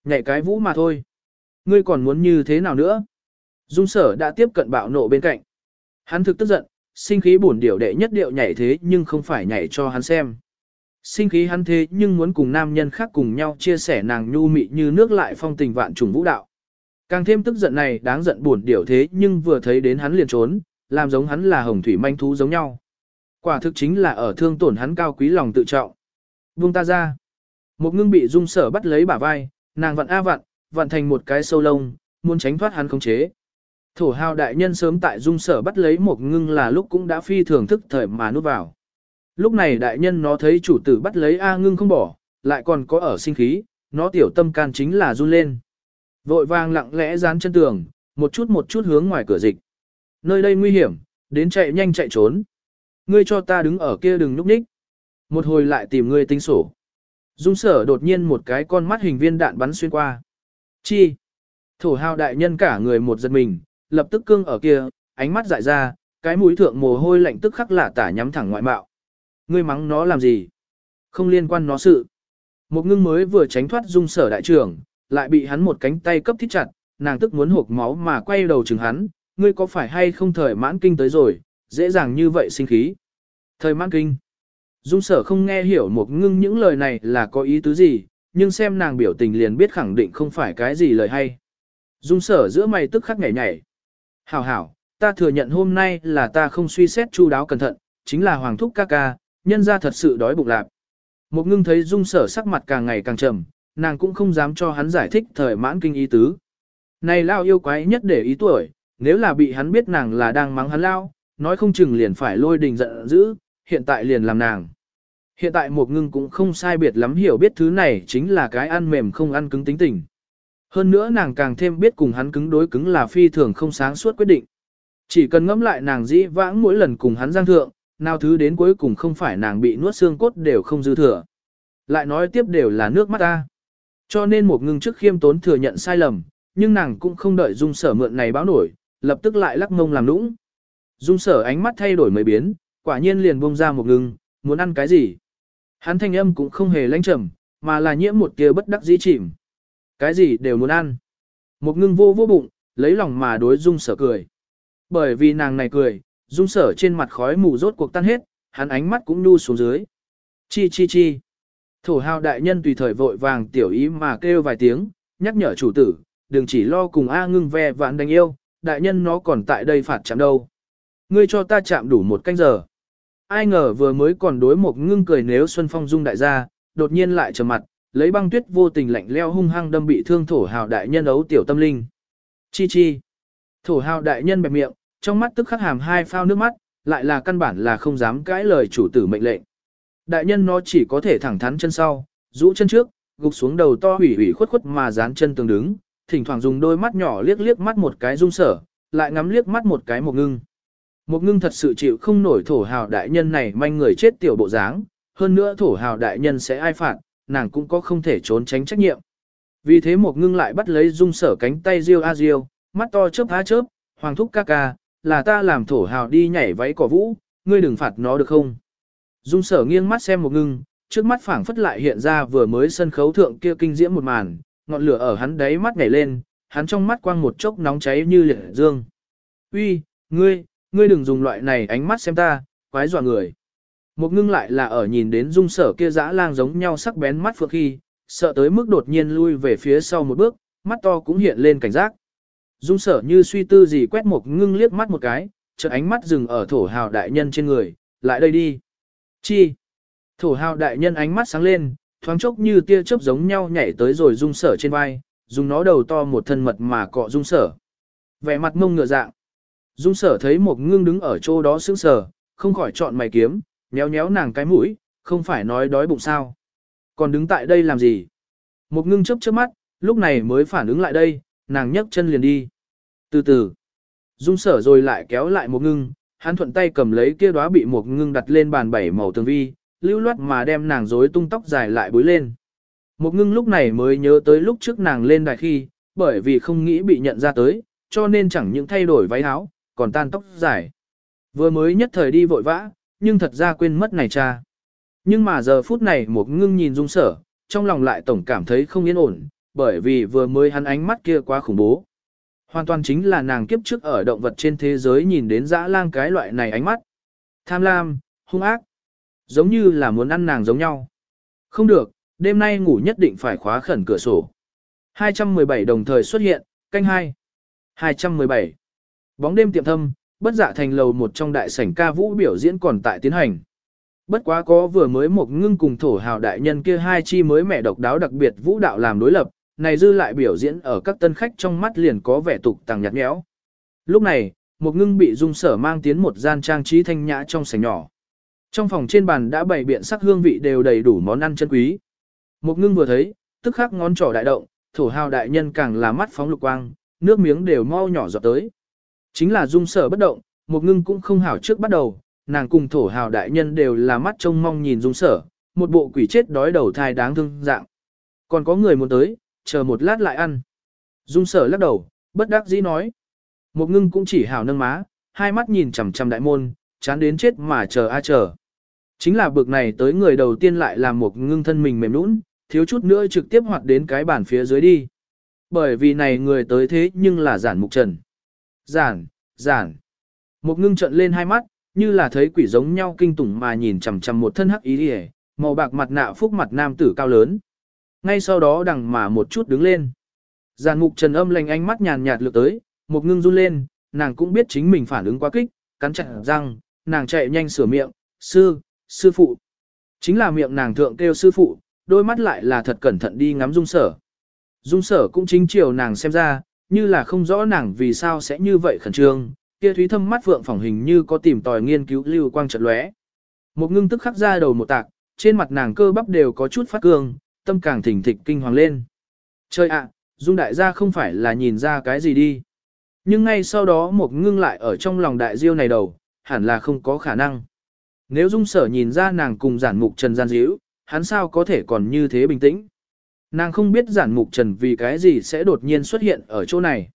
Nhảy cái vũ mà thôi. Ngươi còn muốn như thế nào nữa? Dung sở đã tiếp cận bạo nộ bên cạnh. Hắn thực tức giận, sinh khí bổn điệu đệ nhất điệu nhảy thế nhưng không phải nhảy cho hắn xem. Sinh khí hắn thế nhưng muốn cùng nam nhân khác cùng nhau chia sẻ nàng nhu mị như nước lại phong tình vạn trùng vũ đạo. Càng thêm tức giận này đáng giận buồn điệu thế nhưng vừa thấy đến hắn liền trốn, làm giống hắn là hồng thủy manh thú giống nhau. Quả thực chính là ở thương tổn hắn cao quý lòng tự trọng. Buông ta ra. Một ngưng bị dung sở bắt lấy bả vai, nàng vặn a vặn, vặn thành một cái sâu lông, muốn tránh thoát hắn khống chế. Thổ hào đại nhân sớm tại dung sở bắt lấy một ngưng là lúc cũng đã phi thường thức thời mà nuốt vào. Lúc này đại nhân nó thấy chủ tử bắt lấy A ngưng không bỏ, lại còn có ở sinh khí, nó tiểu tâm can chính là run lên. Vội vàng lặng lẽ dán chân tường, một chút một chút hướng ngoài cửa dịch. Nơi đây nguy hiểm, đến chạy nhanh chạy trốn. Ngươi cho ta đứng ở kia đừng núp ních. Một hồi lại tìm ngươi tính sổ. Dung sở đột nhiên một cái con mắt hình viên đạn bắn xuyên qua. Chi? Thổ hào đại nhân cả người một giật mình, lập tức cương ở kia, ánh mắt dại ra, cái mũi thượng mồ hôi lạnh tức khắc lạ tả nhắm thẳng ngoại mạo. Ngươi mắng nó làm gì? Không liên quan nó sự. Một ngưng mới vừa tránh thoát dung sở đại trưởng, lại bị hắn một cánh tay cấp thít chặt, nàng tức muốn hộp máu mà quay đầu chừng hắn, ngươi có phải hay không thời mãn kinh tới rồi, dễ dàng như vậy sinh khí. Thời mãn kinh. Dung sở không nghe hiểu một ngưng những lời này là có ý tứ gì, nhưng xem nàng biểu tình liền biết khẳng định không phải cái gì lời hay. Dung sở giữa mày tức khắc nhảy nhảy. Hảo hảo, ta thừa nhận hôm nay là ta không suy xét chu đáo cẩn thận, chính là hoàng thúc ca ca, nhân ra thật sự đói bụng lạp. Một ngưng thấy dung sở sắc mặt càng ngày càng trầm, nàng cũng không dám cho hắn giải thích thời mãn kinh ý tứ. Này lao yêu quái nhất để ý tuổi, nếu là bị hắn biết nàng là đang mắng hắn lao, nói không chừng liền phải lôi đình giận dữ, hiện tại liền làm nàng. Hiện tại một ngưng cũng không sai biệt lắm hiểu biết thứ này chính là cái ăn mềm không ăn cứng tính tình. Hơn nữa nàng càng thêm biết cùng hắn cứng đối cứng là phi thường không sáng suốt quyết định. Chỉ cần ngẫm lại nàng dĩ vãng mỗi lần cùng hắn giang thượng, nào thứ đến cuối cùng không phải nàng bị nuốt xương cốt đều không dư thừa. Lại nói tiếp đều là nước mắt ta. Cho nên một ngưng trước khiêm tốn thừa nhận sai lầm, nhưng nàng cũng không đợi dung sở mượn này báo nổi, lập tức lại lắc mông làm nũng. Dung sở ánh mắt thay đổi mấy biến, quả nhiên liền buông ra một ngưng, muốn ăn cái gì. Hắn thanh âm cũng không hề lãnh trầm, mà là nhiễm một tia bất đắc dĩ chìm. Cái gì đều muốn ăn. Một ngưng vô vô bụng, lấy lòng mà đối dung sở cười. Bởi vì nàng này cười, dung sở trên mặt khói mù rốt cuộc tan hết, hắn ánh mắt cũng nu xuống dưới. Chi chi chi. Thổ hào đại nhân tùy thời vội vàng tiểu ý mà kêu vài tiếng, nhắc nhở chủ tử, đừng chỉ lo cùng A ngưng ve vạn đánh yêu, đại nhân nó còn tại đây phạt chạm đâu. Ngươi cho ta chạm đủ một canh giờ. Ai ngờ vừa mới còn đối một ngưng cười nếu Xuân Phong dung đại gia, đột nhiên lại trầm mặt, lấy băng tuyết vô tình lạnh leo hung hăng đâm bị thương thổ hào đại nhân ấu tiểu tâm linh. Chi chi. Thổ hào đại nhân bẹp miệng, trong mắt tức khắc hàm hai phao nước mắt, lại là căn bản là không dám cãi lời chủ tử mệnh lệnh. Đại nhân nó chỉ có thể thẳng thắn chân sau, rũ chân trước, gục xuống đầu to hủy hủy khuất khuất mà dán chân tường đứng, thỉnh thoảng dùng đôi mắt nhỏ liếc liếc mắt một cái dung sở, lại ngắm liếc mắt một cái một ngưng. Một ngưng thật sự chịu không nổi thổ hào đại nhân này manh người chết tiểu bộ dáng, hơn nữa thổ hào đại nhân sẽ ai phạt, nàng cũng có không thể trốn tránh trách nhiệm. Vì thế một ngưng lại bắt lấy dung sở cánh tay riêu a riêu, mắt to chớp há chớp, hoàng thúc ca ca, là ta làm thổ hào đi nhảy váy cỏ vũ, ngươi đừng phạt nó được không? Dung sở nghiêng mắt xem một ngưng, trước mắt phảng phất lại hiện ra vừa mới sân khấu thượng kia kinh diễm một màn, ngọn lửa ở hắn đáy mắt nhảy lên, hắn trong mắt quang một chốc nóng cháy như liệt dương. Uy, ngươi, ngươi đừng dùng loại này ánh mắt xem ta, quái dọa người. Một ngưng lại là ở nhìn đến dung sở kia dã lang giống nhau sắc bén mắt phượng khi, sợ tới mức đột nhiên lui về phía sau một bước, mắt to cũng hiện lên cảnh giác. Dung sở như suy tư gì quét một ngưng liếc mắt một cái, chợt ánh mắt dừng ở thổ hào đại nhân trên người, lại đây đi. Chi? Thổ hào đại nhân ánh mắt sáng lên, thoáng chốc như tia chớp giống nhau nhảy tới rồi dung sở trên vai, dùng nó đầu to một thân mật mà cọ dung sở. Vẻ mặt mông ngựa dạng. Dung sở thấy một ngưng đứng ở chỗ đó sững sờ, không khỏi chọn mày kiếm, nhéo nhéo nàng cái mũi, không phải nói đói bụng sao. Còn đứng tại đây làm gì? Một ngưng chớp chớp mắt, lúc này mới phản ứng lại đây, nàng nhấc chân liền đi. Từ từ, dung sở rồi lại kéo lại một ngưng, hắn thuận tay cầm lấy kia đóa bị một ngưng đặt lên bàn bảy màu tường vi, lưu loát mà đem nàng rối tung tóc dài lại búi lên. Một ngưng lúc này mới nhớ tới lúc trước nàng lên đài khi, bởi vì không nghĩ bị nhận ra tới, cho nên chẳng những thay đổi váy áo, còn tan tóc dài. Vừa mới nhất thời đi vội vã, nhưng thật ra quên mất này cha. Nhưng mà giờ phút này một ngưng nhìn dung sở, trong lòng lại tổng cảm thấy không yên ổn, bởi vì vừa mới hắn ánh mắt kia quá khủng bố. Hoàn toàn chính là nàng kiếp trước ở động vật trên thế giới nhìn đến dã lang cái loại này ánh mắt. Tham lam, hung ác, giống như là muốn ăn nàng giống nhau. Không được, đêm nay ngủ nhất định phải khóa khẩn cửa sổ. 217 đồng thời xuất hiện, canh 2. 217. Bóng đêm tiệm thâm, bất dạ thành lầu một trong đại sảnh ca vũ biểu diễn còn tại tiến hành. Bất quá có vừa mới một ngưng cùng thổ hào đại nhân kia hai chi mới mẹ độc đáo đặc biệt vũ đạo làm đối lập, này dư lại biểu diễn ở các tân khách trong mắt liền có vẻ tục tàng nhạt nhẽo. Lúc này, một ngưng bị dung sở mang tiến một gian trang trí thanh nhã trong sảnh nhỏ. Trong phòng trên bàn đã bày biện sắc hương vị đều đầy đủ món ăn chân quý. Một ngưng vừa thấy, tức khắc ngón trỏ đại động, thổ hào đại nhân càng là mắt phóng lục quang, nước miếng đều mau nhỏ giọt tới. Chính là dung sở bất động, một ngưng cũng không hảo trước bắt đầu, nàng cùng thổ hào đại nhân đều là mắt trông mong nhìn dung sở, một bộ quỷ chết đói đầu thai đáng thương dạng. Còn có người muốn tới, chờ một lát lại ăn. Dung sở lắc đầu, bất đắc dĩ nói. Một ngưng cũng chỉ hảo nâng má, hai mắt nhìn chằm chằm đại môn, chán đến chết mà chờ a chờ. Chính là bực này tới người đầu tiên lại là một ngưng thân mình mềm nũng, thiếu chút nữa trực tiếp hoạt đến cái bàn phía dưới đi. Bởi vì này người tới thế nhưng là giản mục trần. Giản, giản. Một ngưng trận lên hai mắt, như là thấy quỷ giống nhau kinh tủng mà nhìn chằm chằm một thân hắc ý đi màu bạc mặt nạ phúc mặt nam tử cao lớn. Ngay sau đó đằng mà một chút đứng lên. Giản ngục trần âm lành ánh mắt nhàn nhạt lượt tới, một ngưng run lên, nàng cũng biết chính mình phản ứng quá kích, cắn chặt răng, nàng chạy nhanh sửa miệng, sư, sư phụ. Chính là miệng nàng thượng kêu sư phụ, đôi mắt lại là thật cẩn thận đi ngắm dung sở. Dung sở cũng chính chiều nàng xem ra, như là không rõ nàng vì sao sẽ như vậy khẩn trương, kia thúy thâm mắt vượng phỏng hình như có tìm tòi nghiên cứu lưu quang chợt lóe. Một ngưng tức khắc ra đầu một tạc, trên mặt nàng cơ bắp đều có chút phát cương, tâm càng thỉnh thịch kinh hoàng lên. Trời ạ, Dung đại gia không phải là nhìn ra cái gì đi. Nhưng ngay sau đó một ngưng lại ở trong lòng đại diêu này đầu, hẳn là không có khả năng. Nếu dung sở nhìn ra nàng cùng giản mục trần gian díu, hắn sao có thể còn như thế bình tĩnh. Nàng không biết giản mục trần vì cái gì sẽ đột nhiên xuất hiện ở chỗ này.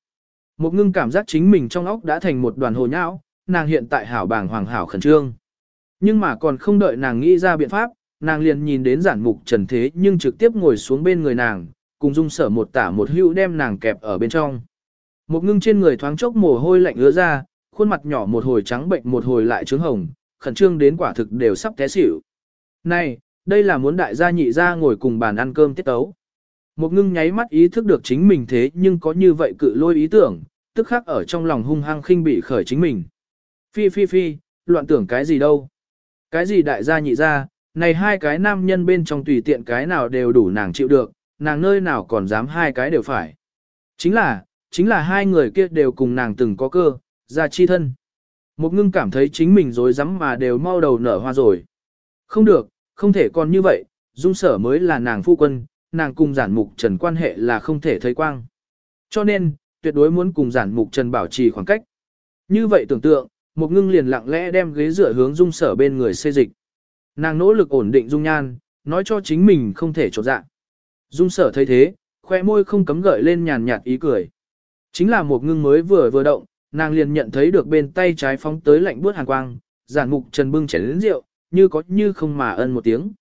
Một ngưng cảm giác chính mình trong óc đã thành một đoàn hồ nhão, nàng hiện tại hảo bàng hoàng hảo khẩn trương. Nhưng mà còn không đợi nàng nghĩ ra biện pháp, nàng liền nhìn đến giản mục trần thế nhưng trực tiếp ngồi xuống bên người nàng, cùng dung sở một tả một hữu đem nàng kẹp ở bên trong. Một ngưng trên người thoáng chốc mồ hôi lạnh ứa ra, khuôn mặt nhỏ một hồi trắng bệnh một hồi lại trướng hồng, khẩn trương đến quả thực đều sắp té xỉu. Này, đây là muốn đại gia nhị gia ngồi cùng bàn ăn cơm tiết tấu. Một ngưng nháy mắt ý thức được chính mình thế nhưng có như vậy cự lôi ý tưởng, tức khắc ở trong lòng hung hăng khinh bị khởi chính mình. Phi phi phi, loạn tưởng cái gì đâu. Cái gì đại gia nhị gia, này hai cái nam nhân bên trong tùy tiện cái nào đều đủ nàng chịu được, nàng nơi nào còn dám hai cái đều phải. Chính là, chính là hai người kia đều cùng nàng từng có cơ, ra chi thân. Một ngưng cảm thấy chính mình dối rắm mà đều mau đầu nở hoa rồi. Không được, không thể còn như vậy, dung sở mới là nàng phu quân, nàng cùng giản mục trần quan hệ là không thể thấy quang. Cho nên, tuyệt đối muốn cùng giản mục trần bảo trì khoảng cách. Như vậy tưởng tượng, một ngưng liền lặng lẽ đem ghế dựa hướng dung sở bên người xê dịch. Nàng nỗ lực ổn định dung nhan, nói cho chính mình không thể trột dạ. Dung sở thấy thế, khoe môi không cấm gợi lên nhàn nhạt ý cười. Chính là một ngưng mới vừa vừa động, nàng liền nhận thấy được bên tay trái phóng tới lạnh buốt hàn quang, giản mục trần bưng chén lĩnh rượu, như có như không mà ân một tiếng.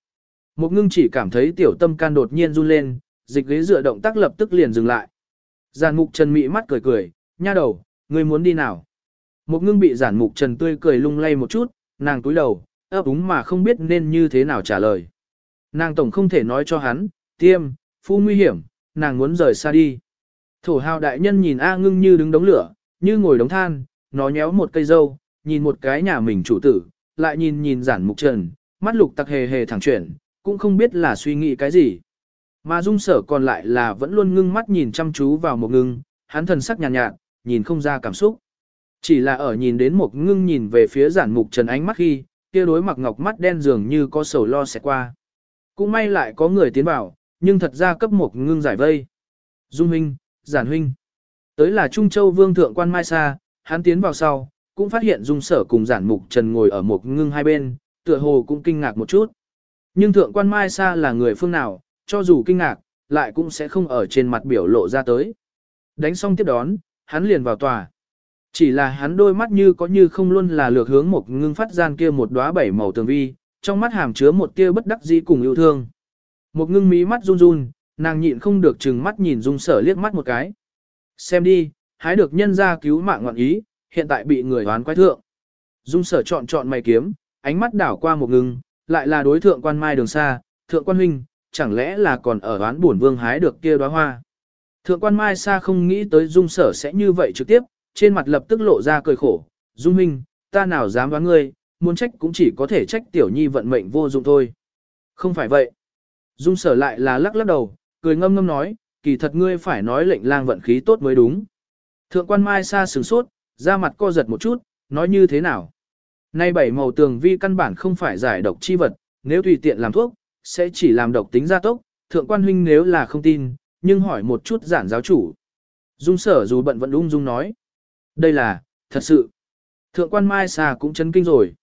Một ngưng chỉ cảm thấy tiểu tâm can đột nhiên run lên, dịch ghế dựa động tác lập tức liền dừng lại. Giản mục trần mị mắt cười cười, nha đầu, ngươi muốn đi nào? Một ngưng bị giản mục trần tươi cười lung lay một chút, nàng túi đầu, ấp úng mà không biết nên như thế nào trả lời. Nàng tổng không thể nói cho hắn, tiêm, phu nguy hiểm, nàng muốn rời xa đi. Thổ hào đại nhân nhìn A ngưng như đứng đống lửa, như ngồi đống than, nó nhéo một cây dâu, nhìn một cái nhà mình chủ tử, lại nhìn nhìn giản mục trần, mắt lục tặc hề hề thẳng chuyển, cũng không biết là suy nghĩ cái gì. Mà dung sở còn lại là vẫn luôn ngưng mắt nhìn chăm chú vào một ngưng, hắn thần sắc nhàn nhạt, nhạt, nhìn không ra cảm xúc. Chỉ là ở nhìn đến một ngưng nhìn về phía giản mục trần ánh mắt khi, kia đối mặc ngọc mắt đen dường như có sầu lo sẽ qua. Cũng may lại có người tiến vào, nhưng thật ra cấp một ngưng giải vây. Dung huynh, giản huynh. Tới là Trung Châu Vương Thượng Quan Mai Sa, hắn tiến vào sau, cũng phát hiện dung sở cùng giản mục trần ngồi ở một ngưng hai bên, tựa hồ cũng kinh ngạc một chút. Nhưng Thượng Quan Mai Sa là người phương nào, cho dù kinh ngạc, lại cũng sẽ không ở trên mặt biểu lộ ra tới. Đánh xong tiếp đón, hắn liền vào tòa. Chỉ là hắn đôi mắt như có như không luôn là lược hướng một ngưng phát gian kia một đóa bảy màu tường vi, trong mắt hàm chứa một tia bất đắc dĩ cùng yêu thương. Một ngưng mí mắt run run, nàng nhịn không được chừng mắt nhìn dung sở liếc mắt một cái. Xem đi, hái được nhân ra cứu mạng ngọn ý, hiện tại bị người đoán quái thượng. Dung sở chọn chọn mày kiếm, ánh mắt đảo qua một ngưng, lại là đối thượng quan mai đường xa, thượng quan huynh, chẳng lẽ là còn ở đoán bổn vương hái được kia đóa hoa. Thượng quan mai xa không nghĩ tới dung sở sẽ như vậy trực tiếp, trên mặt lập tức lộ ra cười khổ, dung huynh, ta nào dám đoán ngươi, muốn trách cũng chỉ có thể trách tiểu nhi vận mệnh vô dụng thôi. Không phải vậy. Dung sở lại là lắc lắc đầu, cười ngâm ngâm nói, kỳ thật ngươi phải nói lệnh lang vận khí tốt mới đúng. Thượng quan Mai Sa sửng sốt, ra mặt co giật một chút, nói như thế nào. Nay bảy màu tường vi căn bản không phải giải độc chi vật, nếu tùy tiện làm thuốc, sẽ chỉ làm độc tính gia tốc, thượng quan huynh nếu là không tin, nhưng hỏi một chút giản giáo chủ. Dung sở dù bận vẫn ung dung nói. Đây là, thật sự. Thượng quan Mai Sa cũng chấn kinh rồi.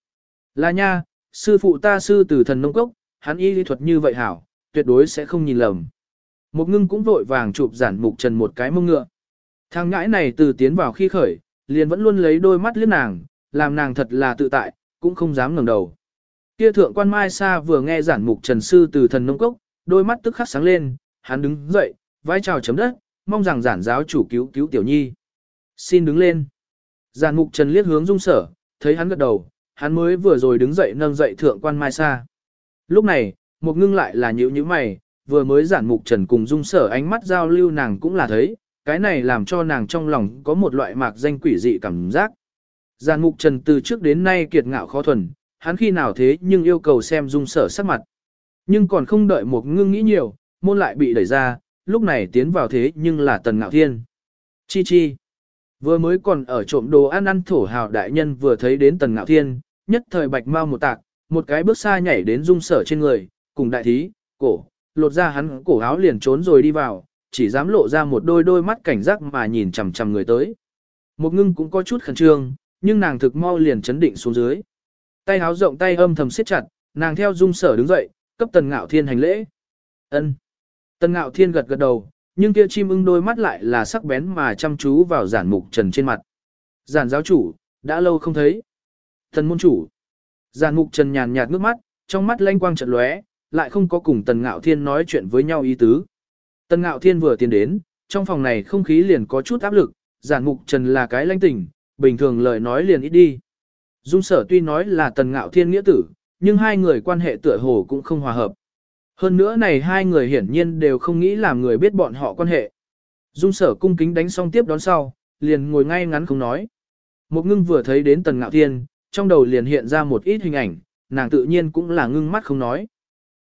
Là nha, sư phụ ta sư từ thần nông cốc, hắn y lý thuật như vậy hảo, tuyệt đối sẽ không nhìn lầm. Một ngưng cũng vội vàng chụp giản mục trần một cái mông ngựa. Thằng ngãi này từ tiến vào khi khởi, liền vẫn luôn lấy đôi mắt liếc nàng, làm nàng thật là tự tại, cũng không dám ngẩng đầu. Kia thượng quan Mai Sa vừa nghe giản mục trần sư từ thần nông cốc, đôi mắt tức khắc sáng lên, hắn đứng dậy, vai chào chấm đất, mong rằng giản giáo chủ cứu cứu tiểu nhi. Xin đứng lên. Giản mục trần liếc hướng dung sở, thấy hắn gật đầu, hắn mới vừa rồi đứng dậy nâng dậy thượng quan Mai Sa. Lúc này, một ngưng lại là nhữ nhữ mày, vừa mới giản mục trần cùng dung sở ánh mắt giao lưu nàng cũng là thấy, cái này làm cho nàng trong lòng có một loại mạc danh quỷ dị cảm giác. Giàn mục trần từ trước đến nay kiệt ngạo khó thuần, hắn khi nào thế nhưng yêu cầu xem dung sở sắc mặt. Nhưng còn không đợi một ngưng nghĩ nhiều, môn lại bị đẩy ra, lúc này tiến vào thế nhưng là tần ngạo thiên. Chi chi. Vừa mới còn ở trộm đồ ăn ăn thổ hào đại nhân vừa thấy đến tần ngạo thiên, nhất thời bạch mau một tạc, một cái bước xa nhảy đến dung sở trên người, cùng đại thí, cổ, lột ra hắn cổ áo liền trốn rồi đi vào, chỉ dám lộ ra một đôi đôi mắt cảnh giác mà nhìn chằm chằm người tới. Một ngưng cũng có chút khẩn trương, nhưng nàng thực mau liền chấn định xuống dưới. Tay háo rộng tay âm thầm siết chặt, nàng theo dung sở đứng dậy, cấp tần ngạo thiên hành lễ. ân Tần ngạo thiên gật gật đầu, nhưng kia chim ưng đôi mắt lại là sắc bén mà chăm chú vào giản mục trần trên mặt. Giản giáo chủ, đã lâu không thấy. Tần môn chủ. Giản mục trần nhàn nhạt nước mắt, trong mắt lanh quang trận lóe, lại không có cùng tần ngạo thiên nói chuyện với nhau ý tứ. Tần ngạo thiên vừa tiến đến, trong phòng này không khí liền có chút áp lực, giản mục trần là cái lanh tình, bình thường lời nói liền ít đi. Dung sở tuy nói là tần ngạo thiên nghĩa tử, nhưng hai người quan hệ tựa hồ cũng không hòa hợp. Hơn nữa này hai người hiển nhiên đều không nghĩ làm người biết bọn họ quan hệ. Dung sở cung kính đánh xong tiếp đón sau, liền ngồi ngay ngắn không nói. Một ngưng vừa thấy đến tần ngạo thiên, trong đầu liền hiện ra một ít hình ảnh, nàng tự nhiên cũng là ngưng mắt không nói.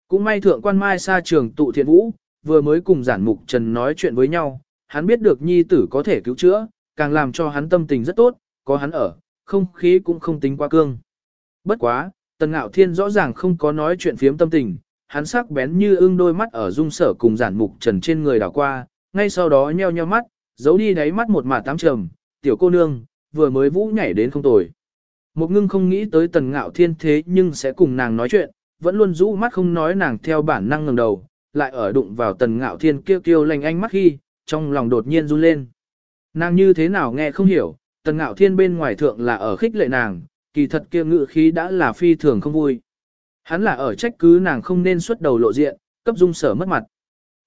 Cũng may thượng quan mai xa trường tụ thiện vũ, vừa mới cùng giản mục trần nói chuyện với nhau, hắn biết được nhi tử có thể cứu chữa, càng làm cho hắn tâm tình rất tốt, có hắn ở, không khí cũng không tính quá cương. Bất quá, tần ngạo thiên rõ ràng không có nói chuyện phiếm tâm tình, hắn sắc bén như ưng đôi mắt ở dung sở cùng giản mục trần trên người đảo qua, ngay sau đó nheo nheo mắt, giấu đi đáy mắt một mà tám trầm, tiểu cô nương, vừa mới vũ nhảy đến không tồi. Một ngưng không nghĩ tới tần ngạo thiên thế nhưng sẽ cùng nàng nói chuyện, vẫn luôn rũ mắt không nói nàng theo bản năng ngẩng đầu, lại ở đụng vào tần ngạo thiên kêu kêu lành ánh mắt khi, trong lòng đột nhiên run lên. Nàng như thế nào nghe không hiểu, tần ngạo thiên bên ngoài thượng là ở khích lệ nàng, kỳ thật kia ngự khí đã là phi thường không vui. Hắn là ở trách cứ nàng không nên xuất đầu lộ diện, cấp dung sở mất mặt.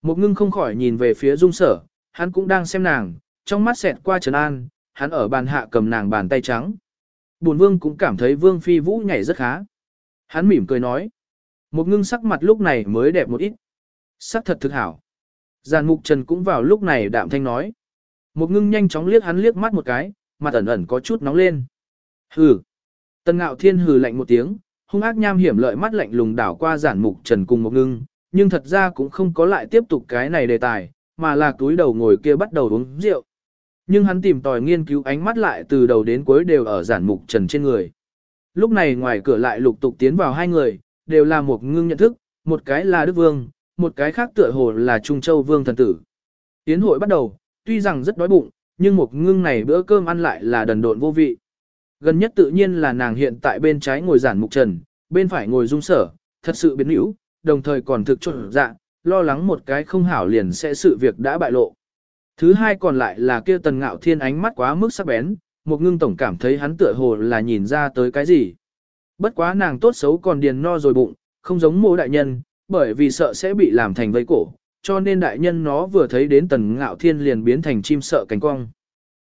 Một ngưng không khỏi nhìn về phía dung sở, hắn cũng đang xem nàng, trong mắt xẹt qua Trần an, hắn ở bàn hạ cầm nàng bàn tay trắng. Bùn vương cũng cảm thấy vương phi vũ nhảy rất khá. Hắn mỉm cười nói. Một ngưng sắc mặt lúc này mới đẹp một ít. Sắc thật thực hảo. Giàn mục trần cũng vào lúc này đạm thanh nói. Một ngưng nhanh chóng liếc hắn liếc mắt một cái, mặt ẩn ẩn có chút nóng lên. Hừ. Tân ngạo thiên hừ lạnh một tiếng, hung ác nham hiểm lợi mắt lạnh lùng đảo qua giản mục trần cùng một ngưng, nhưng thật ra cũng không có lại tiếp tục cái này đề tài, mà là túi đầu ngồi kia bắt đầu uống rượu. Nhưng hắn tìm tòi nghiên cứu ánh mắt lại từ đầu đến cuối đều ở giản mục trần trên người. Lúc này ngoài cửa lại lục tục tiến vào hai người, đều là một ngưng nhận thức, một cái là Đức Vương, một cái khác tựa hồ là Trung Châu Vương thần tử. Tiến hội bắt đầu, tuy rằng rất đói bụng, nhưng một ngưng này bữa cơm ăn lại là đần độn vô vị. Gần nhất tự nhiên là nàng hiện tại bên trái ngồi giản mục trần, bên phải ngồi dung sở, thật sự biến hữu, đồng thời còn thực trộn dạ, lo lắng một cái không hảo liền sẽ sự việc đã bại lộ. Thứ hai còn lại là kia tần ngạo thiên ánh mắt quá mức sắc bén, một ngưng tổng cảm thấy hắn tựa hồ là nhìn ra tới cái gì. Bất quá nàng tốt xấu còn điền no rồi bụng, không giống mô đại nhân, bởi vì sợ sẽ bị làm thành vây cổ, cho nên đại nhân nó vừa thấy đến tần ngạo thiên liền biến thành chim sợ cánh cong.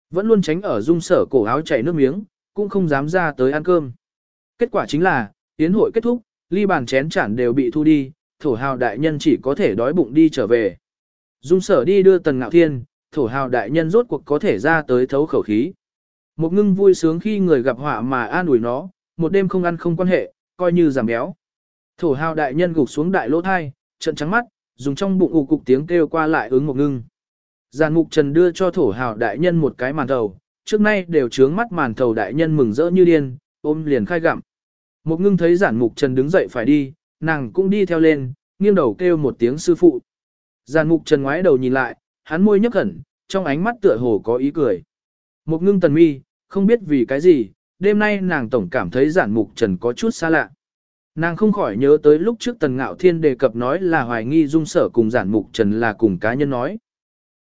Vẫn luôn tránh ở dung sở cổ áo chảy nước miếng, cũng không dám ra tới ăn cơm. Kết quả chính là, tiến hội kết thúc, ly bàn chén chản đều bị thu đi, thổ hào đại nhân chỉ có thể đói bụng đi trở về. Dung sở đi đưa tần ngạo thiên, thổ hào đại nhân rốt cuộc có thể ra tới thấu khẩu khí. Một ngưng vui sướng khi người gặp họa mà an ủi nó, một đêm không ăn không quan hệ, coi như giảm béo. Thổ hào đại nhân gục xuống đại lỗ thai, trận trắng mắt, dùng trong bụng ù cục tiếng kêu qua lại ứng một ngưng. Giàn mục trần đưa cho thổ hào đại nhân một cái màn thầu, trước nay đều trướng mắt màn thầu đại nhân mừng rỡ như điên, ôm liền khai gặm. Một ngưng thấy giản mục trần đứng dậy phải đi, nàng cũng đi theo lên, nghiêng đầu kêu một tiếng sư phụ. Giản mục trần ngoái đầu nhìn lại, hắn môi nhấp khẩn, trong ánh mắt tựa hồ có ý cười. Một ngưng tần mi, không biết vì cái gì, đêm nay nàng tổng cảm thấy giản mục trần có chút xa lạ. Nàng không khỏi nhớ tới lúc trước tần ngạo thiên đề cập nói là hoài nghi dung sở cùng giản mục trần là cùng cá nhân nói.